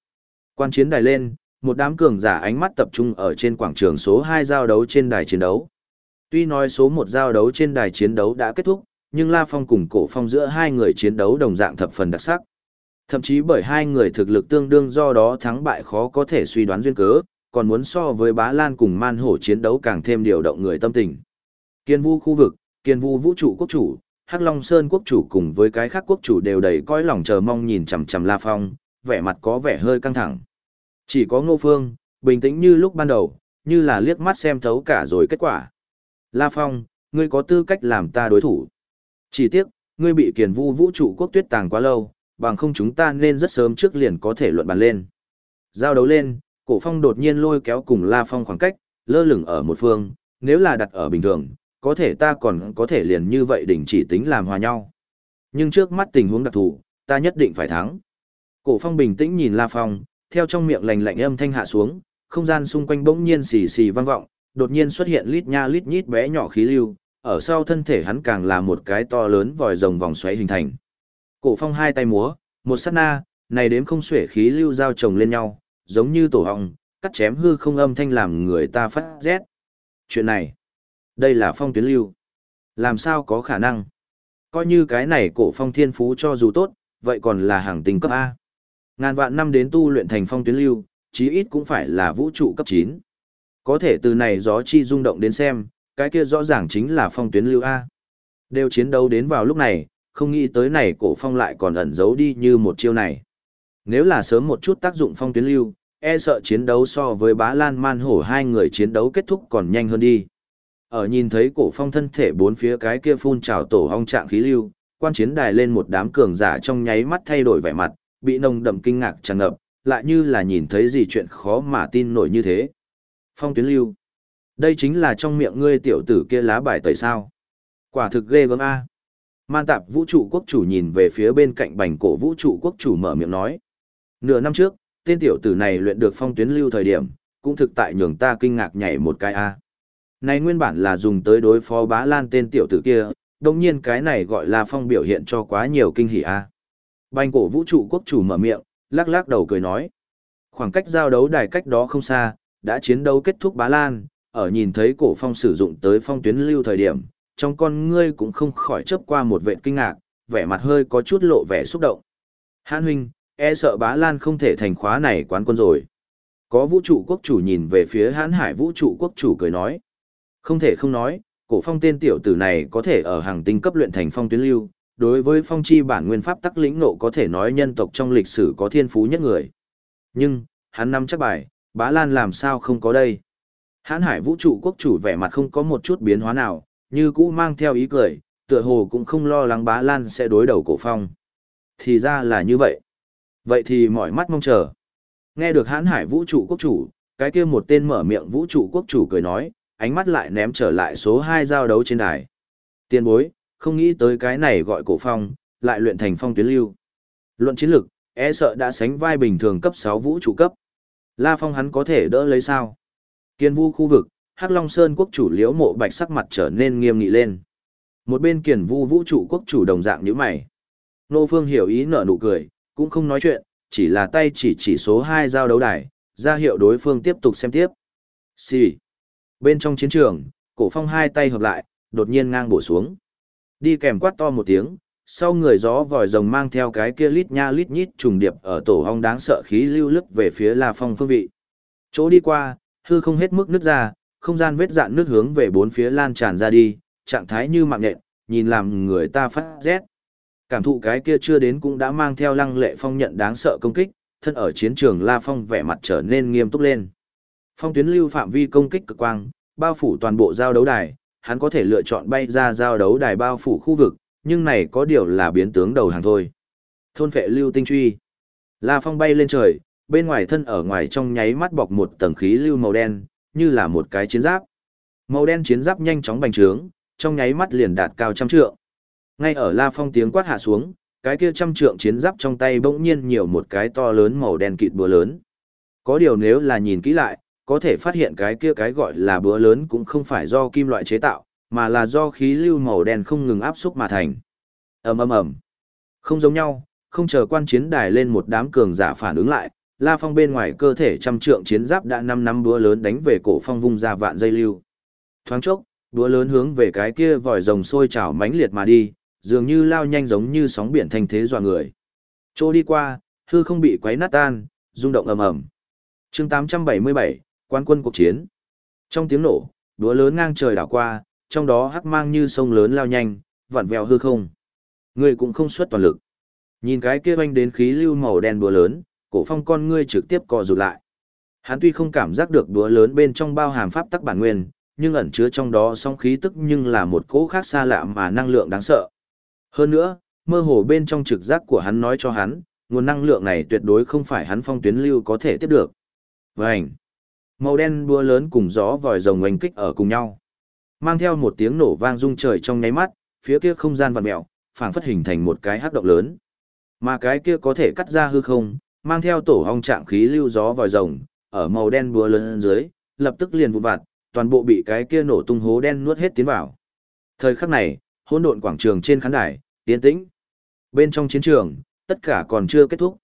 Quan chiến đài lên, một đám cường giả ánh mắt tập trung ở trên quảng trường số 2 giao đấu trên đài chiến đấu. Tuy nói số một giao đấu trên đài chiến đấu đã kết thúc, nhưng La Phong cùng Cổ Phong giữa hai người chiến đấu đồng dạng thập phần đặc sắc. Thậm chí bởi hai người thực lực tương đương do đó thắng bại khó có thể suy đoán duyên cớ, còn muốn so với Bá Lan cùng Man Hổ chiến đấu càng thêm điều động người tâm tình. Kiên Vu khu vực, Kiên Vu vũ trụ quốc chủ, Hắc Long Sơn quốc chủ cùng với cái khác quốc chủ đều đầy coi lòng chờ mong nhìn chằm chằm La Phong, vẻ mặt có vẻ hơi căng thẳng. Chỉ có Ngô Phương, bình tĩnh như lúc ban đầu, như là liếc mắt xem thấu cả rồi kết quả. La Phong, ngươi có tư cách làm ta đối thủ. Chỉ tiếc, ngươi bị kiền vu vũ trụ quốc tuyết tàng quá lâu, bằng không chúng ta nên rất sớm trước liền có thể luận bàn lên. Giao đấu lên, cổ phong đột nhiên lôi kéo cùng La Phong khoảng cách, lơ lửng ở một phương, nếu là đặt ở bình thường, có thể ta còn có thể liền như vậy đình chỉ tính làm hòa nhau. Nhưng trước mắt tình huống đặc thù, ta nhất định phải thắng. Cổ phong bình tĩnh nhìn La Phong, theo trong miệng lành lạnh âm thanh hạ xuống, không gian xung quanh bỗng nhiên xì xì vang vọng, đột nhiên xuất hiện lít nha lít nhít bé nhỏ khí lưu, ở sau thân thể hắn càng là một cái to lớn vòi rồng vòng xoáy hình thành. Cổ phong hai tay múa, Một sát na, này đếm không xuể khí lưu giao chồng lên nhau, giống như tổ họng, cắt chém hư không âm thanh làm người ta phát rét. Chuyện này, đây là phong tuyến lưu. Làm sao có khả năng? Coi như cái này cổ phong thiên phú cho dù tốt, vậy còn là hàng tinh cấp A. Ngàn vạn năm đến tu luyện thành phong tuyến lưu, chí ít cũng phải là vũ trụ cấp 9. Có thể từ này gió chi rung động đến xem, cái kia rõ ràng chính là phong tuyến lưu A. Đều chiến đấu đến vào lúc này, không nghĩ tới này cổ phong lại còn ẩn giấu đi như một chiêu này. Nếu là sớm một chút tác dụng phong tuyến lưu, e sợ chiến đấu so với bá lan man hổ hai người chiến đấu kết thúc còn nhanh hơn đi. Ở nhìn thấy cổ phong thân thể bốn phía cái kia phun trào tổ hong trạng khí lưu, quan chiến đài lên một đám cường giả trong nháy mắt thay đổi vẻ mặt, bị nồng đậm kinh ngạc tràn ngập, lại như là nhìn thấy gì chuyện khó mà tin nổi như thế. Phong tuyến lưu. Đây chính là trong miệng ngươi tiểu tử kia lá bài tẩy sao. Quả thực ghê gớm A. Man tạp vũ trụ quốc chủ nhìn về phía bên cạnh bành cổ vũ trụ quốc chủ mở miệng nói. Nửa năm trước, tên tiểu tử này luyện được phong tuyến lưu thời điểm, cũng thực tại nhường ta kinh ngạc nhảy một cái A. Này nguyên bản là dùng tới đối phó bá lan tên tiểu tử kia, đồng nhiên cái này gọi là phong biểu hiện cho quá nhiều kinh hỉ A. Bành cổ vũ trụ quốc chủ mở miệng, lắc lắc đầu cười nói. Khoảng cách giao đấu đài cách đó không xa, đã chiến đấu kết thúc bá lan, ở nhìn thấy cổ phong sử dụng tới phong tuyến lưu thời điểm, trong con ngươi cũng không khỏi chớp qua một vệ kinh ngạc, vẻ mặt hơi có chút lộ vẻ xúc động. Hãn huynh, e sợ bá lan không thể thành khóa này quán quân rồi. Có vũ trụ quốc chủ nhìn về phía hãn hải vũ trụ quốc chủ cười nói. Không thể không nói, cổ phong tên tiểu tử này có thể ở hàng tinh cấp luyện thành phong tuyến lưu, đối với phong chi bản nguyên pháp tắc lĩnh nộ có thể nói nhân tộc trong lịch sử có thiên phú nhất người. Nhưng, hắn năm chắc bài, bá lan làm sao không có đây. Hãn hải vũ trụ quốc chủ vẻ mặt không có một chút biến hóa nào, như cũ mang theo ý cười, tựa hồ cũng không lo lắng bá lan sẽ đối đầu cổ phong. Thì ra là như vậy. Vậy thì mọi mắt mong chờ. Nghe được hãn hải vũ trụ quốc chủ, cái kia một tên mở miệng vũ trụ quốc chủ cười nói, ánh mắt lại ném trở lại số 2 giao đấu trên đài. Tiên bối, không nghĩ tới cái này gọi cổ phong, lại luyện thành phong tuyến lưu. Luận chiến lực, e sợ đã sánh vai bình thường cấp 6 vũ trụ cấp. La Phong hắn có thể đỡ lấy sao? Kiên vu khu vực, Hắc Long Sơn quốc chủ liễu mộ bạch sắc mặt trở nên nghiêm nghị lên. Một bên kiền vu vũ trụ quốc chủ đồng dạng như mày. Nô Phương hiểu ý nở nụ cười, cũng không nói chuyện, chỉ là tay chỉ chỉ số 2 giao đấu đài, ra hiệu đối phương tiếp tục xem tiếp. Xì. Bên trong chiến trường, cổ phong hai tay hợp lại, đột nhiên ngang bổ xuống. Đi kèm quát to một tiếng, sau người gió vòi rồng mang theo cái kia lít nha lít nhít trùng điệp ở tổ hong đáng sợ khí lưu lức về phía La Phong phương vị. Chỗ đi qua, hư không hết mức nứt ra, không gian vết dạn nước hướng về bốn phía lan tràn ra đi, trạng thái như mạng nhện, nhìn làm người ta phát rét. Cảm thụ cái kia chưa đến cũng đã mang theo lăng lệ phong nhận đáng sợ công kích, thân ở chiến trường La Phong vẻ mặt trở nên nghiêm túc lên. Phong tuyến lưu phạm vi công kích cực quang, bao phủ toàn bộ giao đấu đài, hắn có thể lựa chọn bay ra giao đấu đài bao phủ khu vực, nhưng này có điều là biến tướng đầu hàng thôi. Thôn phệ lưu tinh truy. La Phong bay lên trời, bên ngoài thân ở ngoài trong nháy mắt bọc một tầng khí lưu màu đen, như là một cái chiến giáp. Màu đen chiến giáp nhanh chóng bành trướng, trong nháy mắt liền đạt cao trăm trượng. Ngay ở La Phong tiếng quát hạ xuống, cái kia trăm trượng chiến giáp trong tay bỗng nhiên nhiều một cái to lớn màu đen kịt búa lớn. Có điều nếu là nhìn kỹ lại, có thể phát hiện cái kia cái gọi là búa lớn cũng không phải do kim loại chế tạo, mà là do khí lưu màu đen không ngừng áp xúc mà thành. ầm ầm ầm, không giống nhau, không chờ quan chiến đài lên một đám cường giả phản ứng lại, La Phong bên ngoài cơ thể trăm trượng chiến giáp đã năm năm búa lớn đánh về cổ phong vung ra vạn dây lưu. Thoáng chốc, búa lớn hướng về cái kia vòi rồng sôi trào mãnh liệt mà đi, dường như lao nhanh giống như sóng biển thành thế dọa người. Trô đi qua, hư không bị quấy nát tan, rung động ầm ầm. Chương 877, quan quân cuộc chiến. Trong tiếng nổ, đúa lớn ngang trời đảo qua, trong đó hắc mang như sông lớn lao nhanh, vặn vẹo hư không. Người cũng không xuất toàn lực. Nhìn cái kia vanh đến khí lưu màu đen đúa lớn, cổ phong con ngươi trực tiếp co rụt lại. Hắn tuy không cảm giác được đúa lớn bên trong bao hàm pháp tắc bản nguyên, nhưng ẩn chứa trong đó song khí tức nhưng là một cỗ khác xa lạ mà năng lượng đáng sợ. Hơn nữa, mơ hồ bên trong trực giác của hắn nói cho hắn, nguồn năng lượng này tuyệt đối không phải hắn phong tuyến lưu có thể tiếp được. Vành! Màu đen búa lớn cùng gió vòi rồng oanh kích ở cùng nhau. Mang theo một tiếng nổ vang rung trời trong nháy mắt, phía kia không gian vặn mèo, phảng phất hình thành một cái hắc động lớn. Mà cái kia có thể cắt ra hư không, mang theo tổ hong trạng khí lưu gió vòi rồng, ở màu đen búa lớn dưới, lập tức liền vụn vặt, toàn bộ bị cái kia nổ tung hố đen nuốt hết tiến vào. Thời khắc này, hỗn độn quảng trường trên khán đài, yên tĩnh. Bên trong chiến trường, Tất cả còn chưa kết thúc.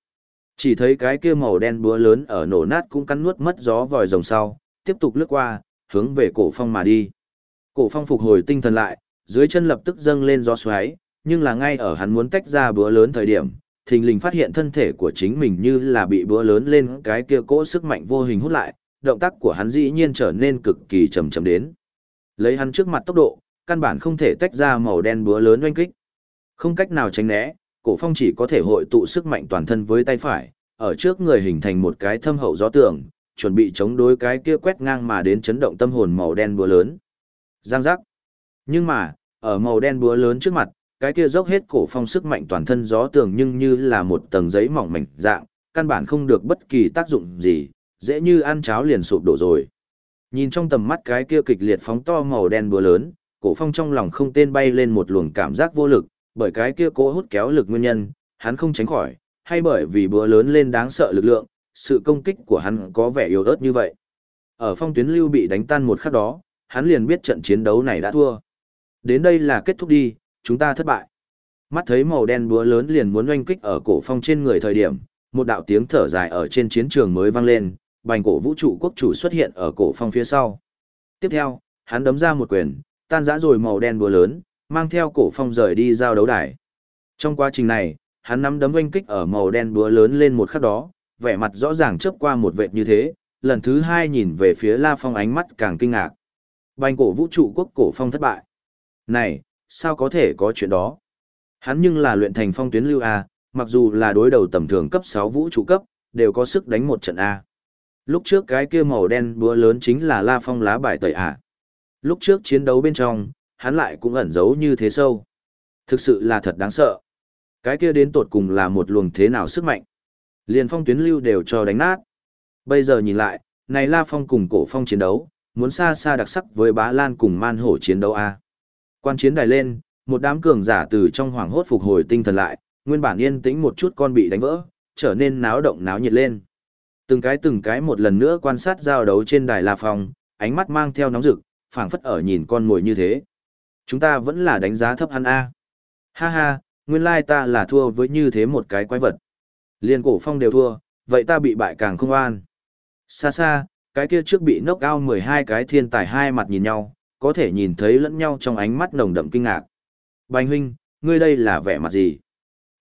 Chỉ thấy cái kia màu đen búa lớn ở nổ nát cũng cắn nuốt mất gió vòi rồng sau, tiếp tục lướt qua, hướng về cổ phong mà đi. Cổ phong phục hồi tinh thần lại, dưới chân lập tức dâng lên gió xoáy, nhưng là ngay ở hắn muốn tách ra búa lớn thời điểm, thình lình phát hiện thân thể của chính mình như là bị búa lớn lên cái kia cỗ sức mạnh vô hình hút lại, động tác của hắn dĩ nhiên trở nên cực kỳ chậm chậm đến. Lấy hắn trước mặt tốc độ, căn bản không thể tách ra màu đen búa lớn oanh kích. Không cách nào tránh né, cổ phong chỉ có thể hội tụ sức mạnh toàn thân với tay phải, ở trước người hình thành một cái thâm hậu gió tường, chuẩn bị chống đối cái kia quét ngang mà đến chấn động tâm hồn màu đen búa lớn. Giang giác. Nhưng mà, ở màu đen búa lớn trước mặt, cái kia dốc hết cổ phong sức mạnh toàn thân gió tường nhưng như là một tầng giấy mỏng mảnh dạng, căn bản không được bất kỳ tác dụng gì, dễ như ăn cháo liền sụp đổ rồi. Nhìn trong tầm mắt cái kia kịch liệt phóng to màu đen búa lớn, cổ phong trong lòng không tên bay lên một luồng cảm giác vô lực, bởi cái kia cố hút kéo lực nguyên nhân, hắn không tránh khỏi, hay bởi vì búa lớn lên đáng sợ lực lượng, sự công kích của hắn có vẻ yếu ớt như vậy. Ở phong tuyến lưu bị đánh tan một khắc đó, hắn liền biết trận chiến đấu này đã thua. Đến đây là kết thúc đi, chúng ta thất bại. Mắt thấy màu đen búa lớn liền muốn oanh kích ở cổ phong trên người thời điểm, một đạo tiếng thở dài ở trên chiến trường mới vang lên, bành cổ vũ trụ quốc chủ xuất hiện ở cổ phong phía sau. Tiếp theo, hắn đấm ra một quyền, tan rã rồi màu đen búa lớn, mang theo cổ phong rời đi giao đấu đài. Trong quá trình này, hắn nắm đấm oanh kích ở màu đen búa lớn lên một khắc đó, vẻ mặt rõ ràng chớp qua một vệt như thế, lần thứ hai nhìn về phía La Phong ánh mắt càng kinh ngạc. Bành cổ vũ trụ quốc cổ phong thất bại. Này, sao có thể có chuyện đó? Hắn nhưng là luyện thành phong tuyến lưu A, mặc dù là đối đầu tầm thường cấp 6 vũ trụ cấp, đều có sức đánh một trận A. Lúc trước cái kia màu đen búa lớn chính là La Phong lá bài tẩy A. Lúc trước chiến đấu bên trong, hắn lại cũng ẩn giấu như thế sâu. Thực sự là thật đáng sợ. Cái kia đến tột cùng là một luồng thế nào sức mạnh. Liền phong tuyến lưu đều cho đánh nát. Bây giờ nhìn lại, này La Phong cùng cổ phong chiến đấu, muốn xa xa đặc sắc với bá lan cùng man hổ chiến đấu A. Quan chiến đài lên, một đám cường giả từ trong hoàng hốt phục hồi tinh thần lại, nguyên bản yên tĩnh một chút con bị đánh vỡ, trở nên náo động náo nhiệt lên. Từng cái từng cái một lần nữa quan sát giao đấu trên đài La Phong, ánh mắt mang theo nóng rực, phảng phất ở nhìn con mồi như thế. Chúng ta vẫn là đánh giá thấp hắn A. Ha ha, nguyên lai ta là thua với như thế một cái quái vật. Liên cổ phong đều thua, vậy ta bị bại càng không an. Xa xa, cái kia trước bị nốc ao 12 cái thiên tài hai mặt nhìn nhau, có thể nhìn thấy lẫn nhau trong ánh mắt nồng đậm kinh ngạc. Bành huynh, ngươi đây là vẻ mặt gì?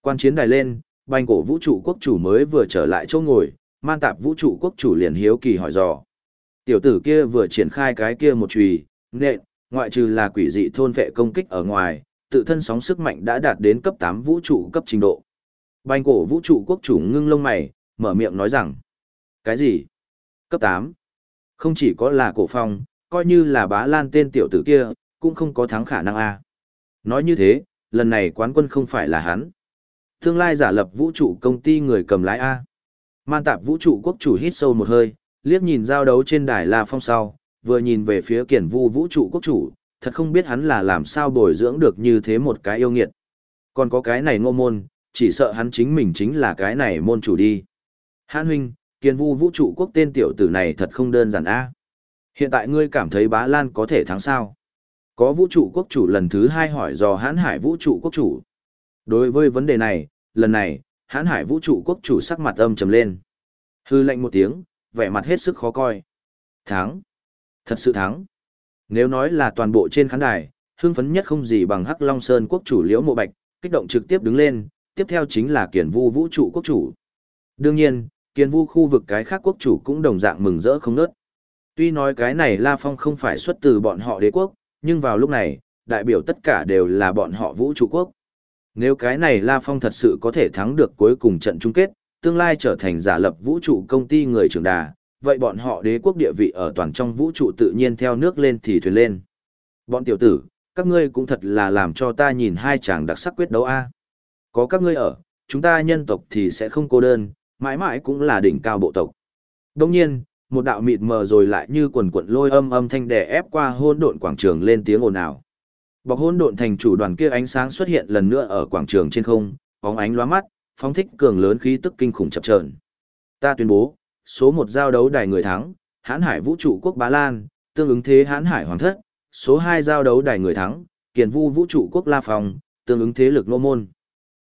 Quan chiến đài lên, bành cổ vũ trụ quốc chủ mới vừa trở lại chỗ ngồi, man tạp vũ trụ quốc chủ liền hiếu kỳ hỏi dò. Tiểu tử kia vừa triển khai cái kia một chùy, nện, ngoại trừ là quỷ dị thôn vệ công kích ở ngoài, tự thân sóng sức mạnh đã đạt đến cấp 8 vũ trụ cấp trình độ. Bành cổ vũ trụ quốc chủ ngưng lông mày, mở miệng nói rằng. Cái gì? Cấp 8. Không chỉ có là cổ phong, coi như là bá lan tên tiểu tử kia, cũng không có thắng khả năng a. Nói như thế, lần này quán quân không phải là hắn. Tương lai giả lập vũ trụ công ty người cầm lái A. Man tạp vũ trụ quốc chủ hít sâu một hơi, liếc nhìn giao đấu trên đài La Phong sau, vừa nhìn về phía kiển vu vũ trụ quốc chủ, thật không biết hắn là làm sao bồi dưỡng được như thế một cái yêu nghiệt. Còn có cái này ngô môn, chỉ sợ hắn chính mình chính là cái này môn chủ đi. Hãn huynh, kiền vu vũ trụ quốc tên tiểu tử này thật không đơn giản a. Hiện tại ngươi cảm thấy bá Lan có thể thắng sao? Có vũ trụ quốc chủ lần thứ hai hỏi do hãn hải vũ trụ quốc chủ. Đối với vấn đề này, lần này, hãn hải vũ trụ quốc chủ sắc mặt âm trầm lên. Hư lệnh một tiếng, vẻ mặt hết sức khó coi. Thắng. Thật sự thắng. Nếu nói là toàn bộ trên khán đài, hưng phấn nhất không gì bằng Hắc Long Sơn quốc chủ Liễu Mộ Bạch, kích động trực tiếp đứng lên, tiếp theo chính là Kiền Vu vũ trụ quốc chủ. Đương nhiên, Kiền Vu khu vực cái khác quốc chủ cũng đồng dạng mừng rỡ không nớt. Tuy nói cái này La Phong không phải xuất từ bọn họ đế quốc, nhưng vào lúc này, đại biểu tất cả đều là bọn họ vũ trụ quốc. Nếu cái này La Phong thật sự có thể thắng được cuối cùng trận chung kết, tương lai trở thành giả lập vũ trụ công ty người trưởng đà, vậy bọn họ đế quốc địa vị ở toàn trong vũ trụ tự nhiên theo nước lên thì thuyền lên. Bọn tiểu tử, các ngươi cũng thật là làm cho ta nhìn hai chàng đặc sắc quyết đấu a. Có các ngươi ở, chúng ta nhân tộc thì sẽ không cô đơn, mãi mãi cũng là đỉnh cao bộ tộc. Đồng nhiên, một đạo mịt mờ rồi lại như quần quận lôi âm âm thanh đè ép qua hôn độn quảng trường lên tiếng ồn ào. Bọc hôn độn thành chủ đoàn kia ánh sáng xuất hiện lần nữa ở quảng trường trên không, bóng ánh lóa mắt, phóng thích cường lớn khí tức kinh khủng chập chờn. Ta tuyên bố, số một giao đấu đài người thắng, Hán Hải Vũ trụ quốc Bá Lan, tương ứng thế Hán Hải Hoàng thất, số hai giao đấu đài người thắng, Kiền Vu Vũ trụ quốc La Phong, tương ứng thế lực nô môn.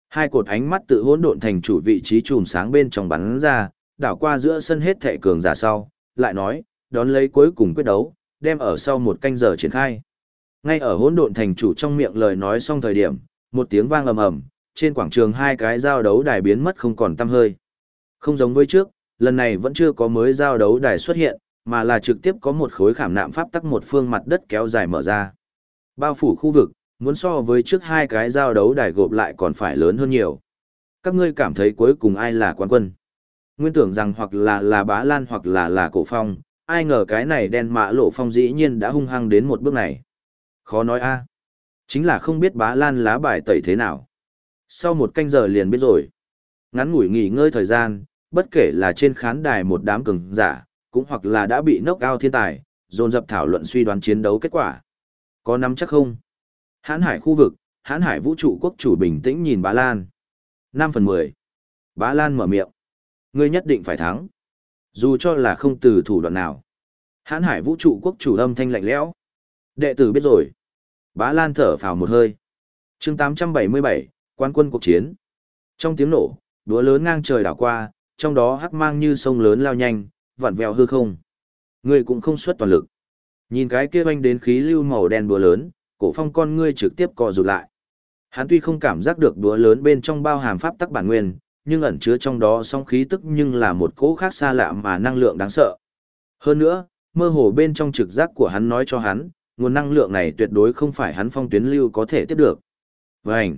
Hai cột ánh mắt tự hỗn độn thành chủ vị trí chùm sáng bên trong bắn ra, đảo qua giữa sân hết thệ cường giả sau, lại nói, đón lấy cuối cùng quyết đấu, đem ở sau một canh giờ triển khai. Ngay ở hỗn độn thành chủ trong miệng lời nói xong thời điểm, một tiếng vang ầm ầm, trên quảng trường hai cái giao đấu đài biến mất không còn tăm hơi. Không giống với trước, lần này vẫn chưa có mới giao đấu đài xuất hiện, mà là trực tiếp có một khối khảm nạm pháp tắc một phương mặt đất kéo dài mở ra. Bao phủ khu vực, muốn so với trước hai cái giao đấu đài gộp lại còn phải lớn hơn nhiều. Các ngươi cảm thấy cuối cùng ai là quán quân? Nguyên tưởng rằng hoặc là là bá lan hoặc là là cổ phong, ai ngờ cái này đen mã lộ phong dĩ nhiên đã hung hăng đến một bước này. Khó nói a Chính là không biết bá lan lá bài tẩy thế nào. Sau một canh giờ liền biết rồi. Ngắn ngủi nghỉ ngơi thời gian, bất kể là trên khán đài một đám cường giả, cũng hoặc là đã bị nốc ao thiên tài, dồn dập thảo luận suy đoán chiến đấu kết quả. Có nắm chắc không? Hán hải khu vực, hán hải vũ trụ quốc chủ bình tĩnh nhìn bá Lan. 5 phần 10. Bá Lan mở miệng. Ngươi nhất định phải thắng. Dù cho là không từ thủ đoạn nào. Hán hải vũ trụ quốc chủ âm thanh lạnh lẽo. Đệ tử biết rồi. Bá Lan thở phào một hơi. chương 877, quan quân cuộc chiến. Trong tiếng nổ, đúa lớn ngang trời đảo qua, trong đó hắc mang như sông lớn lao nhanh, vặn vẹo hư không. Ngươi cũng không xuất toàn lực. Nhìn cái kia vanh đến khí lưu màu đen đúa lớn, cổ phong con ngươi trực tiếp co rụt lại. Hắn tuy không cảm giác được đúa lớn bên trong bao hàm pháp tắc bản nguyên, nhưng ẩn chứa trong đó song khí tức nhưng là một cỗ khác xa lạ mà năng lượng đáng sợ. Hơn nữa, mơ hồ bên trong trực giác của hắn nói cho hắn, nguồn năng lượng này tuyệt đối không phải hắn phong tuyến lưu có thể tiếp được. Vành!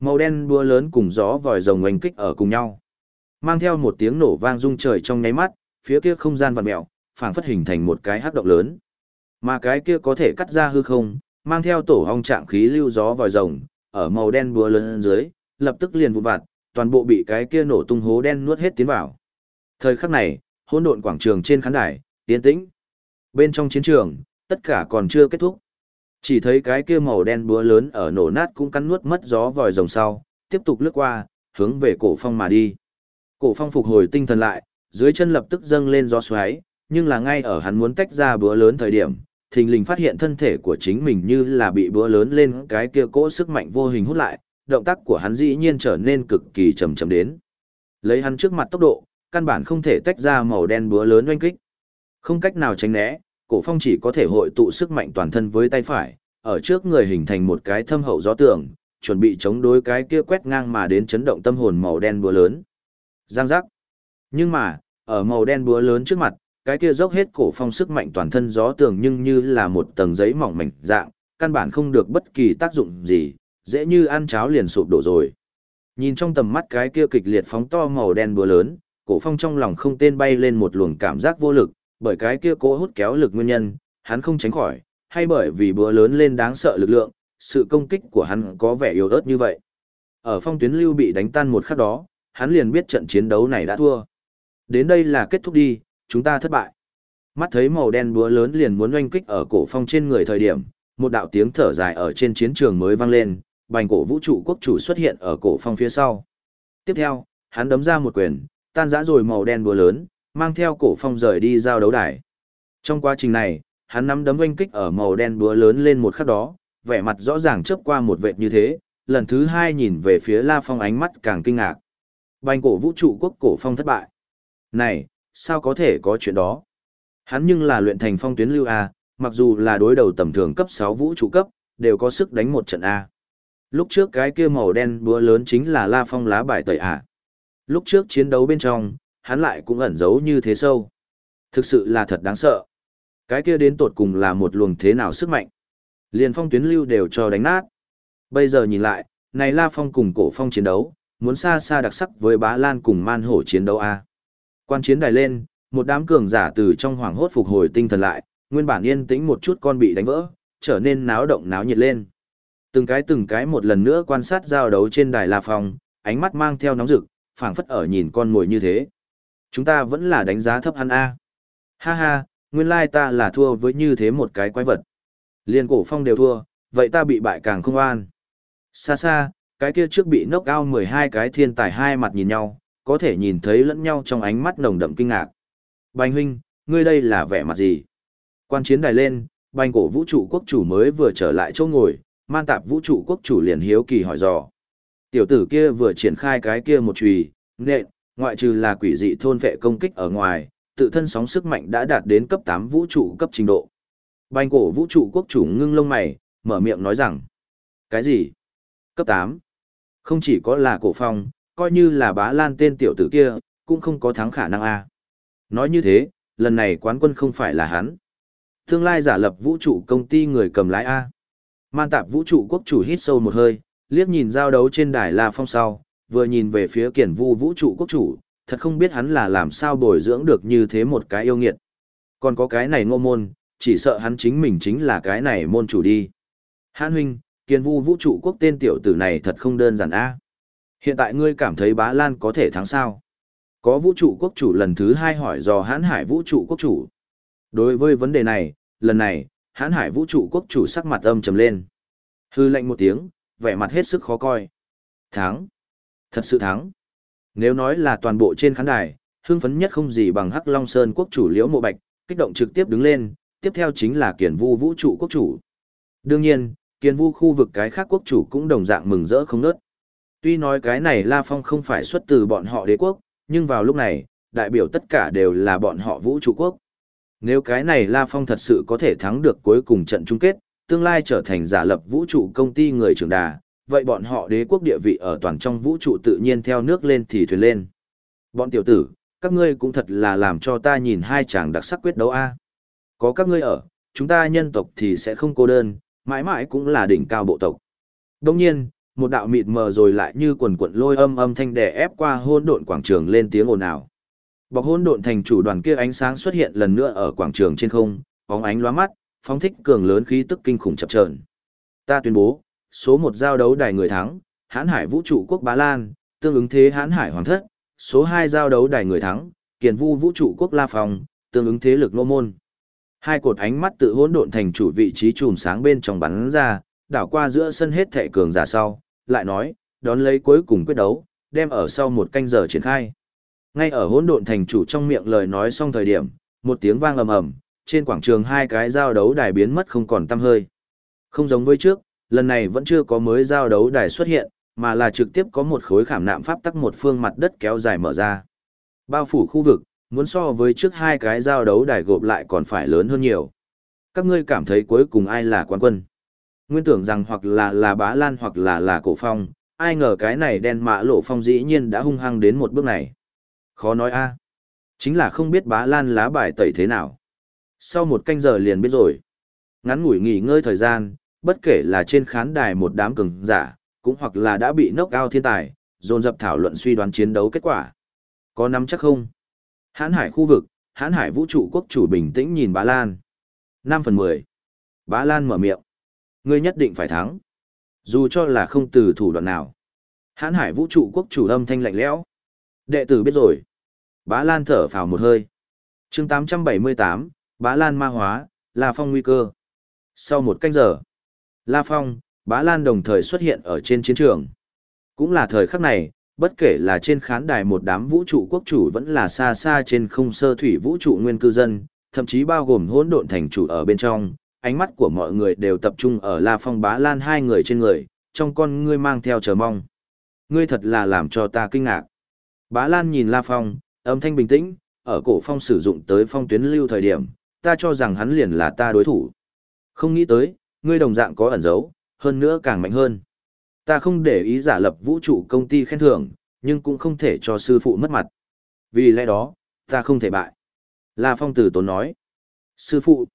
Màu đen búa lớn cùng gió vòi rồng oanh kích ở cùng nhau. Mang theo một tiếng nổ vang rung trời trong nháy mắt, phía kia không gian vặn mèo, phảng phất hình thành một cái hắc động lớn. Mà cái kia có thể cắt ra hư không, mang theo tổ hong trạng khí lưu gió vòi rồng, ở màu đen búa lớn dưới, lập tức liền vụn vặt, toàn bộ bị cái kia nổ tung hố đen nuốt hết tiến vào. Thời khắc này, hỗn độn quảng trường trên khán đài, yên tĩnh. Bên trong chiến trường, tất cả còn chưa kết thúc. Chỉ thấy cái kia màu đen búa lớn ở nổ nát cũng cắn nuốt mất gió vòi rồng sau, tiếp tục lướt qua, hướng về cổ phong mà đi. Cổ phong phục hồi tinh thần lại, dưới chân lập tức dâng lên gió xoáy, nhưng là ngay ở hắn muốn tách ra bữa lớn thời điểm, thình lình phát hiện thân thể của chính mình như là bị bữa lớn lên cái kia cỗ sức mạnh vô hình hút lại, động tác của hắn dĩ nhiên trở nên cực kỳ chậm chậm đến. Lấy hắn trước mặt tốc độ, căn bản không thể tách ra màu đen búa lớn oanh kích. Không cách nào tránh né, cổ phong chỉ có thể hội tụ sức mạnh toàn thân với tay phải, ở trước người hình thành một cái thâm hậu gió tường, chuẩn bị chống đối cái kia quét ngang mà đến chấn động tâm hồn màu đen búa lớn. Giang giác. Nhưng mà, ở màu đen búa lớn trước mặt, cái kia dốc hết cổ phong sức mạnh toàn thân gió tường nhưng như là một tầng giấy mỏng mảnh dạng, căn bản không được bất kỳ tác dụng gì, dễ như ăn cháo liền sụp đổ rồi. Nhìn trong tầm mắt cái kia kịch liệt phóng to màu đen búa lớn, cổ phong trong lòng không tên bay lên một luồng cảm giác vô lực, bởi cái kia cố hút kéo lực nguyên nhân, hắn không tránh khỏi, hay bởi vì búa lớn lên đáng sợ lực lượng, sự công kích của hắn có vẻ yếu ớt như vậy. Ở phong tuyến lưu bị đánh tan một khắc đó, hắn liền biết trận chiến đấu này đã thua. Đến đây là kết thúc đi, chúng ta thất bại. Mắt thấy màu đen búa lớn liền muốn oanh kích ở cổ phong trên người thời điểm, một đạo tiếng thở dài ở trên chiến trường mới vang lên, bành cổ vũ trụ quốc chủ xuất hiện ở cổ phong phía sau. Tiếp theo, hắn đấm ra một quyền, tan rã rồi màu đen búa lớn, mang theo cổ phong rời đi giao đấu đài. Trong quá trình này, hắn nắm đấm oanh kích ở màu đen búa lớn lên một khắc đó, vẻ mặt rõ ràng chớp qua một vệt như thế, lần thứ hai nhìn về phía La Phong ánh mắt càng kinh ngạc. Bành cổ vũ trụ quốc cổ phong thất bại. Này, sao có thể có chuyện đó? Hắn nhưng là luyện thành phong tuyến lưu A, mặc dù là đối đầu tầm thường cấp 6 vũ trụ cấp, đều có sức đánh một trận A. Lúc trước cái kia màu đen búa lớn chính là La Phong lá bài tẩy A. Lúc trước chiến đấu bên trong, hắn lại cũng ẩn giấu như thế sâu. Thực sự là thật đáng sợ. Cái kia đến tột cùng là một luồng thế nào sức mạnh. Liền phong tuyến lưu đều cho đánh nát. Bây giờ nhìn lại, này La Phong cùng cổ phong chiến đấu, muốn xa xa đặc sắc với bá lan cùng man hổ chiến đấu A. Quan chiến đài lên, một đám cường giả từ trong hoảng hốt phục hồi tinh thần lại, nguyên bản yên tĩnh một chút con bị đánh vỡ, trở nên náo động náo nhiệt lên. Từng cái từng cái một lần nữa quan sát giao đấu trên đài La Phong, ánh mắt mang theo nóng rực, phảng phất ở nhìn con mồi như thế. Chúng ta vẫn là đánh giá thấp hắn A. Ha ha, nguyên lai ta là thua với như thế một cái quái vật. Liên cổ phong đều thua, vậy ta bị bại càng không an. Xa xa, cái kia trước bị nốc ao 12 cái thiên tài hai mặt nhìn nhau, có thể nhìn thấy lẫn nhau trong ánh mắt nồng đậm kinh ngạc. Bành huynh, ngươi đây là vẻ mặt gì? Quan chiến đài lên, bành cổ vũ trụ quốc chủ mới vừa trở lại chỗ ngồi, man tạp vũ trụ quốc chủ liền hiếu kỳ hỏi dò. Tiểu tử kia vừa triển khai cái kia một chùy, nện, ngoại trừ là quỷ dị thôn vệ công kích ở ngoài, tự thân sóng sức mạnh đã đạt đến cấp 8 vũ trụ cấp trình độ. Bành cổ vũ trụ quốc chủ ngưng lông mày, mở miệng nói rằng. Cái gì? Cấp 8? Không chỉ có là cổ phong, coi như là bá lan tên tiểu tử kia, cũng không có thắng khả năng a. Nói như thế, lần này quán quân không phải là hắn. Tương lai giả lập vũ trụ công ty người cầm lái A. Man tạp vũ trụ quốc chủ hít sâu một hơi, liếc nhìn giao đấu trên đài La Phong sau, vừa nhìn về phía kiển vu vũ trụ quốc chủ, thật không biết hắn là làm sao bồi dưỡng được như thế một cái yêu nghiệt. Còn có cái này ngô môn, chỉ sợ hắn chính mình chính là cái này môn chủ đi. Hãn huynh, kiên vu vũ trụ quốc tên tiểu tử này thật không đơn giản a. Hiện tại ngươi cảm thấy bá Lan có thể thắng sao? Có vũ trụ quốc chủ lần thứ hai hỏi do hãn hải vũ trụ quốc chủ. Đối với vấn đề này, lần này, hãn hải vũ trụ quốc chủ sắc mặt âm trầm lên. Hư lệnh một tiếng, vẻ mặt hết sức khó coi. Thắng. Thật sự thắng. Nếu nói là toàn bộ trên khán đài, hưng phấn nhất không gì bằng Hắc Long Sơn quốc chủ Liễu Mộ Bạch, kích động trực tiếp đứng lên, tiếp theo chính là kiển Vu vũ trụ quốc chủ. Đương nhiên, kiên Vu khu vực cái khác quốc chủ cũng đồng dạng mừng rỡ không nớt. Tuy nói cái này La Phong không phải xuất từ bọn họ đế quốc, nhưng vào lúc này, đại biểu tất cả đều là bọn họ vũ trụ quốc. Nếu cái này La Phong thật sự có thể thắng được cuối cùng trận chung kết, tương lai trở thành giả lập vũ trụ công ty người trưởng đà, vậy bọn họ đế quốc địa vị ở toàn trong vũ trụ tự nhiên theo nước lên thì thuyền lên. Bọn tiểu tử, các ngươi cũng thật là làm cho ta nhìn hai chàng đặc sắc quyết đấu a. Có các ngươi ở, chúng ta nhân tộc thì sẽ không cô đơn, mãi mãi cũng là đỉnh cao bộ tộc. Đồng nhiên, một đạo mịt mờ rồi lại như quần quận lôi âm âm thanh đè ép qua hôn độn quảng trường lên tiếng ồn ào. Bọc hôn độn thành chủ đoàn kia ánh sáng xuất hiện lần nữa ở quảng trường trên không, bóng ánh lóa mắt, phóng thích cường lớn khí tức kinh khủng chập chờn. Ta tuyên bố, số một giao đấu đài người thắng, Hán Hải Vũ trụ quốc Bá Lan, tương ứng thế Hán Hải Hoàng thất, số hai giao đấu đài người thắng, Kiền Vu Vũ trụ quốc La Phong, tương ứng thế lực lô môn. Hai cột ánh mắt tự hỗn độn thành chủ vị trí chùm sáng bên trong bắn ra, đảo qua giữa sân hết thệ cường giả sau, lại nói, đón lấy cuối cùng quyết đấu, đem ở sau một canh giờ triển khai. Ngay ở hỗn độn thành chủ trong miệng lời nói xong thời điểm, một tiếng vang ầm ầm, trên quảng trường hai cái giao đấu đài biến mất không còn tăm hơi. Không giống với trước, lần này vẫn chưa có mới giao đấu đài xuất hiện, mà là trực tiếp có một khối khảm nạm pháp tắc một phương mặt đất kéo dài mở ra. Bao phủ khu vực, muốn so với trước hai cái giao đấu đài gộp lại còn phải lớn hơn nhiều. Các ngươi cảm thấy cuối cùng ai là quán quân? Nguyên tưởng rằng hoặc là là bá lan hoặc là là cổ phong, ai ngờ cái này đen mã lộ phong dĩ nhiên đã hung hăng đến một bước này. Khó nói a Chính là không biết bá lan lá bài tẩy thế nào. Sau một canh giờ liền biết rồi. Ngắn ngủi nghỉ ngơi thời gian, bất kể là trên khán đài một đám cường giả, cũng hoặc là đã bị nốc ao thiên tài, dồn dập thảo luận suy đoán chiến đấu kết quả. Có nắm chắc không? Hán hải khu vực, hán hải vũ trụ quốc chủ bình tĩnh nhìn bá Lan. 5 phần 10. Bá Lan mở miệng. Ngươi nhất định phải thắng. Dù cho là không từ thủ đoạn nào. Hán hải vũ trụ quốc chủ âm thanh lạnh lẽo. Đệ tử biết rồi. Bá Lan thở phào một hơi. chương 878, Bá Lan ma hóa, La Phong nguy cơ. Sau một canh giờ, La Phong, Bá Lan đồng thời xuất hiện ở trên chiến trường. Cũng là thời khắc này, bất kể là trên khán đài một đám vũ trụ quốc chủ vẫn là xa xa trên không sơ thủy vũ trụ nguyên cư dân, thậm chí bao gồm hỗn độn thành chủ ở bên trong, ánh mắt của mọi người đều tập trung ở La Phong Bá Lan hai người trên người, trong con ngươi mang theo chờ mong. Ngươi thật là làm cho ta kinh ngạc. Bá Lan nhìn La Phong, âm thanh bình tĩnh, ở cổ phong sử dụng tới phong tuyến lưu thời điểm, ta cho rằng hắn liền là ta đối thủ. Không nghĩ tới, ngươi đồng dạng có ẩn dấu, hơn nữa càng mạnh hơn. Ta không để ý giả lập vũ trụ công ty khen thưởng, nhưng cũng không thể cho sư phụ mất mặt. Vì lẽ đó, ta không thể bại. La Phong tử tốn nói. Sư phụ,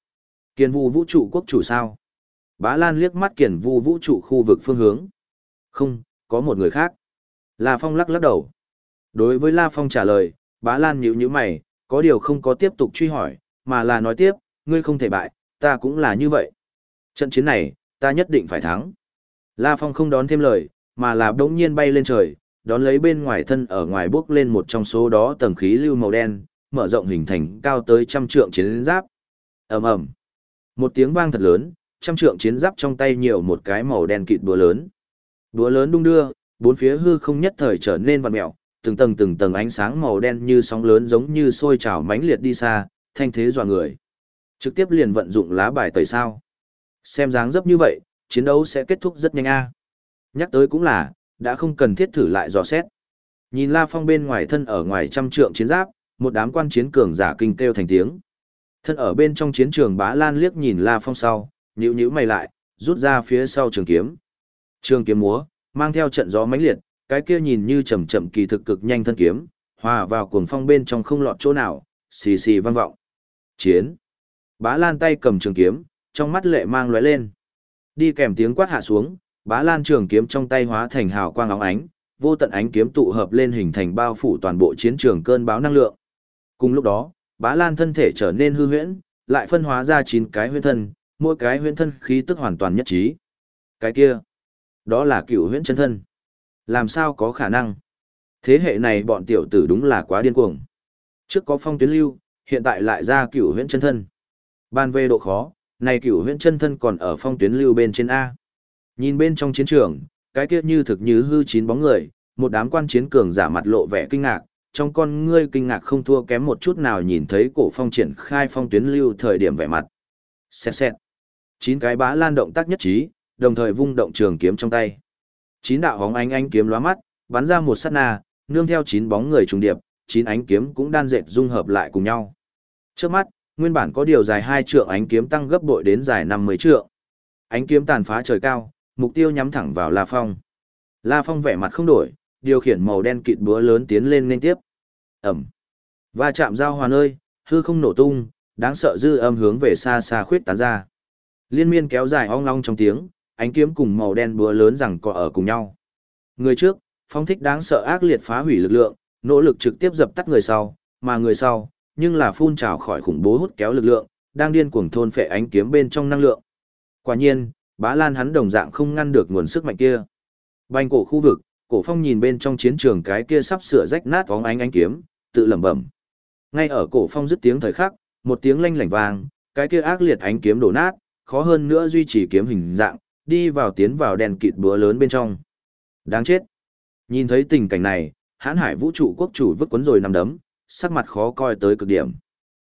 kiền vu vũ trụ quốc chủ sao? Bá Lan liếc mắt kiền vu vũ trụ khu vực phương hướng. Không, có một người khác. La Phong lắc lắc đầu. Đối với La Phong trả lời, bá Lan nhíu nhíu mày, có điều không có tiếp tục truy hỏi, mà là nói tiếp, ngươi không thể bại, ta cũng là như vậy. Trận chiến này, ta nhất định phải thắng. La Phong không đón thêm lời, mà là đống nhiên bay lên trời, đón lấy bên ngoài thân ở ngoài bước lên một trong số đó tầng khí lưu màu đen, mở rộng hình thành cao tới trăm trượng chiến giáp. ầm ầm, Một tiếng vang thật lớn, trăm trượng chiến giáp trong tay nhiều một cái màu đen kịt búa lớn. Búa lớn đung đưa, bốn phía hư không nhất thời trở nên vặn mèo, từng tầng từng tầng ánh sáng màu đen như sóng lớn giống như sôi trào mãnh liệt đi xa, thanh thế dọa người. Trực tiếp liền vận dụng lá bài tẩy sao. Xem dáng dấp như vậy, chiến đấu sẽ kết thúc rất nhanh a. Nhắc tới cũng là, Đã không cần thiết thử lại dò xét. Nhìn La Phong bên ngoài thân ở ngoài trăm trượng chiến giáp, một đám quan chiến cường giả kinh kêu thành tiếng. Thân ở bên trong chiến trường bá lan liếc nhìn La Phong sau, nhíu nhíu mày lại, rút ra phía sau trường kiếm. Trường kiếm múa, mang theo trận gió mãnh liệt, cái kia nhìn như chậm chậm kỳ thực cực nhanh thân kiếm, hòa vào cuồng phong bên trong không lọt chỗ nào, xì xì vang vọng. Chiến. Bá Lan tay cầm trường kiếm, trong mắt lệ mang lóe lên. Đi kèm tiếng quát hạ xuống, Bá Lan trường kiếm trong tay hóa thành hào quang óng ánh, vô tận ánh kiếm tụ hợp lên hình thành bao phủ toàn bộ chiến trường cơn báo năng lượng. Cùng lúc đó, Bá Lan thân thể trở nên hư huyễn, lại phân hóa ra 9 cái huyễn thân, mỗi cái huyễn thân khí tức hoàn toàn nhất trí. Cái kia, đó là cựu huyễn chân thân. Làm sao có khả năng? Thế hệ này bọn tiểu tử đúng là quá điên cuồng. Trước có phong tuyến lưu, hiện tại lại ra cựu huyễn chân thân. Ban về độ khó, này cửu huyễn chân thân còn ở phong tuyến lưu bên trên A. Nhìn bên trong chiến trường, cái kia như thực như hư chín bóng người, một đám quan chiến cường giả mặt lộ vẻ kinh ngạc, trong con ngươi kinh ngạc không thua kém một chút nào nhìn thấy cổ phong triển khai phong tuyến lưu thời điểm vẻ mặt. Xẹt xẹt. Chín cái bá lan động tác nhất trí, đồng thời vung động trường kiếm trong tay. Chín đạo hóng ánh ánh kiếm lóa mắt, bắn ra một sát na, nương theo chín bóng người trùng điệp, chín ánh kiếm cũng đan dệt dung hợp lại cùng nhau. Trước mắt, nguyên bản có điều dài hai trượng ánh kiếm tăng gấp bội đến dài năm mươi trượng. Ánh kiếm tàn phá trời cao, mục tiêu nhắm thẳng vào La Phong. La Phong vẻ mặt không đổi, điều khiển màu đen kịt búa lớn tiến lên liên tiếp. Ẩm. Va chạm giao hòa nơi, hư không nổ tung, đáng sợ dư âm hướng về xa xa khuyết tán ra. Liên miên kéo dài ong long trong tiếng, ánh kiếm cùng màu đen búa lớn rằng cọ ở cùng nhau. Người trước, phong thích đáng sợ ác liệt phá hủy lực lượng, nỗ lực trực tiếp dập tắt người sau, mà người sau, nhưng là phun trào khỏi khủng bố hút kéo lực lượng, đang điên cuồng thôn phệ ánh kiếm bên trong năng lượng. Quả nhiên, bá lan hắn đồng dạng không ngăn được nguồn sức mạnh kia. Banh cổ khu vực, cổ phong nhìn bên trong chiến trường cái kia sắp sửa rách nát vóng ánh ánh kiếm, tự lẩm bẩm. Ngay ở cổ phong dứt tiếng thời khắc, một tiếng lanh lảnh vang, cái kia ác liệt ánh kiếm đổ nát, khó hơn nữa duy trì kiếm hình dạng, đi vào tiến vào đèn kịt búa lớn bên trong. Đáng chết. Nhìn thấy tình cảnh này, hãn hải vũ trụ quốc chủ vứt cuốn rồi nằm đấm, sắc mặt khó coi tới cực điểm.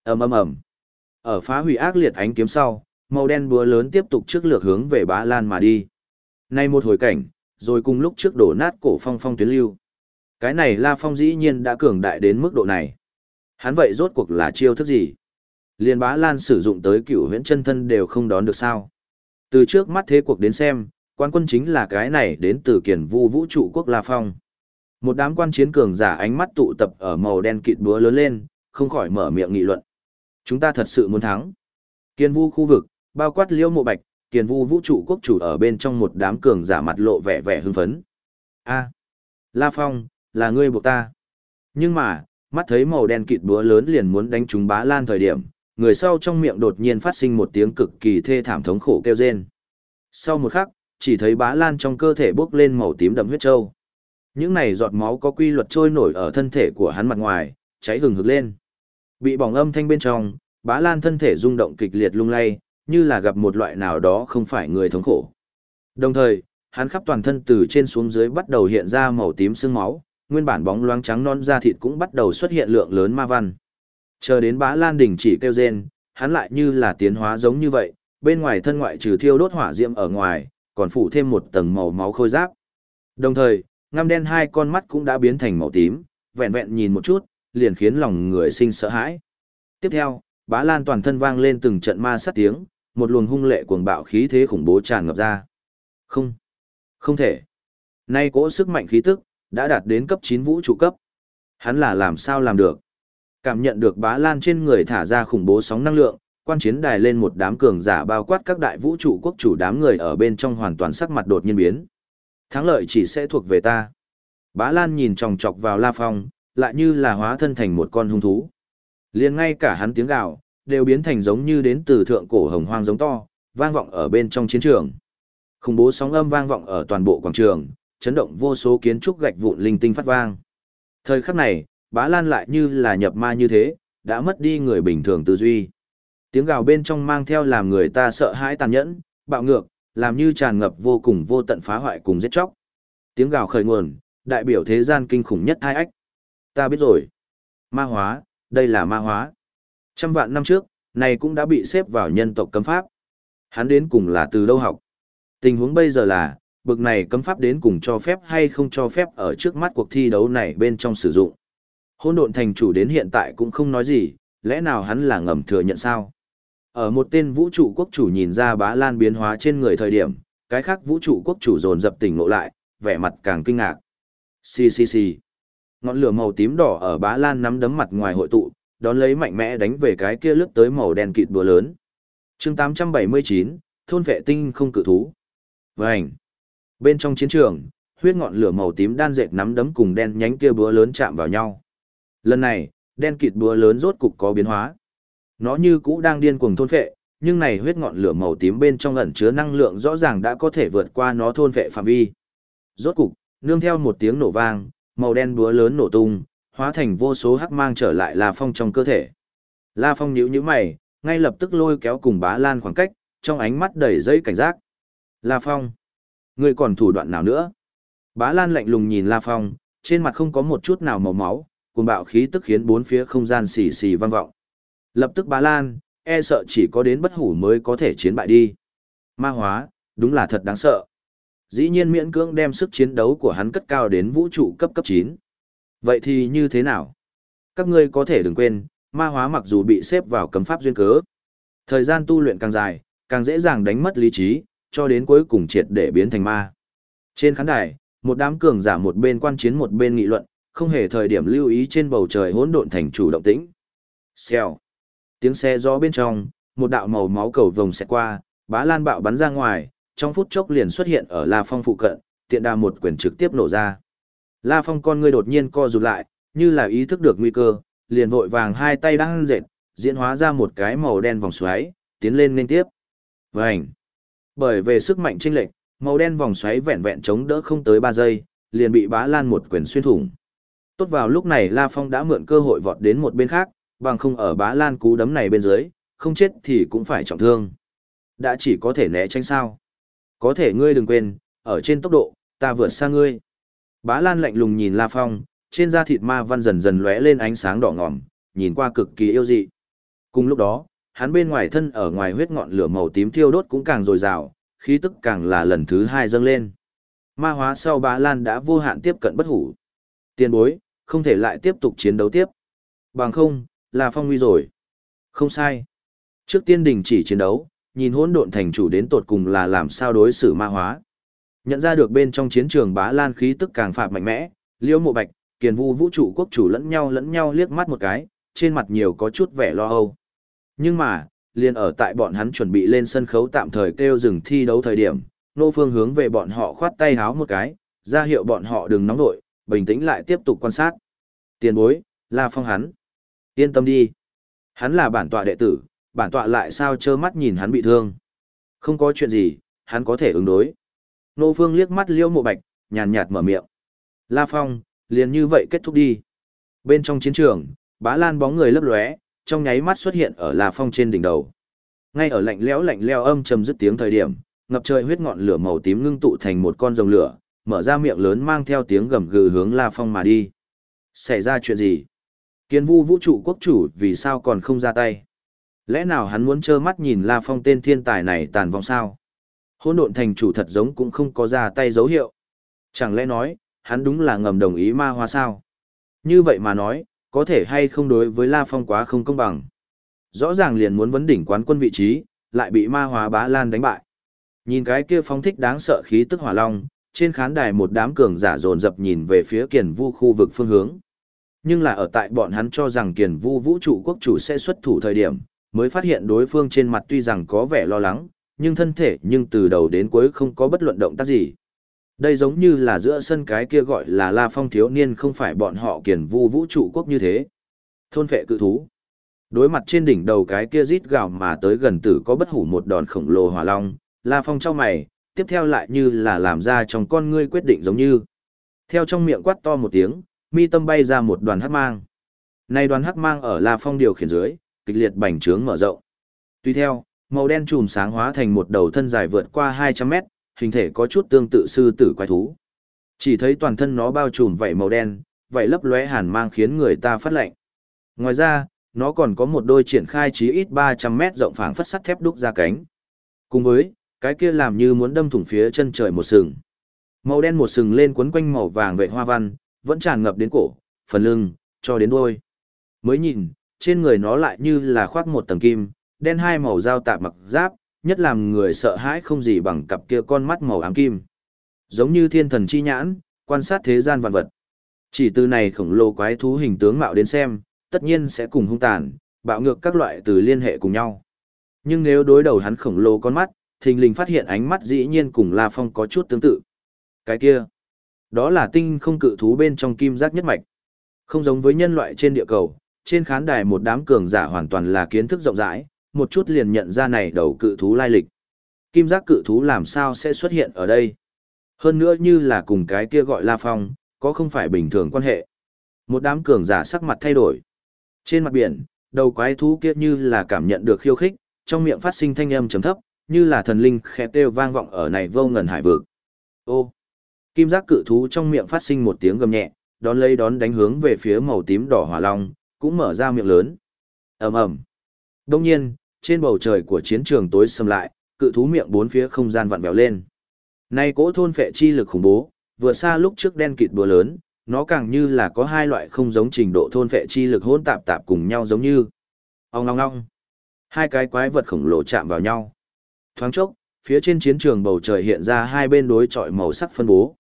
ầm ầm ầm. Ở phá hủy ác liệt ánh kiếm sau, màu đen búa lớn tiếp tục trước lược hướng về bá lan mà đi. Nay một hồi cảnh, rồi cùng lúc trước đổ nát cổ phong phong tuyến lưu. Cái này La Phong dĩ nhiên đã cường đại đến mức độ này. Hắn vậy rốt cuộc là chiêu thức gì? Liên bá lan sử dụng tới cửu huyễn chân thân đều không đón được sao. Từ trước mắt thế cuộc đến xem, quan quân chính là cái này đến từ kiền vu vũ trụ quốc La Phong. Một đám quan chiến cường giả ánh mắt tụ tập ở màu đen kịt búa lớn lên, không khỏi mở miệng nghị luận. Chúng ta thật sự muốn thắng. Kiên vu khu vực, bao quát liễu mộ bạch, kiền vu vũ trụ quốc chủ ở bên trong một đám cường giả mặt lộ vẻ vẻ hưng phấn. A, La Phong, là ngươi buộc ta. Nhưng mà, mắt thấy màu đen kịt búa lớn liền muốn đánh trúng bá lan thời điểm, người sau trong miệng đột nhiên phát sinh một tiếng cực kỳ thê thảm thống khổ kêu rên. Sau một khắc, chỉ thấy bá lan trong cơ thể bốc lên màu tím đậm huyết trâu. Những này giọt máu có quy luật trôi nổi ở thân thể của hắn mặt ngoài, cháy hừng hực lên. Bị bỏng âm thanh bên trong, bá lan thân thể rung động kịch liệt lung lay, như là gặp một loại nào đó không phải người thống khổ. Đồng thời, hắn khắp toàn thân từ trên xuống dưới bắt đầu hiện ra màu tím sương máu, nguyên bản bóng loáng trắng non da thịt cũng bắt đầu xuất hiện lượng lớn ma văn. Chờ đến bá lan đỉnh chỉ kêu rên, hắn lại như là tiến hóa giống như vậy, bên ngoài thân ngoại trừ thiêu đốt hỏa diễm ở ngoài, còn phủ thêm một tầng màu máu khôi giáp. Đồng thời, ngăm đen hai con mắt cũng đã biến thành màu tím, vẹn vẹn nhìn một chút, liền khiến lòng người sinh sợ hãi. Tiếp theo, bá lan toàn thân vang lên từng trận ma sát tiếng, một luồng hung lệ cuồng bạo khí thế khủng bố tràn ngập ra. Không, không thể. Nay cỗ sức mạnh khí tức, đã đạt đến cấp 9 vũ trụ cấp. Hắn là làm sao làm được? Cảm nhận được bá lan trên người thả ra khủng bố sóng năng lượng, quan chiến đài lên một đám cường giả bao quát các đại vũ trụ quốc chủ đám người ở bên trong hoàn toàn sắc mặt đột nhiên biến. Thắng lợi chỉ sẽ thuộc về ta. Bá Lan nhìn chòng chọc vào La Phong, lại như là hóa thân thành một con hung thú. liền ngay cả hắn tiếng gào, đều biến thành giống như đến từ thượng cổ hồng hoang giống to, vang vọng ở bên trong chiến trường. Khủng bố sóng âm vang vọng ở toàn bộ quảng trường, chấn động vô số kiến trúc gạch vụn linh tinh phát vang. Thời khắc này, bá lan lại như là nhập ma như thế, đã mất đi người bình thường tư duy. Tiếng gào bên trong mang theo làm người ta sợ hãi tàn nhẫn, bạo ngược, làm như tràn ngập vô cùng vô tận phá hoại cùng giết chóc. Tiếng gào khởi nguồn, đại biểu thế gian kinh khủng nhất hai ách. Ta biết rồi. Ma hóa, đây là ma hóa. Trăm vạn năm trước, này cũng đã bị xếp vào nhân tộc cấm pháp. Hắn đến cùng là từ đâu học? Tình huống bây giờ là, bực này cấm pháp đến cùng cho phép hay không cho phép ở trước mắt cuộc thi đấu này bên trong sử dụng. Hôn độn thành chủ đến hiện tại cũng không nói gì, lẽ nào hắn là ngầm thừa nhận sao? Ở một tên vũ trụ quốc chủ nhìn ra bá lan biến hóa trên người thời điểm, cái khác vũ trụ quốc chủ dồn dập tỉnh ngộ lại, vẻ mặt càng kinh ngạc. Xì xì xì. Ngọn lửa màu tím đỏ ở bá lan nắm đấm mặt ngoài hội tụ, đón lấy mạnh mẽ đánh về cái kia lướt tới màu đen kịt búa lớn. chương 879, thôn vệ tinh không cự thú. Vành. Bên trong chiến trường, huyết ngọn lửa màu tím đan dệt nắm đấm cùng đen nhánh kia búa lớn chạm vào nhau. Lần này, đen kịt búa lớn rốt cục có biến hóa. Nó như cũ đang điên cuồng thôn phệ, nhưng này huyết ngọn lửa màu tím bên trong ẩn chứa năng lượng rõ ràng đã có thể vượt qua nó thôn phệ phạm vi. Rốt cục, nương theo một tiếng nổ vang, màu đen búa lớn nổ tung, hóa thành vô số hắc mang trở lại La Phong trong cơ thể. La Phong nhíu nhíu mày, ngay lập tức lôi kéo cùng Bá Lan khoảng cách, trong ánh mắt đầy dây cảnh giác. La Phong, ngươi còn thủ đoạn nào nữa? Bá Lan lạnh lùng nhìn La Phong, trên mặt không có một chút nào màu máu, cuồng bạo khí tức khiến bốn phía không gian xì xì vang vọng. Lập tức Bá Lan, e sợ chỉ có đến bất hủ mới có thể chiến bại đi. Ma hóa, đúng là thật đáng sợ. Dĩ nhiên miễn cưỡng đem sức chiến đấu của hắn cất cao đến vũ trụ cấp cấp 9. Vậy thì như thế nào? Các ngươi có thể đừng quên, ma hóa mặc dù bị xếp vào cấm pháp duyên cớ. Thời gian tu luyện càng dài, càng dễ dàng đánh mất lý trí, cho đến cuối cùng triệt để biến thành ma. Trên khán đài, một đám cường giả một bên quan chiến một bên nghị luận, không hề thời điểm lưu ý trên bầu trời hỗn độn thành chủ động tĩnh. Xèo. Tiếng xe gió bên trong, một đạo màu máu cầu vồng xẹt qua, bá lan bạo bắn ra ngoài, trong phút chốc liền xuất hiện ở La Phong phụ cận, tiện đà một quyền trực tiếp nổ ra. La Phong con ngươi đột nhiên co rụt lại, như là ý thức được nguy cơ, liền vội vàng hai tay đang dệt, diễn hóa ra một cái màu đen vòng xoáy, tiến lên liên tiếp. Vành. Bởi về sức mạnh chênh lệch, màu đen vòng xoáy vẹn vẹn chống đỡ không tới 3 giây, liền bị Bá Lan một quyền xuyên thủng. Tốt vào lúc này La Phong đã mượn cơ hội vọt đến một bên khác, bằng không ở Bá Lan cú đấm này bên dưới, không chết thì cũng phải trọng thương. Đã chỉ có thể né tránh sao? Có thể ngươi đừng quên, ở trên tốc độ, ta vượt xa ngươi. Bá Lan lạnh lùng nhìn La Phong, trên da thịt ma văn dần dần lóe lên ánh sáng đỏ ngòm, nhìn qua cực kỳ yêu dị. Cùng lúc đó, hắn bên ngoài thân ở ngoài huyết ngọn lửa màu tím thiêu đốt cũng càng dồi dào, khí tức càng là lần thứ hai dâng lên. Ma hóa sau Bá Lan đã vô hạn tiếp cận bất hủ. Tiền bối, không thể lại tiếp tục chiến đấu tiếp. Bằng không, là phong nguy rồi. Không sai. Trước tiên đình chỉ chiến đấu, nhìn hỗn độn thành chủ đến tột cùng là làm sao đối xử ma hóa. Nhận ra được bên trong chiến trường bá lan khí tức càng phạm mạnh mẽ, liễu mộ bạch, kiền vu vũ trụ quốc chủ lẫn nhau lẫn nhau liếc mắt một cái, trên mặt nhiều có chút vẻ lo âu. Nhưng mà, liền ở tại bọn hắn chuẩn bị lên sân khấu tạm thời kêu dừng thi đấu thời điểm, nô phương hướng về bọn họ khoát tay háo một cái, ra hiệu bọn họ đừng nóng vội, bình tĩnh lại tiếp tục quan sát. Tiền bối, là phong hắn. Yên tâm đi. Hắn là bản tọa đệ tử, bản tọa lại sao trơ mắt nhìn hắn bị thương. Không có chuyện gì, hắn có thể ứng đối. Nô Phương liếc mắt Liễu Mộ Bạch, nhàn nhạt mở miệng. La Phong, liền như vậy kết thúc đi. Bên trong chiến trường, bá lan bóng người lấp lóe, trong nháy mắt xuất hiện ở La Phong trên đỉnh đầu. Ngay ở lạnh lẽo lạnh leo âm trầm dứt tiếng thời điểm, ngập trời huyết ngọn lửa màu tím ngưng tụ thành một con rồng lửa, mở ra miệng lớn mang theo tiếng gầm gừ hướng La Phong mà đi. Xảy ra chuyện gì? Kiến vu vũ trụ quốc chủ vì sao còn không ra tay? Lẽ nào hắn muốn trơ mắt nhìn La Phong tên thiên tài này tàn vong sao? Hôn độn thành chủ thật giống cũng không có ra tay dấu hiệu. Chẳng lẽ nói, hắn đúng là ngầm đồng ý ma hoa sao? Như vậy mà nói, có thể hay không đối với La Phong quá không công bằng. Rõ ràng liền muốn vấn đỉnh quán quân vị trí, lại bị ma hóa bá lan đánh bại. Nhìn cái kia phong thích đáng sợ khí tức hỏa long, trên khán đài một đám cường giả dồn dập nhìn về phía kiền vu khu vực phương hướng. Nhưng là ở tại bọn hắn cho rằng kiền vu vũ trụ quốc chủ sẽ xuất thủ thời điểm, mới phát hiện đối phương trên mặt tuy rằng có vẻ lo lắng, nhưng thân thể nhưng từ đầu đến cuối không có bất luận động tác gì. Đây giống như là giữa sân cái kia gọi là La Phong thiếu niên không phải bọn họ kiền vu vũ trụ quốc như thế. Thôn phệ cự thú. Đối mặt trên đỉnh đầu cái kia rít gào mà tới gần tử có bất hủ một đòn khổng lồ hỏa long, La Phong trong mày, tiếp theo lại như là làm ra trong con ngươi quyết định giống như. Theo trong miệng quát to một tiếng, mi tâm bay ra một đoàn hắc mang. Này đoàn hắc mang ở La Phong điều khiển dưới, kịch liệt bành trướng mở rộng. Tuy theo, màu đen chùm sáng hóa thành một đầu thân dài vượt qua 200 mét, hình thể có chút tương tự sư tử quái thú. Chỉ thấy toàn thân nó bao trùm vảy màu đen, vảy lấp lóe hàn mang khiến người ta phát lạnh. Ngoài ra, nó còn có một đôi triển khai chí ít 300 mét rộng phảng phất sắt thép đúc ra cánh. Cùng với, cái kia làm như muốn đâm thủng phía chân trời một sừng. Màu đen một sừng lên quấn quanh màu vàng vệ hoa văn, vẫn tràn ngập đến cổ, phần lưng, cho đến đuôi. Mới nhìn, trên người nó lại như là khoác một tầng kim, đen hai màu dao tạp mặc giáp, nhất làm người sợ hãi không gì bằng cặp kia con mắt màu ám kim. Giống như thiên thần chi nhãn, quan sát thế gian vạn vật. Chỉ từ này khổng lồ quái thú hình tướng mạo đến xem, tất nhiên sẽ cùng hung tàn, bạo ngược các loại từ liên hệ cùng nhau. Nhưng nếu đối đầu hắn khổng lồ con mắt, thình lình phát hiện ánh mắt dĩ nhiên cùng La Phong có chút tương tự. Cái kia, đó là tinh không cự thú bên trong kim giác nhất mạch. Không giống với nhân loại trên địa cầu, trên khán đài một đám cường giả hoàn toàn là kiến thức rộng rãi, một chút liền nhận ra này đầu cự thú lai lịch. Kim giác cự thú làm sao sẽ xuất hiện ở đây? Hơn nữa như là cùng cái kia gọi La Phong, có không phải bình thường quan hệ. Một đám cường giả sắc mặt thay đổi. Trên mặt biển, đầu quái thú kia như là cảm nhận được khiêu khích, trong miệng phát sinh thanh âm trầm thấp, như là thần linh khẽ kêu vang vọng ở này vô ngần hải vực. Ô! Kim giác cự thú trong miệng phát sinh một tiếng gầm nhẹ, đón lấy đón đánh hướng về phía màu tím đỏ hỏa long, cũng mở ra miệng lớn. ầm ầm. Đông nhiên, trên bầu trời của chiến trường tối sầm lại, cự thú miệng bốn phía không gian vặn vẹo lên. Nay cỗ thôn phệ chi lực khủng bố, vừa xa lúc trước đen kịt búa lớn, nó càng như là có hai loại không giống trình độ thôn phệ chi lực hỗn tạp tạp cùng nhau giống như. Ong ong ong. Hai cái quái vật khổng lồ chạm vào nhau. Thoáng chốc, phía trên chiến trường bầu trời hiện ra hai bên đối chọi màu sắc phân bố.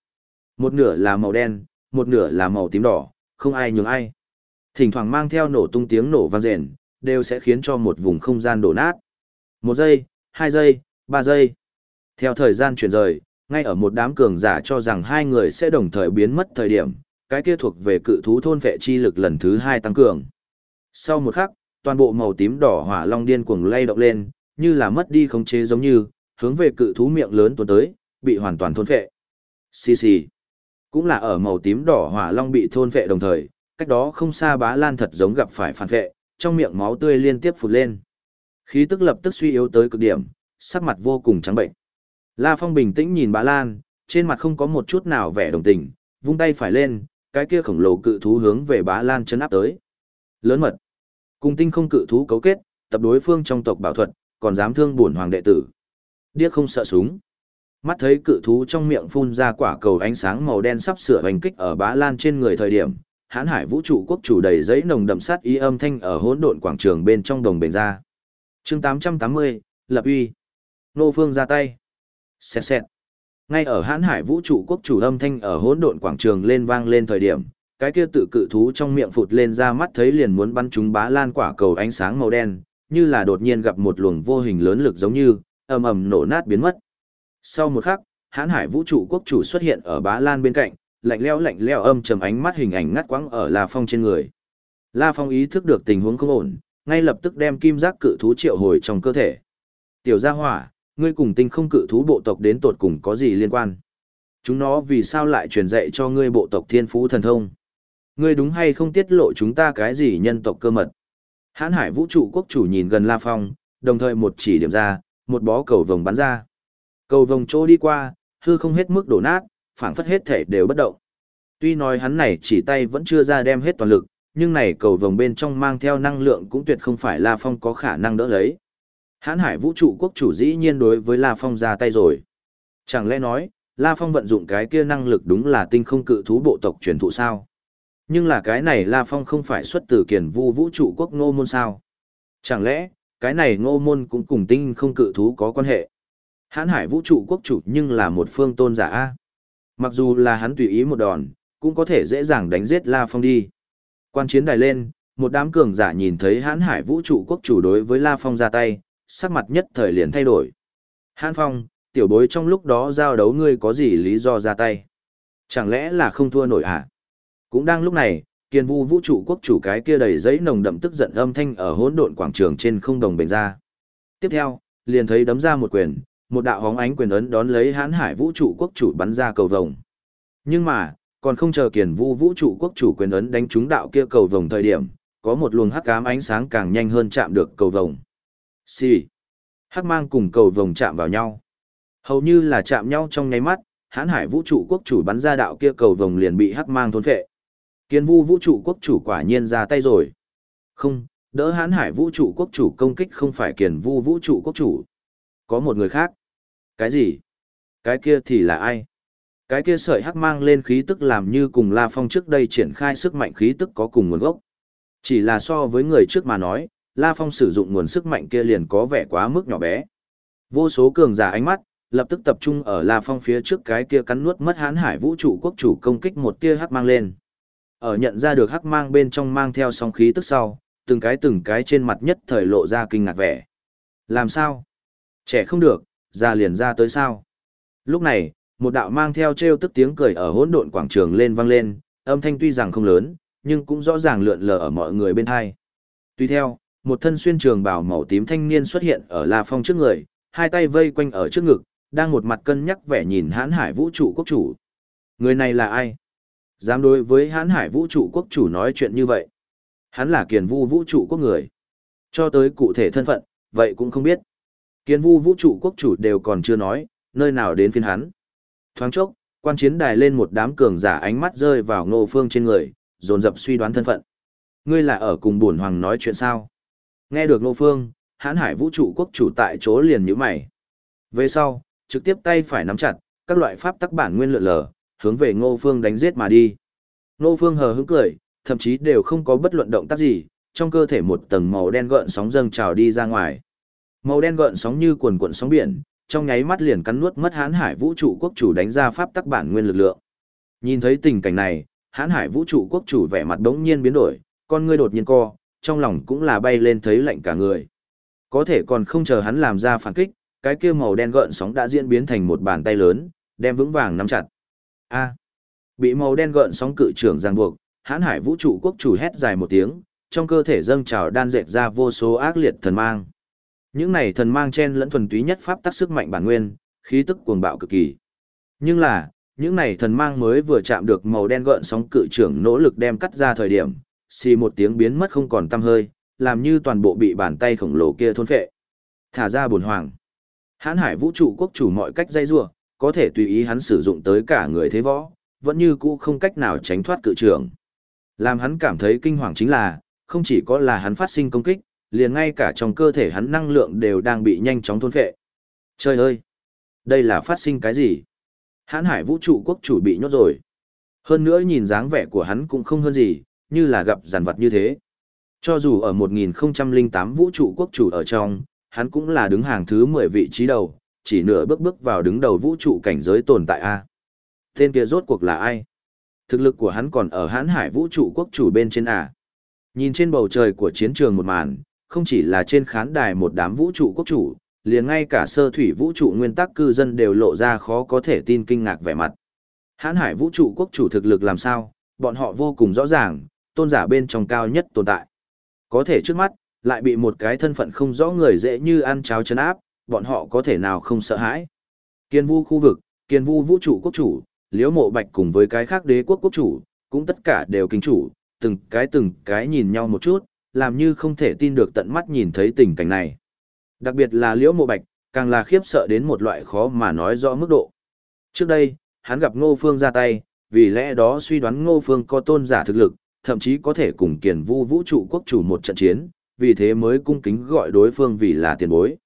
Một nửa là màu đen, một nửa là màu tím đỏ, không ai nhường ai. Thỉnh thoảng mang theo nổ tung tiếng nổ vang rền, đều sẽ khiến cho một vùng không gian đổ nát. Một giây, hai giây, ba giây. Theo thời gian chuyển rời, ngay ở một đám cường giả cho rằng hai người sẽ đồng thời biến mất thời điểm, cái kia thuộc về cự thú thôn vệ chi lực lần thứ hai tăng cường. Sau một khắc, toàn bộ màu tím đỏ hỏa long điên cuồng lay động lên, như là mất đi khống chế giống như, hướng về cự thú miệng lớn tuôn tới, bị hoàn toàn thôn vệ. Xì xì. Cũng là ở màu tím đỏ hỏa long bị thôn vệ đồng thời, cách đó không xa bá lan thật giống gặp phải phản vệ, trong miệng máu tươi liên tiếp phụt lên. Khí tức lập tức suy yếu tới cực điểm, sắc mặt vô cùng trắng bệnh. La Phong bình tĩnh nhìn bá lan, trên mặt không có một chút nào vẻ đồng tình, vung tay phải lên, cái kia khổng lồ cự thú hướng về bá lan chấn áp tới. Lớn mật. Cùng tinh không cự thú cấu kết, tập đối phương trong tộc bảo thuật, còn dám thương bổn hoàng đệ tử. Điếc không sợ súng. Mắt thấy cự thú trong miệng phun ra quả cầu ánh sáng màu đen sắp sửa hành kích ở bá lan trên người thời điểm, hãn hải vũ trụ quốc chủ đầy giấy nồng đậm sát ý âm thanh ở hỗn độn quảng trường bên trong đồng bền ra. chương 880, lập uy. Nô phương ra tay. Xẹt xẹt. Ngay ở hãn hải vũ trụ quốc chủ âm thanh ở hỗn độn quảng trường lên vang lên thời điểm, cái kia tự cự thú trong miệng phụt lên ra mắt thấy liền muốn bắn chúng bá lan quả cầu ánh sáng màu đen, như là đột nhiên gặp một luồng vô hình lớn lực giống như, ầm ầm nổ nát biến mất. Sau một khắc, hãn hải vũ trụ quốc chủ xuất hiện ở bá lan bên cạnh, lạnh leo lạnh leo âm trầm ánh mắt hình ảnh ngắt quãng ở La Phong trên người. La Phong ý thức được tình huống không ổn, ngay lập tức đem kim giác cự thú triệu hồi trong cơ thể. Tiểu gia hỏa, ngươi cùng tinh không cự thú bộ tộc đến tột cùng có gì liên quan? Chúng nó vì sao lại truyền dạy cho ngươi bộ tộc thiên phú thần thông? Ngươi đúng hay không tiết lộ chúng ta cái gì nhân tộc cơ mật? Hãn hải vũ trụ quốc chủ nhìn gần La Phong, đồng thời một chỉ điểm ra, một bó cầu vồng bắn ra. Cầu vồng chỗ đi qua, hư không hết mức đổ nát, phảng phất hết thể đều bất động. Tuy nói hắn này chỉ tay vẫn chưa ra đem hết toàn lực, nhưng này cầu vồng bên trong mang theo năng lượng cũng tuyệt không phải La Phong có khả năng đỡ lấy. Hãn hải vũ trụ quốc chủ dĩ nhiên đối với La Phong ra tay rồi. Chẳng lẽ nói, La Phong vận dụng cái kia năng lực đúng là tinh không cự thú bộ tộc truyền thụ sao? Nhưng là cái này La Phong không phải xuất từ kiền vu vũ trụ quốc ngô môn sao? Chẳng lẽ, cái này ngô môn cũng cùng tinh không cự thú có quan hệ? Hãn hải vũ trụ quốc chủ nhưng là một phương tôn giả A. Mặc dù là hắn tùy ý một đòn, cũng có thể dễ dàng đánh giết La Phong đi. Quan chiến đài lên, một đám cường giả nhìn thấy hãn hải vũ trụ quốc chủ đối với La Phong ra tay, sắc mặt nhất thời liền thay đổi. Hãn Phong, tiểu bối trong lúc đó giao đấu ngươi có gì lý do ra tay? Chẳng lẽ là không thua nổi à? Cũng đang lúc này, kiên vu vũ trụ quốc chủ cái kia đầy giấy nồng đậm tức giận âm thanh ở hỗn độn quảng trường trên không đồng bền ra. Tiếp theo, liền thấy đấm ra một quyền, một đạo hóng ánh quyền ấn đón lấy hãn hải vũ trụ quốc chủ bắn ra cầu vồng. Nhưng mà, còn không chờ kiền vu vũ trụ quốc chủ quyền ấn đánh trúng đạo kia cầu vồng thời điểm, có một luồng hắc ám ánh sáng càng nhanh hơn chạm được cầu vồng. Xì. Hắc mang cùng cầu vồng chạm vào nhau. Hầu như là chạm nhau trong nháy mắt, hãn hải vũ trụ quốc chủ bắn ra đạo kia cầu vồng liền bị hắc mang thôn phệ. Kiền vu vũ trụ quốc chủ quả nhiên ra tay rồi. Không, đỡ hãn hải vũ trụ quốc chủ công kích không phải kiền vu vũ trụ quốc chủ. Có một người khác. Cái gì? Cái kia thì là ai? Cái kia sợi hắc mang lên khí tức làm như cùng La Phong trước đây triển khai sức mạnh khí tức có cùng nguồn gốc. Chỉ là so với người trước mà nói, La Phong sử dụng nguồn sức mạnh kia liền có vẻ quá mức nhỏ bé. Vô số cường giả ánh mắt, lập tức tập trung ở La Phong phía trước cái kia cắn nuốt mất hãn hải vũ trụ quốc chủ công kích một tia hắc mang lên. Ở nhận ra được hắc mang bên trong mang theo song khí tức sau, từng cái từng cái trên mặt nhất thời lộ ra kinh ngạc vẻ. Làm sao? Trẻ không được, ra liền ra tới sao? Lúc này, một đạo mang theo trêu tức tiếng cười ở hỗn độn quảng trường lên vang lên, âm thanh tuy rằng không lớn, nhưng cũng rõ ràng lượn lờ ở mọi người bên hai. Tuy theo, một thân xuyên trường bào màu tím thanh niên xuất hiện ở La Phong trước người, hai tay vây quanh ở trước ngực, đang một mặt cân nhắc vẻ nhìn hãn hải vũ trụ quốc chủ. Người này là ai? Dám đối với hãn hải vũ trụ quốc chủ nói chuyện như vậy. Hắn là kiền vu vũ trụ quốc người. Cho tới cụ thể thân phận, vậy cũng không biết. Kiến vu vũ trụ quốc chủ đều còn chưa nói, nơi nào đến phiên hắn. Thoáng chốc, quan chiến đài lên một đám cường giả ánh mắt rơi vào ngô phương trên người, dồn dập suy đoán thân phận. Ngươi là ở cùng bổn hoàng nói chuyện sao? Nghe được ngô phương, hãn hải vũ trụ quốc chủ tại chỗ liền nhíu mày. Về sau, trực tiếp tay phải nắm chặt, các loại pháp tắc bản nguyên lượn lờ, hướng về ngô phương đánh giết mà đi. Ngô phương hờ hững cười, thậm chí đều không có bất luận động tác gì, trong cơ thể một tầng màu đen gợn sóng dâng trào đi ra ngoài. Màu đen gợn sóng như cuồn cuộn sóng biển, trong nháy mắt liền cắn nuốt mất hãn hải vũ trụ quốc chủ đánh ra pháp tắc bản nguyên lực lượng. Nhìn thấy tình cảnh này, hãn hải vũ trụ quốc chủ vẻ mặt đống nhiên biến đổi, con ngươi đột nhiên co, trong lòng cũng là bay lên thấy lạnh cả người. Có thể còn không chờ hắn làm ra phản kích, cái kia màu đen gợn sóng đã diễn biến thành một bàn tay lớn, đem vững vàng nắm chặt. A. bị màu đen gợn sóng cự trưởng giằng buộc, hãn hải vũ trụ quốc chủ hét dài một tiếng, trong cơ thể dâng trào đan dệt ra vô số ác liệt thần mang. Những này thần mang chen lẫn thuần túy nhất pháp tắc sức mạnh bản nguyên, khí tức cuồng bạo cực kỳ. Nhưng là, những này thần mang mới vừa chạm được màu đen gợn sóng cự trưởng nỗ lực đem cắt ra thời điểm, xì một tiếng biến mất không còn tăm hơi, làm như toàn bộ bị bàn tay khổng lồ kia thôn phệ. Thả ra buồn hoàng. Hán hải vũ trụ quốc chủ mọi cách dây rua, có thể tùy ý hắn sử dụng tới cả người thế võ, vẫn như cũ không cách nào tránh thoát cự trưởng. Làm hắn cảm thấy kinh hoàng chính là, không chỉ có là hắn phát sinh công kích, liền ngay cả trong cơ thể hắn năng lượng đều đang bị nhanh chóng thôn phệ. Trời ơi! Đây là phát sinh cái gì? Hán hải vũ trụ quốc chủ bị nhốt rồi. Hơn nữa nhìn dáng vẻ của hắn cũng không hơn gì, như là gặp giàn vật như thế. Cho dù ở 1008 vũ trụ quốc chủ ở trong, hắn cũng là đứng hàng thứ 10 vị trí đầu, chỉ nửa bước bước vào đứng đầu vũ trụ cảnh giới tồn tại A. Tên kia rốt cuộc là ai? Thực lực của hắn còn ở hãn hải vũ trụ quốc chủ bên trên à? Nhìn trên bầu trời của chiến trường một màn, không chỉ là trên khán đài một đám vũ trụ quốc chủ, liền ngay cả sơ thủy vũ trụ nguyên tắc cư dân đều lộ ra khó có thể tin kinh ngạc vẻ mặt. Hãn hải vũ trụ quốc chủ thực lực làm sao, bọn họ vô cùng rõ ràng, tôn giả bên trong cao nhất tồn tại. Có thể trước mắt, lại bị một cái thân phận không rõ người dễ như ăn cháo chân áp, bọn họ có thể nào không sợ hãi. Kiên vu khu vực, kiên vu vũ trụ quốc chủ, liễu mộ bạch cùng với cái khác đế quốc quốc chủ, cũng tất cả đều kính chủ, từng cái từng cái nhìn nhau một chút, làm như không thể tin được tận mắt nhìn thấy tình cảnh này. Đặc biệt là liễu mộ bạch, càng là khiếp sợ đến một loại khó mà nói rõ mức độ. Trước đây, hắn gặp ngô phương ra tay, vì lẽ đó suy đoán ngô phương có tôn giả thực lực, thậm chí có thể cùng kiền vu vũ trụ quốc chủ một trận chiến, vì thế mới cung kính gọi đối phương vì là tiền bối.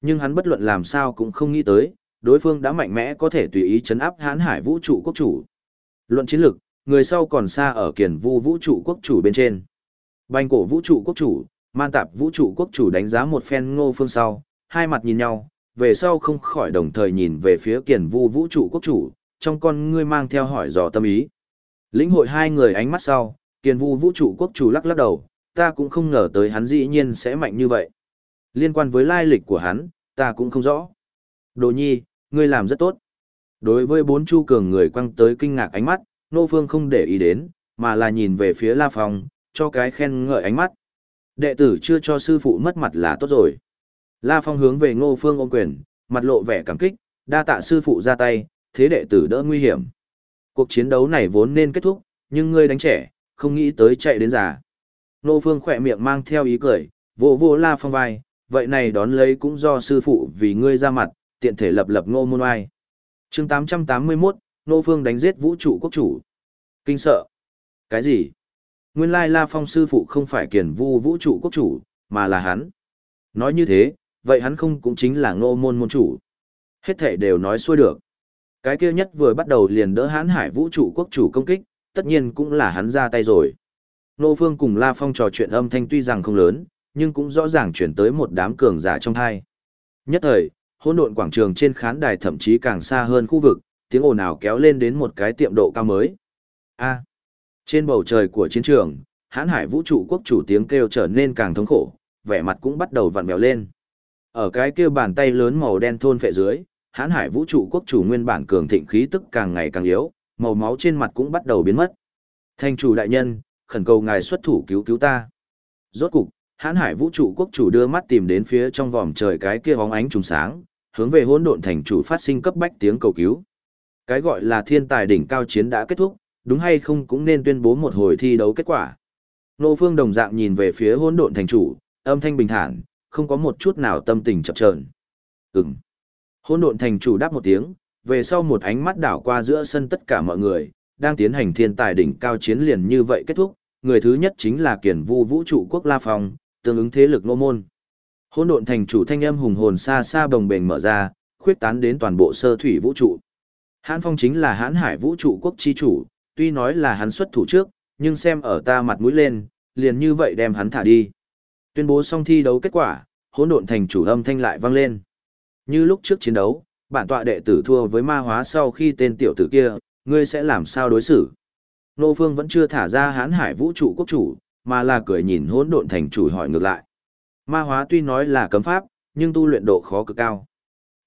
Nhưng hắn bất luận làm sao cũng không nghĩ tới, đối phương đã mạnh mẽ có thể tùy ý chấn áp hán hải vũ trụ quốc chủ. Luận chiến lực, người sau còn xa ở kiền vu vũ trụ quốc chủ bên trên. Bành cổ vũ trụ quốc chủ, man tạp vũ trụ quốc chủ đánh giá một phen ngô phương sau, hai mặt nhìn nhau, về sau không khỏi đồng thời nhìn về phía kiền vu vũ trụ quốc chủ, trong con ngươi mang theo hỏi dò tâm ý. Lĩnh hội hai người ánh mắt sau, kiền vu vũ trụ quốc chủ lắc lắc đầu, ta cũng không ngờ tới hắn dĩ nhiên sẽ mạnh như vậy. Liên quan với lai lịch của hắn, ta cũng không rõ. Đồ nhi, ngươi làm rất tốt. Đối với bốn chu cường người quăng tới kinh ngạc ánh mắt, Nô Phương không để ý đến, mà là nhìn về phía La Phong, cho cái khen ngợi ánh mắt. Đệ tử chưa cho sư phụ mất mặt là tốt rồi. La Phong hướng về Ngô Phương ôm quyền, mặt lộ vẻ cảm kích, đa tạ sư phụ ra tay, thế đệ tử đỡ nguy hiểm. Cuộc chiến đấu này vốn nên kết thúc, nhưng ngươi đánh trẻ, không nghĩ tới chạy đến già. Ngô Phương khỏe miệng mang theo ý cười, vỗ vỗ La Phong vai, vậy này đón lấy cũng do sư phụ vì ngươi ra mặt, tiện thể lập lập ngô môn oai. chương 881, Ngô Phương đánh giết vũ trụ quốc chủ. Kinh sợ. Cái gì? Nguyên lai La Phong sư phụ không phải kiền vu vũ trụ quốc chủ, mà là hắn. Nói như thế, vậy hắn không cũng chính là ngô môn môn chủ. Hết thể đều nói xuôi được. Cái kia nhất vừa bắt đầu liền đỡ hãn hải vũ trụ quốc chủ công kích, tất nhiên cũng là hắn ra tay rồi. Nô Phương cùng La Phong trò chuyện âm thanh tuy rằng không lớn, nhưng cũng rõ ràng chuyển tới một đám cường giả trong hai. Nhất thời, hỗn độn quảng trường trên khán đài thậm chí càng xa hơn khu vực, tiếng ồn ào kéo lên đến một cái tiệm độ cao mới. A trên bầu trời của chiến trường, hãn hải vũ trụ quốc chủ tiếng kêu trở nên càng thống khổ, vẻ mặt cũng bắt đầu vặn vẹo lên. Ở cái kia bàn tay lớn màu đen thôn phệ dưới, hãn hải vũ trụ quốc chủ nguyên bản cường thịnh khí tức càng ngày càng yếu, màu máu trên mặt cũng bắt đầu biến mất. Thành chủ đại nhân, khẩn cầu ngài xuất thủ cứu cứu ta. Rốt cục, hãn hải vũ trụ quốc chủ đưa mắt tìm đến phía trong vòm trời cái kia bóng ánh trùng sáng, hướng về hỗn độn thành chủ phát sinh cấp bách tiếng cầu cứu. Cái gọi là thiên tài đỉnh cao chiến đã kết thúc, đúng hay không cũng nên tuyên bố một hồi thi đấu kết quả. Nô Phương đồng dạng nhìn về phía hỗn độn thành chủ, âm thanh bình thản, không có một chút nào tâm tình chập chờn. Ừm. Hỗn độn thành chủ đáp một tiếng, về sau một ánh mắt đảo qua giữa sân tất cả mọi người, đang tiến hành thiên tài đỉnh cao chiến liền như vậy kết thúc, người thứ nhất chính là Kiền Vu Vũ trụ quốc La Phong, tương ứng thế lực nô môn. Hỗn độn thành chủ thanh âm hùng hồn xa xa bồng bềnh mở ra, khuyết tán đến toàn bộ sơ thủy vũ trụ. Hãn Phong chính là Hãn Hải vũ trụ quốc chi chủ, tuy nói là hắn xuất thủ trước, nhưng xem ở ta mặt mũi lên, liền như vậy đem hắn thả đi. Tuyên bố xong thi đấu kết quả, hỗn độn thành chủ âm thanh lại vang lên. Như lúc trước chiến đấu, bản tọa đệ tử thua với ma hóa sau khi tên tiểu tử kia, ngươi sẽ làm sao đối xử? Nô Phương vẫn chưa thả ra hán hải vũ trụ quốc chủ, mà là cười nhìn hỗn độn thành chủ hỏi ngược lại. Ma hóa tuy nói là cấm pháp, nhưng tu luyện độ khó cực cao.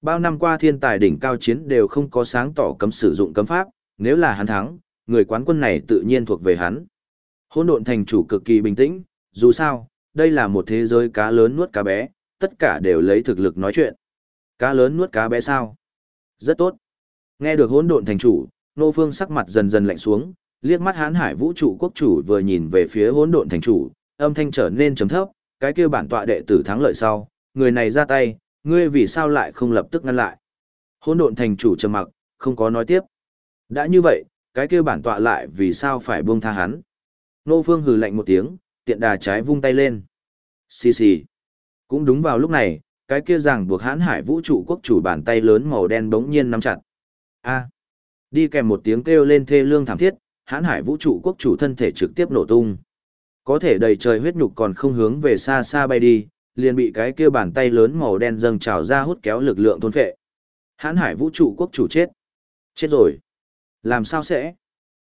Bao năm qua thiên tài đỉnh cao chiến đều không có sáng tỏ cấm sử dụng cấm pháp, nếu là hắn thắng, người quán quân này tự nhiên thuộc về hắn. Hỗn độn thành chủ cực kỳ bình tĩnh, dù sao, đây là một thế giới cá lớn nuốt cá bé, tất cả đều lấy thực lực nói chuyện. Cá lớn nuốt cá bé sao? Rất tốt. Nghe được hỗn độn thành chủ, Nô Phương sắc mặt dần dần lạnh xuống, liếc mắt Hán Hải Vũ trụ quốc chủ vừa nhìn về phía hỗn độn thành chủ, âm thanh trở nên trầm thấp, cái kia bản tọa đệ tử thắng lợi sau, người này ra tay, ngươi vì sao lại không lập tức ngăn lại? Hỗn độn thành chủ trầm mặc, không có nói tiếp. Đã như vậy, cái kia bản tọa lại vì sao phải buông tha hắn? Nô Phương hừ lạnh một tiếng, tiện đà trái vung tay lên. Xì xì. Cũng đúng vào lúc này, cái kia ràng buộc hãn hải vũ trụ quốc chủ bàn tay lớn màu đen bỗng nhiên nắm chặt. A. Đi kèm một tiếng kêu lên thê lương thảm thiết, hãn hải vũ trụ quốc chủ thân thể trực tiếp nổ tung. Có thể đầy trời huyết nhục còn không hướng về xa xa bay đi, liền bị cái kia bàn tay lớn màu đen dâng trào ra hút kéo lực lượng thôn phệ. Hãn hải vũ trụ quốc chủ chết. Chết rồi. Làm sao sẽ?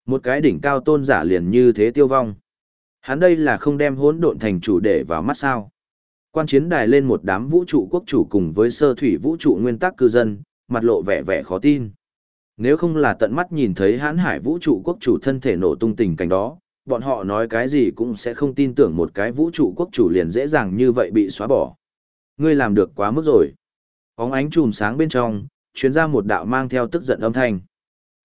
Một cái đỉnh cao tôn giả liền như thế tiêu vong. Hắn đây là không đem hỗn độn thành chủ để vào mắt sao. Quan chiến đài lên một đám vũ trụ quốc chủ cùng với sơ thủy vũ trụ nguyên tắc cư dân, mặt lộ vẻ vẻ khó tin. Nếu không là tận mắt nhìn thấy hãn hải vũ trụ quốc chủ thân thể nổ tung tình cảnh đó, bọn họ nói cái gì cũng sẽ không tin tưởng một cái vũ trụ quốc chủ liền dễ dàng như vậy bị xóa bỏ. Ngươi làm được quá mức rồi. Bóng ánh chùm sáng bên trong, chuyến ra một đạo mang theo tức giận âm thanh.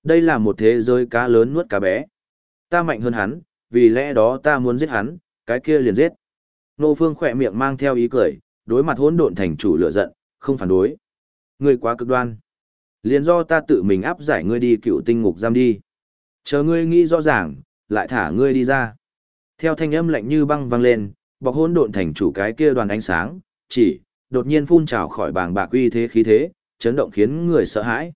Đây là một thế giới cá lớn nuốt cá bé. Ta mạnh hơn hắn, vì lẽ đó ta muốn giết hắn, cái kia liền giết. Nô Phương khỏe miệng mang theo ý cười, đối mặt hỗn độn thành chủ lửa giận, không phản đối. Ngươi quá cực đoan. Liền do ta tự mình áp giải ngươi đi cựu tinh ngục giam đi. Chờ ngươi nghĩ rõ ràng, lại thả ngươi đi ra. Theo thanh âm lạnh như băng vang lên, bọc hỗn độn thành chủ cái kia đoàn ánh sáng, chỉ, đột nhiên phun trào khỏi bàng bạc uy thế khí thế, chấn động khiến người sợ hãi.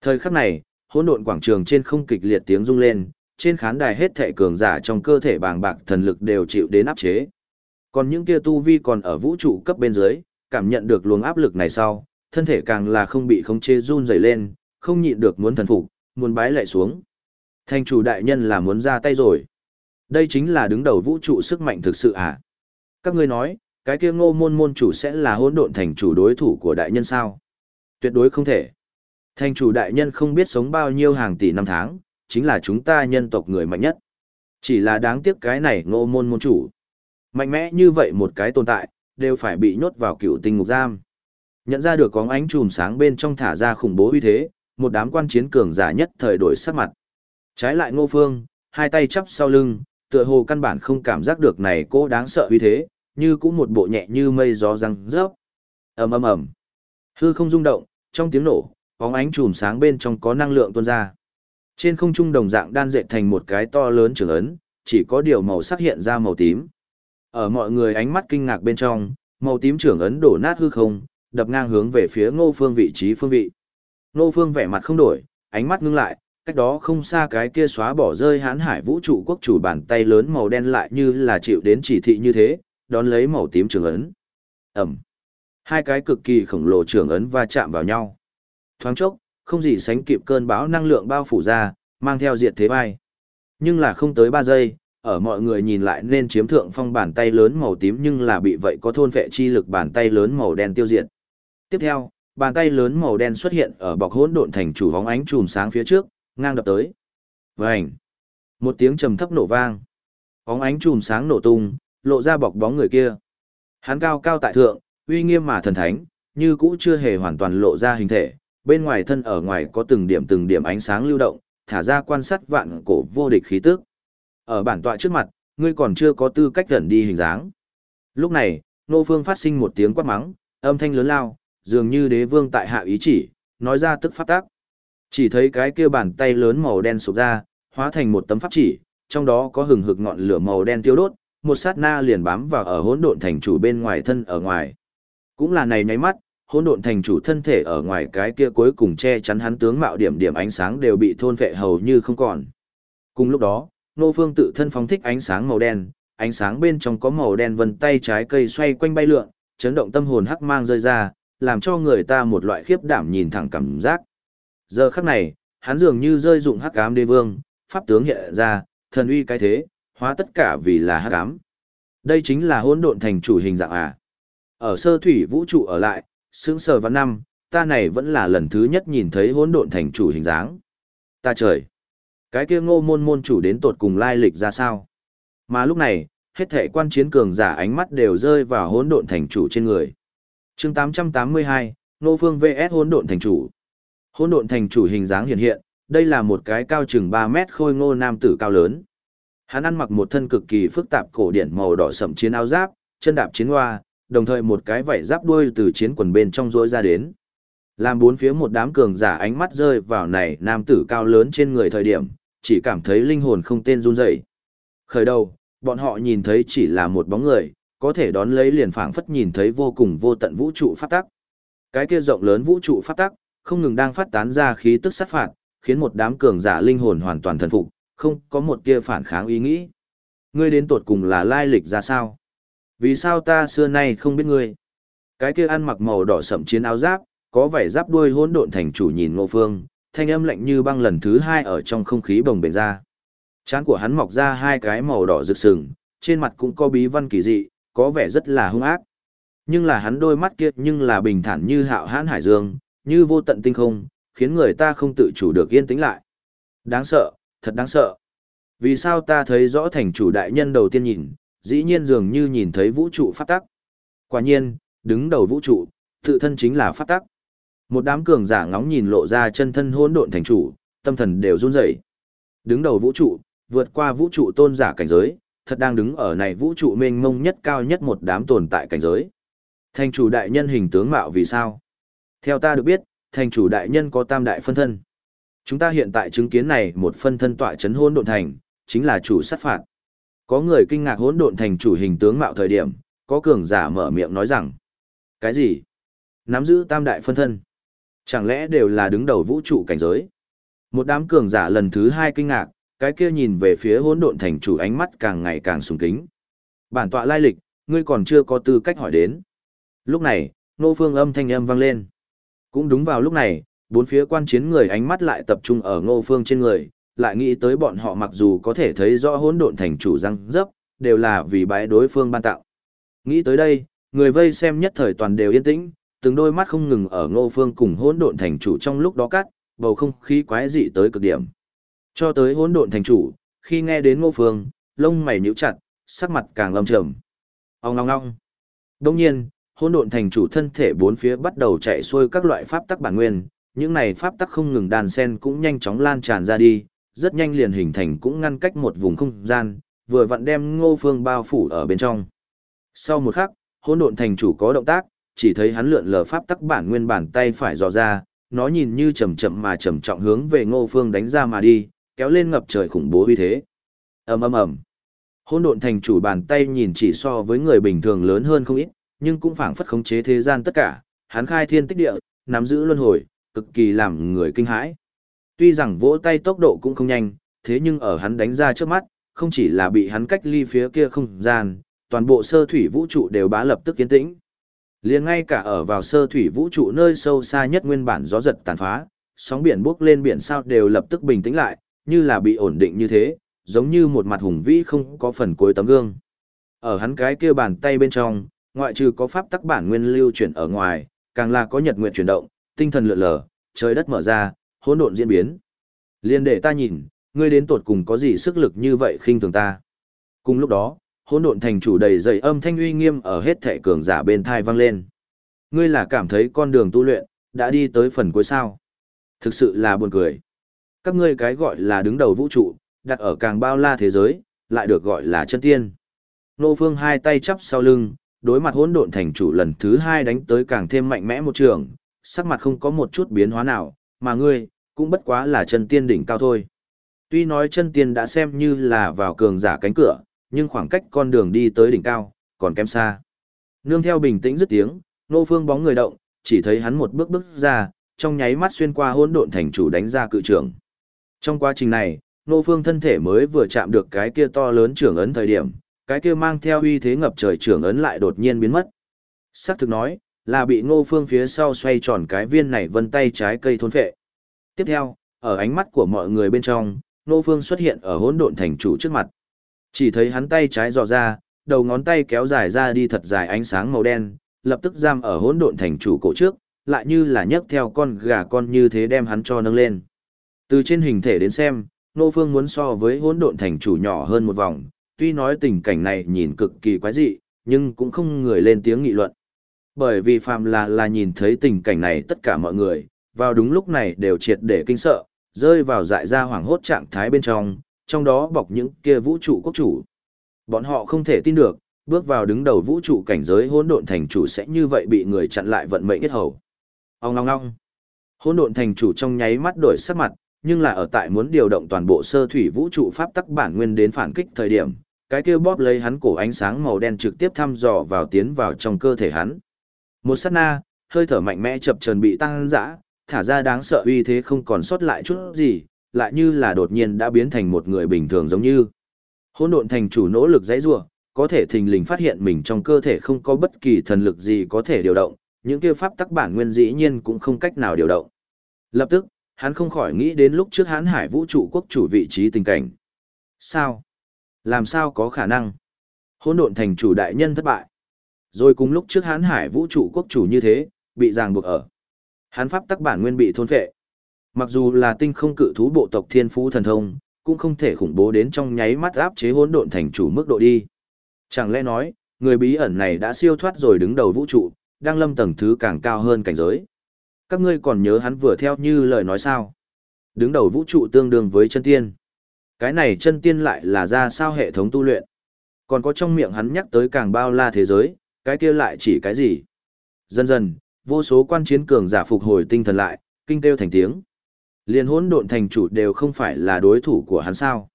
Thời khắc này, hỗn độn quảng trường trên không kịch liệt tiếng rung lên, trên khán đài hết thệ cường giả trong cơ thể bàng bạc thần lực đều chịu đến áp chế. Còn những kia tu vi còn ở vũ trụ cấp bên dưới, cảm nhận được luồng áp lực này sau, thân thể càng là không bị khống chế run rẩy lên, không nhịn được muốn thần phục, muốn bái lại xuống. Thành chủ đại nhân là muốn ra tay rồi. Đây chính là đứng đầu vũ trụ sức mạnh thực sự à? Các ngươi nói, cái kia ngô môn môn chủ sẽ là hỗn độn thành chủ đối thủ của đại nhân sao? Tuyệt đối không thể. Thành chủ đại nhân không biết sống bao nhiêu hàng tỷ năm tháng, chính là chúng ta nhân tộc người mạnh nhất. Chỉ là đáng tiếc cái này ngô môn môn chủ. Mạnh mẽ như vậy một cái tồn tại, đều phải bị nhốt vào cựu tinh ngục giam. Nhận ra được có ánh chùm sáng bên trong thả ra khủng bố uy thế, một đám quan chiến cường giả nhất thời đổi sắc mặt. Trái lại Ngô Phương, hai tay chắp sau lưng, tựa hồ căn bản không cảm giác được này cô đáng sợ uy thế, như cũng một bộ nhẹ như mây gió răng rớp. ầm ầm ầm, hư không rung động, trong tiếng nổ, bóng ánh chùm sáng bên trong có năng lượng tuôn ra. Trên không trung đồng dạng đan dệt thành một cái to lớn trường ấn, chỉ có điều màu sắc hiện ra màu tím. Ở mọi người ánh mắt kinh ngạc bên trong, màu tím trưởng ấn đổ nát hư không, đập ngang hướng về phía ngô phương vị trí phương vị. Ngô phương vẻ mặt không đổi, ánh mắt ngưng lại, cách đó không xa cái kia xóa bỏ rơi hán hải vũ trụ quốc chủ bàn tay lớn màu đen lại như là chịu đến chỉ thị như thế, đón lấy màu tím trường ấn. Ẩm. Hai cái cực kỳ khổng lồ trường ấn va chạm vào nhau. Thoáng chốc, không gì sánh kịp cơn bão năng lượng bao phủ ra, mang theo diệt thế vai. Nhưng là không tới 3 giây, ở mọi người nhìn lại nên chiếm thượng phong bàn tay lớn màu tím nhưng là bị vậy có thôn vệ chi lực bàn tay lớn màu đen tiêu diệt. Tiếp theo, bàn tay lớn màu đen xuất hiện ở bọc hỗn độn thành chủ bóng ánh chùm sáng phía trước, ngang đập tới. Vành. Một tiếng trầm thấp nổ vang. Bóng ánh chùm sáng nổ tung, lộ ra bọc bóng người kia. Hắn cao cao tại thượng, uy nghiêm mà thần thánh, như cũ chưa hề hoàn toàn lộ ra hình thể, bên ngoài thân ở ngoài có từng điểm từng điểm ánh sáng lưu động, thả ra quan sát vạn cổ vô địch khí tức. Ở bản tọa trước mặt, ngươi còn chưa có tư cách gần đi hình dáng. Lúc này, Nô Phương phát sinh một tiếng quát mắng, âm thanh lớn lao, dường như đế vương tại hạ ý chỉ, nói ra tức pháp tác. Chỉ thấy cái kia bàn tay lớn màu đen sụp ra, hóa thành một tấm pháp chỉ, trong đó có hừng hực ngọn lửa màu đen tiêu đốt, một sát na liền bám vào ở hỗn độn thành chủ bên ngoài thân ở ngoài. Cũng là này nháy mắt, hỗn độn thành chủ thân thể ở ngoài cái kia cuối cùng che chắn hắn tướng mạo điểm điểm ánh sáng đều bị thôn vệ hầu như không còn. Cùng lúc đó, Nô Phương tự thân phóng thích ánh sáng màu đen, ánh sáng bên trong có màu đen vân tay trái cây xoay quanh bay lượn, chấn động tâm hồn hắc mang rơi ra, làm cho người ta một loại khiếp đảm nhìn thẳng cảm giác. Giờ khắc này, hắn dường như rơi dụng hắc ám đế vương, pháp tướng hiện ra, thần uy cái thế, hóa tất cả vì là hắc ám. Đây chính là hỗn độn thành chủ hình dạng à. Ở sơ thủy vũ trụ ở lại, sững sờ vạn năm, ta này vẫn là lần thứ nhất nhìn thấy hỗn độn thành chủ hình dáng. Ta trời! Cái kia ngô môn môn chủ đến tột cùng lai lịch ra sao? Mà lúc này, hết thể quan chiến cường giả ánh mắt đều rơi vào hỗn độn thành chủ trên người. chương 882, Nô Phương VS hỗn độn thành chủ. Hỗn độn thành chủ hình dáng hiện hiện, đây là một cái cao chừng 3 mét khôi ngô nam tử cao lớn. Hắn ăn mặc một thân cực kỳ phức tạp cổ điển màu đỏ sậm chiến áo giáp, chân đạp chiến hoa, đồng thời một cái vảy giáp đuôi từ chiến quần bên trong rỗi ra đến. Làm bốn phía một đám cường giả ánh mắt rơi vào này nam tử cao lớn trên người thời điểm, chỉ cảm thấy linh hồn không tên run rẩy. Khởi đầu, bọn họ nhìn thấy chỉ là một bóng người, có thể đón lấy liền phảng phất nhìn thấy vô cùng vô tận vũ trụ pháp tắc. Cái kia rộng lớn vũ trụ pháp tắc, không ngừng đang phát tán ra khí tức sát phạt, khiến một đám cường giả linh hồn hoàn toàn thần phục, không có một tia phản kháng ý nghĩ. Ngươi đến tuột cùng là lai lịch ra sao? Vì sao ta xưa nay không biết ngươi? Cái kia ăn mặc màu đỏ sậm chiến áo giáp, có vẻ giáp đuôi hỗn độn thành chủ nhìn Ngô Phương, thanh âm lạnh như băng lần thứ hai ở trong không khí bồng bềnh ra. Trán của hắn mọc ra hai cái màu đỏ rực sừng, trên mặt cũng có bí văn kỳ dị, có vẻ rất là hung ác. Nhưng là hắn đôi mắt kia nhưng là bình thản như hạo hãn hải dương, như vô tận tinh không, khiến người ta không tự chủ được yên tĩnh lại. Đáng sợ, thật đáng sợ. Vì sao ta thấy rõ thành chủ đại nhân đầu tiên nhìn, dĩ nhiên dường như nhìn thấy vũ trụ phát tắc. Quả nhiên, đứng đầu vũ trụ, tự thân chính là phát tắc. Một đám cường giả ngóng nhìn lộ ra chân thân hỗn độn thành chủ, tâm thần đều run rẩy. Đứng đầu vũ trụ, vượt qua vũ trụ tôn giả cảnh giới, thật đang đứng ở này vũ trụ mênh mông nhất cao nhất một đám tồn tại cảnh giới. Thành chủ đại nhân hình tướng mạo vì sao? Theo ta được biết, thành chủ đại nhân có tam đại phân thân. Chúng ta hiện tại chứng kiến này một phân thân tọa chấn hôn độn thành, chính là chủ sát phạt. Có người kinh ngạc hỗn độn thành chủ hình tướng mạo thời điểm, có cường giả mở miệng nói rằng: "Cái gì? Nắm giữ tam đại phân thân? Chẳng lẽ đều là đứng đầu vũ trụ cảnh giới?" Một đám cường giả lần thứ hai kinh ngạc, cái kia nhìn về phía hỗn độn thành chủ ánh mắt càng ngày càng sùng kính. Bản tọa lai lịch, ngươi còn chưa có tư cách hỏi đến. Lúc này, nô phương âm thanh âm vang lên. Cũng đúng vào lúc này, bốn phía quan chiến người ánh mắt lại tập trung ở ngô phương trên người, lại nghĩ tới bọn họ mặc dù có thể thấy rõ hỗn độn thành chủ răng dấp, đều là vì bái đối phương ban tạo. Nghĩ tới đây, người vây xem nhất thời toàn đều yên tĩnh, từng đôi mắt không ngừng ở ngô phương cùng hỗn độn thành chủ trong lúc đó cắt, bầu không khí quái dị tới cực điểm. Cho tới hỗn độn thành chủ, khi nghe đến ngô phương, lông mày nhíu chặt, sắc mặt càng lâm trầm. Ông ngong ngong. Đông nhiên, hỗn độn thành chủ thân thể bốn phía bắt đầu chạy xuôi các loại pháp tắc bản nguyên, những này pháp tắc không ngừng đàn sen cũng nhanh chóng lan tràn ra đi, rất nhanh liền hình thành cũng ngăn cách một vùng không gian, vừa vặn đem Ngô Phương bao phủ ở bên trong. Sau một khắc, hỗn độn thành chủ có động tác, chỉ thấy hắn lượn lờ pháp tắc bản nguyên bản tay phải dò ra, nó nhìn như chậm chậm mà chậm trọng hướng về Ngô Phương đánh ra mà đi, kéo lên ngập trời khủng bố uy thế. Ầm ầm ầm. Hỗn độn thành chủ bàn tay nhìn chỉ so với người bình thường lớn hơn không ít, nhưng cũng phảng phất khống chế thế gian tất cả, hắn khai thiên tích địa, nắm giữ luân hồi, cực kỳ làm người kinh hãi. Tuy rằng vỗ tay tốc độ cũng không nhanh, thế nhưng ở hắn đánh ra trước mắt, không chỉ là bị hắn cách ly phía kia không gian, toàn bộ sơ thủy vũ trụ đều bá lập tức kiến tĩnh. Liền ngay cả ở vào sơ thủy vũ trụ nơi sâu xa nhất nguyên bản gió giật tàn phá, sóng biển bốc lên biển sao đều lập tức bình tĩnh lại, như là bị ổn định như thế, giống như một mặt hùng vĩ không có phần cuối tấm gương. Ở hắn cái kia bàn tay bên trong, ngoại trừ có pháp tắc bản nguyên lưu chuyển ở ngoài, càng là có nhật nguyện chuyển động, tinh thần lượn lờ, trời đất mở ra, hỗn độn diễn biến. Liên để ta nhìn, ngươi đến tột cùng có gì sức lực như vậy khinh thường ta. Cùng lúc đó, hỗn độn thành chủ đầy dậy âm thanh uy nghiêm ở hết thệ cường giả bên thai vang lên. Ngươi là cảm thấy con đường tu luyện, đã đi tới phần cuối sao. Thực sự là buồn cười. Các ngươi cái gọi là đứng đầu vũ trụ, đặt ở càng bao la thế giới, lại được gọi là chân tiên. Nô Phương hai tay chắp sau lưng, đối mặt hỗn độn thành chủ lần thứ hai đánh tới càng thêm mạnh mẽ một trường, sắc mặt không có một chút biến hóa nào, mà ngươi, cũng bất quá là chân tiên đỉnh cao thôi. Tuy nói chân tiên đã xem như là vào cường giả cánh cửa, nhưng khoảng cách con đường đi tới đỉnh cao, còn kém xa. Nương theo bình tĩnh dứt tiếng, nô phương bóng người động, chỉ thấy hắn một bước bước ra, trong nháy mắt xuyên qua hỗn độn thành chủ đánh ra cự trưởng. Trong quá trình này, nô phương thân thể mới vừa chạm được cái kia to lớn trưởng ấn thời điểm, cái kia mang theo uy thế ngập trời trưởng ấn lại đột nhiên biến mất. Sắc thực nói, là bị ngô phương phía sau xoay tròn cái viên này vân tay trái cây thôn phệ. Tiếp theo, ở ánh mắt của mọi người bên trong, Nô phương xuất hiện ở hỗn độn thành chủ trước mặt. Chỉ thấy hắn tay trái dò ra, đầu ngón tay kéo dài ra đi thật dài ánh sáng màu đen, lập tức giam ở hỗn độn thành chủ cổ trước, lại như là nhấc theo con gà con như thế đem hắn cho nâng lên. Từ trên hình thể đến xem, Nô Phương muốn so với hỗn độn thành chủ nhỏ hơn một vòng, tuy nói tình cảnh này nhìn cực kỳ quái dị, nhưng cũng không người lên tiếng nghị luận. Bởi vì phàm là là nhìn thấy tình cảnh này tất cả mọi người, vào đúng lúc này đều triệt để kinh sợ, rơi vào dại ra hoảng hốt trạng thái bên trong, trong đó bọc những kia vũ trụ quốc chủ. Bọn họ không thể tin được, bước vào đứng đầu vũ trụ cảnh giới hỗn độn thành chủ sẽ như vậy bị người chặn lại vận mệnh kết hầu. Ông ngong ngong. Hỗn độn thành chủ trong nháy mắt đổi sắc mặt, nhưng là ở tại muốn điều động toàn bộ sơ thủy vũ trụ pháp tắc bản nguyên đến phản kích thời điểm, cái kia bóp lấy hắn cổ ánh sáng màu đen trực tiếp thăm dò vào tiến vào trong cơ thể hắn. Một sát na, hơi thở mạnh mẽ chập chờn bị tăng dã, thả ra đáng sợ uy thế không còn sót lại chút gì, lại như là đột nhiên đã biến thành một người bình thường giống như. Hỗn độn thành chủ nỗ lực dãy rủa, có thể thình lình phát hiện mình trong cơ thể không có bất kỳ thần lực gì có thể điều động, những kia pháp tắc bản nguyên dĩ nhiên cũng không cách nào điều động. Lập tức, hắn không khỏi nghĩ đến lúc trước hán hải vũ trụ quốc chủ vị trí tình cảnh. Sao? Làm sao có khả năng? Hỗn độn thành chủ đại nhân thất bại. Rồi cùng lúc trước hán hải vũ trụ quốc chủ như thế, bị ràng buộc ở. Hán pháp tắc bản nguyên bị thôn phệ. Mặc dù là tinh không cự thú bộ tộc thiên phú thần thông, cũng không thể khủng bố đến trong nháy mắt áp chế hỗn độn thành chủ mức độ đi. Chẳng lẽ nói, người bí ẩn này đã siêu thoát rồi đứng đầu vũ trụ, đang lâm tầng thứ càng cao hơn cảnh giới. Các ngươi còn nhớ hắn vừa theo như lời nói sao? Đứng đầu vũ trụ tương đương với chân tiên. Cái này chân tiên lại là ra sao hệ thống tu luyện? Còn có trong miệng hắn nhắc tới càng bao la thế giới, cái kia lại chỉ cái gì? Dần dần, vô số quan chiến cường giả phục hồi tinh thần lại, kinh kêu thành tiếng. Liên hỗn độn thành chủ đều không phải là đối thủ của hắn sao.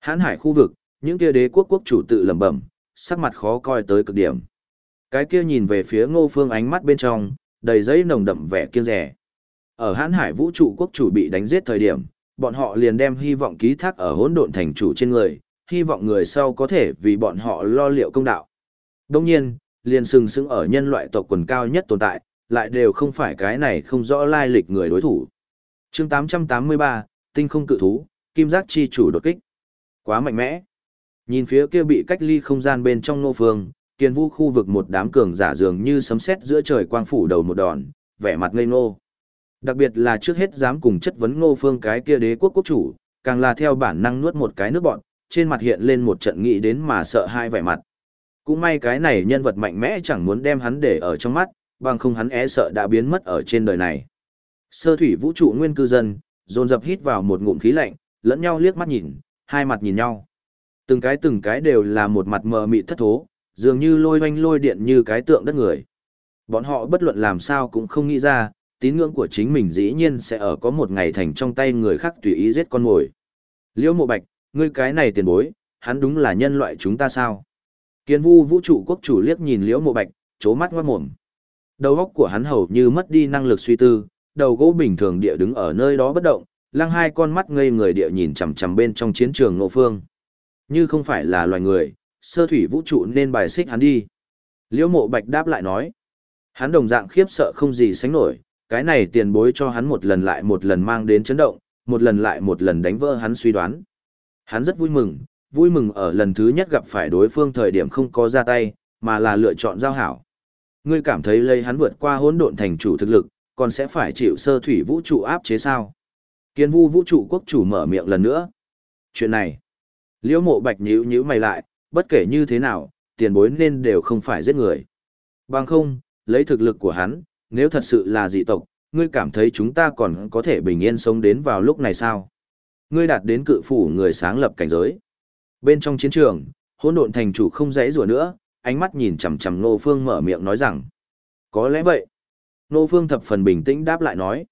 Hán hải khu vực, những kia đế quốc quốc chủ tự lẩm bẩm, sắc mặt khó coi tới cực điểm. Cái kia nhìn về phía ngô phương ánh mắt bên trong, đầy giấy nồng đậm vẻ kiêng rẻ. Ở hán hải vũ trụ quốc chủ bị đánh giết thời điểm, bọn họ liền đem hy vọng ký thác ở hỗn độn thành chủ trên người, hy vọng người sau có thể vì bọn họ lo liệu công đạo. Đồng nhiên, liền sừng sững ở nhân loại tộc quần cao nhất tồn tại, lại đều không phải cái này không rõ lai lịch người đối thủ chương 883, tinh không cự thú, kim giác chi chủ đột kích. Quá mạnh mẽ. Nhìn phía kia bị cách ly không gian bên trong nô phương, kiền vu khu vực một đám cường giả dường như sấm sét giữa trời quang phủ đầu một đòn, vẻ mặt ngây ngô. Đặc biệt là trước hết dám cùng chất vấn ngô phương cái kia đế quốc quốc chủ, càng là theo bản năng nuốt một cái nước bọn, trên mặt hiện lên một trận nghĩ đến mà sợ hai vẻ mặt. Cũng may cái này nhân vật mạnh mẽ chẳng muốn đem hắn để ở trong mắt, bằng không hắn é sợ đã biến mất ở trên đời này. Sơ thủy vũ trụ nguyên cư dân, dồn dập hít vào một ngụm khí lạnh, lẫn nhau liếc mắt nhìn, hai mặt nhìn nhau. Từng cái từng cái đều là một mặt mờ mịt thất thố, dường như lôi hoanh lôi điện như cái tượng đất người. Bọn họ bất luận làm sao cũng không nghĩ ra, tín ngưỡng của chính mình dĩ nhiên sẽ ở có một ngày thành trong tay người khác tùy ý giết con mồi. Liễu mộ bạch, ngươi cái này tiền bối, hắn đúng là nhân loại chúng ta sao? Kiến vu vũ trụ quốc chủ liếc nhìn liễu mộ bạch, chố mắt ngoát mồm. Đầu óc của hắn hầu như mất đi năng lực suy tư, đầu gỗ bình thường địa đứng ở nơi đó bất động, lăng hai con mắt ngây người địa nhìn chằm chằm bên trong chiến trường Ngô Phương. Như không phải là loài người, sơ thủy vũ trụ nên bài xích hắn đi. Liễu mộ bạch đáp lại nói. Hắn đồng dạng khiếp sợ không gì sánh nổi, cái này tiền bối cho hắn một lần lại một lần mang đến chấn động, một lần lại một lần đánh vỡ hắn suy đoán. Hắn rất vui mừng, vui mừng ở lần thứ nhất gặp phải đối phương thời điểm không có ra tay, mà là lựa chọn giao hảo. Ngươi cảm thấy lấy hắn vượt qua hỗn độn thành chủ thực lực, còn sẽ phải chịu sơ thủy vũ trụ áp chế sao? Kiến vu vũ trụ quốc chủ mở miệng lần nữa. Chuyện này, liễu mộ bạch nhíu nhíu mày lại, bất kể như thế nào, tiền bối nên đều không phải giết người. Bằng không, lấy thực lực của hắn, nếu thật sự là dị tộc, ngươi cảm thấy chúng ta còn có thể bình yên sống đến vào lúc này sao? Ngươi đạt đến cự phủ người sáng lập cảnh giới. Bên trong chiến trường, hỗn độn thành chủ không dãy rủa nữa, ánh mắt nhìn chằm chằm Ngô Phương mở miệng nói rằng: "Có lẽ vậy." Ngô Phương thập phần bình tĩnh đáp lại nói: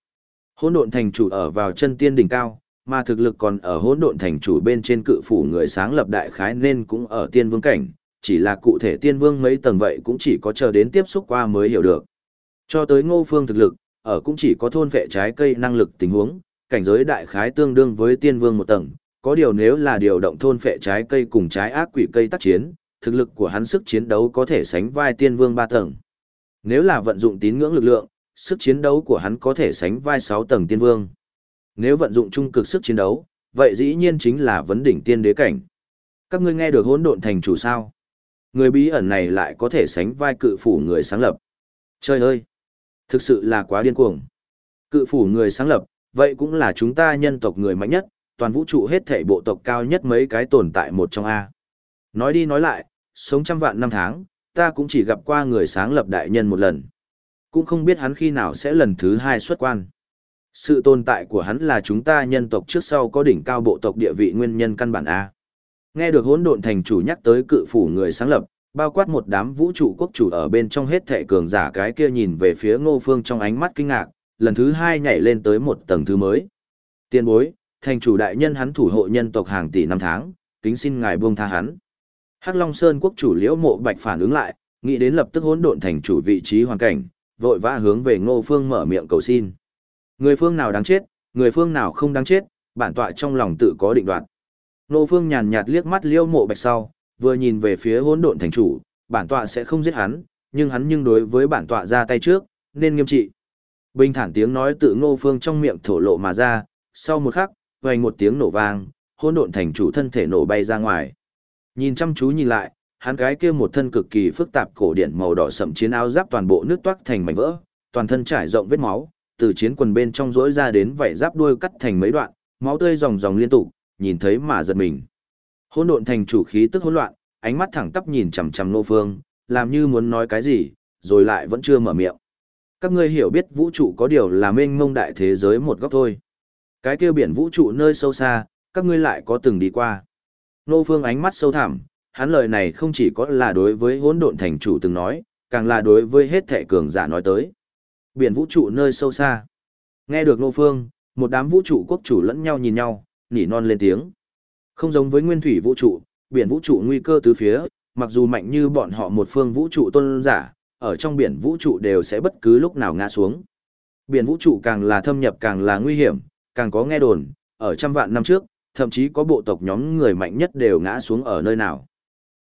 "Hỗn độn thành chủ ở vào chân tiên đỉnh cao, mà thực lực còn ở hỗn độn thành chủ bên trên cự phủ người sáng lập đại khái nên cũng ở tiên vương cảnh, chỉ là cụ thể tiên vương mấy tầng vậy cũng chỉ có chờ đến tiếp xúc qua mới hiểu được. Cho tới Ngô Phương thực lực, ở cũng chỉ có thôn vệ trái cây năng lực tình huống, cảnh giới đại khái tương đương với tiên vương một tầng, có điều nếu là điều động thôn phệ trái cây cùng trái ác quỷ cây tác chiến, thực lực của hắn sức chiến đấu có thể sánh vai tiên vương ba tầng. Nếu là vận dụng tín ngưỡng lực lượng, sức chiến đấu của hắn có thể sánh vai 6 tầng tiên vương. Nếu vận dụng trung cực sức chiến đấu, vậy dĩ nhiên chính là vấn đỉnh tiên đế cảnh. Các ngươi nghe được hỗn độn thành chủ sao? Người bí ẩn này lại có thể sánh vai cự phủ người sáng lập. Trời ơi! Thực sự là quá điên cuồng. Cự phủ người sáng lập, vậy cũng là chúng ta nhân tộc người mạnh nhất, toàn vũ trụ hết thảy bộ tộc cao nhất mấy cái tồn tại một trong A. Nói đi nói lại, sống trăm vạn năm tháng, ta cũng chỉ gặp qua người sáng lập đại nhân một lần. Cũng không biết hắn khi nào sẽ lần thứ hai xuất quan. Sự tồn tại của hắn là chúng ta nhân tộc trước sau có đỉnh cao bộ tộc địa vị nguyên nhân căn bản A. Nghe được hỗn độn thành chủ nhắc tới cự phủ người sáng lập, bao quát một đám vũ trụ quốc chủ ở bên trong hết thệ cường giả cái kia nhìn về phía ngô phương trong ánh mắt kinh ngạc, lần thứ hai nhảy lên tới một tầng thứ mới. Tiên bối, thành chủ đại nhân hắn thủ hộ nhân tộc hàng tỷ năm tháng, kính xin ngài buông tha hắn. Hắc Long Sơn quốc chủ Liễu Mộ Bạch phản ứng lại, nghĩ đến lập tức hỗn độn thành chủ vị trí hoàn cảnh, vội vã hướng về Ngô Phương mở miệng cầu xin. Người phương nào đáng chết, người phương nào không đáng chết, bản tọa trong lòng tự có định đoạt. Ngô Phương nhàn nhạt liếc mắt Liễu Mộ Bạch sau, vừa nhìn về phía hỗn độn thành chủ, bản tọa sẽ không giết hắn, nhưng hắn nhưng đối với bản tọa ra tay trước, nên nghiêm trị. Bình thản tiếng nói tự Ngô Phương trong miệng thổ lộ mà ra, sau một khắc, vang một tiếng nổ vang, hỗn độn thành chủ thân thể nổ bay ra ngoài. Nhìn chăm chú nhìn lại, hắn cái kia một thân cực kỳ phức tạp cổ điển màu đỏ sậm chiến áo giáp toàn bộ nước toát thành mảnh vỡ, toàn thân trải rộng vết máu, từ chiến quần bên trong rỗi ra đến vảy giáp đuôi cắt thành mấy đoạn, máu tươi ròng ròng liên tục, nhìn thấy mà giật mình. Hỗn độn thành chủ khí tức hỗn loạn, ánh mắt thẳng tắp nhìn chằm chằm Nô Phương, làm như muốn nói cái gì, rồi lại vẫn chưa mở miệng. Các ngươi hiểu biết vũ trụ có điều là mênh mông đại thế giới một góc thôi. Cái kia biển vũ trụ nơi sâu xa, các ngươi lại có từng đi qua. Nô Phương ánh mắt sâu thẳm, hắn lời này không chỉ có là đối với hỗn độn thành chủ từng nói, càng là đối với hết thệ cường giả nói tới. Biển vũ trụ nơi sâu xa. Nghe được Nô Phương, một đám vũ trụ quốc chủ lẫn nhau nhìn nhau, nỉ non lên tiếng. Không giống với nguyên thủy vũ trụ, biển vũ trụ nguy cơ tứ phía, mặc dù mạnh như bọn họ một phương vũ trụ tôn giả, ở trong biển vũ trụ đều sẽ bất cứ lúc nào ngã xuống. Biển vũ trụ càng là thâm nhập càng là nguy hiểm, càng có nghe đồn, ở trăm vạn năm trước, thậm chí có bộ tộc nhóm người mạnh nhất đều ngã xuống ở nơi nào.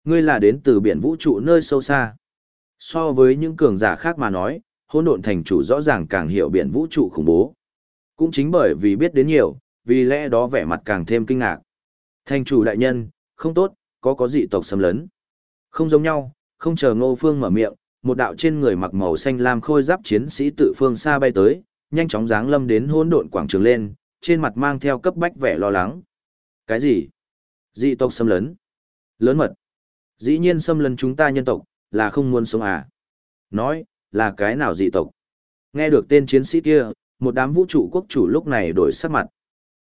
Ngươi là đến từ biển vũ trụ nơi sâu xa. So với những cường giả khác mà nói, hỗn độn thành chủ rõ ràng càng hiểu biển vũ trụ khủng bố. Cũng chính bởi vì biết đến nhiều, vì lẽ đó vẻ mặt càng thêm kinh ngạc. Thành chủ đại nhân, không tốt, có có dị tộc xâm lấn. Không giống nhau, không chờ ngô phương mở miệng, một đạo trên người mặc màu xanh lam khôi giáp chiến sĩ tự phương xa bay tới, nhanh chóng giáng lâm đến hỗn độn quảng trường lên, trên mặt mang theo cấp bách vẻ lo lắng. Cái gì? Dị tộc xâm lấn? Lớn mật. Dĩ nhiên xâm lấn chúng ta nhân tộc, là không muốn sống à? Nói, là cái nào dị tộc? Nghe được tên chiến sĩ kia, một đám vũ trụ quốc chủ lúc này đổi sắc mặt.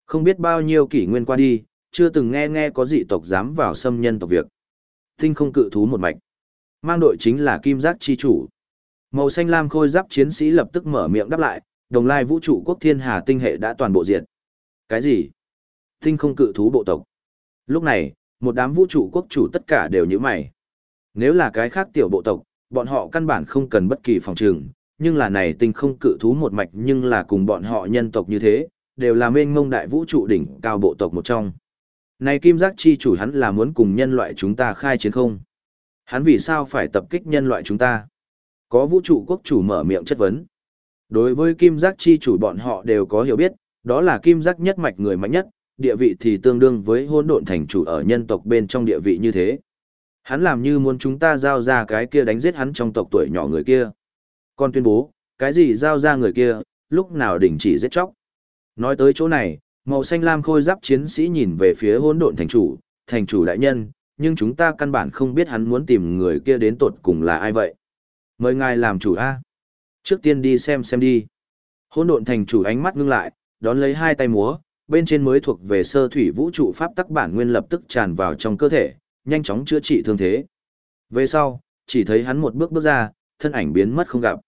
Không biết bao nhiêu kỷ nguyên qua đi, chưa từng nghe nghe có dị tộc dám vào xâm nhân tộc việc. Tinh không cự thú một mạch. Mang đội chính là kim giác chi chủ. Màu xanh lam khôi giáp chiến sĩ lập tức mở miệng đáp lại, đồng lai vũ trụ quốc thiên hà tinh hệ đã toàn bộ diệt. Cái gì? Tinh không cự thú bộ tộc. Lúc này, một đám vũ trụ quốc chủ tất cả đều như mày. Nếu là cái khác tiểu bộ tộc, bọn họ căn bản không cần bất kỳ phòng trường, nhưng là này tinh không cự thú một mạch nhưng là cùng bọn họ nhân tộc như thế, đều là mênh mông đại vũ trụ đỉnh cao bộ tộc một trong. Này kim giác chi chủ hắn là muốn cùng nhân loại chúng ta khai chiến không? Hắn vì sao phải tập kích nhân loại chúng ta? Có vũ trụ quốc chủ mở miệng chất vấn. Đối với kim giác chi chủ bọn họ đều có hiểu biết, đó là kim giác nhất mạch người mạnh nhất, địa vị thì tương đương với hôn độn thành chủ ở nhân tộc bên trong địa vị như thế. Hắn làm như muốn chúng ta giao ra cái kia đánh giết hắn trong tộc tuổi nhỏ người kia. con tuyên bố, cái gì giao ra người kia, lúc nào đình chỉ giết chóc. Nói tới chỗ này, màu xanh lam khôi giáp chiến sĩ nhìn về phía hôn độn thành chủ, thành chủ đại nhân, nhưng chúng ta căn bản không biết hắn muốn tìm người kia đến tột cùng là ai vậy. Mời ngài làm chủ A. Trước tiên đi xem xem đi. Hôn độn thành chủ ánh mắt ngưng lại, đón lấy hai tay múa, bên trên mới thuộc về sơ thủy vũ trụ pháp tắc bản nguyên lập tức tràn vào trong cơ thể, nhanh chóng chữa trị thương thế. Về sau, chỉ thấy hắn một bước bước ra, thân ảnh biến mất không gặp.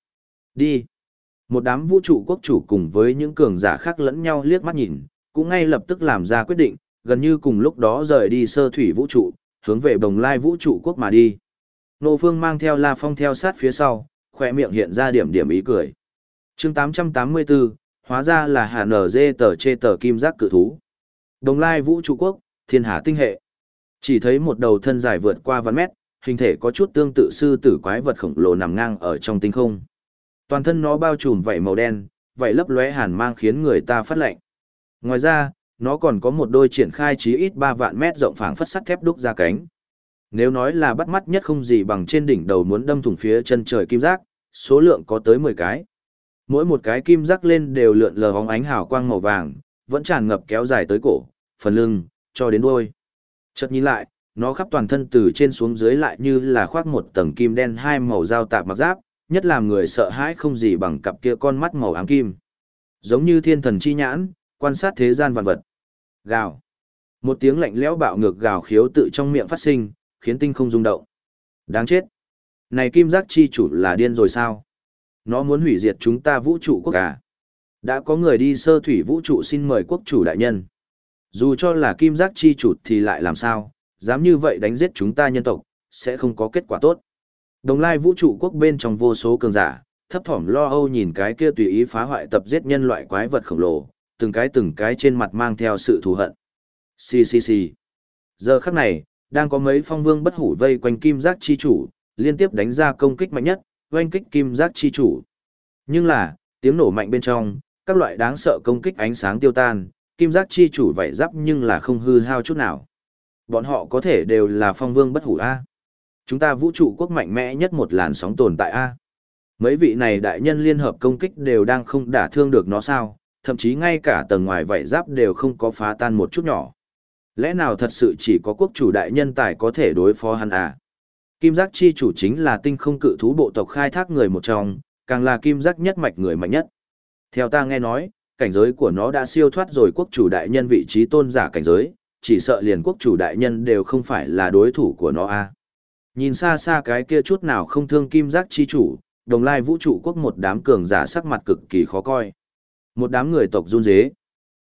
Đi. Một đám vũ trụ quốc chủ cùng với những cường giả khác lẫn nhau liếc mắt nhìn, cũng ngay lập tức làm ra quyết định, gần như cùng lúc đó rời đi sơ thủy vũ trụ, hướng về đồng lai vũ trụ quốc mà đi. Nô Phương mang theo La Phong theo sát phía sau, khỏe miệng hiện ra điểm điểm ý cười. chương 884, hóa ra là hà nở dê tờ chê tờ kim giác cự thú. Đồng lai vũ trụ quốc, thiên hà tinh hệ. Chỉ thấy một đầu thân dài vượt qua vạn mét, hình thể có chút tương tự sư tử quái vật khổng lồ nằm ngang ở trong tinh không. Toàn thân nó bao trùm vảy màu đen, vảy lấp lóe hàn mang khiến người ta phát lạnh. Ngoài ra, nó còn có một đôi triển khai chí ít 3 vạn mét rộng phảng phất sắt thép đúc ra cánh. Nếu nói là bắt mắt nhất không gì bằng trên đỉnh đầu muốn đâm thủng phía chân trời kim giác, số lượng có tới 10 cái. Mỗi một cái kim giác lên đều lượn lờ hóng ánh hào quang màu vàng, vẫn tràn ngập kéo dài tới cổ, phần lưng, cho đến đuôi. Chợt nhìn lại, nó khắp toàn thân từ trên xuống dưới lại như là khoác một tầng kim đen hai màu dao tạp mặc giáp, nhất làm người sợ hãi không gì bằng cặp kia con mắt màu ám kim. Giống như thiên thần chi nhãn, quan sát thế gian vạn vật. Gào. Một tiếng lạnh lẽo bạo ngược gào khiếu tự trong miệng phát sinh, khiến tinh không rung động. Đáng chết. Này kim giác chi chủ là điên rồi sao? Nó muốn hủy diệt chúng ta vũ trụ quốc cả. Đã có người đi sơ thủy vũ trụ xin mời quốc chủ đại nhân. Dù cho là kim giác chi chủ thì lại làm sao, dám như vậy đánh giết chúng ta nhân tộc, sẽ không có kết quả tốt. Đồng lai vũ trụ quốc bên trong vô số cường giả, thấp thỏm lo âu nhìn cái kia tùy ý phá hoại tập giết nhân loại quái vật khổng lồ, từng cái từng cái trên mặt mang theo sự thù hận. Xì xì xì. Giờ khắc này, đang có mấy phong vương bất hủ vây quanh kim giác chi chủ, liên tiếp đánh ra công kích mạnh nhất, oanh kích kim giác chi chủ. Nhưng là, tiếng nổ mạnh bên trong, các loại đáng sợ công kích ánh sáng tiêu tan, kim giác chi chủ vảy giáp nhưng là không hư hao chút nào. Bọn họ có thể đều là phong vương bất hủ A. Chúng ta vũ trụ quốc mạnh mẽ nhất một làn sóng tồn tại A. Mấy vị này đại nhân liên hợp công kích đều đang không đả thương được nó sao, thậm chí ngay cả tầng ngoài vảy giáp đều không có phá tan một chút nhỏ. Lẽ nào thật sự chỉ có quốc chủ đại nhân tài có thể đối phó hắn à? Kim giác chi chủ chính là tinh không cự thú bộ tộc khai thác người một trong, càng là kim giác nhất mạch người mạnh nhất. Theo ta nghe nói, cảnh giới của nó đã siêu thoát rồi quốc chủ đại nhân vị trí tôn giả cảnh giới, chỉ sợ liền quốc chủ đại nhân đều không phải là đối thủ của nó a. Nhìn xa xa cái kia chút nào không thương kim giác chi chủ, đồng lai vũ trụ quốc một đám cường giả sắc mặt cực kỳ khó coi. Một đám người tộc run rế.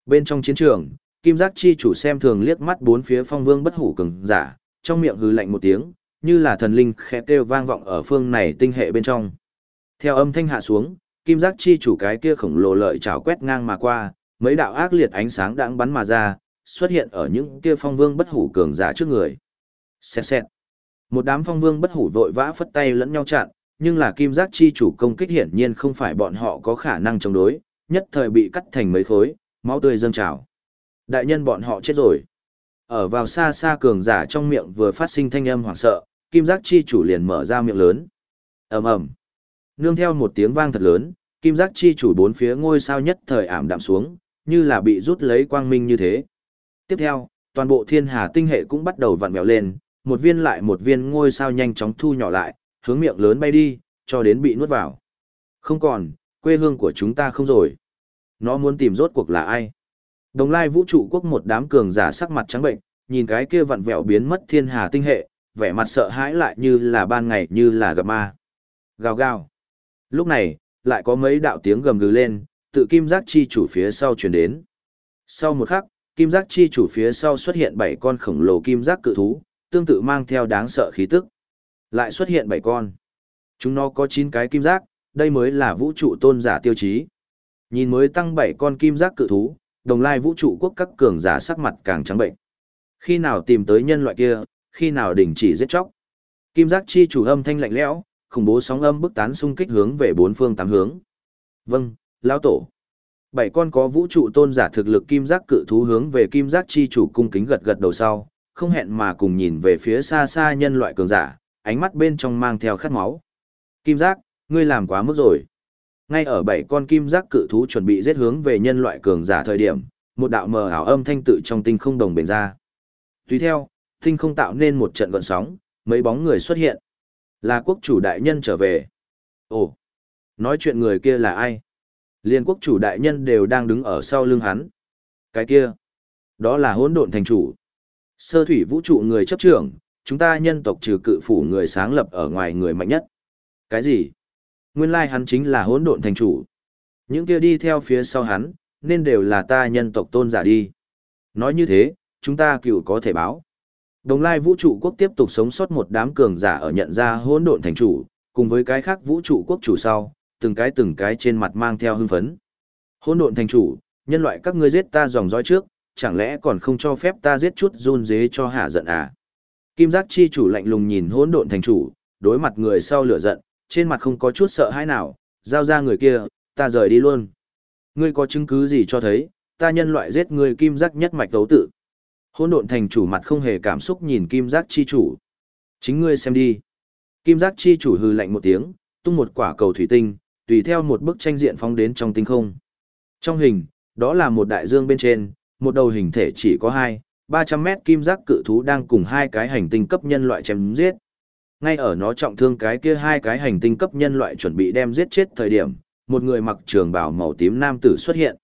Bên trong chiến trường, kim giác chi chủ xem thường liếc mắt bốn phía phong vương bất hủ cường giả, trong miệng hừ lạnh một tiếng, như là thần linh khẽ kêu vang vọng ở phương này tinh hệ bên trong. Theo âm thanh hạ xuống, kim giác chi chủ cái kia khổng lồ lợi chảo quét ngang mà qua, mấy đạo ác liệt ánh sáng đãng bắn mà ra, xuất hiện ở những kia phong vương bất hủ cường giả trước người. Xẹt xẹt. Một đám phong vương bất hủ vội vã phất tay lẫn nhau chặn, nhưng là kim giác chi chủ công kích hiển nhiên không phải bọn họ có khả năng chống đối, nhất thời bị cắt thành mấy khối, máu tươi dâng trào. Đại nhân bọn họ chết rồi. Ở vào xa xa cường giả trong miệng vừa phát sinh thanh âm hoảng sợ, kim giác chi chủ liền mở ra miệng lớn. ầm ầm Nương theo một tiếng vang thật lớn, kim giác chi chủ bốn phía ngôi sao nhất thời ảm đạm xuống, như là bị rút lấy quang minh như thế. Tiếp theo, toàn bộ thiên hà tinh hệ cũng bắt đầu vặn vẹo lên, một viên lại một viên ngôi sao nhanh chóng thu nhỏ lại, hướng miệng lớn bay đi, cho đến bị nuốt vào. Không còn, quê hương của chúng ta không rồi. Nó muốn tìm rốt cuộc là ai? Đồng lai vũ trụ quốc một đám cường giả sắc mặt trắng bệnh, nhìn cái kia vặn vẹo biến mất thiên hà tinh hệ, vẻ mặt sợ hãi lại như là ban ngày như là gặp ma. Gào gào. Lúc này, lại có mấy đạo tiếng gầm gừ lên, tự kim giác chi chủ phía sau truyền đến. Sau một khắc, kim giác chi chủ phía sau xuất hiện bảy con khổng lồ kim giác cự thú, tương tự mang theo đáng sợ khí tức. Lại xuất hiện bảy con. Chúng nó có chín cái kim giác, đây mới là vũ trụ tôn giả tiêu chí. Nhìn mới tăng bảy con kim giác cự thú, đồng lai vũ trụ quốc các cường giả sắc mặt càng trắng bệnh. Khi nào tìm tới nhân loại kia, khi nào đình chỉ giết chóc. Kim giác chi chủ âm thanh lạnh lẽo, khủng bố sóng âm bức tán xung kích hướng về bốn phương tám hướng. Vâng, lão tổ. Bảy con có vũ trụ tôn giả thực lực kim giác cự thú hướng về kim giác chi chủ cung kính gật gật đầu sau, không hẹn mà cùng nhìn về phía xa xa nhân loại cường giả, ánh mắt bên trong mang theo khát máu. Kim giác, ngươi làm quá mức rồi. Ngay ở bảy con kim giác cự thú chuẩn bị giết hướng về nhân loại cường giả thời điểm, một đạo mờ ảo âm thanh tự trong tinh không đồng bền ra. Tùy theo, tinh không tạo nên một trận gợn sóng, mấy bóng người xuất hiện. Là quốc chủ đại nhân trở về. Ồ, nói chuyện người kia là ai? Liên quốc chủ đại nhân đều đang đứng ở sau lưng hắn. Cái kia, đó là hỗn độn thành chủ. Sơ thủy vũ trụ người chấp trưởng, chúng ta nhân tộc trừ cự phủ người sáng lập ở ngoài người mạnh nhất. Cái gì? Nguyên lai hắn chính là hỗn độn thành chủ. Những kia đi theo phía sau hắn, nên đều là ta nhân tộc tôn giả đi. Nói như thế, chúng ta cựu có thể báo. Đồng lai vũ trụ quốc tiếp tục sống sót một đám cường giả ở nhận ra hỗn độn thành chủ, cùng với cái khác vũ trụ quốc chủ sau, từng cái từng cái trên mặt mang theo hưng phấn. Hỗn độn thành chủ, nhân loại các ngươi giết ta dòng dõi trước, chẳng lẽ còn không cho phép ta giết chút run dế cho hạ giận à? Kim giác chi chủ lạnh lùng nhìn hỗn độn thành chủ, đối mặt người sau lửa giận, trên mặt không có chút sợ hãi nào, giao ra người kia, ta rời đi luôn. Ngươi có chứng cứ gì cho thấy, ta nhân loại giết người kim giác nhất mạch đấu tự. Hôn độn thành chủ mặt không hề cảm xúc nhìn kim giác chi chủ. Chính ngươi xem đi. Kim giác chi chủ hừ lạnh một tiếng, tung một quả cầu thủy tinh, tùy theo một bức tranh diện phóng đến trong tinh không. Trong hình, đó là một đại dương bên trên, một đầu hình thể chỉ có hai, 300 mét kim giác cự thú đang cùng hai cái hành tinh cấp nhân loại chém giết. Ngay ở nó trọng thương cái kia hai cái hành tinh cấp nhân loại chuẩn bị đem giết chết thời điểm, một người mặc trường bào màu tím nam tử xuất hiện.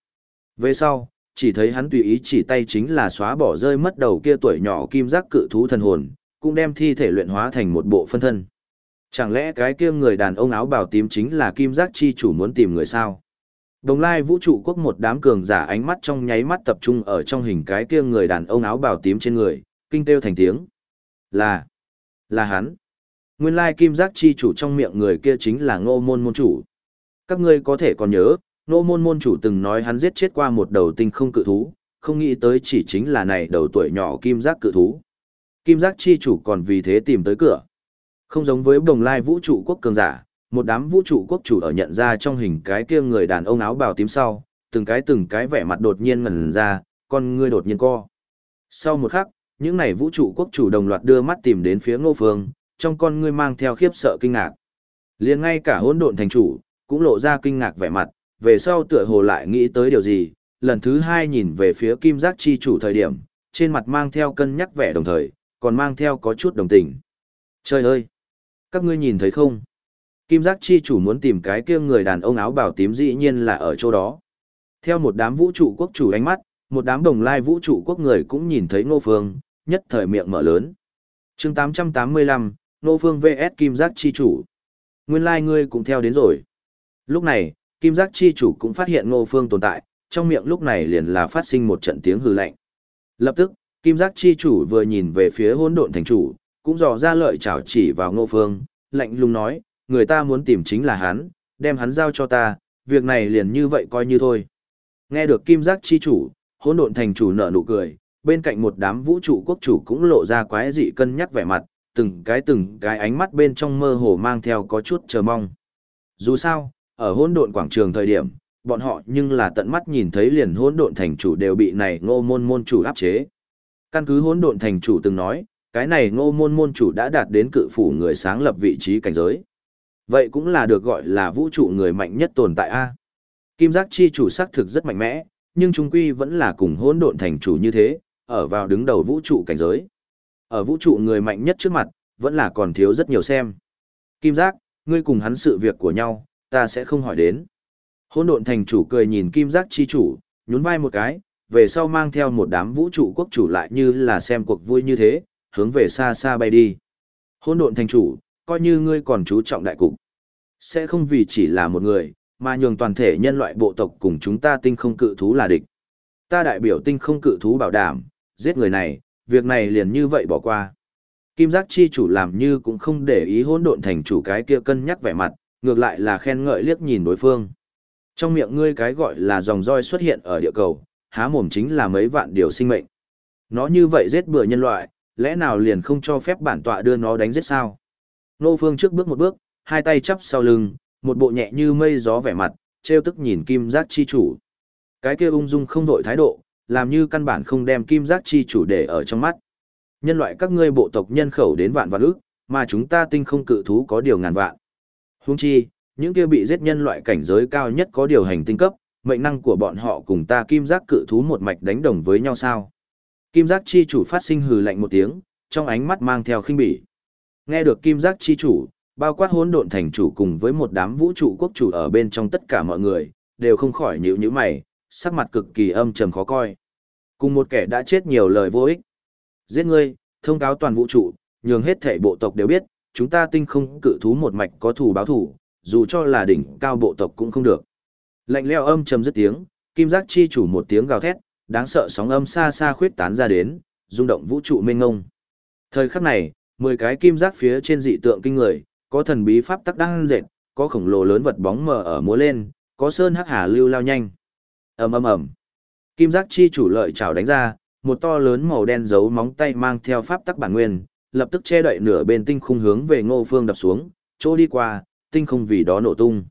Về sau, chỉ thấy hắn tùy ý chỉ tay chính là xóa bỏ rơi mất đầu kia tuổi nhỏ kim giác cự thú thần hồn, cũng đem thi thể luyện hóa thành một bộ phân thân. Chẳng lẽ cái kia người đàn ông áo bào tím chính là kim giác chi chủ muốn tìm người sao? Đồng lai vũ trụ quốc một đám cường giả ánh mắt trong nháy mắt tập trung ở trong hình cái kia người đàn ông áo bào tím trên người, kinh kêu thành tiếng. Là, là hắn. Nguyên lai kim giác chi chủ trong miệng người kia chính là ngô môn môn chủ. Các ngươi có thể còn nhớ, Nô môn môn chủ từng nói hắn giết chết qua một đầu tinh không cự thú, không nghĩ tới chỉ chính là này đầu tuổi nhỏ kim giác cự thú. Kim giác chi chủ còn vì thế tìm tới cửa. Không giống với đồng lai vũ trụ quốc cường giả, một đám vũ trụ quốc chủ ở nhận ra trong hình cái kia người đàn ông áo bào tím sau, từng cái từng cái vẻ mặt đột nhiên ngẩn ra, con ngươi đột nhiên co. Sau một khắc, những này vũ trụ quốc chủ đồng loạt đưa mắt tìm đến phía ngô phương, trong con ngươi mang theo khiếp sợ kinh ngạc. liền ngay cả hỗn độn thành chủ, cũng lộ ra kinh ngạc vẻ mặt, về sau tựa hồ lại nghĩ tới điều gì, lần thứ hai nhìn về phía kim giác chi chủ thời điểm, trên mặt mang theo cân nhắc vẻ đồng thời, còn mang theo có chút đồng tình. Trời ơi! Các ngươi nhìn thấy không? Kim giác chi chủ muốn tìm cái kia người đàn ông áo bào tím dĩ nhiên là ở chỗ đó. Theo một đám vũ trụ quốc chủ ánh mắt, một đám đồng lai vũ trụ quốc người cũng nhìn thấy ngô phương, nhất thời miệng mở lớn. chương 885, ngô phương vs kim giác chi chủ. Nguyên lai like ngươi cũng theo đến rồi. Lúc này, kim giác chi chủ cũng phát hiện ngô phương tồn tại, trong miệng lúc này liền là phát sinh một trận tiếng hư lạnh. Lập tức, kim giác chi chủ vừa nhìn về phía hỗn độn thành chủ, cũng dò ra lợi chảo chỉ vào ngô phương, lạnh lùng nói, người ta muốn tìm chính là hắn, đem hắn giao cho ta, việc này liền như vậy coi như thôi. Nghe được kim giác chi chủ, hỗn độn thành chủ nở nụ cười, bên cạnh một đám vũ trụ quốc chủ cũng lộ ra quái dị cân nhắc vẻ mặt, từng cái từng cái ánh mắt bên trong mơ hồ mang theo có chút chờ mong. Dù sao, ở hỗn độn quảng trường thời điểm, bọn họ nhưng là tận mắt nhìn thấy liền hỗn độn thành chủ đều bị này ngô môn môn chủ áp chế. Căn cứ hỗn độn thành chủ từng nói, cái này ngô môn môn chủ đã đạt đến cự phủ người sáng lập vị trí cảnh giới. Vậy cũng là được gọi là vũ trụ người mạnh nhất tồn tại A. Kim giác chi chủ xác thực rất mạnh mẽ, nhưng trung quy vẫn là cùng hỗn độn thành chủ như thế, ở vào đứng đầu vũ trụ cảnh giới. Ở vũ trụ người mạnh nhất trước mặt, vẫn là còn thiếu rất nhiều xem. Kim giác, ngươi cùng hắn sự việc của nhau, ta sẽ không hỏi đến. Hỗn độn thành chủ cười nhìn kim giác chi chủ, nhún vai một cái, về sau mang theo một đám vũ trụ quốc chủ lại như là xem cuộc vui như thế, hướng về xa xa bay đi. Hôn độn thành chủ, coi như ngươi còn chú trọng đại cục. Sẽ không vì chỉ là một người, mà nhường toàn thể nhân loại bộ tộc cùng chúng ta tinh không cự thú là địch. Ta đại biểu tinh không cự thú bảo đảm, giết người này, việc này liền như vậy bỏ qua. Kim giác chi chủ làm như cũng không để ý hỗn độn thành chủ cái kia cân nhắc vẻ mặt, ngược lại là khen ngợi liếc nhìn đối phương. Trong miệng ngươi cái gọi là dòng roi xuất hiện ở địa cầu, há mồm chính là mấy vạn điều sinh mệnh. Nó như vậy giết bừa nhân loại, lẽ nào liền không cho phép bản tọa đưa nó đánh giết sao? Nô Phương trước bước một bước, hai tay chắp sau lưng, một bộ nhẹ như mây gió vẻ mặt, treo tức nhìn kim giác chi chủ. Cái kia ung dung không đổi thái độ, làm như căn bản không đem kim giác chi chủ để ở trong mắt. Nhân loại các ngươi bộ tộc nhân khẩu đến vạn vạn ước, mà chúng ta tinh không cự thú có điều ngàn vạn. Huống chi, những kia bị giết nhân loại cảnh giới cao nhất có điều hành tinh cấp, mệnh năng của bọn họ cùng ta kim giác cự thú một mạch đánh đồng với nhau sao? Kim giác chi chủ phát sinh hừ lạnh một tiếng, trong ánh mắt mang theo khinh bỉ. Nghe được kim giác chi chủ, bao quát hỗn độn thành chủ cùng với một đám vũ trụ quốc chủ ở bên trong tất cả mọi người, đều không khỏi nhíu nhíu mày, sắc mặt cực kỳ âm trầm khó coi. Cùng một kẻ đã chết nhiều lời vô ích. Giết ngươi, thông cáo toàn vũ trụ, nhường hết thể bộ tộc đều biết, chúng ta tinh không cự thú một mạch có thù báo thù, dù cho là đỉnh cao bộ tộc cũng không được. Lạnh leo âm trầm dứt tiếng, kim giác chi chủ một tiếng gào thét, đáng sợ sóng âm xa xa khuyết tán ra đến, rung động vũ trụ mênh ngông. Thời khắc này, mười cái kim giác phía trên dị tượng kinh người, có thần bí pháp tắc đang dệt, có khổng lồ lớn vật bóng mờ ở múa lên, có sơn hắc hà lưu lao nhanh. Ầm ầm ầm. Kim giác chi chủ lợi chảo đánh ra, một to lớn màu đen giấu móng tay mang theo pháp tắc bản nguyên, lập tức che đậy nửa bên tinh khung hướng về Ngô Phương đập xuống, chỗ đi qua, tinh không vì đó nổ tung.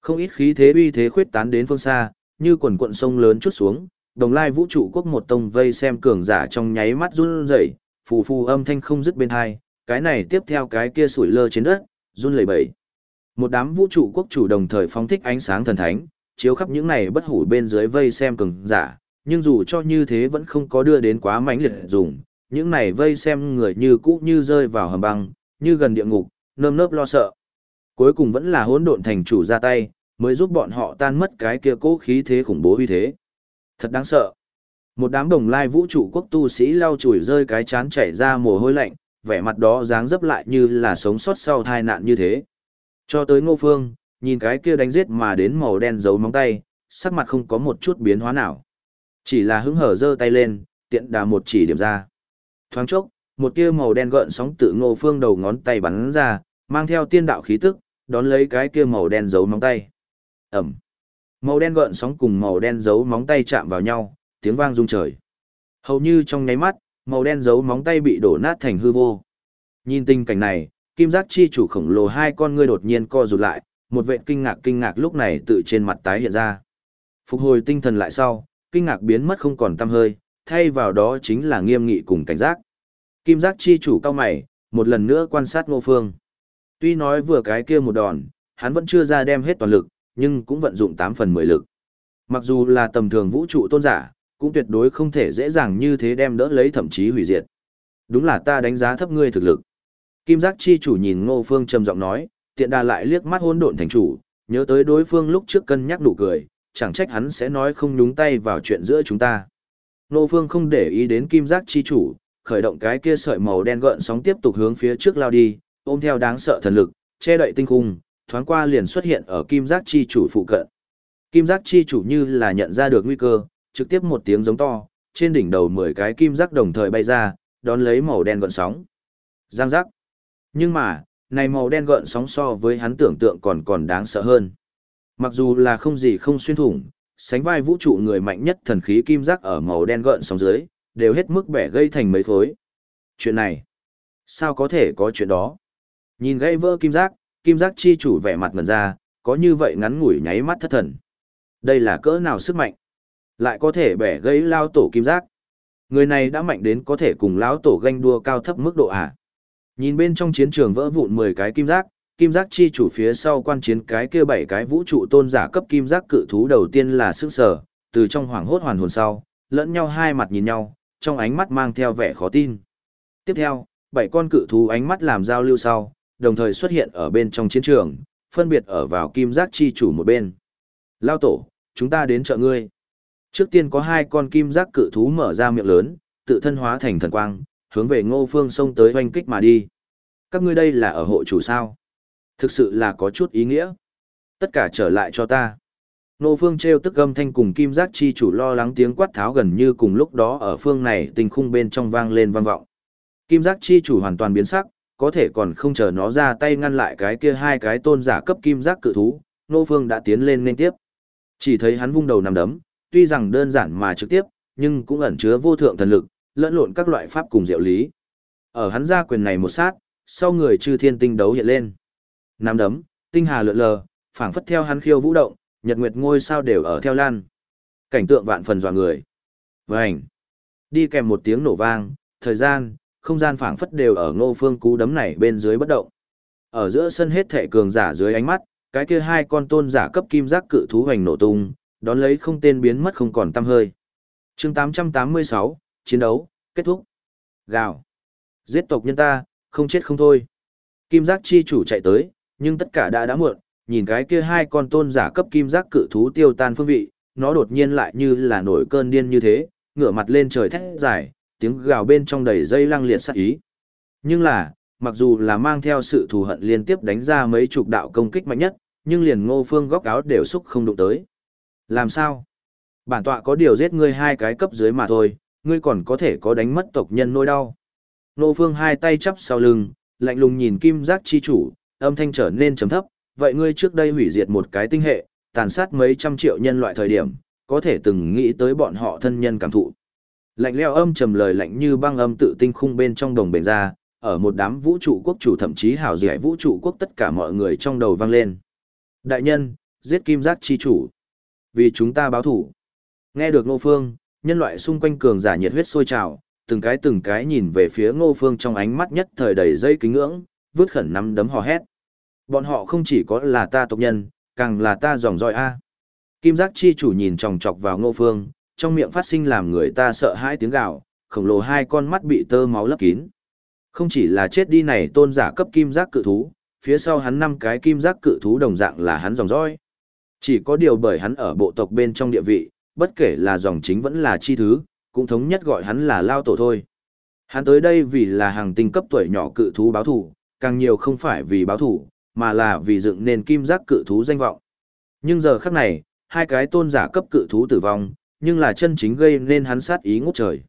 Không ít khí thế uy thế khuyết tán đến phương xa, như quần quận sông lớn chút xuống, đồng lai vũ trụ quốc một tông vây xem cường giả trong nháy mắt run rẩy, phù phù âm thanh không dứt bên hai, cái này tiếp theo cái kia sủi lơ trên đất, run lẩy bẩy. Một đám vũ trụ quốc chủ đồng thời phóng thích ánh sáng thần thánh, chiếu khắp những này bất hủ bên dưới vây xem cường giả, nhưng dù cho như thế vẫn không có đưa đến quá mãnh liệt dùng, những này vây xem người như cũ như rơi vào hầm băng, như gần địa ngục, nơm nớp lo sợ. Cuối cùng vẫn là hỗn độn thành chủ ra tay, mới giúp bọn họ tan mất cái kia cố khí thế khủng bố uy thế. Thật đáng sợ. Một đám đồng lai vũ trụ quốc tu sĩ lau chùi rơi cái chán chảy ra mồ hôi lạnh, vẻ mặt đó dáng dấp lại như là sống sót sau tai nạn như thế. Cho tới ngô phương, nhìn cái kia đánh giết mà đến màu đen giấu móng tay, sắc mặt không có một chút biến hóa nào. Chỉ là hứng hở giơ tay lên, tiện đà một chỉ điểm ra. Thoáng chốc, một tia màu đen gợn sóng tự ngô phương đầu ngón tay bắn ra, mang theo tiên đạo khí tức, đón lấy cái kia màu đen giấu móng tay. Ẩm. Màu đen gợn sóng cùng màu đen giấu móng tay chạm vào nhau, tiếng vang rung trời. Hầu như trong nháy mắt, màu đen giấu móng tay bị đổ nát thành hư vô. Nhìn tình cảnh này, kim giác chi chủ khổng lồ hai con ngươi đột nhiên co rụt lại, một vệt kinh ngạc kinh ngạc lúc này tự trên mặt tái hiện ra. Phục hồi tinh thần lại sau, kinh ngạc biến mất không còn tăm hơi, thay vào đó chính là nghiêm nghị cùng cảnh giác. Kim giác chi chủ cao mày, một lần nữa quan sát ngô phương. Tuy nói vừa cái kia một đòn, hắn vẫn chưa ra đem hết toàn lực, nhưng cũng vận dụng 8 phần 10 lực. Mặc dù là tầm thường vũ trụ tôn giả, cũng tuyệt đối không thể dễ dàng như thế đem đỡ lấy thậm chí hủy diệt. Đúng là ta đánh giá thấp ngươi thực lực. Kim giác chi chủ nhìn ngô phương trầm giọng nói, tiện đà lại liếc mắt hôn độn thành chủ, nhớ tới đối phương lúc trước cân nhắc nụ cười, chẳng trách hắn sẽ nói không nhúng tay vào chuyện giữa chúng ta. Nô phương không để ý đến kim giác chi chủ, khởi động cái kia sợi màu đen gợn sóng tiếp tục hướng phía trước lao đi, ôm theo đáng sợ thần lực, che đậy tinh khung, thoáng qua liền xuất hiện ở kim giác chi chủ phụ cận. Kim giác chi chủ như là nhận ra được nguy cơ, trực tiếp một tiếng giống to, trên đỉnh đầu 10 cái kim giác đồng thời bay ra, đón lấy màu đen gợn sóng. Giang giác. Nhưng mà, này màu đen gợn sóng so với hắn tưởng tượng còn còn đáng sợ hơn. Mặc dù là không gì không xuyên thủng, sánh vai vũ trụ người mạnh nhất thần khí kim giác ở màu đen gợn sóng dưới, đều hết mức bẻ gây thành mấy thối. Chuyện này, sao có thể có chuyện đó? Nhìn gây vỡ kim giác, kim giác chi chủ vẻ mặt ngần ra, có như vậy ngắn ngủi nháy mắt thất thần. Đây là cỡ nào sức mạnh? Lại có thể bẻ gây lao tổ kim giác. Người này đã mạnh đến có thể cùng lão tổ ganh đua cao thấp mức độ à? Nhìn bên trong chiến trường vỡ vụn 10 cái kim giác, kim giác chi chủ phía sau quan chiến cái kia bảy cái vũ trụ tôn giả cấp kim giác cự thú đầu tiên là sức sở, từ trong hoảng hốt hoàn hồn sau, lẫn nhau hai mặt nhìn nhau, trong ánh mắt mang theo vẻ khó tin. Tiếp theo, bảy con cự thú ánh mắt làm giao lưu sau, đồng thời xuất hiện ở bên trong chiến trường, phân biệt ở vào kim giác chi chủ một bên. Lao tổ, chúng ta đến chợ ngươi. Trước tiên có hai con kim giác cự thú mở ra miệng lớn, tự thân hóa thành thần quang, hướng về ngô phương sông tới hoanh kích mà đi. Các ngươi đây là ở hộ chủ sao? Thực sự là có chút ý nghĩa. Tất cả trở lại cho ta. nô phương treo tức âm thanh cùng kim giác chi chủ lo lắng tiếng quát tháo gần như cùng lúc đó ở phương này tình khung bên trong vang lên vang vọng. Kim giác chi chủ hoàn toàn biến sắc, có thể còn không chờ nó ra tay ngăn lại cái kia hai cái tôn giả cấp kim giác cự thú, nô Phương đã tiến lên nên tiếp. Chỉ thấy hắn vung đầu nằm đấm, tuy rằng đơn giản mà trực tiếp, nhưng cũng ẩn chứa vô thượng thần lực, lẫn lộn các loại pháp cùng diệu lý. Ở hắn ra quyền này một sát, sau người chư thiên tinh đấu hiện lên. Nắm đấm, tinh hà lượn lờ, phảng phất theo hắn khiêu vũ động, nhật nguyệt ngôi sao đều ở theo lan. Cảnh tượng vạn phần dọa người. Vành. Đi kèm một tiếng nổ vang, thời gian, không gian phảng phất đều ở ngô phương cú đấm này bên dưới bất động. Ở giữa sân hết thể cường giả dưới ánh mắt, cái kia hai con tôn giả cấp kim giác cự thú hoành nổ tung, đón lấy không tên biến mất không còn tăm hơi. chương 886, chiến đấu, kết thúc. Gào. Giết tộc nhân ta, không chết không thôi. Kim giác chi chủ chạy tới, nhưng tất cả đã đã muộn, nhìn cái kia hai con tôn giả cấp kim giác cự thú tiêu tan phương vị, nó đột nhiên lại như là nổi cơn điên như thế, ngửa mặt lên trời thét dài, tiếng gào bên trong đầy dây lăng liệt sát ý. Nhưng là, mặc dù là mang theo sự thù hận liên tiếp đánh ra mấy chục đạo công kích mạnh nhất, nhưng liền ngô phương góc áo đều xúc không đụng tới. Làm sao? Bản tọa có điều giết ngươi hai cái cấp dưới mà thôi, ngươi còn có thể có đánh mất tộc nhân nỗi đau. Ngô phương hai tay chắp sau lưng, lạnh lùng nhìn kim giác chi chủ, âm thanh trở nên trầm thấp, vậy ngươi trước đây hủy diệt một cái tinh hệ, tàn sát mấy trăm triệu nhân loại thời điểm, có thể từng nghĩ tới bọn họ thân nhân cảm thụ. Lạnh leo âm trầm lời lạnh như băng âm tự tinh khung bên trong đồng bền ra, ở một đám vũ trụ quốc chủ thậm chí hảo giải vũ trụ quốc tất cả mọi người trong đầu vang lên. Đại nhân, giết kim giác chi chủ. Vì chúng ta báo thủ. Nghe được ngô phương, nhân loại xung quanh cường giả nhiệt huyết sôi trào, từng cái từng cái nhìn về phía ngô phương trong ánh mắt nhất thời đầy dây kính ngưỡng, vứt khẩn nắm đấm hò hét. Bọn họ không chỉ có là ta tộc nhân, càng là ta dòng dõi A. Kim giác chi chủ nhìn tròng trọc vào ngô phương, trong miệng phát sinh làm người ta sợ hãi tiếng gào, khổng lồ hai con mắt bị tơ máu lấp kín. Không chỉ là chết đi này tôn giả cấp kim giác cự thú, phía sau hắn năm cái kim giác cự thú đồng dạng là hắn dòng dõi. Chỉ có điều bởi hắn ở bộ tộc bên trong địa vị, bất kể là dòng chính vẫn là chi thứ, cũng thống nhất gọi hắn là lao tổ thôi. Hắn tới đây vì là hàng tinh cấp tuổi nhỏ cự thú báo thủ, càng nhiều không phải vì báo thủ, mà là vì dựng nền kim giác cự thú danh vọng. Nhưng giờ khắc này, hai cái tôn giả cấp cự thú tử vong, nhưng là chân chính gây nên hắn sát ý ngút trời.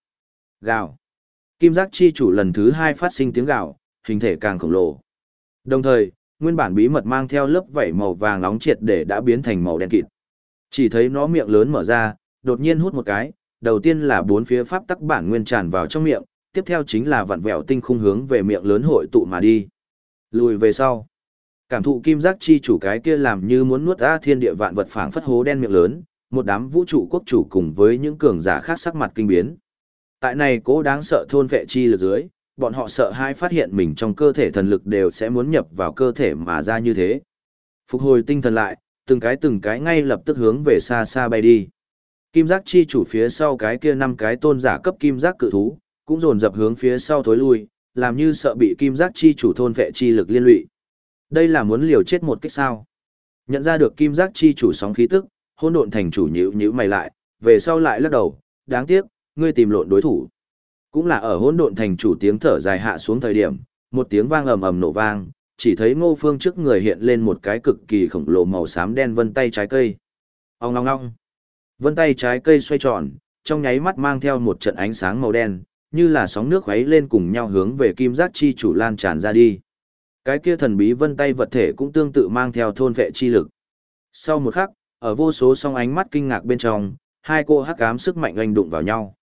Gào. Kim giác chi chủ lần thứ hai phát sinh tiếng gào, hình thể càng khổng lồ. Đồng thời, nguyên bản bí mật mang theo lớp vảy màu vàng nóng triệt để đã biến thành màu đen kịt. Chỉ thấy nó miệng lớn mở ra, đột nhiên hút một cái, đầu tiên là bốn phía pháp tắc bản nguyên tràn vào trong miệng, tiếp theo chính là vặn vẹo tinh khung hướng về miệng lớn hội tụ mà đi. Lùi về sau. Cảm thụ kim giác chi chủ cái kia làm như muốn nuốt ra thiên địa vạn vật phảng phất hố đen miệng lớn, một đám vũ trụ quốc chủ cùng với những cường giả khác sắc mặt kinh biến. Tại này cố đáng sợ thôn vệ chi lực dưới, bọn họ sợ hai phát hiện mình trong cơ thể thần lực đều sẽ muốn nhập vào cơ thể mà ra như thế. Phục hồi tinh thần lại, từng cái từng cái ngay lập tức hướng về xa xa bay đi. Kim giác chi chủ phía sau cái kia năm cái tôn giả cấp kim giác cự thú, cũng dồn dập hướng phía sau thối lui, làm như sợ bị kim giác chi chủ thôn vệ chi lực liên lụy. Đây là muốn liều chết một cách sao. Nhận ra được kim giác chi chủ sóng khí tức, hôn độn thành chủ nhữ nhữ mày lại, về sau lại lắc đầu, đáng tiếc, ngươi tìm lộn đối thủ. Cũng là ở Hôn độn thành chủ tiếng thở dài hạ xuống thời điểm, một tiếng vang ầm ầm nổ vang, chỉ thấy Ngô Phương trước người hiện lên một cái cực kỳ khổng lồ màu xám đen vân tay trái cây. Ông ngong ngong. Vân tay trái cây xoay tròn, trong nháy mắt mang theo một trận ánh sáng màu đen, như là sóng nước khuấy lên cùng nhau hướng về kim giác chi chủ lan tràn ra đi. Cái kia thần bí vân tay vật thể cũng tương tự mang theo thôn vệ chi lực. Sau một khắc, ở vô số song ánh mắt kinh ngạc bên trong, hai cô hắc ám sức mạnh oanh đụng vào nhau.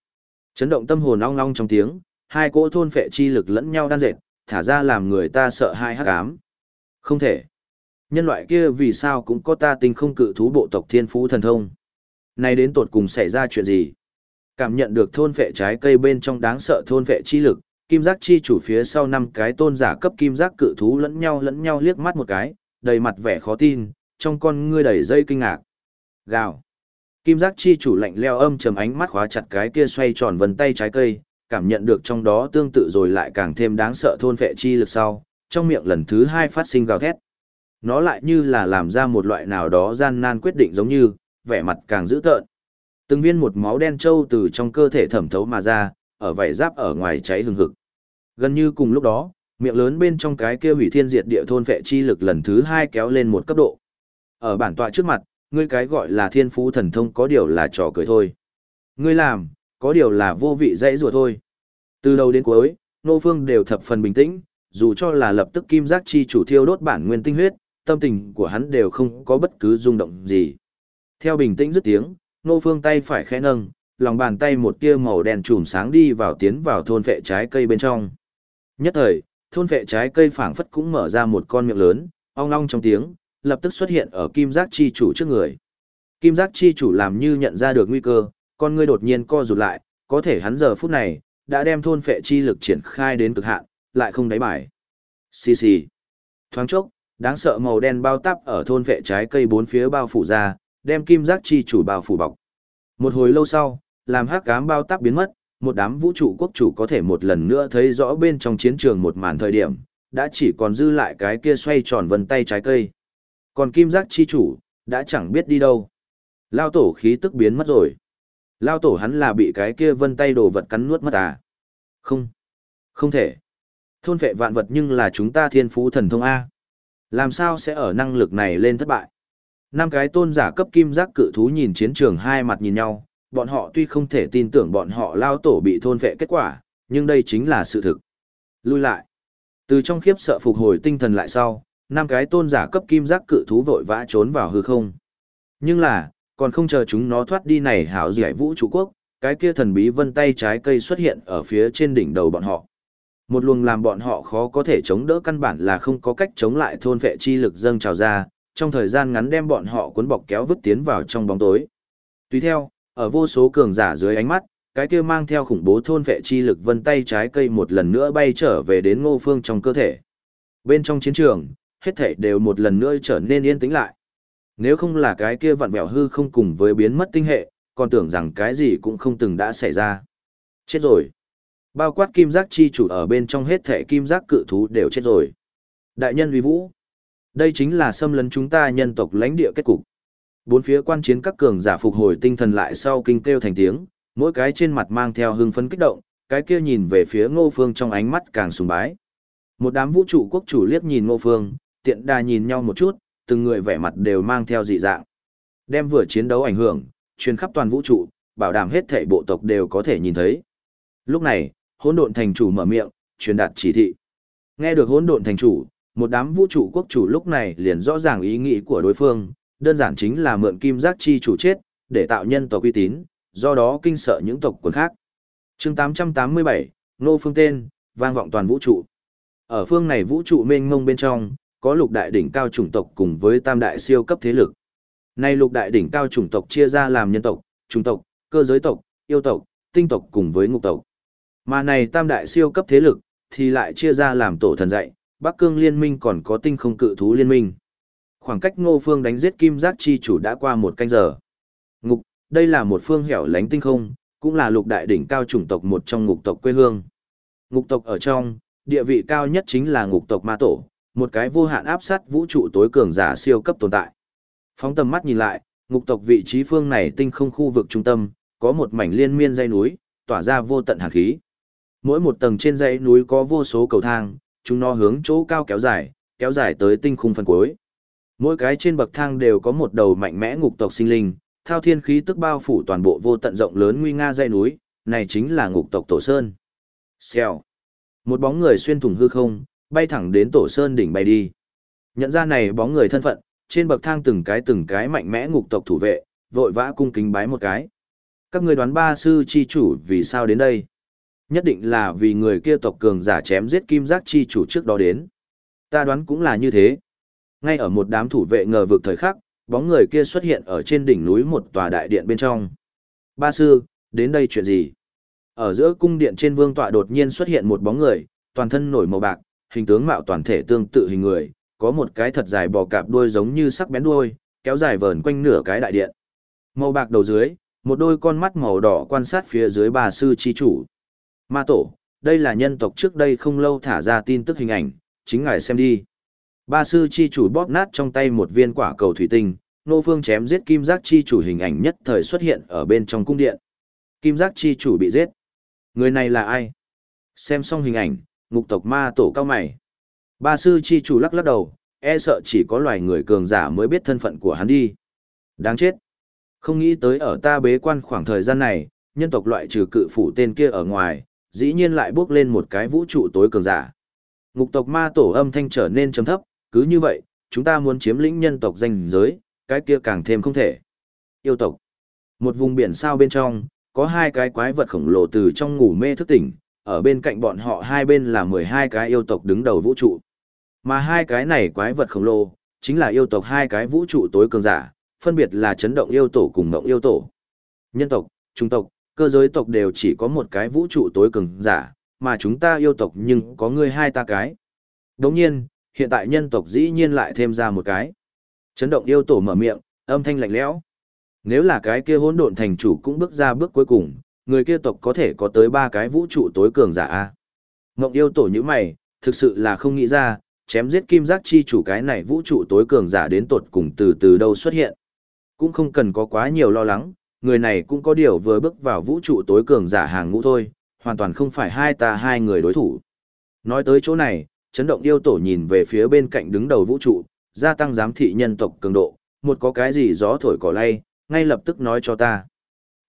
Chấn động tâm hồn ong ong trong tiếng, hai cỗ thôn phệ chi lực lẫn nhau đan dệt, thả ra làm người ta sợ hai hắc ám. Không thể. Nhân loại kia vì sao cũng có ta tinh không cự thú bộ tộc thiên phú thần thông. Này đến tột cùng xảy ra chuyện gì? Cảm nhận được thôn vệ trái cây bên trong đáng sợ thôn vệ chi lực, kim giác chi chủ phía sau năm cái tôn giả cấp kim giác cự thú lẫn nhau lẫn nhau liếc mắt một cái, đầy mặt vẻ khó tin, trong con ngươi đầy dây kinh ngạc. Gào. Kim giác chi chủ lạnh leo âm trầm ánh mắt khóa chặt cái kia xoay tròn vần tay trái cây, cảm nhận được trong đó tương tự rồi lại càng thêm đáng sợ thôn vệ chi lực sau, trong miệng lần thứ hai phát sinh gào thét. Nó lại như là làm ra một loại nào đó gian nan quyết định giống như, vẻ mặt càng dữ tợn. Từng viên một máu đen trâu từ trong cơ thể thẩm thấu mà ra, ở vảy giáp ở ngoài cháy hừng hực. Gần như cùng lúc đó, miệng lớn bên trong cái kia hủy thiên diệt địa thôn vệ chi lực lần thứ hai kéo lên một cấp độ. Ở bản tọa trước mặt, ngươi cái gọi là thiên phú thần thông có điều là trò cười thôi. Ngươi làm, có điều là vô vị dãy rùa thôi. Từ đầu đến cuối, Nô Phương đều thập phần bình tĩnh, dù cho là lập tức kim giác chi chủ thiêu đốt bản nguyên tinh huyết, tâm tình của hắn đều không có bất cứ rung động gì. Theo bình tĩnh dứt tiếng, Ngô Phương tay phải khẽ nâng, lòng bàn tay một tia màu đen trùm sáng đi vào tiến vào thôn vệ trái cây bên trong. Nhất thời, thôn vệ trái cây phảng phất cũng mở ra một con miệng lớn, ong ong trong tiếng, lập tức xuất hiện ở kim giác chi chủ trước người. Kim giác chi chủ làm như nhận ra được nguy cơ, con ngươi đột nhiên co rụt lại, có thể hắn giờ phút này, đã đem thôn phệ chi lực triển khai đến cực hạn, lại không đáy bài. Xì xì. Thoáng chốc, đáng sợ màu đen bao tắp ở thôn phệ trái cây bốn phía bao phủ ra, đem kim giác chi chủ bao phủ bọc. Một hồi lâu sau, làm hắc ám bao tắp biến mất, một đám vũ trụ quốc chủ có thể một lần nữa thấy rõ bên trong chiến trường một màn thời điểm, đã chỉ còn dư lại cái kia xoay tròn vân tay trái cây. Còn kim giác chi chủ, đã chẳng biết đi đâu. Lao tổ khí tức biến mất rồi. Lao tổ hắn là bị cái kia vân tay đồ vật cắn nuốt mất à? Không. Không thể. Thôn vệ vạn vật nhưng là chúng ta thiên phú thần thông A. Làm sao sẽ ở năng lực này lên thất bại? Năm cái tôn giả cấp kim giác cự thú nhìn chiến trường hai mặt nhìn nhau, bọn họ tuy không thể tin tưởng bọn họ lao tổ bị thôn vệ kết quả, nhưng đây chính là sự thực. Lui lại. Từ trong khiếp sợ phục hồi tinh thần lại sau, năm cái tôn giả cấp kim giác cự thú vội vã trốn vào hư không. Nhưng là, còn không chờ chúng nó thoát đi này hảo giải vũ trụ quốc, cái kia thần bí vân tay trái cây xuất hiện ở phía trên đỉnh đầu bọn họ. Một luồng làm bọn họ khó có thể chống đỡ căn bản là không có cách chống lại thôn vệ chi lực dâng trào ra, trong thời gian ngắn đem bọn họ cuốn bọc kéo vứt tiến vào trong bóng tối. Tùy theo, ở vô số cường giả dưới ánh mắt, cái kia mang theo khủng bố thôn vệ chi lực vân tay trái cây một lần nữa bay trở về đến ngô phương trong cơ thể. Bên trong chiến trường, hết thảy đều một lần nữa trở nên yên tĩnh lại. Nếu không là cái kia vặn vẹo hư không cùng với biến mất tinh hệ, còn tưởng rằng cái gì cũng không từng đã xảy ra. Chết rồi. Bao quát kim giác chi chủ ở bên trong hết thảy kim giác cự thú đều chết rồi. Đại nhân uy vũ. Đây chính là xâm lấn chúng ta nhân tộc lãnh địa kết cục. Bốn phía quan chiến các cường giả phục hồi tinh thần lại sau kinh kêu thành tiếng, mỗi cái trên mặt mang theo hưng phấn kích động, cái kia nhìn về phía ngô phương trong ánh mắt càng sùng bái. Một đám vũ trụ quốc chủ liếc nhìn ngô phương, tiện đà nhìn nhau một chút, từng người vẻ mặt đều mang theo dị dạng. Đem vừa chiến đấu ảnh hưởng, truyền khắp toàn vũ trụ, bảo đảm hết thảy bộ tộc đều có thể nhìn thấy. Lúc này, hỗn độn thành chủ mở miệng, truyền đạt chỉ thị. Nghe được hỗn độn thành chủ, một đám vũ trụ quốc chủ lúc này liền rõ ràng ý nghĩ của đối phương, đơn giản chính là mượn kim giác chi chủ chết, để tạo nhân tộc uy tín, do đó kinh sợ những tộc quần khác. chương 887, Nô Phương tên, vang vọng toàn vũ trụ. Ở phương này vũ trụ mênh mông bên trong, có lục đại đỉnh cao chủng tộc cùng với tam đại siêu cấp thế lực. Nay lục đại đỉnh cao chủng tộc chia ra làm nhân tộc, chủng tộc, cơ giới tộc, yêu tộc, tinh tộc cùng với ngục tộc. Mà này tam đại siêu cấp thế lực thì lại chia ra làm tổ thần dạy, Bắc Cương liên minh còn có tinh không cự thú liên minh. Khoảng cách Ngô Phương đánh giết Kim Giác chi chủ đã qua một canh giờ. Ngục, đây là một phương hẻo lánh tinh không, cũng là lục đại đỉnh cao chủng tộc một trong ngục tộc quê hương. Ngục tộc ở trong, địa vị cao nhất chính là ngục tộc ma tổ, một cái vô hạn áp sát vũ trụ tối cường giả siêu cấp tồn tại. Phóng tầm mắt nhìn lại, ngục tộc vị trí phương này tinh không khu vực trung tâm, có một mảnh liên miên dãy núi, tỏa ra vô tận hàn khí. Mỗi một tầng trên dãy núi có vô số cầu thang, chúng nó hướng chỗ cao kéo dài, kéo dài tới tinh khung phần cuối. Mỗi cái trên bậc thang đều có một đầu mạnh mẽ ngục tộc sinh linh, thao thiên khí tức bao phủ toàn bộ vô tận rộng lớn nguy nga dãy núi, này chính là ngục tộc Tổ Sơn. Xèo. Một bóng người xuyên thủng hư không, bay thẳng đến Tổ Sơn đỉnh bay đi. Nhận ra này bóng người thân phận, trên bậc thang từng cái từng cái mạnh mẽ ngục tộc thủ vệ, vội vã cung kính bái một cái. Các người đoán ba sư chi chủ vì sao đến đây? Nhất định là vì người kia tộc cường giả chém giết kim giác chi chủ trước đó đến. Ta đoán cũng là như thế. Ngay ở một đám thủ vệ ngờ vực thời khắc, bóng người kia xuất hiện ở trên đỉnh núi một tòa đại điện bên trong. Ba sư, đến đây chuyện gì? Ở giữa cung điện trên vương tọa đột nhiên xuất hiện một bóng người, toàn thân nổi màu bạc, hình tướng mạo toàn thể tương tự hình người, có một cái thật dài bò cạp đuôi giống như sắc bén đuôi, kéo dài vờn quanh nửa cái đại điện. Màu bạc đầu dưới, một đôi con mắt màu đỏ quan sát phía dưới bà sư chi chủ. Ma tổ, đây là nhân tộc trước đây không lâu thả ra tin tức hình ảnh, chính ngài xem đi. Ba sư chi chủ bóp nát trong tay một viên quả cầu thủy tinh, nô phương chém giết kim giác chi chủ hình ảnh nhất thời xuất hiện ở bên trong cung điện. Kim giác chi chủ bị giết. Người này là ai? Xem xong hình ảnh, ngục tộc ma tổ cao mày. Ba sư chi chủ lắc lắc đầu, e sợ chỉ có loài người cường giả mới biết thân phận của hắn đi. Đáng chết. Không nghĩ tới ở ta bế quan khoảng thời gian này, nhân tộc loại trừ cự phủ tên kia ở ngoài, dĩ nhiên lại bước lên một cái vũ trụ tối cường giả. Ngục tộc ma tổ âm thanh trở nên trầm thấp, cứ như vậy, chúng ta muốn chiếm lĩnh nhân tộc danh giới, cái kia càng thêm không thể. Yêu tộc. Một vùng biển sao bên trong, có hai cái quái vật khổng lồ từ trong ngủ mê thức tỉnh, ở bên cạnh bọn họ hai bên là 12 cái yêu tộc đứng đầu vũ trụ. Mà hai cái này quái vật khổng lồ, chính là yêu tộc hai cái vũ trụ tối cường giả, phân biệt là chấn động yêu tổ cùng mộng yêu tổ. Nhân tộc, trung tộc, cơ giới tộc đều chỉ có một cái vũ trụ tối cường giả, mà chúng ta yêu tộc nhưng có người hai ta cái. Đồng nhiên, hiện tại nhân tộc dĩ nhiên lại thêm ra một cái. Chấn động yêu tổ mở miệng, âm thanh lạnh lẽo. Nếu là cái kia hỗn độn thành chủ cũng bước ra bước cuối cùng, người kia tộc có thể có tới ba cái vũ trụ tối cường giả a. Ngộng yêu tổ như mày, thực sự là không nghĩ ra, chém giết kim giác chi chủ cái này vũ trụ tối cường giả đến tột cùng từ từ đâu xuất hiện. Cũng không cần có quá nhiều lo lắng, người này cũng có điều vừa bước vào vũ trụ tối cường giả hàng ngũ thôi, hoàn toàn không phải hai ta hai người đối thủ. Nói tới chỗ này, chấn động yêu tổ nhìn về phía bên cạnh đứng đầu vũ trụ, gia tăng giám thị nhân tộc cường độ, một có cái gì gió thổi cỏ lay, ngay lập tức nói cho ta.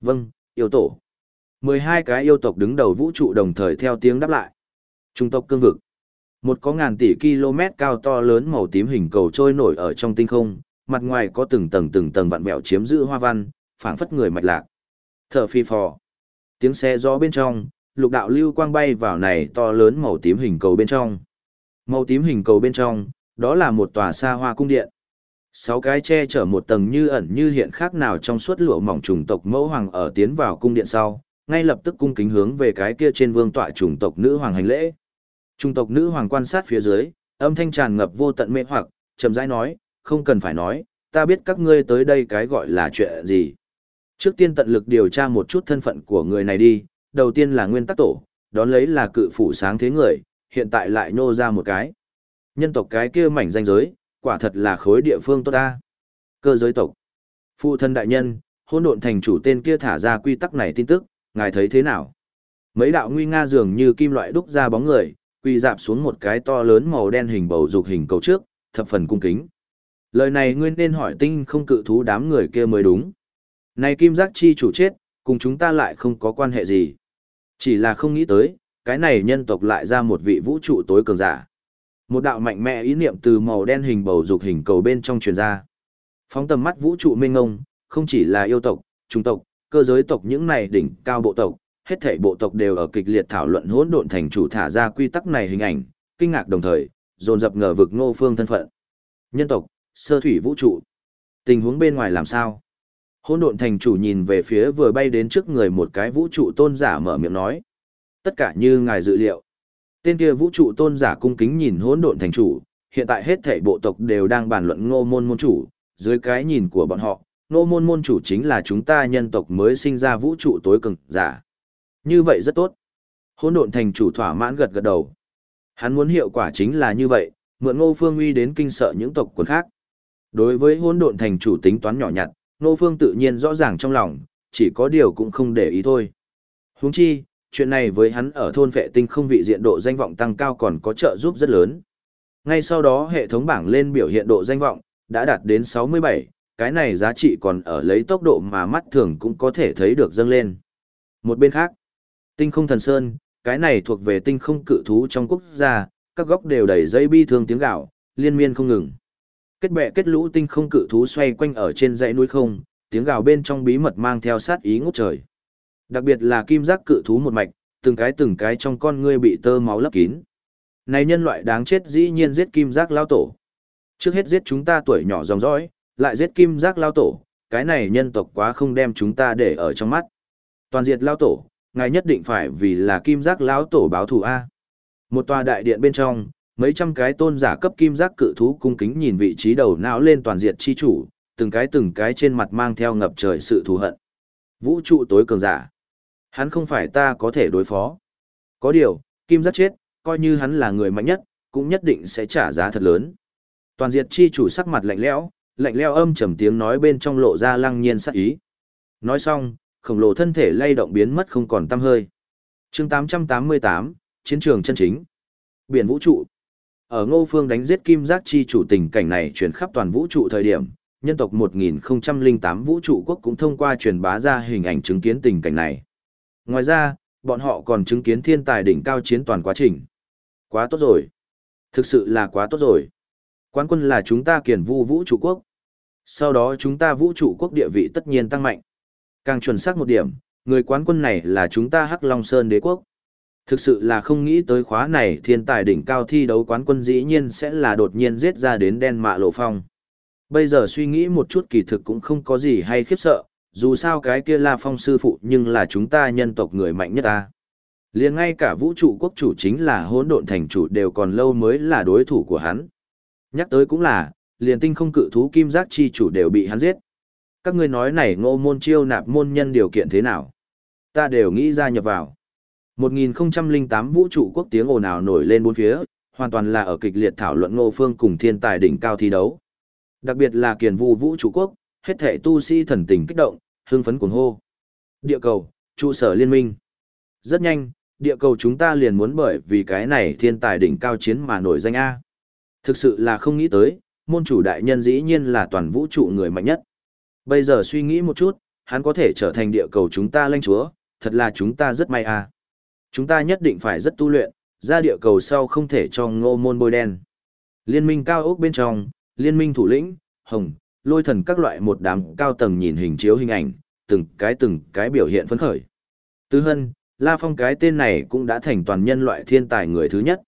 Vâng, yêu tổ. 12 cái yêu tộc đứng đầu vũ trụ đồng thời theo tiếng đáp lại. Trung tộc cương vực. Một có ngàn tỷ km cao to lớn màu tím hình cầu trôi nổi ở trong tinh không, mặt ngoài có từng tầng từng tầng vạn vẹo chiếm giữ hoa văn, phảng phất người mạch lạc. Thở phi phò. Tiếng xe gió bên trong, lục đạo lưu quang bay vào này to lớn màu tím hình cầu bên trong. Màu tím hình cầu bên trong, đó là một tòa xa hoa cung điện. Sáu cái che chở một tầng như ẩn như hiện khác nào trong suốt lụa mỏng trùng tộc mẫu hoàng ở tiến vào cung điện sau, ngay lập tức cung kính hướng về cái kia trên vương tọa trùng tộc nữ hoàng hành lễ. Trùng tộc nữ hoàng quan sát phía dưới, âm thanh tràn ngập vô tận mê hoặc, chậm rãi nói, không cần phải nói, ta biết các ngươi tới đây cái gọi là chuyện gì. Trước tiên tận lực điều tra một chút thân phận của người này đi, đầu tiên là nguyên tắc tổ, đón lấy là cự phủ sáng thế người, hiện tại lại nô ra một cái. Nhân tộc cái kia mảnh danh giới, quả thật là khối địa phương tốt ta. Cơ giới tộc. Phụ thân đại nhân, hôn độn thành chủ tên kia thả ra quy tắc này tin tức, ngài thấy thế nào? Mấy đạo nguy nga dường như kim loại đúc ra bóng người, quy dạp xuống một cái to lớn màu đen hình bầu dục hình cầu trước, thập phần cung kính. Lời này nguyên nên hỏi tinh không cự thú đám người kia mới đúng. Này kim giác chi chủ chết, cùng chúng ta lại không có quan hệ gì. Chỉ là không nghĩ tới, cái này nhân tộc lại ra một vị vũ trụ tối cường giả. Một đạo mạnh mẽ ý niệm từ màu đen hình bầu dục hình cầu bên trong truyền ra. Phóng tầm mắt vũ trụ mênh ngông, không chỉ là yêu tộc, trung tộc, cơ giới tộc những này đỉnh cao bộ tộc, hết thảy bộ tộc đều ở kịch liệt thảo luận hỗn độn thành chủ thả ra quy tắc này hình ảnh, kinh ngạc đồng thời, dồn dập ngờ vực Ngô Phương thân phận. Nhân tộc, sơ thủy vũ trụ. Tình huống bên ngoài làm sao? Hỗn độn thành chủ nhìn về phía vừa bay đến trước người một cái vũ trụ tôn giả mở miệng nói. Tất cả như ngài dự liệu. Tên kia vũ trụ tôn giả cung kính nhìn hỗn độn thành chủ, hiện tại hết thảy bộ tộc đều đang bàn luận ngô môn môn chủ, dưới cái nhìn của bọn họ, ngô môn môn chủ chính là chúng ta nhân tộc mới sinh ra vũ trụ tối cường giả. Như vậy rất tốt. Hỗn độn thành chủ thỏa mãn gật gật đầu. Hắn muốn hiệu quả chính là như vậy, mượn ngô phương uy đến kinh sợ những tộc quần khác. Đối với hỗn độn thành chủ tính toán nhỏ nhặt, Nô phương tự nhiên rõ ràng trong lòng, chỉ có điều cũng không để ý thôi. Huống chi, chuyện này với hắn ở thôn vệ tinh không vị diện độ danh vọng tăng cao còn có trợ giúp rất lớn. Ngay sau đó hệ thống bảng lên biểu hiện độ danh vọng, đã đạt đến 67, cái này giá trị còn ở lấy tốc độ mà mắt thường cũng có thể thấy được dâng lên. Một bên khác, tinh không thần sơn, cái này thuộc về tinh không cự thú trong quốc gia, các góc đều đầy dây bi thương tiếng gạo, liên miên không ngừng. Kết bè kết lũ tinh không cự thú xoay quanh ở trên dãy núi không, tiếng gào bên trong bí mật mang theo sát ý ngút trời. Đặc biệt là kim giác cự thú một mạch, từng cái từng cái trong con ngươi bị tơ máu lấp kín. Này nhân loại đáng chết dĩ nhiên giết kim giác lao tổ. Trước hết giết chúng ta tuổi nhỏ dòng dõi, lại giết kim giác lao tổ, cái này nhân tộc quá không đem chúng ta để ở trong mắt. Toàn diệt lao tổ, ngài nhất định phải vì là kim giác lao tổ báo thù A. Một tòa đại điện bên trong, mấy trăm cái tôn giả cấp kim giác cự thú cung kính nhìn vị trí đầu não lên toàn diện chi chủ, từng cái từng cái trên mặt mang theo ngập trời sự thù hận. Vũ trụ tối cường giả. Hắn không phải ta có thể đối phó. Có điều, Kim giác chết, coi như hắn là người mạnh nhất, cũng nhất định sẽ trả giá thật lớn. Toàn diệt chi chủ sắc mặt lạnh lẽo, lạnh lẽo âm trầm tiếng nói bên trong lộ ra lăng nhiên sắc ý. Nói xong, khổng lồ thân thể lay động biến mất không còn tăm hơi. chương 888, chiến trường chân chính. Biển vũ trụ. Ở ngô phương đánh giết kim giác chi chủ tình cảnh này chuyển khắp toàn vũ trụ thời điểm, nhân tộc 1008 vũ trụ quốc cũng thông qua truyền bá ra hình ảnh chứng kiến tình cảnh này. Ngoài ra, bọn họ còn chứng kiến thiên tài đỉnh cao chiến toàn quá trình. Quá tốt rồi. Thực sự là quá tốt rồi. Quán quân là chúng ta kiền vu vũ trụ quốc. Sau đó chúng ta vũ trụ quốc địa vị tất nhiên tăng mạnh. Càng chuẩn xác một điểm, người quán quân này là chúng ta Hắc Long Sơn đế quốc. Thực sự là không nghĩ tới khóa này thiên tài đỉnh cao thi đấu quán quân dĩ nhiên sẽ là đột nhiên giết ra đến đen mạ lộ phong. Bây giờ suy nghĩ một chút kỳ thực cũng không có gì hay khiếp sợ, dù sao cái kia La Phong sư phụ nhưng là chúng ta nhân tộc người mạnh nhất ta. liền ngay cả vũ trụ quốc chủ chính là hỗn độn thành chủ đều còn lâu mới là đối thủ của hắn. Nhắc tới cũng là, liền tinh không cự thú kim giác chi chủ đều bị hắn giết. Các ngươi nói này ngô môn chiêu nạp môn nhân điều kiện thế nào? Ta đều nghĩ ra nhập vào. 1008 vũ trụ quốc tiếng ồn ào nổi lên bốn phía, hoàn toàn là ở kịch liệt thảo luận ngô phương cùng thiên tài đỉnh cao thi đấu. Đặc biệt là kiền vu vũ trụ quốc, hết thể tu sĩ thần tình kích động, hưng phấn cuồng hô. Địa cầu, trụ sở liên minh. Rất nhanh, địa cầu chúng ta liền muốn bởi vì cái này thiên tài đỉnh cao chiến mà nổi danh A. Thực sự là không nghĩ tới, môn chủ đại nhân dĩ nhiên là toàn vũ trụ người mạnh nhất. Bây giờ suy nghĩ một chút, hắn có thể trở thành địa cầu chúng ta lãnh chúa, thật là chúng ta rất may a. Chúng ta nhất định phải rất tu luyện, ra địa cầu sau không thể cho ngô môn bôi đen. Liên minh cao ốc bên trong, liên minh thủ lĩnh, hồng, lôi thần các loại một đám cao tầng nhìn hình chiếu hình ảnh, từng cái từng cái biểu hiện phấn khởi. Tứ hân, La Phong cái tên này cũng đã thành toàn nhân loại thiên tài người thứ nhất.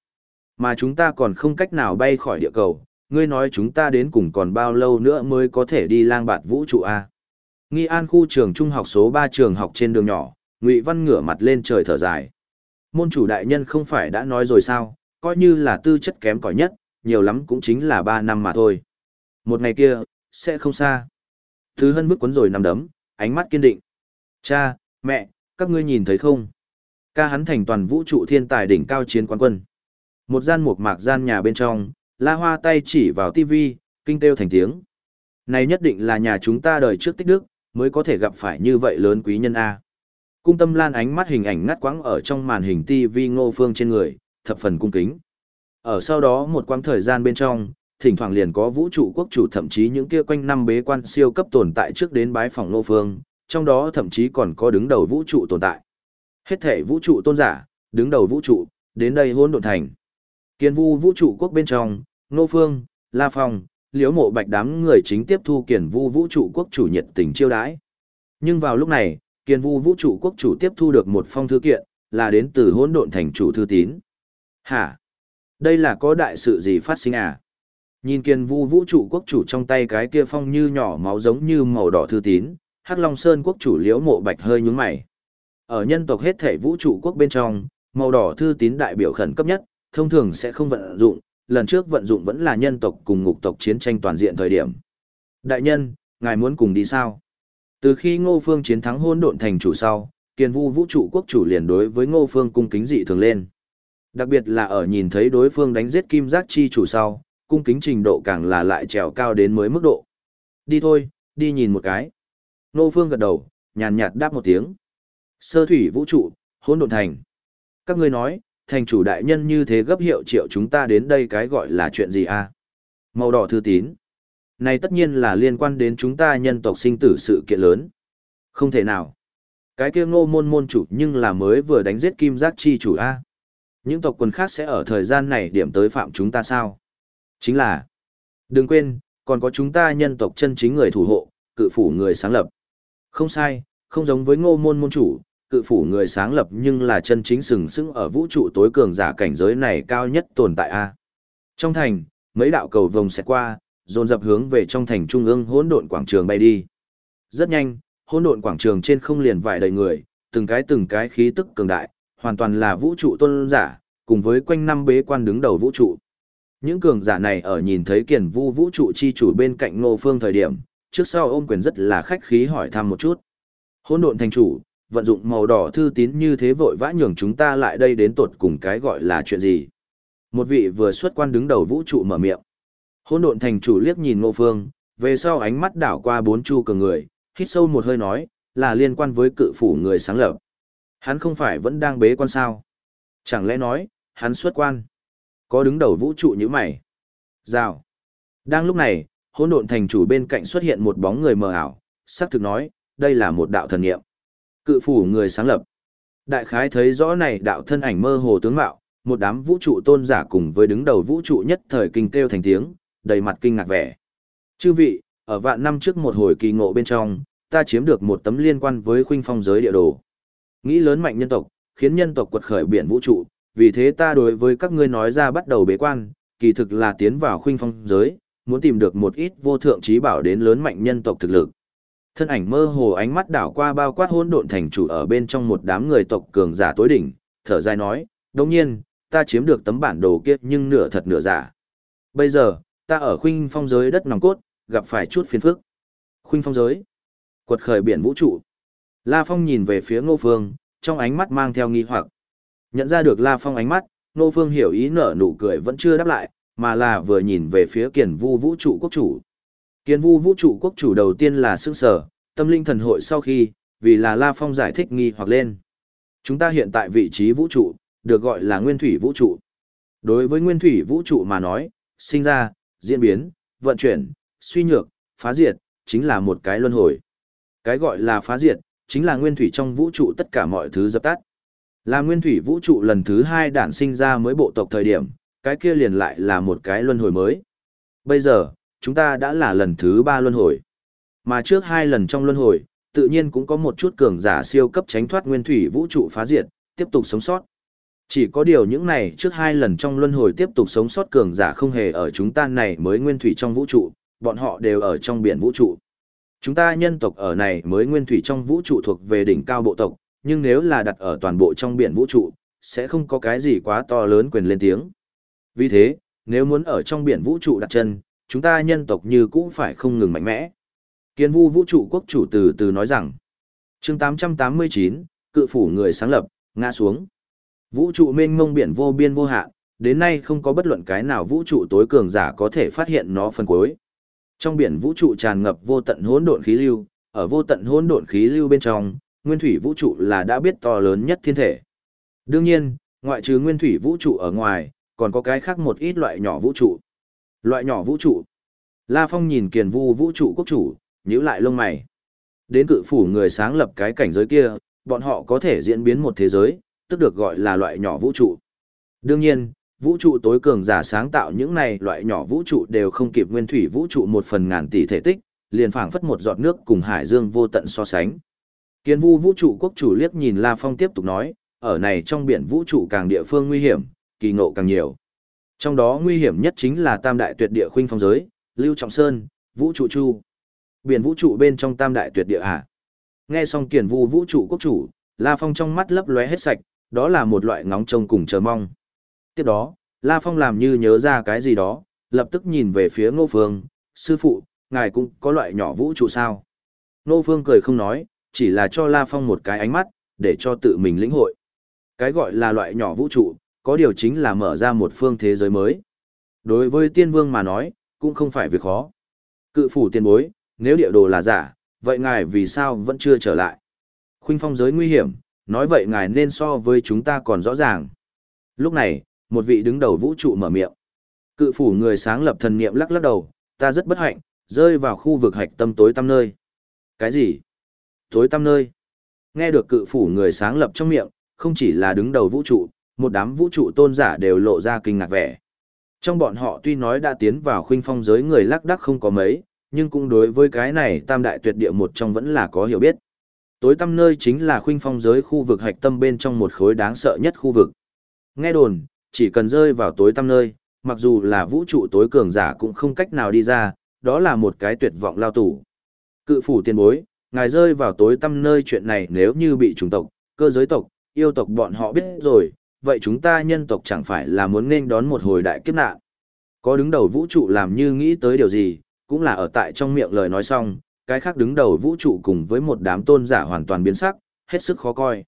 Mà chúng ta còn không cách nào bay khỏi địa cầu, ngươi nói chúng ta đến cùng còn bao lâu nữa mới có thể đi lang bạt vũ trụ A. Nghi an khu trường trung học số 3 trường học trên đường nhỏ, Ngụy Văn ngửa mặt lên trời thở dài. Môn chủ đại nhân không phải đã nói rồi sao, coi như là tư chất kém cỏi nhất, nhiều lắm cũng chính là 3 năm mà thôi. Một ngày kia, sẽ không xa. Thứ hân bước cuốn rồi nằm đấm, ánh mắt kiên định. Cha, mẹ, các ngươi nhìn thấy không? Ca hắn thành toàn vũ trụ thiên tài đỉnh cao chiến quán quân. Một gian mục mạc gian nhà bên trong, la hoa tay chỉ vào tivi, kinh kêu thành tiếng. Này nhất định là nhà chúng ta đời trước tích đức, mới có thể gặp phải như vậy lớn quý nhân A. Cung tâm lan ánh mắt hình ảnh ngắt quãng ở trong màn hình tivi ngô phương trên người, thập phần cung kính. Ở sau đó một quãng thời gian bên trong, thỉnh thoảng liền có vũ trụ quốc chủ thậm chí những kia quanh năm bế quan siêu cấp tồn tại trước đến bái phòng ngô phương, trong đó thậm chí còn có đứng đầu vũ trụ tồn tại. Hết thể vũ trụ tôn giả, đứng đầu vũ trụ, đến đây hôn độn thành. Kiên vu vũ trụ quốc bên trong, Ngô Phương, La Phong, liễu mộ bạch đám người chính tiếp thu kiền vu vũ trụ quốc chủ nhiệt tình chiêu đãi. Nhưng vào lúc này, kiền vu vũ trụ quốc chủ tiếp thu được một phong thư kiện, là đến từ hỗn độn thành chủ thư tín. Hả? Đây là có đại sự gì phát sinh à? Nhìn kiền vu vũ trụ quốc chủ trong tay cái kia phong như nhỏ máu giống như màu đỏ thư tín, Hắc Long Sơn quốc chủ liễu mộ bạch hơi nhướng mày. Ở nhân tộc hết thể vũ trụ quốc bên trong, màu đỏ thư tín đại biểu khẩn cấp nhất, thông thường sẽ không vận dụng, lần trước vận dụng vẫn là nhân tộc cùng ngục tộc chiến tranh toàn diện thời điểm. Đại nhân, ngài muốn cùng đi sao? Từ khi Ngô Phương chiến thắng hôn độn thành chủ sau, kiền vu vũ trụ quốc chủ liền đối với Ngô Phương cung kính dị thường lên. Đặc biệt là ở nhìn thấy đối phương đánh giết kim giác chi chủ sau, cung kính trình độ càng là lại trèo cao đến mới mức độ. Đi thôi, đi nhìn một cái. Ngô Phương gật đầu, nhàn nhạt đáp một tiếng. Sơ thủy vũ trụ, hôn độn thành. Các ngươi nói, thành chủ đại nhân như thế gấp hiệu triệu chúng ta đến đây cái gọi là chuyện gì à? Màu đỏ thư tín. Này tất nhiên là liên quan đến chúng ta nhân tộc sinh tử sự kiện lớn. Không thể nào. Cái kia ngô môn môn chủ nhưng là mới vừa đánh giết kim giác chi chủ A. Những tộc quần khác sẽ ở thời gian này điểm tới phạm chúng ta sao? Chính là. Đừng quên, còn có chúng ta nhân tộc chân chính người thủ hộ, cự phủ người sáng lập. Không sai, không giống với ngô môn môn chủ, cự phủ người sáng lập nhưng là chân chính sừng sững ở vũ trụ tối cường giả cảnh giới này cao nhất tồn tại a. Trong thành, mấy đạo cầu vồng sẽ qua, dồn dập hướng về trong thành trung ương hỗn độn quảng trường bay đi. Rất nhanh, hỗn độn quảng trường trên không liền vài đầy người, từng cái từng cái khí tức cường đại, hoàn toàn là vũ trụ tôn giả, cùng với quanh năm bế quan đứng đầu vũ trụ. Những cường giả này ở nhìn thấy kiền vu vũ trụ chi chủ bên cạnh ngô phương thời điểm, trước sau ôm quyền rất là khách khí hỏi thăm một chút. Hỗn độn thành chủ, vận dụng màu đỏ thư tín như thế vội vã nhường chúng ta lại đây đến tột cùng cái gọi là chuyện gì. Một vị vừa xuất quan đứng đầu vũ trụ mở miệng. Hôn độn thành chủ liếc nhìn ngô phương, về sau ánh mắt đảo qua bốn chu cường người, hít sâu một hơi nói, là liên quan với cự phủ người sáng lập. Hắn không phải vẫn đang bế quan sao? Chẳng lẽ nói, hắn xuất quan? Có đứng đầu vũ trụ như mày? Rào. Đang lúc này, hôn độn thành chủ bên cạnh xuất hiện một bóng người mờ ảo, sắc thực nói, đây là một đạo thần nghiệm. Cự phủ người sáng lập. Đại khái thấy rõ này đạo thân ảnh mơ hồ tướng mạo, một đám vũ trụ tôn giả cùng với đứng đầu vũ trụ nhất thời kinh kêu thành tiếng, đầy mặt kinh ngạc vẻ. Chư vị, ở vạn năm trước một hồi kỳ ngộ bên trong, ta chiếm được một tấm liên quan với khuynh phong giới địa đồ. Nghĩ lớn mạnh nhân tộc, khiến nhân tộc quật khởi biển vũ trụ, vì thế ta đối với các ngươi nói ra bắt đầu bế quan, kỳ thực là tiến vào khuynh phong giới, muốn tìm được một ít vô thượng trí bảo đến lớn mạnh nhân tộc thực lực. Thân ảnh mơ hồ ánh mắt đảo qua bao quát hỗn độn thành chủ ở bên trong một đám người tộc cường giả tối đỉnh, thở dài nói, đồng nhiên, ta chiếm được tấm bản đồ kia nhưng nửa thật nửa giả. Bây giờ, ta ở khuynh phong giới đất nòng cốt, gặp phải chút phiền phức. Khuynh phong giới, quật khởi biển vũ trụ. La Phong nhìn về phía Ngô Phương, trong ánh mắt mang theo nghi hoặc. Nhận ra được La Phong ánh mắt, Ngô Phương hiểu ý nở nụ cười vẫn chưa đáp lại, mà là vừa nhìn về phía Kiền Vu Vũ trụ quốc chủ. Kiền Vu Vũ trụ quốc chủ đầu tiên là xương sở, tâm linh thần hội sau khi, vì là La Phong giải thích nghi hoặc lên. Chúng ta hiện tại vị trí vũ trụ, được gọi là nguyên thủy vũ trụ. Đối với nguyên thủy vũ trụ mà nói, sinh ra, diễn biến, vận chuyển, suy nhược, phá diệt, chính là một cái luân hồi. Cái gọi là phá diệt, chính là nguyên thủy trong vũ trụ tất cả mọi thứ dập tắt. Là nguyên thủy vũ trụ lần thứ hai đản sinh ra mới bộ tộc thời điểm, cái kia liền lại là một cái luân hồi mới. Bây giờ, chúng ta đã là lần thứ ba luân hồi. Mà trước hai lần trong luân hồi, tự nhiên cũng có một chút cường giả siêu cấp tránh thoát nguyên thủy vũ trụ phá diệt, tiếp tục sống sót. Chỉ có điều những này trước hai lần trong luân hồi tiếp tục sống sót cường giả không hề ở chúng ta này mới nguyên thủy trong vũ trụ, bọn họ đều ở trong biển vũ trụ. Chúng ta nhân tộc ở này mới nguyên thủy trong vũ trụ thuộc về đỉnh cao bộ tộc, nhưng nếu là đặt ở toàn bộ trong biển vũ trụ, sẽ không có cái gì quá to lớn quyền lên tiếng. Vì thế, nếu muốn ở trong biển vũ trụ đặt chân, chúng ta nhân tộc như cũng phải không ngừng mạnh mẽ. Kiên vu vũ trụ quốc chủ từ từ nói rằng, chương 889, cự phủ người sáng lập, ngã xuống. Vũ trụ mênh mông biển vô biên vô hạn, đến nay không có bất luận cái nào vũ trụ tối cường giả có thể phát hiện nó phân cuối. Trong biển vũ trụ tràn ngập vô tận hỗn độn khí lưu, ở vô tận hỗn độn khí lưu bên trong, nguyên thủy vũ trụ là đã biết to lớn nhất thiên thể. Đương nhiên, ngoại trừ nguyên thủy vũ trụ ở ngoài, còn có cái khác một ít loại nhỏ vũ trụ. Loại nhỏ vũ trụ. La Phong nhìn kiền vu vũ trụ quốc chủ, nhíu lại lông mày. Đến cự phủ người sáng lập cái cảnh giới kia, bọn họ có thể diễn biến một thế giới, tức được gọi là loại nhỏ vũ trụ. Đương nhiên, vũ trụ tối cường giả sáng tạo những này loại nhỏ vũ trụ đều không kịp nguyên thủy vũ trụ một phần ngàn tỷ thể tích, liền phảng phất một giọt nước cùng hải dương vô tận so sánh. Kiến vu vũ trụ quốc chủ liếc nhìn La Phong tiếp tục nói, ở này trong biển vũ trụ càng địa phương nguy hiểm, kỳ ngộ càng nhiều. Trong đó nguy hiểm nhất chính là tam đại tuyệt địa khuynh phong giới, Lưu Trọng Sơn, Vũ trụ Chu. Biển vũ trụ bên trong tam đại tuyệt địa à. Nghe xong kiền vu vũ trụ quốc chủ, La Phong trong mắt lấp lóe hết sạch, đó là một loại ngóng trông cùng chờ mong. Tiếp đó, La Phong làm như nhớ ra cái gì đó, lập tức nhìn về phía Ngô Phương, sư phụ, ngài cũng có loại nhỏ vũ trụ sao. Ngô Phương cười không nói, chỉ là cho La Phong một cái ánh mắt, để cho tự mình lĩnh hội. Cái gọi là loại nhỏ vũ trụ, có điều chính là mở ra một phương thế giới mới. Đối với tiên vương mà nói, cũng không phải việc khó. Cự phủ tiên bối, nếu địa đồ là giả, vậy ngài vì sao vẫn chưa trở lại? Khuynh phong giới nguy hiểm, nói vậy ngài nên so với chúng ta còn rõ ràng. Lúc này, một vị đứng đầu vũ trụ mở miệng. Cự phủ người sáng lập thần niệm lắc lắc đầu, ta rất bất hạnh, rơi vào khu vực hạch tâm tối tăm nơi. Cái gì? Tối tăm nơi? Nghe được cự phủ người sáng lập trong miệng, không chỉ là đứng đầu vũ trụ, một đám vũ trụ tôn giả đều lộ ra kinh ngạc vẻ. Trong bọn họ tuy nói đã tiến vào khuynh phong giới người lắc đắc không có mấy, nhưng cũng đối với cái này tam đại tuyệt địa một trong vẫn là có hiểu biết. Tối tăm nơi chính là khuynh phong giới khu vực hạch tâm bên trong một khối đáng sợ nhất khu vực. Nghe đồn, chỉ cần rơi vào tối tăm nơi, mặc dù là vũ trụ tối cường giả cũng không cách nào đi ra, đó là một cái tuyệt vọng lao tù. Cự phủ tiền bối, ngài rơi vào tối tăm nơi chuyện này nếu như bị chủng tộc, cơ giới tộc, yêu tộc bọn họ biết rồi, vậy chúng ta nhân tộc chẳng phải là muốn nên đón một hồi đại kiếp nạn. Có đứng đầu vũ trụ làm như nghĩ tới điều gì, cũng là ở tại trong miệng lời nói xong, cái khác đứng đầu vũ trụ cùng với một đám tôn giả hoàn toàn biến sắc, hết sức khó coi.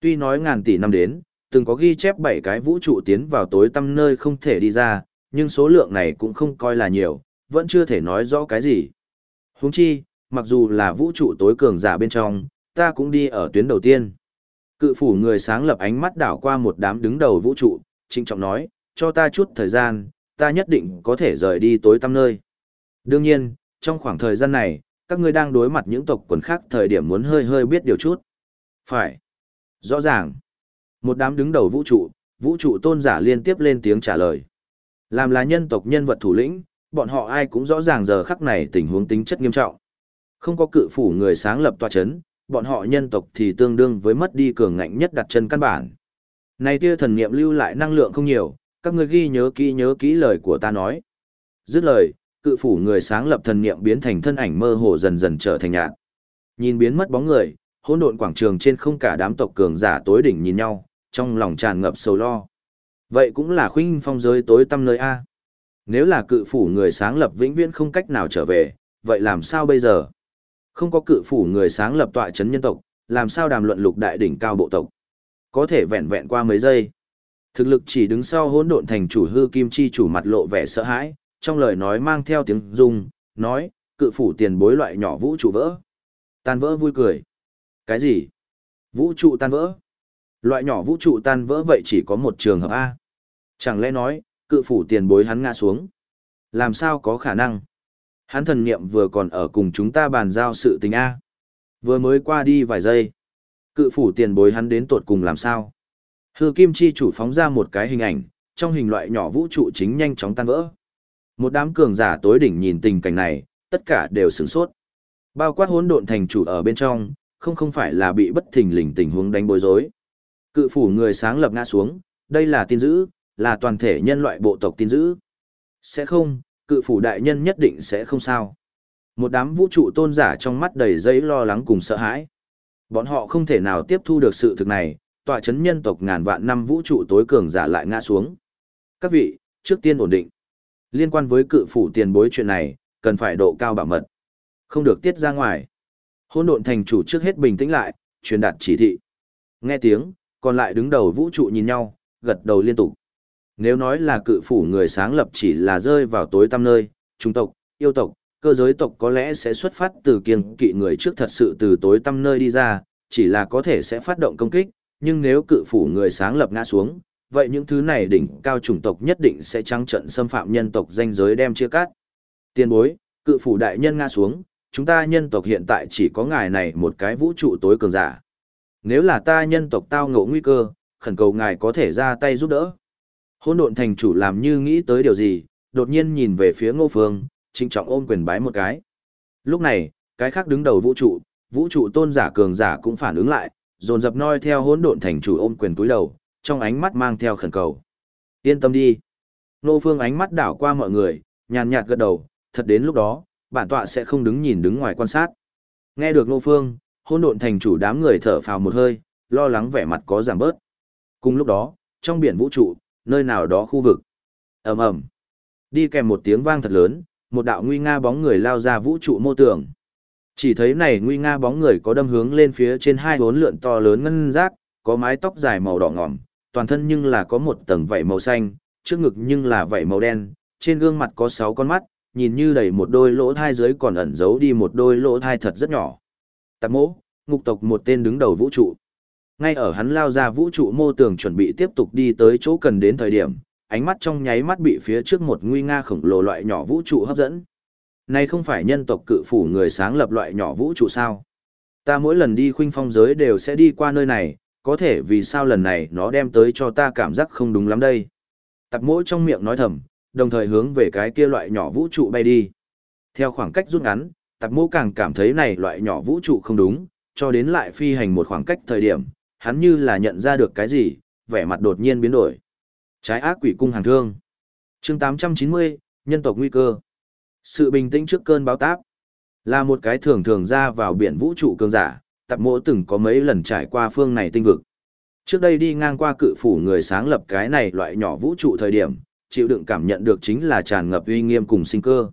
Tuy nói ngàn tỷ năm đến, từng có ghi chép bảy cái vũ trụ tiến vào tối tăm nơi không thể đi ra, nhưng số lượng này cũng không coi là nhiều, vẫn chưa thể nói rõ cái gì. Huống chi, mặc dù là vũ trụ tối cường giả bên trong, ta cũng đi ở tuyến đầu tiên. Cự phủ người sáng lập ánh mắt đảo qua một đám đứng đầu vũ trụ, trinh trọng nói, cho ta chút thời gian, ta nhất định có thể rời đi tối tăm nơi. Đương nhiên, trong khoảng thời gian này, các ngươi đang đối mặt những tộc quần khác thời điểm muốn hơi hơi biết điều chút. Phải. Rõ ràng. Một đám đứng đầu vũ trụ, vũ trụ tôn giả liên tiếp lên tiếng trả lời. Làm là nhân tộc nhân vật thủ lĩnh, bọn họ ai cũng rõ ràng giờ khắc này tình huống tính chất nghiêm trọng. Không có cự phủ người sáng lập tòa chấn, bọn họ nhân tộc thì tương đương với mất đi cường ngạnh nhất đặt chân căn bản. Này tia thần niệm lưu lại năng lượng không nhiều, các ngươi ghi nhớ kỹ nhớ kỹ lời của ta nói. Dứt lời, cự phủ người sáng lập thần niệm biến thành thân ảnh mơ hồ dần dần trở thành nhạt. Nhìn biến mất bóng người, hỗn độn quảng trường trên không cả đám tộc cường giả tối đỉnh nhìn nhau, trong lòng tràn ngập sầu lo. Vậy cũng là khuynh phong giới tối tăm nơi A. Nếu là cự phủ người sáng lập vĩnh viễn không cách nào trở về, vậy làm sao bây giờ? Không có cự phủ người sáng lập tọa chấn nhân tộc, làm sao đàm luận lục đại đỉnh cao bộ tộc? Có thể vẹn vẹn qua mấy giây. Thực lực chỉ đứng sau hỗn độn thành chủ hư kim chi chủ mặt lộ vẻ sợ hãi, trong lời nói mang theo tiếng dung, nói, cự phủ tiền bối loại nhỏ vũ trụ vỡ. Tan vỡ vui cười. Cái gì? Vũ trụ tan vỡ? Loại nhỏ vũ trụ tan vỡ vậy chỉ có một trường hợp A. Chẳng lẽ nói, cự phủ tiền bối hắn ngã xuống? Làm sao có khả năng? Hắn thần niệm vừa còn ở cùng chúng ta bàn giao sự tình A. Vừa mới qua đi vài giây. Cự phủ tiền bối hắn đến tột cùng làm sao? Hư kim chi chủ phóng ra một cái hình ảnh, trong hình loại nhỏ vũ trụ chính nhanh chóng tan vỡ. Một đám cường giả tối đỉnh nhìn tình cảnh này, tất cả đều sửng sốt. Bao quát hỗn độn thành chủ ở bên trong, không không phải là bị bất thình lình tình huống đánh bối rối. Cự phủ người sáng lập ngã xuống, đây là tin dữ, là toàn thể nhân loại bộ tộc tin dữ. Sẽ không, cự phủ đại nhân nhất định sẽ không sao. Một đám vũ trụ tôn giả trong mắt đầy giấy lo lắng cùng sợ hãi. Bọn họ không thể nào tiếp thu được sự thực này, tọa chấn nhân tộc ngàn vạn năm vũ trụ tối cường giả lại ngã xuống. Các vị, trước tiên ổn định. Liên quan với cự phủ tiền bối chuyện này, cần phải độ cao bảo mật. Không được tiết ra ngoài. Hôn độn thành chủ trước hết bình tĩnh lại, truyền đạt chỉ thị. Nghe tiếng, còn lại đứng đầu vũ trụ nhìn nhau, gật đầu liên tục. Nếu nói là cự phủ người sáng lập chỉ là rơi vào tối tăm nơi, trung tộc, yêu tộc, cơ giới tộc có lẽ sẽ xuất phát từ kiêng kỵ người trước thật sự từ tối tăm nơi đi ra, chỉ là có thể sẽ phát động công kích, nhưng nếu cự phủ người sáng lập ngã xuống, vậy những thứ này đỉnh cao chủng tộc nhất định sẽ trắng trận xâm phạm nhân tộc danh giới đem chia cắt. Tiên bối, cự phủ đại nhân ngã xuống, chúng ta nhân tộc hiện tại chỉ có ngài này một cái vũ trụ tối cường giả. Nếu là ta nhân tộc tao ngộ nguy cơ, khẩn cầu ngài có thể ra tay giúp đỡ. Hôn độn thành chủ làm như nghĩ tới điều gì, đột nhiên nhìn về phía ngô phương, trinh trọng ôm quyền bái một cái. Lúc này, cái khác đứng đầu vũ trụ, vũ trụ tôn giả cường giả cũng phản ứng lại, dồn dập noi theo hỗn độn thành chủ ôm quyền túi đầu, trong ánh mắt mang theo khẩn cầu. Yên tâm đi. nô phương ánh mắt đảo qua mọi người, nhàn nhạt gật đầu, thật đến lúc đó, bản tọa sẽ không đứng nhìn đứng ngoài quan sát. Nghe được nô phương, hỗn độn thành chủ đám người thở phào một hơi, lo lắng vẻ mặt có giảm bớt. Cùng lúc đó, trong biển vũ trụ, nơi nào đó khu vực. ầm ầm, Đi kèm một tiếng vang thật lớn, một đạo nguy nga bóng người lao ra vũ trụ mô tường. Chỉ thấy này nguy nga bóng người có đâm hướng lên phía trên hai bốn lượn to lớn ngân rác, có mái tóc dài màu đỏ ngỏm, toàn thân nhưng là có một tầng vảy màu xanh, trước ngực nhưng là vảy màu đen, trên gương mặt có sáu con mắt, nhìn như đầy một đôi lỗ thai dưới còn ẩn giấu đi một đôi lỗ thai thật rất nhỏ. Tạp mỗ, ngục tộc một tên đứng đầu vũ trụ. Ngay ở hắn lao ra vũ trụ mô tường chuẩn bị tiếp tục đi tới chỗ cần đến thời điểm, ánh mắt trong nháy mắt bị phía trước một nguy nga khổng lồ loại nhỏ vũ trụ hấp dẫn. Này không phải nhân tộc cự phủ người sáng lập loại nhỏ vũ trụ sao? Ta mỗi lần đi khuynh phong giới đều sẽ đi qua nơi này, có thể vì sao lần này nó đem tới cho ta cảm giác không đúng lắm đây. Tạp mỗi trong miệng nói thầm, đồng thời hướng về cái kia loại nhỏ vũ trụ bay đi. Theo khoảng cách rút ngắn, tạp mô càng cảm thấy này loại nhỏ vũ trụ không đúng, cho đến lại phi hành một khoảng cách thời điểm, hắn như là nhận ra được cái gì, vẻ mặt đột nhiên biến đổi. Trái ác quỷ cung hàng thương. chương 890, nhân tộc nguy cơ. Sự bình tĩnh trước cơn báo táp. Là một cái thường thường ra vào biển vũ trụ cường giả, tạp mộ từng có mấy lần trải qua phương này tinh vực. Trước đây đi ngang qua cự phủ người sáng lập cái này loại nhỏ vũ trụ thời điểm, chịu đựng cảm nhận được chính là tràn ngập uy nghiêm cùng sinh cơ.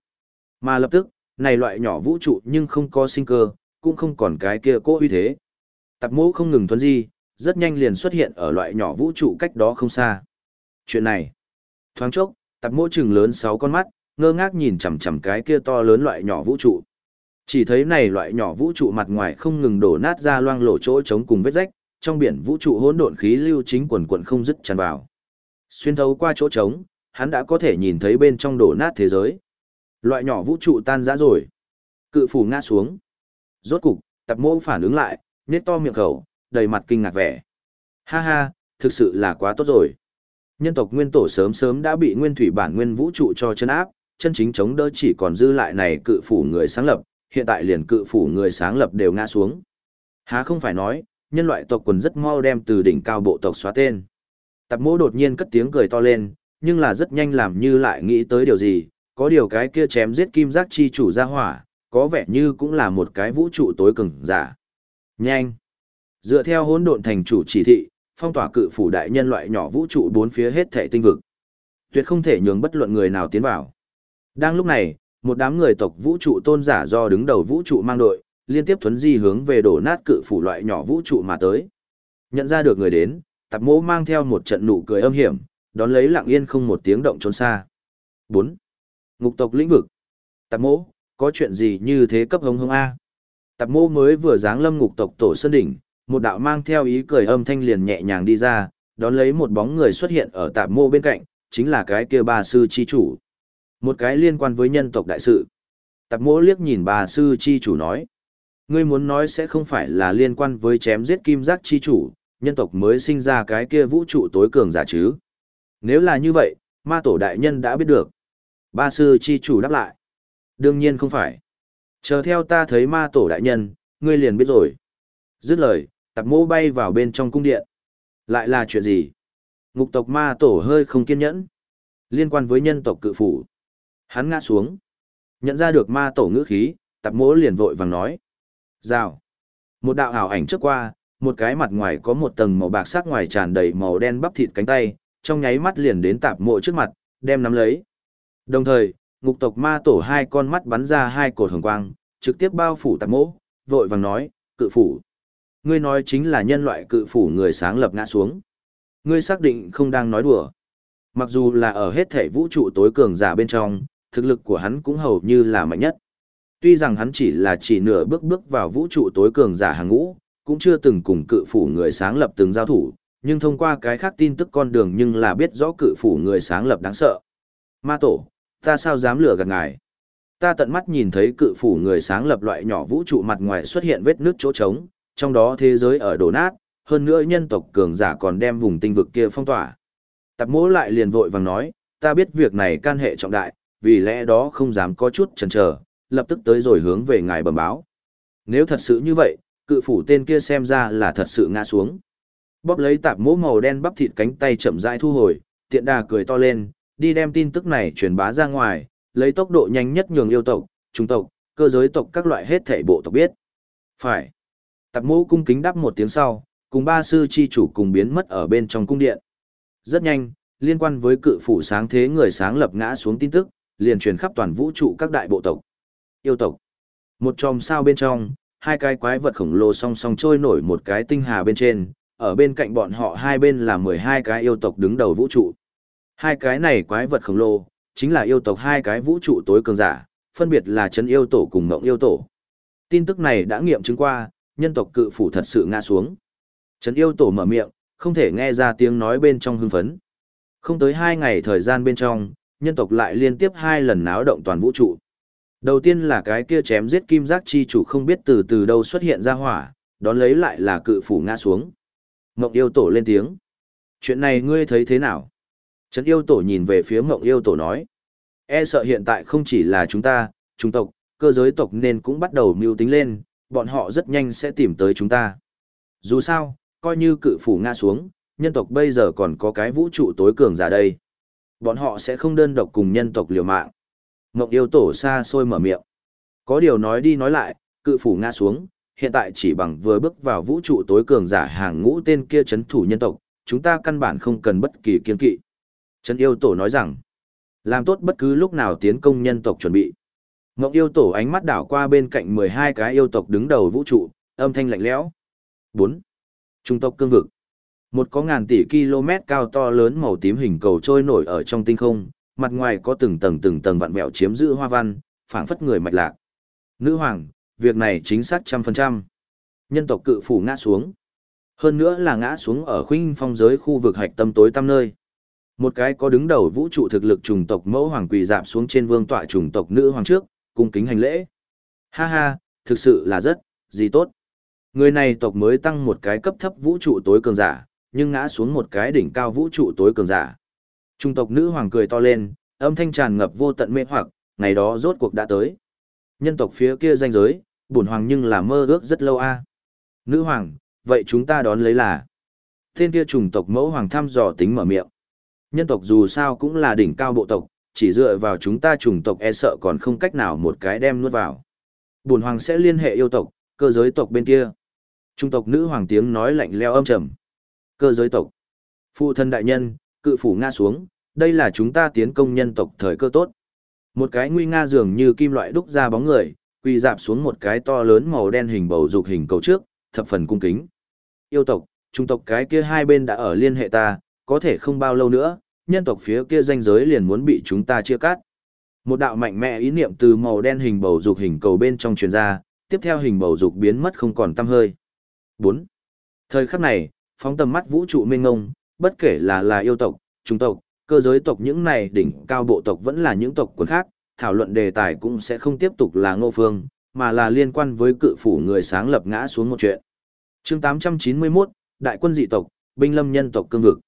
Mà lập tức, này loại nhỏ vũ trụ nhưng không có sinh cơ, cũng không còn cái kia cố uy thế. Tạp mộ không ngừng thuần di, rất nhanh liền xuất hiện ở loại nhỏ vũ trụ cách đó không xa. Chuyện này, thoáng chốc, tạp mộ trừng lớn sáu con mắt, ngơ ngác nhìn chằm chằm cái kia to lớn loại nhỏ vũ trụ. Chỉ thấy này loại nhỏ vũ trụ mặt ngoài không ngừng đổ nát ra loang lổ chỗ trống cùng vết rách, trong biển vũ trụ hỗn độn khí lưu chính quần quần không dứt tràn vào. Xuyên thấu qua chỗ trống, hắn đã có thể nhìn thấy bên trong đổ nát thế giới. Loại nhỏ vũ trụ tan rã rồi. Cự phủ ngã xuống. Rốt cục, tập mô phản ứng lại, nét to miệng khẩu, đầy mặt kinh ngạc vẻ. Ha ha, thực sự là quá tốt rồi. Nhân tộc nguyên tổ sớm sớm đã bị nguyên thủy bản nguyên vũ trụ cho chân áp, chân chính chống đỡ chỉ còn dư lại này cự phủ người sáng lập, hiện tại liền cự phủ người sáng lập đều ngã xuống. Há không phải nói, nhân loại tộc quần rất mau đem từ đỉnh cao bộ tộc xóa tên. Tạp mỗ đột nhiên cất tiếng cười to lên, nhưng là rất nhanh làm như lại nghĩ tới điều gì, có điều cái kia chém giết kim giác chi chủ ra hỏa, có vẻ như cũng là một cái vũ trụ tối cường giả. Nhanh! Dựa theo hỗn độn thành chủ chỉ thị, phong tỏa cự phủ đại nhân loại nhỏ vũ trụ bốn phía hết thể tinh vực. Tuyệt không thể nhường bất luận người nào tiến vào. Đang lúc này, một đám người tộc vũ trụ tôn giả do đứng đầu vũ trụ mang đội, liên tiếp thuấn di hướng về đổ nát cự phủ loại nhỏ vũ trụ mà tới. Nhận ra được người đến, tạp mỗ mang theo một trận nụ cười âm hiểm, đón lấy lặng yên không một tiếng động trốn xa. 4. Ngục tộc lĩnh vực. Tạp mỗ, có chuyện gì như thế cấp hống hống A? Tạp mỗ mới vừa giáng lâm ngục tộc tổ sơn đỉnh, một đạo mang theo ý cười âm thanh liền nhẹ nhàng đi ra, đón lấy một bóng người xuất hiện ở tạp mô bên cạnh, chính là cái kia ba sư chi chủ. Một cái liên quan với nhân tộc đại sự. Tạp mỗ liếc nhìn bà sư chi chủ nói. Ngươi muốn nói sẽ không phải là liên quan với chém giết kim giác chi chủ, nhân tộc mới sinh ra cái kia vũ trụ tối cường giả chứ. Nếu là như vậy, ma tổ đại nhân đã biết được. Ba sư chi chủ đáp lại. Đương nhiên không phải. Chờ theo ta thấy ma tổ đại nhân, ngươi liền biết rồi. Dứt lời, tạp mô bay vào bên trong cung điện. Lại là chuyện gì? Ngục tộc ma tổ hơi không kiên nhẫn. Liên quan với nhân tộc cự phủ. Hắn ngã xuống. Nhận ra được ma tổ ngữ khí, tạp mỗ liền vội vàng nói. Rào. Một đạo ảo ảnh trước qua, một cái mặt ngoài có một tầng màu bạc sắc ngoài tràn đầy màu đen bắp thịt cánh tay, trong nháy mắt liền đến tạp mộ trước mặt, đem nắm lấy. Đồng thời, ngục tộc ma tổ hai con mắt bắn ra hai cột hồng quang, trực tiếp bao phủ tạp mộ, vội vàng nói, cự phủ. Ngươi nói chính là nhân loại cự phủ người sáng lập ngã xuống. Ngươi xác định không đang nói đùa. Mặc dù là ở hết thể vũ trụ tối cường giả bên trong, thực lực của hắn cũng hầu như là mạnh nhất. Tuy rằng hắn chỉ là chỉ nửa bước bước vào vũ trụ tối cường giả hàng ngũ, cũng chưa từng cùng cự phủ người sáng lập từng giao thủ, nhưng thông qua cái khác tin tức con đường nhưng là biết rõ cự phủ người sáng lập đáng sợ. Ma tổ, ta sao dám lừa gạt ngài? Ta tận mắt nhìn thấy cự phủ người sáng lập loại nhỏ vũ trụ mặt ngoài xuất hiện vết nước chỗ trống, trong đó thế giới ở đổ nát, hơn nữa nhân tộc cường giả còn đem vùng tinh vực kia phong tỏa. Tạp mỗ lại liền vội vàng nói, ta biết việc này can hệ trọng đại, vì lẽ đó không dám có chút chần chờ, lập tức tới rồi hướng về ngài bẩm báo. Nếu thật sự như vậy, cự phủ tên kia xem ra là thật sự ngã xuống. Bóp lấy tạp mỗ màu đen bắp thịt cánh tay chậm rãi thu hồi, tiện đà cười to lên, đi đem tin tức này truyền bá ra ngoài, lấy tốc độ nhanh nhất nhường yêu tộc, trung tộc, cơ giới tộc các loại hết thể bộ tộc biết. Phải. Tạp mỗ cung kính đáp một tiếng sau, cùng ba sư chi chủ cùng biến mất ở bên trong cung điện. Rất nhanh, liên quan với cự phủ sáng thế người sáng lập ngã xuống tin tức, liền truyền khắp toàn vũ trụ các đại bộ tộc. Yêu tộc. Một chòm sao bên trong, hai cái quái vật khổng lồ song song trôi nổi một cái tinh hà bên trên, ở bên cạnh bọn họ hai bên là 12 cái yêu tộc đứng đầu vũ trụ. Hai cái này quái vật khổng lồ, chính là yêu tộc hai cái vũ trụ tối cường giả, phân biệt là chân yêu tổ cùng mộng yêu tổ. Tin tức này đã nghiệm chứng qua, nhân tộc cự phủ thật sự ngã xuống. Trấn yêu tổ mở miệng, không thể nghe ra tiếng nói bên trong hưng phấn. Không tới hai ngày thời gian bên trong, nhân tộc lại liên tiếp hai lần náo động toàn vũ trụ. Đầu tiên là cái kia chém giết kim giác chi chủ không biết từ từ đâu xuất hiện ra hỏa, đón lấy lại là cự phủ ngã xuống. Mộng yêu tổ lên tiếng. Chuyện này ngươi thấy thế nào? Trấn yêu tổ nhìn về phía mộng yêu tổ nói. E sợ hiện tại không chỉ là chúng ta, chúng tộc, cơ giới tộc nên cũng bắt đầu mưu tính lên, bọn họ rất nhanh sẽ tìm tới chúng ta. Dù sao, coi như cự phủ ngã xuống, nhân tộc bây giờ còn có cái vũ trụ tối cường giả đây. Bọn họ sẽ không đơn độc cùng nhân tộc liều mạng. Ngọc yêu tổ xa xôi mở miệng. Có điều nói đi nói lại, cự phủ ngã xuống, hiện tại chỉ bằng vừa bước vào vũ trụ tối cường giả hàng ngũ tên kia chấn thủ nhân tộc, chúng ta căn bản không cần bất kỳ kiên kỵ. Trấn yêu tổ nói rằng, làm tốt bất cứ lúc nào tiến công nhân tộc chuẩn bị. Ngọc yêu tổ ánh mắt đảo qua bên cạnh 12 cái yêu tộc đứng đầu vũ trụ, âm thanh lạnh lẽo. 4. Trung tộc cương vực. Một có ngàn tỷ km cao to lớn màu tím hình cầu trôi nổi ở trong tinh không, mặt ngoài có từng tầng từng tầng vạn vẹo chiếm giữ hoa văn, phảng phất người mạch lạc. Nữ hoàng, việc này chính xác trăm phần trăm. Nhân tộc cự phủ ngã xuống. Hơn nữa là ngã xuống ở khuynh phong giới khu vực hạch tâm tối tăm nơi. Một cái có đứng đầu vũ trụ thực lực trùng tộc mẫu hoàng quỳ dạp xuống trên vương tọa trùng tộc nữ hoàng trước, cung kính hành lễ. Ha ha, thực sự là rất, gì tốt. Người này tộc mới tăng một cái cấp thấp vũ trụ tối cường giả, nhưng ngã xuống một cái đỉnh cao vũ trụ tối cường giả. Trung tộc nữ hoàng cười to lên, âm thanh tràn ngập vô tận mê hoặc, ngày đó rốt cuộc đã tới. Nhân tộc phía kia danh giới, bổn hoàng nhưng là mơ ước rất lâu a. Nữ hoàng, vậy chúng ta đón lấy là. Tên kia trùng tộc mẫu hoàng thăm dò tính mở miệng. Nhân tộc dù sao cũng là đỉnh cao bộ tộc, chỉ dựa vào chúng ta trùng tộc e sợ còn không cách nào một cái đem nuốt vào. Bổn hoàng sẽ liên hệ yêu tộc, cơ giới tộc bên kia. Trung tộc nữ hoàng tiếng nói lạnh leo âm trầm. Cơ giới tộc. Phụ thân đại nhân, cự phủ nga xuống, đây là chúng ta tiến công nhân tộc thời cơ tốt. Một cái nguy nga dường như kim loại đúc ra bóng người, quỳ dạp xuống một cái to lớn màu đen hình bầu dục hình cầu trước, thập phần cung kính. Yêu tộc, trung tộc cái kia hai bên đã ở liên hệ ta, có thể không bao lâu nữa, nhân tộc phía kia danh giới liền muốn bị chúng ta chia cắt. Một đạo mạnh mẽ ý niệm từ màu đen hình bầu dục hình cầu bên trong truyền ra, tiếp theo hình bầu dục biến mất không còn tăm hơi. 4. Thời khắc này, phóng tầm mắt vũ trụ mênh ngông, bất kể là là yêu tộc, trung tộc, cơ giới tộc những này đỉnh cao bộ tộc vẫn là những tộc quần khác, thảo luận đề tài cũng sẽ không tiếp tục là ngô phương, mà là liên quan với cự phủ người sáng lập ngã xuống một chuyện. chương 891, Đại quân dị tộc, binh lâm nhân tộc cương vực.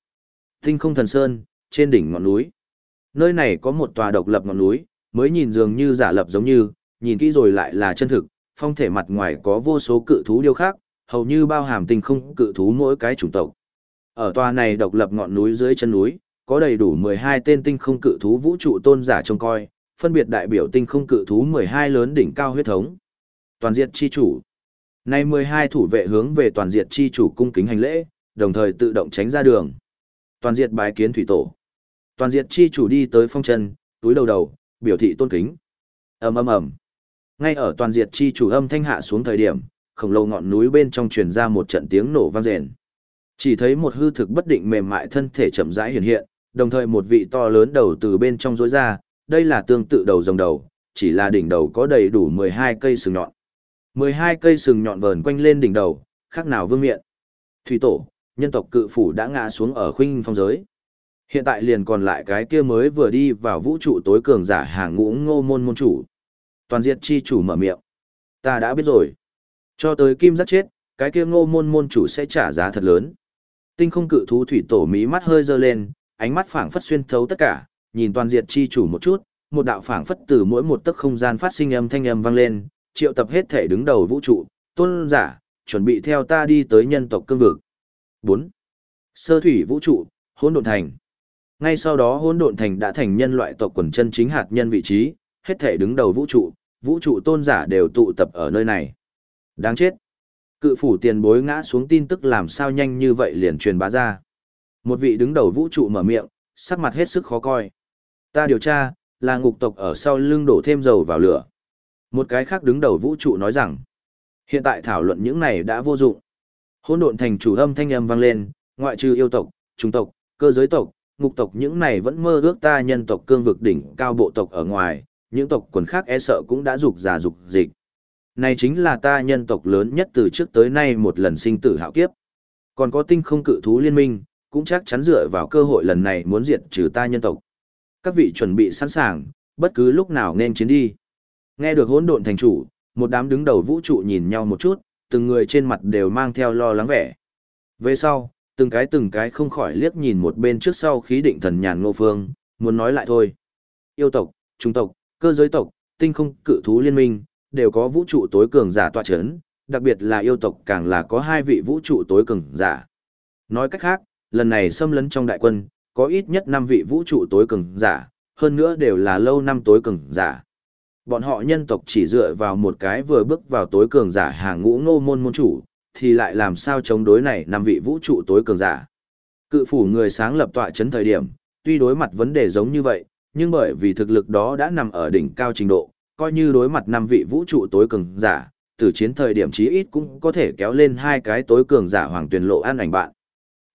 Tinh không thần sơn, trên đỉnh ngọn núi. Nơi này có một tòa độc lập ngọn núi, mới nhìn dường như giả lập giống như, nhìn kỹ rồi lại là chân thực, phong thể mặt ngoài có vô số cự thú điêu khác, hầu như bao hàm tinh không cự thú mỗi cái chủng tộc. Ở tòa này độc lập ngọn núi dưới chân núi, có đầy đủ 12 tên tinh không cự thú vũ trụ tôn giả trông coi, phân biệt đại biểu tinh không cự thú 12 lớn đỉnh cao huyết thống. Toàn diệt chi chủ. Nay 12 thủ vệ hướng về toàn diệt chi chủ cung kính hành lễ, đồng thời tự động tránh ra đường. Toàn diệt bái kiến thủy tổ. Toàn diệt chi chủ đi tới phong chân, túi đầu đầu, biểu thị tôn kính. ầm ầm ầm. Ngay ở toàn diệt chi chủ âm thanh hạ xuống thời điểm, khổng lồ ngọn núi bên trong truyền ra một trận tiếng nổ vang rền. Chỉ thấy một hư thực bất định mềm mại thân thể chậm rãi hiện hiện, đồng thời một vị to lớn đầu từ bên trong rối ra, đây là tương tự đầu rồng đầu, chỉ là đỉnh đầu có đầy đủ 12 cây sừng nhọn. 12 cây sừng nhọn vờn quanh lên đỉnh đầu, khác nào vương miện. Thủy tổ, nhân tộc cự phủ đã ngã xuống ở khuynh phong giới. Hiện tại liền còn lại cái kia mới vừa đi vào vũ trụ tối cường giả hàng ngũ ngô môn môn chủ. Toàn diệt chi chủ mở miệng. Ta đã biết rồi. Cho tới kim giác chết, cái kia ngô môn môn chủ sẽ trả giá thật lớn. Tinh không cự thú thủy tổ mí mắt hơi dơ lên, ánh mắt phảng phất xuyên thấu tất cả, nhìn toàn diệt chi chủ một chút, một đạo phảng phất từ mỗi một tấc không gian phát sinh âm thanh âm vang lên, triệu tập hết thể đứng đầu vũ trụ, tôn giả, chuẩn bị theo ta đi tới nhân tộc cương vực. 4. Sơ thủy vũ trụ, hỗn độn thành. Ngay sau đó hỗn độn thành đã thành nhân loại tộc quần chân chính hạt nhân vị trí, hết thể đứng đầu vũ trụ, vũ trụ tôn giả đều tụ tập ở nơi này. Đáng chết. Cự phủ tiền bối ngã xuống tin tức làm sao nhanh như vậy liền truyền bá ra. Một vị đứng đầu vũ trụ mở miệng, sắc mặt hết sức khó coi. Ta điều tra, là ngục tộc ở sau lưng đổ thêm dầu vào lửa. Một cái khác đứng đầu vũ trụ nói rằng, hiện tại thảo luận những này đã vô dụng. Hỗn độn thành chủ âm thanh âm vang lên, ngoại trừ yêu tộc, trung tộc, cơ giới tộc, ngục tộc những này vẫn mơ ước ta nhân tộc cương vực đỉnh cao bộ tộc ở ngoài, những tộc quần khác e sợ cũng đã dục giả dục dịch. Này chính là ta nhân tộc lớn nhất từ trước tới nay một lần sinh tử hạo kiếp. Còn có tinh không cự thú liên minh, cũng chắc chắn dựa vào cơ hội lần này muốn diệt trừ ta nhân tộc. Các vị chuẩn bị sẵn sàng, bất cứ lúc nào nên chiến đi. Nghe được hỗn độn thành chủ, một đám đứng đầu vũ trụ nhìn nhau một chút, từng người trên mặt đều mang theo lo lắng vẻ. Về sau, từng cái từng cái không khỏi liếc nhìn một bên trước sau khí định thần nhàn ngô phương, muốn nói lại thôi. Yêu tộc, trung tộc, cơ giới tộc, tinh không cự thú liên minh, đều có vũ trụ tối cường giả tọa chấn, đặc biệt là yêu tộc càng là có hai vị vũ trụ tối cường giả. Nói cách khác, lần này xâm lấn trong đại quân, có ít nhất 5 vị vũ trụ tối cường giả, hơn nữa đều là lâu năm tối cường giả. Bọn họ nhân tộc chỉ dựa vào một cái vừa bước vào tối cường giả hàng ngũ ngô môn môn chủ, thì lại làm sao chống đối này năm vị vũ trụ tối cường giả. Cự phủ người sáng lập tọa chấn thời điểm, tuy đối mặt vấn đề giống như vậy, nhưng bởi vì thực lực đó đã nằm ở đỉnh cao trình độ, coi như đối mặt năm vị vũ trụ tối cường giả, từ chiến thời điểm chí ít cũng có thể kéo lên hai cái tối cường giả hoàng tuyển lộ an ảnh bạn.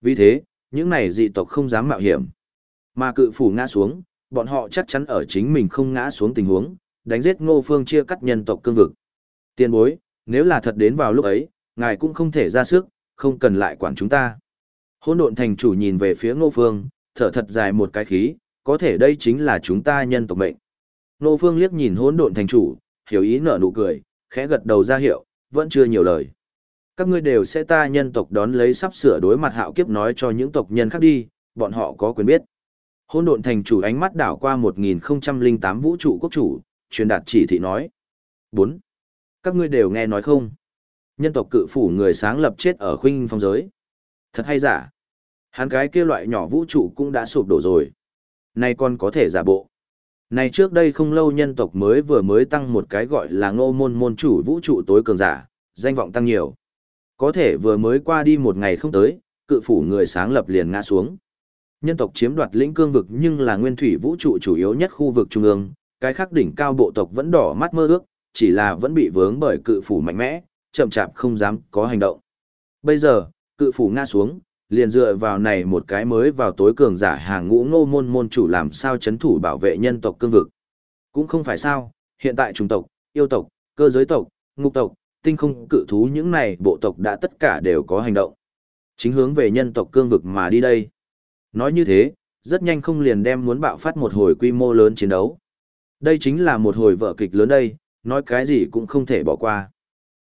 Vì thế, những này dị tộc không dám mạo hiểm. Mà cự phủ ngã xuống, bọn họ chắc chắn ở chính mình không ngã xuống tình huống, đánh giết ngô phương chia cắt nhân tộc cương vực. Tiên bối, nếu là thật đến vào lúc ấy, ngài cũng không thể ra sức, không cần lại quản chúng ta. Hôn độn thành chủ nhìn về phía ngô phương, thở thật dài một cái khí, có thể đây chính là chúng ta nhân tộc mệnh. Nô phương liếc nhìn hôn độn thành chủ, hiểu ý nở nụ cười, khẽ gật đầu ra hiệu, vẫn chưa nhiều lời. Các ngươi đều sẽ ta nhân tộc đón lấy sắp sửa đối mặt hạo kiếp nói cho những tộc nhân khác đi, bọn họ có quyền biết. Hôn độn thành chủ ánh mắt đảo qua 1008 vũ trụ quốc chủ, truyền đạt chỉ thị nói. 4. Các ngươi đều nghe nói không? Nhân tộc cự phủ người sáng lập chết ở khuynh phong giới. Thật hay giả? Hắn cái kia loại nhỏ vũ trụ cũng đã sụp đổ rồi. Nay còn có thể giả bộ. Này trước đây không lâu nhân tộc mới vừa mới tăng một cái gọi là ngô môn môn chủ vũ trụ tối cường giả, danh vọng tăng nhiều. Có thể vừa mới qua đi một ngày không tới, cự phủ người sáng lập liền ngã xuống. Nhân tộc chiếm đoạt lĩnh cương vực nhưng là nguyên thủy vũ trụ chủ yếu nhất khu vực trung ương, cái khác đỉnh cao bộ tộc vẫn đỏ mắt mơ ước, chỉ là vẫn bị vướng bởi cự phủ mạnh mẽ, chậm chạp không dám có hành động. Bây giờ, cự phủ ngã xuống, liền dựa vào này một cái mới vào tối cường giả hàng ngũ ngô môn môn chủ làm sao chấn thủ bảo vệ nhân tộc cương vực. Cũng không phải sao, hiện tại trùng tộc, yêu tộc, cơ giới tộc, ngục tộc, tinh không cự thú những này bộ tộc đã tất cả đều có hành động. Chính hướng về nhân tộc cương vực mà đi đây. Nói như thế, rất nhanh không liền đem muốn bạo phát một hồi quy mô lớn chiến đấu. Đây chính là một hồi vở kịch lớn đây, nói cái gì cũng không thể bỏ qua.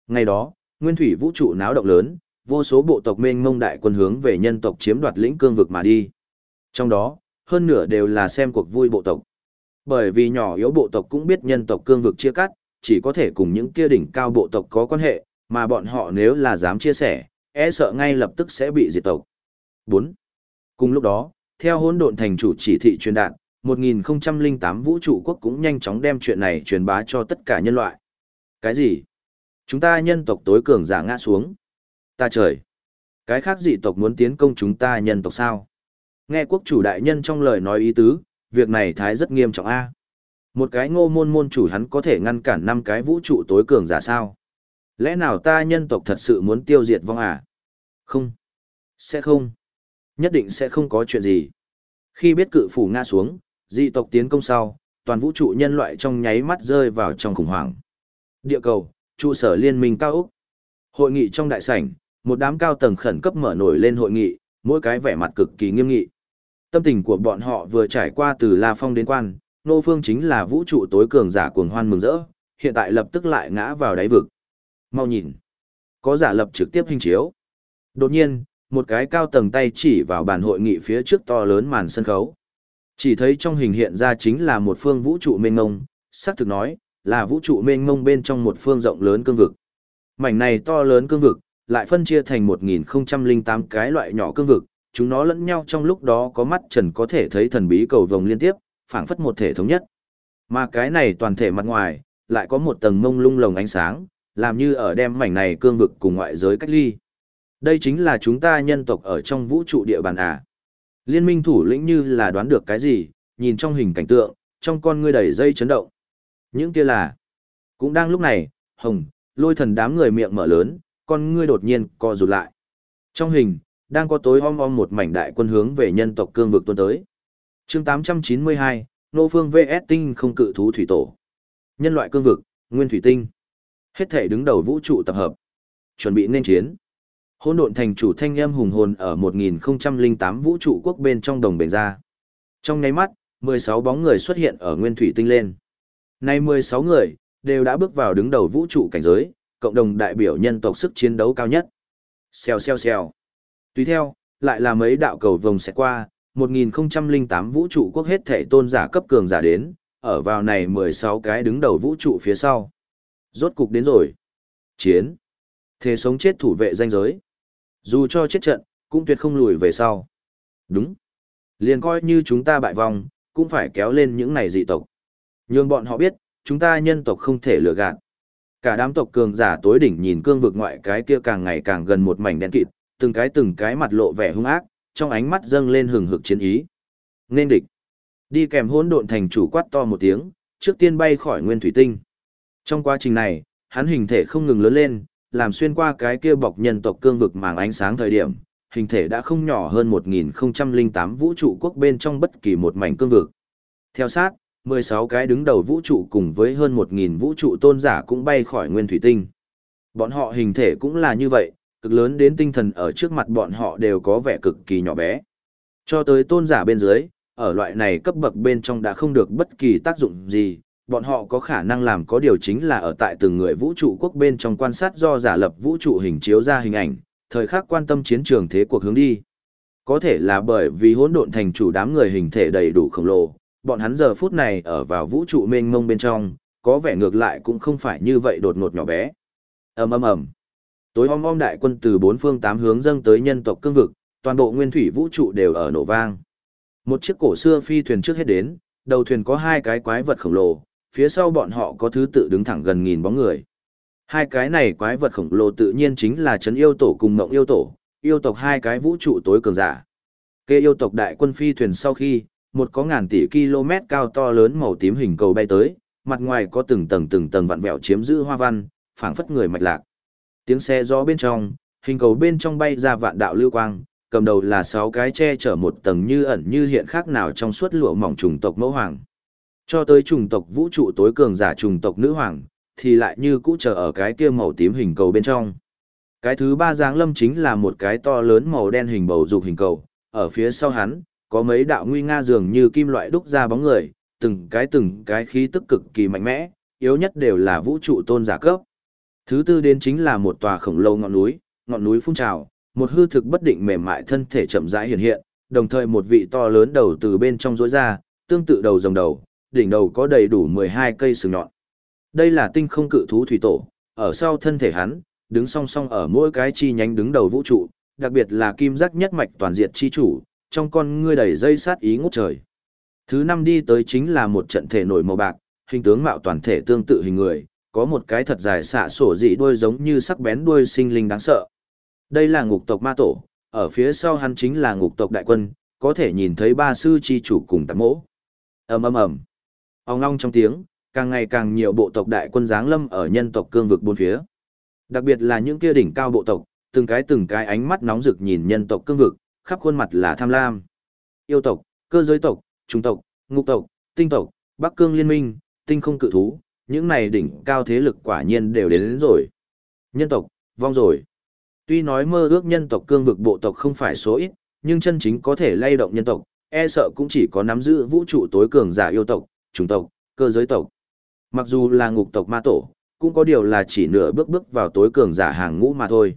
Ngày đó, nguyên thủy vũ trụ náo động lớn, vô số bộ tộc mênh mông đại quân hướng về nhân tộc chiếm đoạt lĩnh cương vực mà đi. Trong đó, hơn nửa đều là xem cuộc vui bộ tộc. Bởi vì nhỏ yếu bộ tộc cũng biết nhân tộc cương vực chia cắt, chỉ có thể cùng những kia đỉnh cao bộ tộc có quan hệ, mà bọn họ nếu là dám chia sẻ, e sợ ngay lập tức sẽ bị diệt tộc. 4. Cùng lúc đó, theo hỗn độn thành chủ chỉ thị truyền đạt, 1008 vũ trụ quốc cũng nhanh chóng đem chuyện này truyền bá cho tất cả nhân loại. Cái gì? Chúng ta nhân tộc tối cường giả ngã xuống. Ta trời! Cái khác dị tộc muốn tiến công chúng ta nhân tộc sao? Nghe quốc chủ đại nhân trong lời nói ý tứ, việc này thái rất nghiêm trọng a. Một cái ngô môn môn chủ hắn có thể ngăn cản năm cái vũ trụ tối cường giả sao? Lẽ nào ta nhân tộc thật sự muốn tiêu diệt vong à? Không. Sẽ không. Nhất định sẽ không có chuyện gì. Khi biết cự phủ ngã xuống, dị tộc tiến công sau, toàn vũ trụ nhân loại trong nháy mắt rơi vào trong khủng hoảng. Địa cầu, trụ sở liên minh cao Úc. Hội nghị trong đại sảnh, một đám cao tầng khẩn cấp mở nổi lên hội nghị, mỗi cái vẻ mặt cực kỳ nghiêm nghị. Tâm tình của bọn họ vừa trải qua từ La Phong đến quan, Nô Phương chính là vũ trụ tối cường giả cuồng hoan mừng rỡ, hiện tại lập tức lại ngã vào đáy vực. Mau nhìn, có giả lập trực tiếp hình chiếu. Đột nhiên, một cái cao tầng tay chỉ vào bàn hội nghị phía trước to lớn màn sân khấu. Chỉ thấy trong hình hiện ra chính là một phương vũ trụ mênh ngông, xác thực nói, là vũ trụ mênh ngông bên trong một phương rộng lớn cương vực. Mảnh này to lớn cương vực, lại phân chia thành 1008 cái loại nhỏ cương vực, chúng nó lẫn nhau trong lúc đó có mắt trần có thể thấy thần bí cầu vồng liên tiếp, phảng phất một thể thống nhất. Mà cái này toàn thể mặt ngoài, lại có một tầng mông lung lồng ánh sáng, làm như ở đem mảnh này cương vực cùng ngoại giới cách ly. Đây chính là chúng ta nhân tộc ở trong vũ trụ địa bàn à. Liên minh thủ lĩnh như là đoán được cái gì, nhìn trong hình cảnh tượng, trong con ngươi đầy dây chấn động. Những kia là... Cũng đang lúc này, hồng, lôi thần đám người miệng mở lớn, con ngươi đột nhiên co rụt lại. Trong hình, đang có tối om om một mảnh đại quân hướng về nhân tộc cương vực tuôn tới. chương 892, Nô Phương VS Tinh không cự thú thủy tổ. Nhân loại cương vực, nguyên thủy tinh. Hết thể đứng đầu vũ trụ tập hợp. Chuẩn bị nên chiến. Hôn độn thành chủ thanh em hùng hồn ở 1008 vũ trụ quốc bên trong đồng bền ra. Trong nháy mắt, 16 bóng người xuất hiện ở nguyên thủy tinh lên. Nay 16 người, đều đã bước vào đứng đầu vũ trụ cảnh giới, cộng đồng đại biểu nhân tộc sức chiến đấu cao nhất. Xèo xèo xèo. Tùy theo, lại là mấy đạo cầu vồng sẽ qua, 1008 vũ trụ quốc hết thể tôn giả cấp cường giả đến, ở vào này 16 cái đứng đầu vũ trụ phía sau. Rốt cục đến rồi. Chiến. Thế sống chết thủ vệ danh giới. Dù cho chết trận, cũng tuyệt không lùi về sau. Đúng. Liền coi như chúng ta bại vong, cũng phải kéo lên những này dị tộc. Nhưng bọn họ biết, chúng ta nhân tộc không thể lừa gạt. Cả đám tộc cường giả tối đỉnh nhìn cương vực ngoại cái kia càng ngày càng gần một mảnh đen kịt, từng cái từng cái mặt lộ vẻ hung ác, trong ánh mắt dâng lên hừng hực chiến ý. Nên địch. Đi kèm hỗn độn thành chủ quát to một tiếng, trước tiên bay khỏi nguyên thủy tinh. Trong quá trình này, hắn hình thể không ngừng lớn lên, làm xuyên qua cái kia bọc nhân tộc cương vực màng ánh sáng thời điểm, hình thể đã không nhỏ hơn 1008 vũ trụ quốc bên trong bất kỳ một mảnh cương vực. Theo sát, 16 cái đứng đầu vũ trụ cùng với hơn 1000 vũ trụ tôn giả cũng bay khỏi nguyên thủy tinh. Bọn họ hình thể cũng là như vậy, cực lớn đến tinh thần ở trước mặt bọn họ đều có vẻ cực kỳ nhỏ bé. Cho tới tôn giả bên dưới, ở loại này cấp bậc bên trong đã không được bất kỳ tác dụng gì, bọn họ có khả năng làm có điều chính là ở tại từng người vũ trụ quốc bên trong quan sát do giả lập vũ trụ hình chiếu ra hình ảnh, thời khắc quan tâm chiến trường thế cuộc hướng đi. Có thể là bởi vì hỗn độn thành chủ đám người hình thể đầy đủ khổng lồ, bọn hắn giờ phút này ở vào vũ trụ mênh mông bên trong, có vẻ ngược lại cũng không phải như vậy đột ngột nhỏ bé. ầm ầm ầm, tối om om đại quân từ bốn phương tám hướng dâng tới nhân tộc cương vực, toàn bộ nguyên thủy vũ trụ đều ở nổ vang. Một chiếc cổ xưa phi thuyền trước hết đến, đầu thuyền có hai cái quái vật khổng lồ, phía sau bọn họ có thứ tự đứng thẳng gần nghìn bóng người. Hai cái này quái vật khổng lồ tự nhiên chính là chấn yêu tổ cùng mộng yêu tổ, yêu tộc hai cái vũ trụ tối cường giả. Kê yêu tộc đại quân phi thuyền sau khi, một có ngàn tỷ km cao to lớn màu tím hình cầu bay tới, mặt ngoài có từng tầng từng tầng vặn vẹo chiếm giữ hoa văn, phảng phất người mạch lạc. Tiếng xe gió bên trong, hình cầu bên trong bay ra vạn đạo lưu quang, cầm đầu là sáu cái che chở một tầng như ẩn như hiện khác nào trong suốt lụa mỏng trùng tộc mẫu hoàng. Cho tới trùng tộc vũ trụ tối cường giả trùng tộc nữ hoàng, thì lại như cũ chờ ở cái kia màu tím hình cầu bên trong. Cái thứ ba dáng lâm chính là một cái to lớn màu đen hình bầu dục hình cầu, ở phía sau hắn, có mấy đạo nguy nga dường như kim loại đúc ra bóng người, từng cái từng cái khí tức cực kỳ mạnh mẽ, yếu nhất đều là vũ trụ tôn giả cấp. Thứ tư đến chính là một tòa khổng lồ ngọn núi, ngọn núi phun trào, một hư thực bất định mềm mại thân thể chậm rãi hiện hiện, đồng thời một vị to lớn đầu từ bên trong rối ra, tương tự đầu rồng đầu, đỉnh đầu có đầy đủ 12 cây sừng nhọn. Đây là tinh không cự thú thủy tổ, ở sau thân thể hắn, đứng song song ở mỗi cái chi nhánh đứng đầu vũ trụ, đặc biệt là kim giác nhất mạch toàn diệt chi chủ, trong con ngươi đầy dây sát ý ngút trời. Thứ năm đi tới chính là một trận thể nổi màu bạc, hình tướng mạo toàn thể tương tự hình người, có một cái thật dài xạ sổ dị đuôi giống như sắc bén đuôi sinh linh đáng sợ. Đây là ngục tộc ma tổ, ở phía sau hắn chính là ngục tộc đại quân, có thể nhìn thấy ba sư chi chủ cùng tạp mỗ. ầm ầm ầm, ong long trong tiếng, càng ngày càng nhiều bộ tộc đại quân giáng lâm ở nhân tộc cương vực bốn phía. Đặc biệt là những kia đỉnh cao bộ tộc, từng cái từng cái ánh mắt nóng rực nhìn nhân tộc cương vực, khắp khuôn mặt là tham lam. Yêu tộc, cơ giới tộc, trung tộc, ngục tộc, tinh tộc, Bắc Cương Liên minh, tinh không cự thú, những này đỉnh cao thế lực quả nhiên đều đến, đến rồi. Nhân tộc, vong rồi. Tuy nói mơ ước nhân tộc cương vực bộ tộc không phải số ít, nhưng chân chính có thể lay động nhân tộc, e sợ cũng chỉ có nắm giữ vũ trụ tối cường giả yêu tộc, chủng tộc, cơ giới tộc. Mặc dù là ngục tộc ma tổ, cũng có điều là chỉ nửa bước bước vào tối cường giả hàng ngũ mà thôi.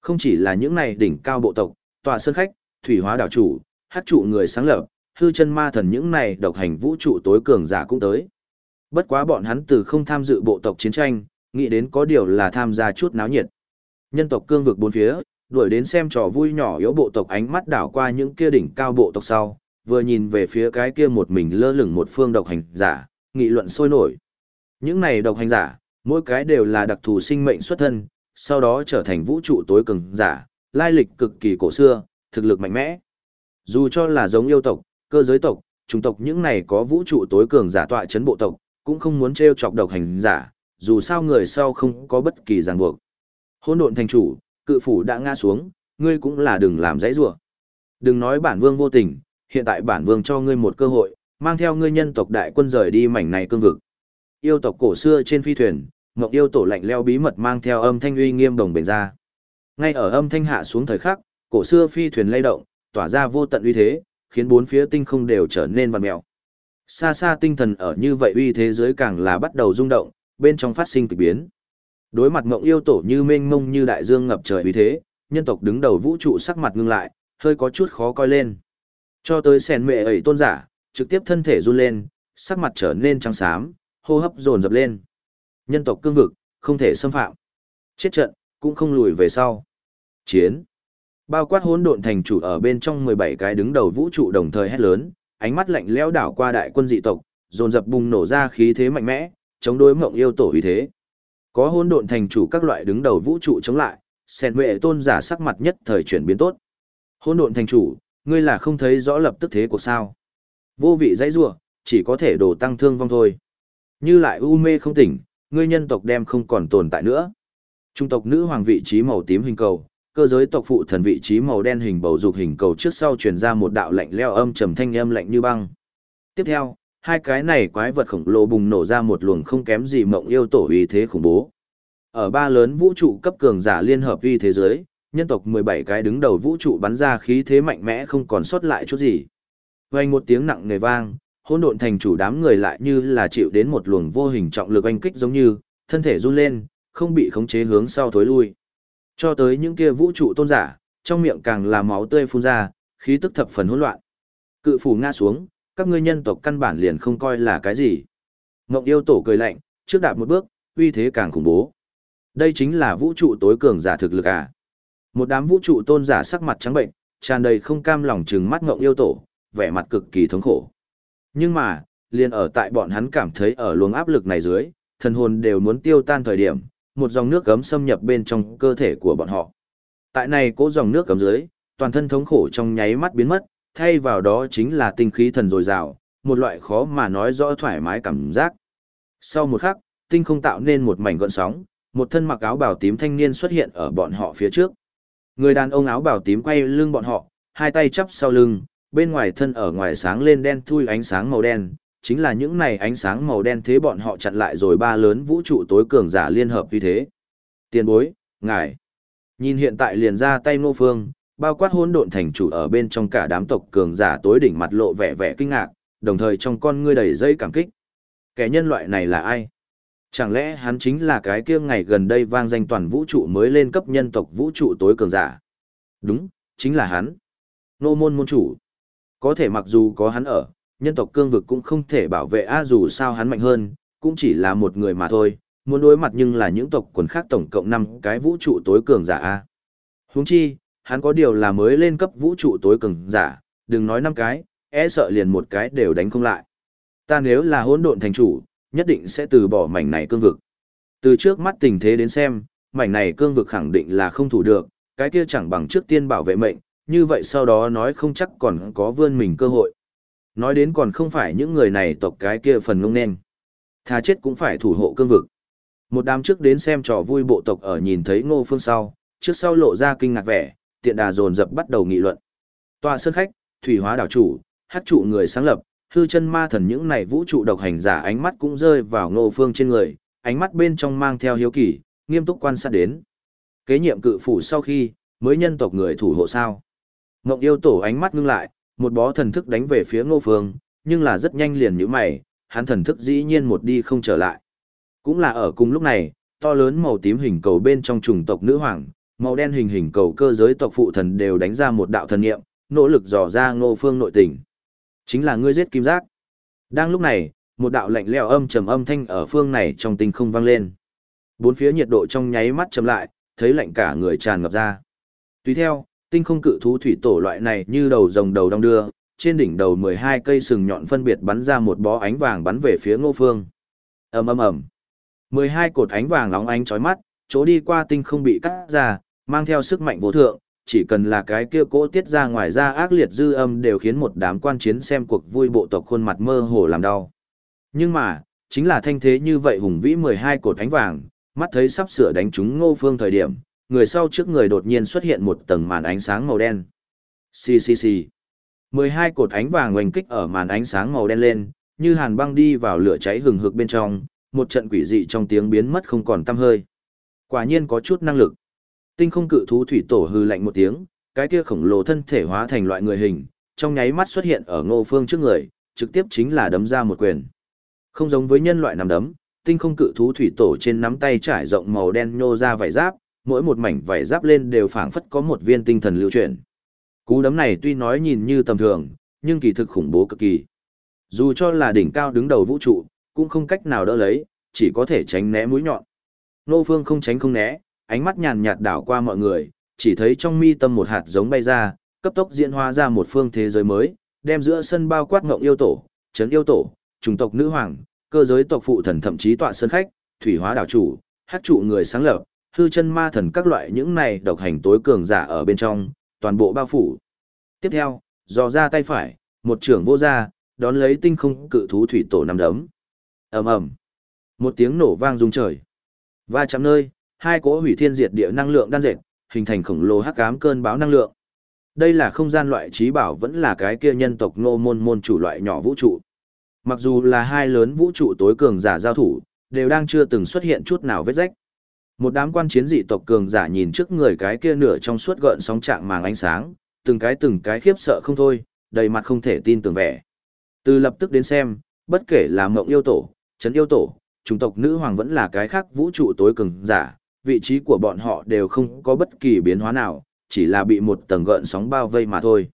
Không chỉ là những này đỉnh cao bộ tộc, tòa sơn khách, thủy hóa đảo chủ, hát trụ người sáng lập, hư chân ma thần những này độc hành vũ trụ tối cường giả cũng tới. Bất quá bọn hắn từ không tham dự bộ tộc chiến tranh, nghĩ đến có điều là tham gia chút náo nhiệt. Nhân tộc cương vực bốn phía, đuổi đến xem trò vui nhỏ yếu bộ tộc ánh mắt đảo qua những kia đỉnh cao bộ tộc sau, vừa nhìn về phía cái kia một mình lơ lửng một phương độc hành giả, nghị luận sôi nổi. Những này độc hành giả, mỗi cái đều là đặc thù sinh mệnh xuất thân, sau đó trở thành vũ trụ tối cường giả, lai lịch cực kỳ cổ xưa, thực lực mạnh mẽ. Dù cho là giống yêu tộc, cơ giới tộc, chủng tộc những này có vũ trụ tối cường giả tọa chấn bộ tộc, cũng không muốn trêu chọc độc hành giả, dù sao người sau không có bất kỳ ràng buộc. Hôn độn thành chủ, cự phủ đã ngã xuống, ngươi cũng là đừng làm dãy rủa. Đừng nói bản vương vô tình, hiện tại bản vương cho ngươi một cơ hội, mang theo ngươi nhân tộc đại quân rời đi mảnh này cương vực. Yêu tộc cổ xưa trên phi thuyền, Ngọc yêu tổ lạnh leo bí mật mang theo âm thanh uy nghiêm đồng bền ra. Ngay ở âm thanh hạ xuống thời khắc, cổ xưa phi thuyền lay động, tỏa ra vô tận uy thế, khiến bốn phía tinh không đều trở nên vằn mèo. Xa xa tinh thần ở như vậy uy thế giới càng là bắt đầu rung động, bên trong phát sinh kỳ biến. Đối mặt ngộng yêu tổ như mênh mông như đại dương ngập trời uy thế, nhân tộc đứng đầu vũ trụ sắc mặt ngưng lại, hơi có chút khó coi lên. Cho tới sèn mẹ ấy tôn giả, trực tiếp thân thể run lên, sắc mặt trở nên trắng xám, hô hấp dồn dập lên. Nhân tộc cương vực, không thể xâm phạm. Chết trận, cũng không lùi về sau. Chiến. Bao quát hỗn độn thành chủ ở bên trong 17 cái đứng đầu vũ trụ đồng thời hét lớn, ánh mắt lạnh lẽo đảo qua đại quân dị tộc, dồn dập bùng nổ ra khí thế mạnh mẽ, chống đối mộng yêu tổ uy thế. Có hỗn độn thành chủ các loại đứng đầu vũ trụ chống lại, sen mệ tôn giả sắc mặt nhất thời chuyển biến tốt. Hỗn độn thành chủ, ngươi là không thấy rõ lập tức thế của sao? Vô vị dãy rủa, chỉ có thể đổ tăng thương vong thôi. Như lại u mê không tỉnh, ngươi nhân tộc đem không còn tồn tại nữa. Trung tộc nữ hoàng vị trí màu tím hình cầu, cơ giới tộc phụ thần vị trí màu đen hình bầu dục hình cầu trước sau truyền ra một đạo lạnh leo âm trầm thanh âm lạnh như băng. Tiếp theo, hai cái này quái vật khổng lồ bùng nổ ra một luồng không kém gì mộng yêu tổ uy thế khủng bố. Ở ba lớn vũ trụ cấp cường giả liên hợp uy thế giới, nhân tộc 17 cái đứng đầu vũ trụ bắn ra khí thế mạnh mẽ không còn sót lại chút gì. Vang một tiếng nặng nề vang, hỗn độn thành chủ đám người lại như là chịu đến một luồng vô hình trọng lực oanh kích giống như, thân thể run lên, không bị khống chế hướng sau thối lui. Cho tới những kia vũ trụ tôn giả, trong miệng càng là máu tươi phun ra, khí tức thập phần hỗn loạn. Cự phủ ngã xuống, các ngươi nhân tộc căn bản liền không coi là cái gì. Ngộng yêu tổ cười lạnh, trước đạp một bước, uy thế càng khủng bố. Đây chính là vũ trụ tối cường giả thực lực à. Một đám vũ trụ tôn giả sắc mặt trắng bệnh, tràn đầy không cam lòng trừng mắt ngộng yêu tổ, vẻ mặt cực kỳ thống khổ. Nhưng mà, liền ở tại bọn hắn cảm thấy ở luồng áp lực này dưới, thần hồn đều muốn tiêu tan thời điểm, một dòng nước cấm xâm nhập bên trong cơ thể của bọn họ. Tại này cố dòng nước cấm dưới, toàn thân thống khổ trong nháy mắt biến mất, thay vào đó chính là tinh khí thần dồi dào, một loại khó mà nói rõ thoải mái cảm giác. Sau một khắc, tinh không tạo nên một mảnh gợn sóng, một thân mặc áo bào tím thanh niên xuất hiện ở bọn họ phía trước. Người đàn ông áo bào tím quay lưng bọn họ, hai tay chắp sau lưng, bên ngoài thân ở ngoài sáng lên đen thui ánh sáng màu đen, chính là những này ánh sáng màu đen thế bọn họ chặn lại rồi ba lớn vũ trụ tối cường giả liên hợp như thế. Tiền bối, ngài. Nhìn hiện tại liền ra tay Ngô Phương, bao quát hỗn độn thành chủ ở bên trong cả đám tộc cường giả tối đỉnh mặt lộ vẻ vẻ kinh ngạc, đồng thời trong con ngươi đầy dây cảm kích. Kẻ nhân loại này là ai? Chẳng lẽ hắn chính là cái kia ngày gần đây vang danh toàn vũ trụ mới lên cấp nhân tộc vũ trụ tối cường giả? Đúng, chính là hắn. Nô môn môn chủ. Có thể mặc dù có hắn ở, nhân tộc cương vực cũng không thể bảo vệ a dù sao hắn mạnh hơn, cũng chỉ là một người mà thôi, muốn đối mặt nhưng là những tộc quần khác tổng cộng 5 cái vũ trụ tối cường giả a. Huống chi, hắn có điều là mới lên cấp vũ trụ tối cường giả, đừng nói 5 cái, e sợ liền một cái đều đánh không lại. Ta nếu là hỗn độn thành chủ, nhất định sẽ từ bỏ mảnh này cương vực. Từ trước mắt tình thế đến xem, mảnh này cương vực khẳng định là không thủ được, cái kia chẳng bằng trước tiên bảo vệ mệnh, như vậy sau đó nói không chắc còn có vươn mình cơ hội. Nói đến còn không phải những người này tộc cái kia phần ngông nên. Thà chết cũng phải thủ hộ cương vực. Một đám trước đến xem trò vui bộ tộc ở nhìn thấy ngô phương sau, trước sau lộ ra kinh ngạc vẻ, tiện đà dồn dập bắt đầu nghị luận. Tòa sơn khách, thủy hóa đảo chủ, hát trụ người sáng lập, hư chân ma thần những này vũ trụ độc hành giả ánh mắt cũng rơi vào ngô phương trên người, ánh mắt bên trong mang theo hiếu kỳ, nghiêm túc quan sát đến. Kế nhiệm cự phủ sau khi, mới nhân tộc người thủ hộ sao. Ngộng yêu tổ ánh mắt ngưng lại, một bó thần thức đánh về phía ngô phương, nhưng là rất nhanh liền như mày, hắn thần thức dĩ nhiên một đi không trở lại. Cũng là ở cùng lúc này, to lớn màu tím hình cầu bên trong trùng tộc nữ hoàng, màu đen hình hình cầu cơ giới tộc phụ thần đều đánh ra một đạo thần niệm, nỗ lực dò ra ngô phương nội tình. Chính là ngươi giết kim giác. Đang lúc này, một đạo lạnh lẽo âm trầm âm thanh ở phương này trong tinh không vang lên. Bốn phía nhiệt độ trong nháy mắt chậm lại, thấy lạnh cả người tràn ngập ra. Tùy theo, tinh không cự thú thủy tổ loại này như đầu rồng đầu đong đưa, trên đỉnh đầu 12 cây sừng nhọn phân biệt bắn ra một bó ánh vàng bắn về phía Ngô Phương. Ầm ầm ầm. 12 cột ánh vàng nóng ánh chói mắt, chỗ đi qua tinh không bị cắt ra, mang theo sức mạnh vô thượng, chỉ cần là cái kia cỗ tiết ra ngoài ra ác liệt dư âm đều khiến một đám quan chiến xem cuộc vui bộ tộc khuôn mặt mơ hồ làm đau. Nhưng mà, chính là thanh thế như vậy hùng vĩ 12 cột ánh vàng, mắt thấy sắp sửa đánh trúng Ngô Phương thời điểm, người sau trước người đột nhiên xuất hiện một tầng màn ánh sáng màu đen. Xì xì xì. 12 cột ánh vàng oanh kích ở màn ánh sáng màu đen lên, như hàn băng đi vào lửa cháy hừng hực bên trong, một trận quỷ dị trong tiếng biến mất không còn tăm hơi. Quả nhiên có chút năng lực. Tinh không cự thú thủy tổ hư lạnh một tiếng, cái kia khổng lồ thân thể hóa thành loại người hình, trong nháy mắt xuất hiện ở Ngô Phương trước người, trực tiếp chính là đấm ra một quyền. Không giống với nhân loại nằm đấm, tinh không cự thú thủy tổ trên nắm tay trải rộng màu đen nhô ra vảy giáp, mỗi một mảnh vảy giáp lên đều phảng phất có một viên tinh thần lưu chuyển. Cú đấm này tuy nói nhìn như tầm thường, nhưng kỳ thực khủng bố cực kỳ. Dù cho là đỉnh cao đứng đầu vũ trụ, cũng không cách nào đỡ lấy, chỉ có thể tránh né mũi nhọn. Nô Phương không tránh không né, ánh mắt nhàn nhạt đảo qua mọi người, chỉ thấy trong mi tâm một hạt giống bay ra, cấp tốc diễn hóa ra một phương thế giới mới, đem giữa sân bao quát ngộng yêu tổ, trấn yêu tổ, chủng tộc nữ hoàng, cơ giới tộc phụ thần thậm chí tọa sơn khách, thủy hóa đảo chủ, hát trụ người sáng lập, hư chân ma thần các loại những này độc hành tối cường giả ở bên trong, toàn bộ bao phủ. Tiếp theo, dò ra tay phải, một trưởng vô ra, đón lấy tinh không cự thú thủy tổ nằm đấm. ầm ầm Một tiếng nổ vang rung trời. Va chạm nơi, hai cỗ hủy thiên diệt địa năng lượng đan dệt, hình thành khổng lồ hắc ám cơn bão năng lượng. Đây là không gian loại trí bảo vẫn là cái kia nhân tộc nô môn môn chủ loại nhỏ vũ trụ. Mặc dù là hai lớn vũ trụ tối cường giả giao thủ, đều đang chưa từng xuất hiện chút nào vết rách. Một đám quan chiến dị tộc cường giả nhìn trước người cái kia nửa trong suốt gợn sóng trạng màng ánh sáng, từng cái từng cái khiếp sợ không thôi, đầy mặt không thể tin tưởng vẻ. Từ lập tức đến xem, bất kể là mộng yêu tổ, chấn yêu tổ, chủng tộc nữ hoàng vẫn là cái khác vũ trụ tối cường giả, vị trí của bọn họ đều không có bất kỳ biến hóa nào, chỉ là bị một tầng gợn sóng bao vây mà thôi.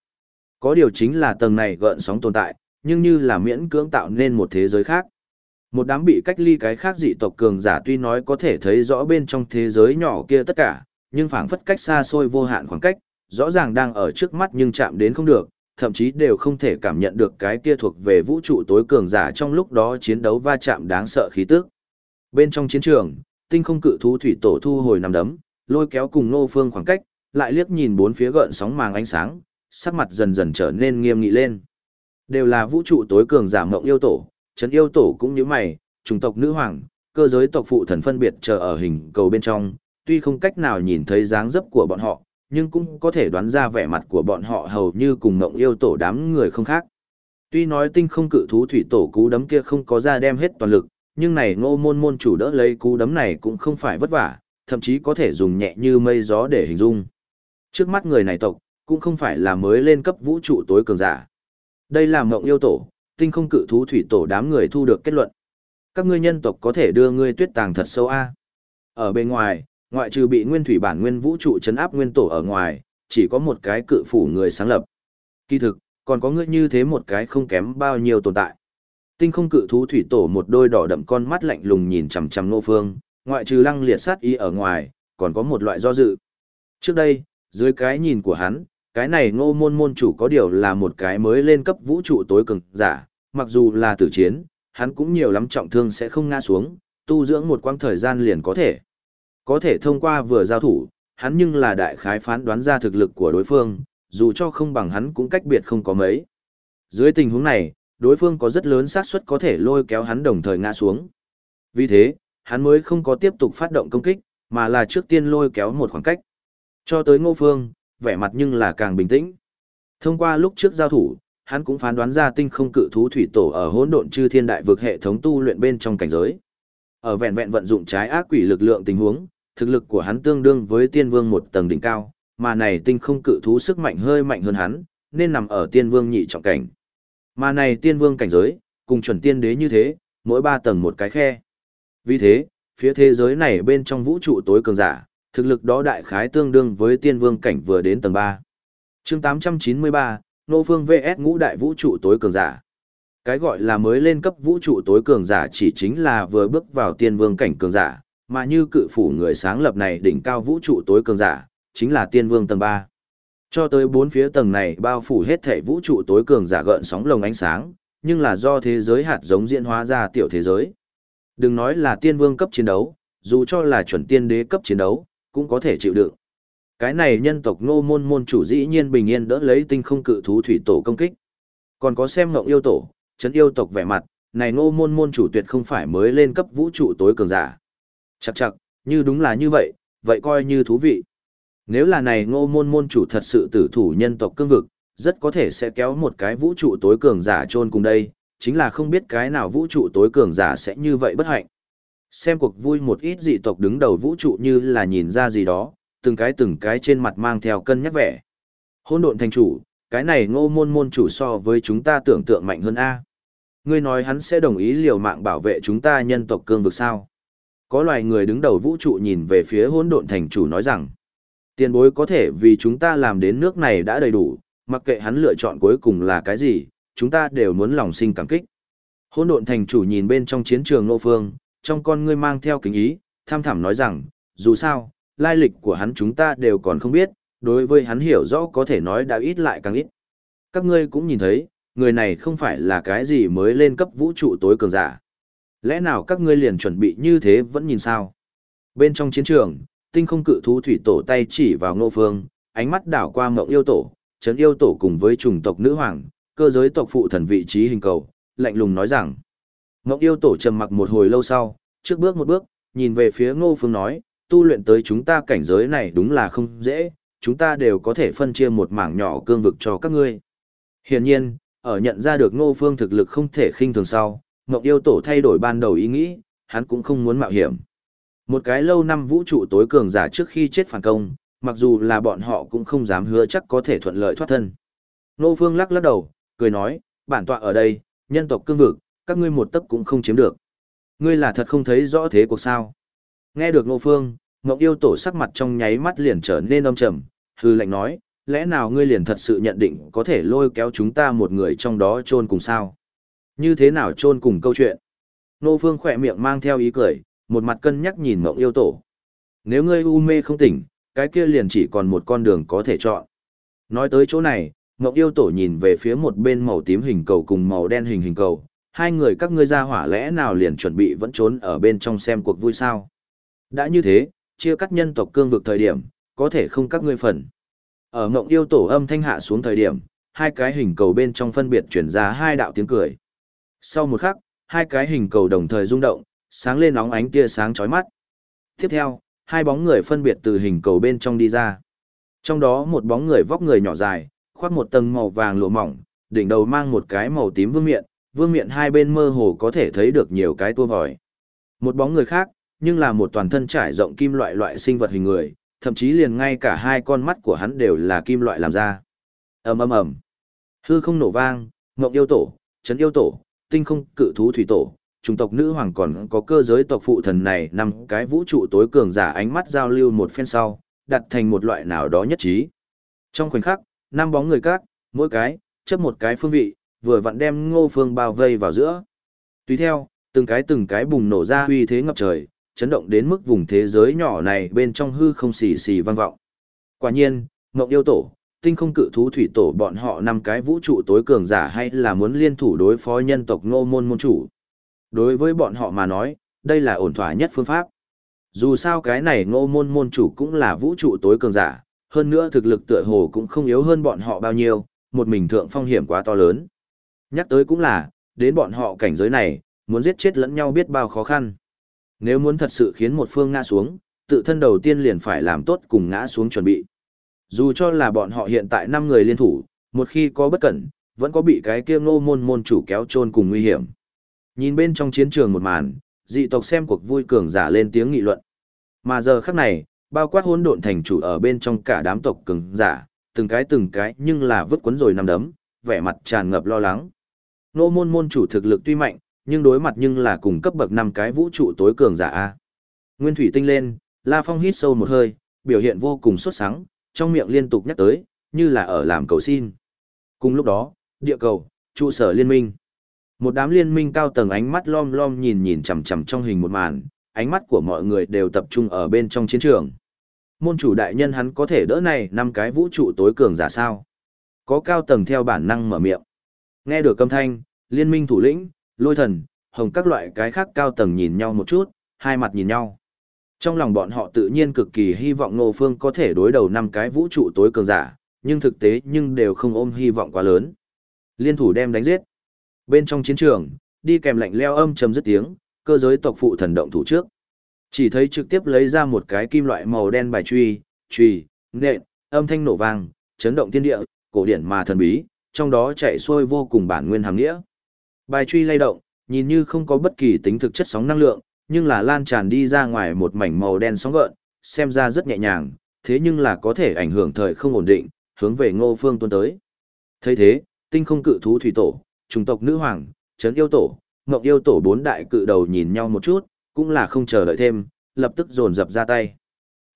Có điều chính là tầng này gợn sóng tồn tại, nhưng như là miễn cưỡng tạo nên một thế giới khác. Một đám bị cách ly cái khác dị tộc cường giả tuy nói có thể thấy rõ bên trong thế giới nhỏ kia tất cả, nhưng phảng phất cách xa xôi vô hạn khoảng cách, rõ ràng đang ở trước mắt nhưng chạm đến không được, thậm chí đều không thể cảm nhận được cái kia thuộc về vũ trụ tối cường giả trong lúc đó chiến đấu va chạm đáng sợ khí tức. Bên trong chiến trường, tinh không cự thú thủy tổ thu hồi nằm đấm, lôi kéo cùng nô phương khoảng cách, lại liếc nhìn bốn phía gợn sóng màng ánh sáng, sắc mặt dần dần trở nên nghiêm nghị lên. Đều là vũ trụ tối cường giả mộng yêu tổ, chấn yêu tổ cũng như mày, chủng tộc nữ hoàng, cơ giới tộc phụ thần phân biệt chờ ở hình cầu bên trong, tuy không cách nào nhìn thấy dáng dấp của bọn họ, nhưng cũng có thể đoán ra vẻ mặt của bọn họ hầu như cùng ngộng yêu tổ đám người không khác. Tuy nói tinh không cự thú thủy tổ cú đấm kia không có ra đem hết toàn lực, nhưng này ngô môn môn chủ đỡ lấy cú đấm này cũng không phải vất vả, thậm chí có thể dùng nhẹ như mây gió để hình dung. Trước mắt người này tộc, cũng không phải là mới lên cấp vũ trụ tối cường giả. Đây là mộng yêu tổ, tinh không cự thú thủy tổ đám người thu được kết luận. Các ngươi nhân tộc có thể đưa ngươi tuyết tàng thật sâu a. Ở bên ngoài, ngoại trừ bị nguyên thủy bản nguyên vũ trụ chấn áp nguyên tổ ở ngoài, chỉ có một cái cự phủ người sáng lập. Kỳ thực, còn có ngươi như thế một cái không kém bao nhiêu tồn tại. Tinh không cự thú thủy tổ một đôi đỏ đậm con mắt lạnh lùng nhìn chằm chằm Ngô Phương, ngoại trừ lăng liệt sát ý ở ngoài, còn có một loại do dự. Trước đây, dưới cái nhìn của hắn, cái này ngô môn môn chủ có điều là một cái mới lên cấp vũ trụ tối cường giả, mặc dù là tử chiến, hắn cũng nhiều lắm trọng thương sẽ không ngã xuống, tu dưỡng một quãng thời gian liền có thể. Có thể thông qua vừa giao thủ, hắn nhưng là đại khái phán đoán ra thực lực của đối phương, dù cho không bằng hắn cũng cách biệt không có mấy. Dưới tình huống này, đối phương có rất lớn xác suất có thể lôi kéo hắn đồng thời ngã xuống. Vì thế, hắn mới không có tiếp tục phát động công kích, mà là trước tiên lôi kéo một khoảng cách. Cho tới ngô phương, vẻ mặt nhưng là càng bình tĩnh. Thông qua lúc trước giao thủ, hắn cũng phán đoán ra tinh không cự thú thủy tổ ở hỗn độn chư thiên đại vực hệ thống tu luyện bên trong cảnh giới. Ở vẹn vẹn vận dụng trái ác quỷ lực lượng tình huống, thực lực của hắn tương đương với tiên vương một tầng đỉnh cao, mà này tinh không cự thú sức mạnh hơi mạnh hơn hắn, nên nằm ở tiên vương nhị trọng cảnh. Mà này tiên vương cảnh giới, cùng chuẩn tiên đế như thế, mỗi ba tầng một cái khe. Vì thế, phía thế giới này bên trong vũ trụ tối cường giả, thực lực đó đại khái tương đương với tiên vương cảnh vừa đến tầng 3. chương 893, Nô Phương VS ngũ đại vũ trụ tối cường giả. Cái gọi là mới lên cấp vũ trụ tối cường giả chỉ chính là vừa bước vào tiên vương cảnh cường giả, mà như cự phủ người sáng lập này đỉnh cao vũ trụ tối cường giả, chính là tiên vương tầng 3. Cho tới bốn phía tầng này bao phủ hết thể vũ trụ tối cường giả gợn sóng lồng ánh sáng, nhưng là do thế giới hạt giống diễn hóa ra tiểu thế giới. Đừng nói là tiên vương cấp chiến đấu, dù cho là chuẩn tiên đế cấp chiến đấu, cũng có thể chịu đựng. Cái này nhân tộc ngô môn môn chủ dĩ nhiên bình yên đỡ lấy tinh không cự thú thủy tổ công kích. Còn có xem ngộng yêu tổ, chấn yêu tộc vẻ mặt, này ngô môn môn chủ tuyệt không phải mới lên cấp vũ trụ tối cường giả. Chặt chặt, như đúng là như vậy, vậy coi như thú vị. Nếu là này ngô môn môn chủ thật sự tử thủ nhân tộc cương vực, rất có thể sẽ kéo một cái vũ trụ tối cường giả chôn cùng đây, chính là không biết cái nào vũ trụ tối cường giả sẽ như vậy bất hạnh. Xem cuộc vui một ít dị tộc đứng đầu vũ trụ như là nhìn ra gì đó, từng cái từng cái trên mặt mang theo cân nhắc vẻ. Hôn độn thành chủ, cái này ngô môn môn chủ so với chúng ta tưởng tượng mạnh hơn A. Ngươi nói hắn sẽ đồng ý liều mạng bảo vệ chúng ta nhân tộc cương vực sao? Có loài người đứng đầu vũ trụ nhìn về phía hôn độn thành chủ nói rằng, tiền bối có thể vì chúng ta làm đến nước này đã đầy đủ, mặc kệ hắn lựa chọn cuối cùng là cái gì, chúng ta đều muốn lòng sinh cảm kích. Hôn độn thành chủ nhìn bên trong chiến trường nô phương, trong con ngươi mang theo kính ý, tham thẳm nói rằng, dù sao, lai lịch của hắn chúng ta đều còn không biết, đối với hắn hiểu rõ có thể nói đã ít lại càng ít. Các ngươi cũng nhìn thấy, người này không phải là cái gì mới lên cấp vũ trụ tối cường giả. Lẽ nào các ngươi liền chuẩn bị như thế vẫn nhìn sao? Bên trong chiến trường, tinh không cự thú thủy tổ tay chỉ vào ngô phương, ánh mắt đảo qua mộng yêu tổ, trấn yêu tổ cùng với chủng tộc nữ hoàng, cơ giới tộc phụ thần vị trí hình cầu, lạnh lùng nói rằng. Ngộng yêu tổ trầm mặc một hồi lâu sau, trước bước một bước, nhìn về phía ngô phương nói, tu luyện tới chúng ta cảnh giới này đúng là không dễ, chúng ta đều có thể phân chia một mảng nhỏ cương vực cho các ngươi. Hiển nhiên, ở nhận ra được ngô phương thực lực không thể khinh thường sau, Ngọc yêu tổ thay đổi ban đầu ý nghĩ, hắn cũng không muốn mạo hiểm. Một cái lâu năm vũ trụ tối cường giả trước khi chết phản công, mặc dù là bọn họ cũng không dám hứa chắc có thể thuận lợi thoát thân. Ngô phương lắc lắc đầu, cười nói, bản tọa ở đây, nhân tộc cương vực, các ngươi một tấc cũng không chiếm được. Ngươi là thật không thấy rõ thế cuộc sao. Nghe được Ngô Phương, Ngọc Yêu Tổ sắc mặt trong nháy mắt liền trở nên âm trầm, hư lệnh nói, lẽ nào ngươi liền thật sự nhận định có thể lôi kéo chúng ta một người trong đó chôn cùng sao? Như thế nào chôn cùng câu chuyện? Ngô Phương khỏe miệng mang theo ý cười, một mặt cân nhắc nhìn Ngọc yêu tổ. Nếu ngươi u mê không tỉnh, cái kia liền chỉ còn một con đường có thể chọn. Nói tới chỗ này, Ngọc yêu tổ nhìn về phía một bên màu tím hình cầu cùng màu đen hình hình cầu. Hai người các ngươi ra hỏa lẽ nào liền chuẩn bị vẫn trốn ở bên trong xem cuộc vui sao. Đã như thế, chia cắt nhân tộc cương vực thời điểm, có thể không các ngươi phần. Ở mộng yêu tổ âm thanh hạ xuống thời điểm, hai cái hình cầu bên trong phân biệt chuyển ra hai đạo tiếng cười. Sau một khắc, hai cái hình cầu đồng thời rung động, sáng lên nóng ánh tia sáng chói mắt. Tiếp theo, hai bóng người phân biệt từ hình cầu bên trong đi ra. Trong đó một bóng người vóc người nhỏ dài, khoác một tầng màu vàng lụa mỏng, đỉnh đầu mang một cái màu tím vương miện, vương miện hai bên mơ hồ có thể thấy được nhiều cái tua vòi. Một bóng người khác, nhưng là một toàn thân trải rộng kim loại loại sinh vật hình người, thậm chí liền ngay cả hai con mắt của hắn đều là kim loại làm ra. ầm ầm ầm, hư không nổ vang, ngọc yêu tổ, chấn yêu tổ, tinh không cự thú thủy tổ, chủng tộc nữ hoàng còn có cơ giới tộc phụ thần này năm cái vũ trụ tối cường giả ánh mắt giao lưu một phen sau, đặt thành một loại nào đó nhất trí. Trong khoảnh khắc, năm bóng người các, mỗi cái, chấp một cái phương vị, vừa vặn đem ngô phương bao vây vào giữa. Tùy theo, từng cái từng cái bùng nổ ra uy thế ngập trời, chấn động đến mức vùng thế giới nhỏ này bên trong hư không xì xì vang vọng. Quả nhiên, Ngộng yêu tổ, tinh không cự thú thủy tổ bọn họ năm cái vũ trụ tối cường giả hay là muốn liên thủ đối phó nhân tộc ngô môn môn chủ. Đối với bọn họ mà nói, đây là ổn thỏa nhất phương pháp. Dù sao cái này ngô môn môn chủ cũng là vũ trụ tối cường giả, hơn nữa thực lực tựa hồ cũng không yếu hơn bọn họ bao nhiêu, một mình thượng phong hiểm quá to lớn. Nhắc tới cũng là, đến bọn họ cảnh giới này, muốn giết chết lẫn nhau biết bao khó khăn. Nếu muốn thật sự khiến một phương ngã xuống, tự thân đầu tiên liền phải làm tốt cùng ngã xuống chuẩn bị. Dù cho là bọn họ hiện tại 5 người liên thủ, một khi có bất cẩn, vẫn có bị cái kia ngô môn môn chủ kéo chôn cùng nguy hiểm. Nhìn bên trong chiến trường một màn, dị tộc xem cuộc vui cường giả lên tiếng nghị luận. Mà giờ khắc này, bao quát hỗn độn thành chủ ở bên trong cả đám tộc cường giả, từng cái từng cái nhưng là vứt quấn rồi nằm đấm, vẻ mặt tràn ngập lo lắng. Ngô môn môn chủ thực lực tuy mạnh, nhưng đối mặt nhưng là cùng cấp bậc năm cái vũ trụ tối cường giả a. Nguyên thủy tinh lên, La Phong hít sâu một hơi, biểu hiện vô cùng xuất sắc, trong miệng liên tục nhắc tới, như là ở làm cầu xin. Cùng lúc đó, địa cầu, trụ sở liên minh. Một đám liên minh cao tầng ánh mắt lom lom nhìn nhìn chằm chằm trong hình một màn, ánh mắt của mọi người đều tập trung ở bên trong chiến trường. Môn chủ đại nhân hắn có thể đỡ này năm cái vũ trụ tối cường giả sao? Có cao tầng theo bản năng mở miệng. Nghe được âm thanh, liên minh thủ lĩnh, lôi thần, hồng các loại cái khác cao tầng nhìn nhau một chút, hai mặt nhìn nhau. Trong lòng bọn họ tự nhiên cực kỳ hy vọng Ngô Phương có thể đối đầu năm cái vũ trụ tối cường giả, nhưng thực tế nhưng đều không ôm hy vọng quá lớn. Liên thủ đem đánh giết. Bên trong chiến trường, đi kèm lạnh leo âm trầm dứt tiếng, cơ giới tộc phụ thần động thủ trước. Chỉ thấy trực tiếp lấy ra một cái kim loại màu đen bài truy, truy, nện, âm thanh nổ vang, chấn động thiên địa, cổ điển mà thần bí, trong đó chạy xuôi vô cùng bản nguyên hàm nghĩa. Bài truy lay động, nhìn như không có bất kỳ tính thực chất sóng năng lượng, nhưng là lan tràn đi ra ngoài một mảnh màu đen sóng gợn, xem ra rất nhẹ nhàng, thế nhưng là có thể ảnh hưởng thời không ổn định, hướng về ngô phương tuôn tới. thấy thế, tinh không cự thú thủy tổ, trùng tộc nữ hoàng, trấn yêu tổ, ngọc yêu tổ bốn đại cự đầu nhìn nhau một chút, cũng là không chờ đợi thêm, lập tức dồn dập ra tay.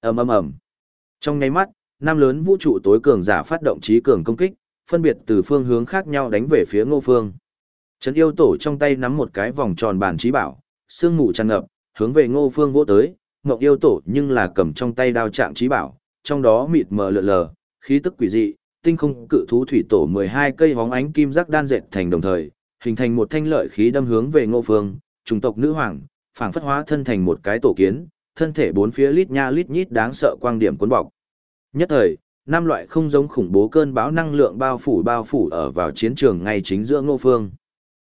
ầm ầm ầm. Trong nháy mắt, năm lớn vũ trụ tối cường giả phát động trí cường công kích, phân biệt từ phương hướng khác nhau đánh về phía Ngô Phương. Trấn yêu tổ trong tay nắm một cái vòng tròn bản trí bảo, sương mù tràn ngập, hướng về Ngô Phương vỗ tới, Ngọc yêu tổ nhưng là cầm trong tay đao trạng trí bảo, trong đó mịt mờ lượn lờ, khí tức quỷ dị, tinh không cự thú thủy tổ 12 cây hóng ánh kim giác đan dệt thành đồng thời, hình thành một thanh lợi khí đâm hướng về Ngô Phương, trùng tộc nữ hoàng, phảng phất hóa thân thành một cái tổ kiến, thân thể bốn phía lít nha lít nhít đáng sợ quang điểm cuốn bọc. Nhất thời, năm loại không giống khủng bố cơn bão năng lượng bao phủ bao phủ ở vào chiến trường ngay chính giữa Ngô Phương.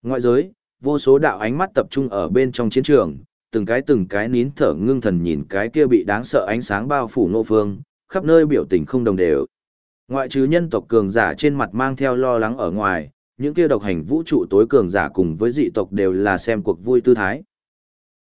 Ngoại giới, vô số đạo ánh mắt tập trung ở bên trong chiến trường, từng cái từng cái nín thở ngưng thần nhìn cái kia bị đáng sợ ánh sáng bao phủ Ngô Phương, khắp nơi biểu tình không đồng đều. Ngoại trừ nhân tộc cường giả trên mặt mang theo lo lắng ở ngoài, những kia độc hành vũ trụ tối cường giả cùng với dị tộc đều là xem cuộc vui tư thái.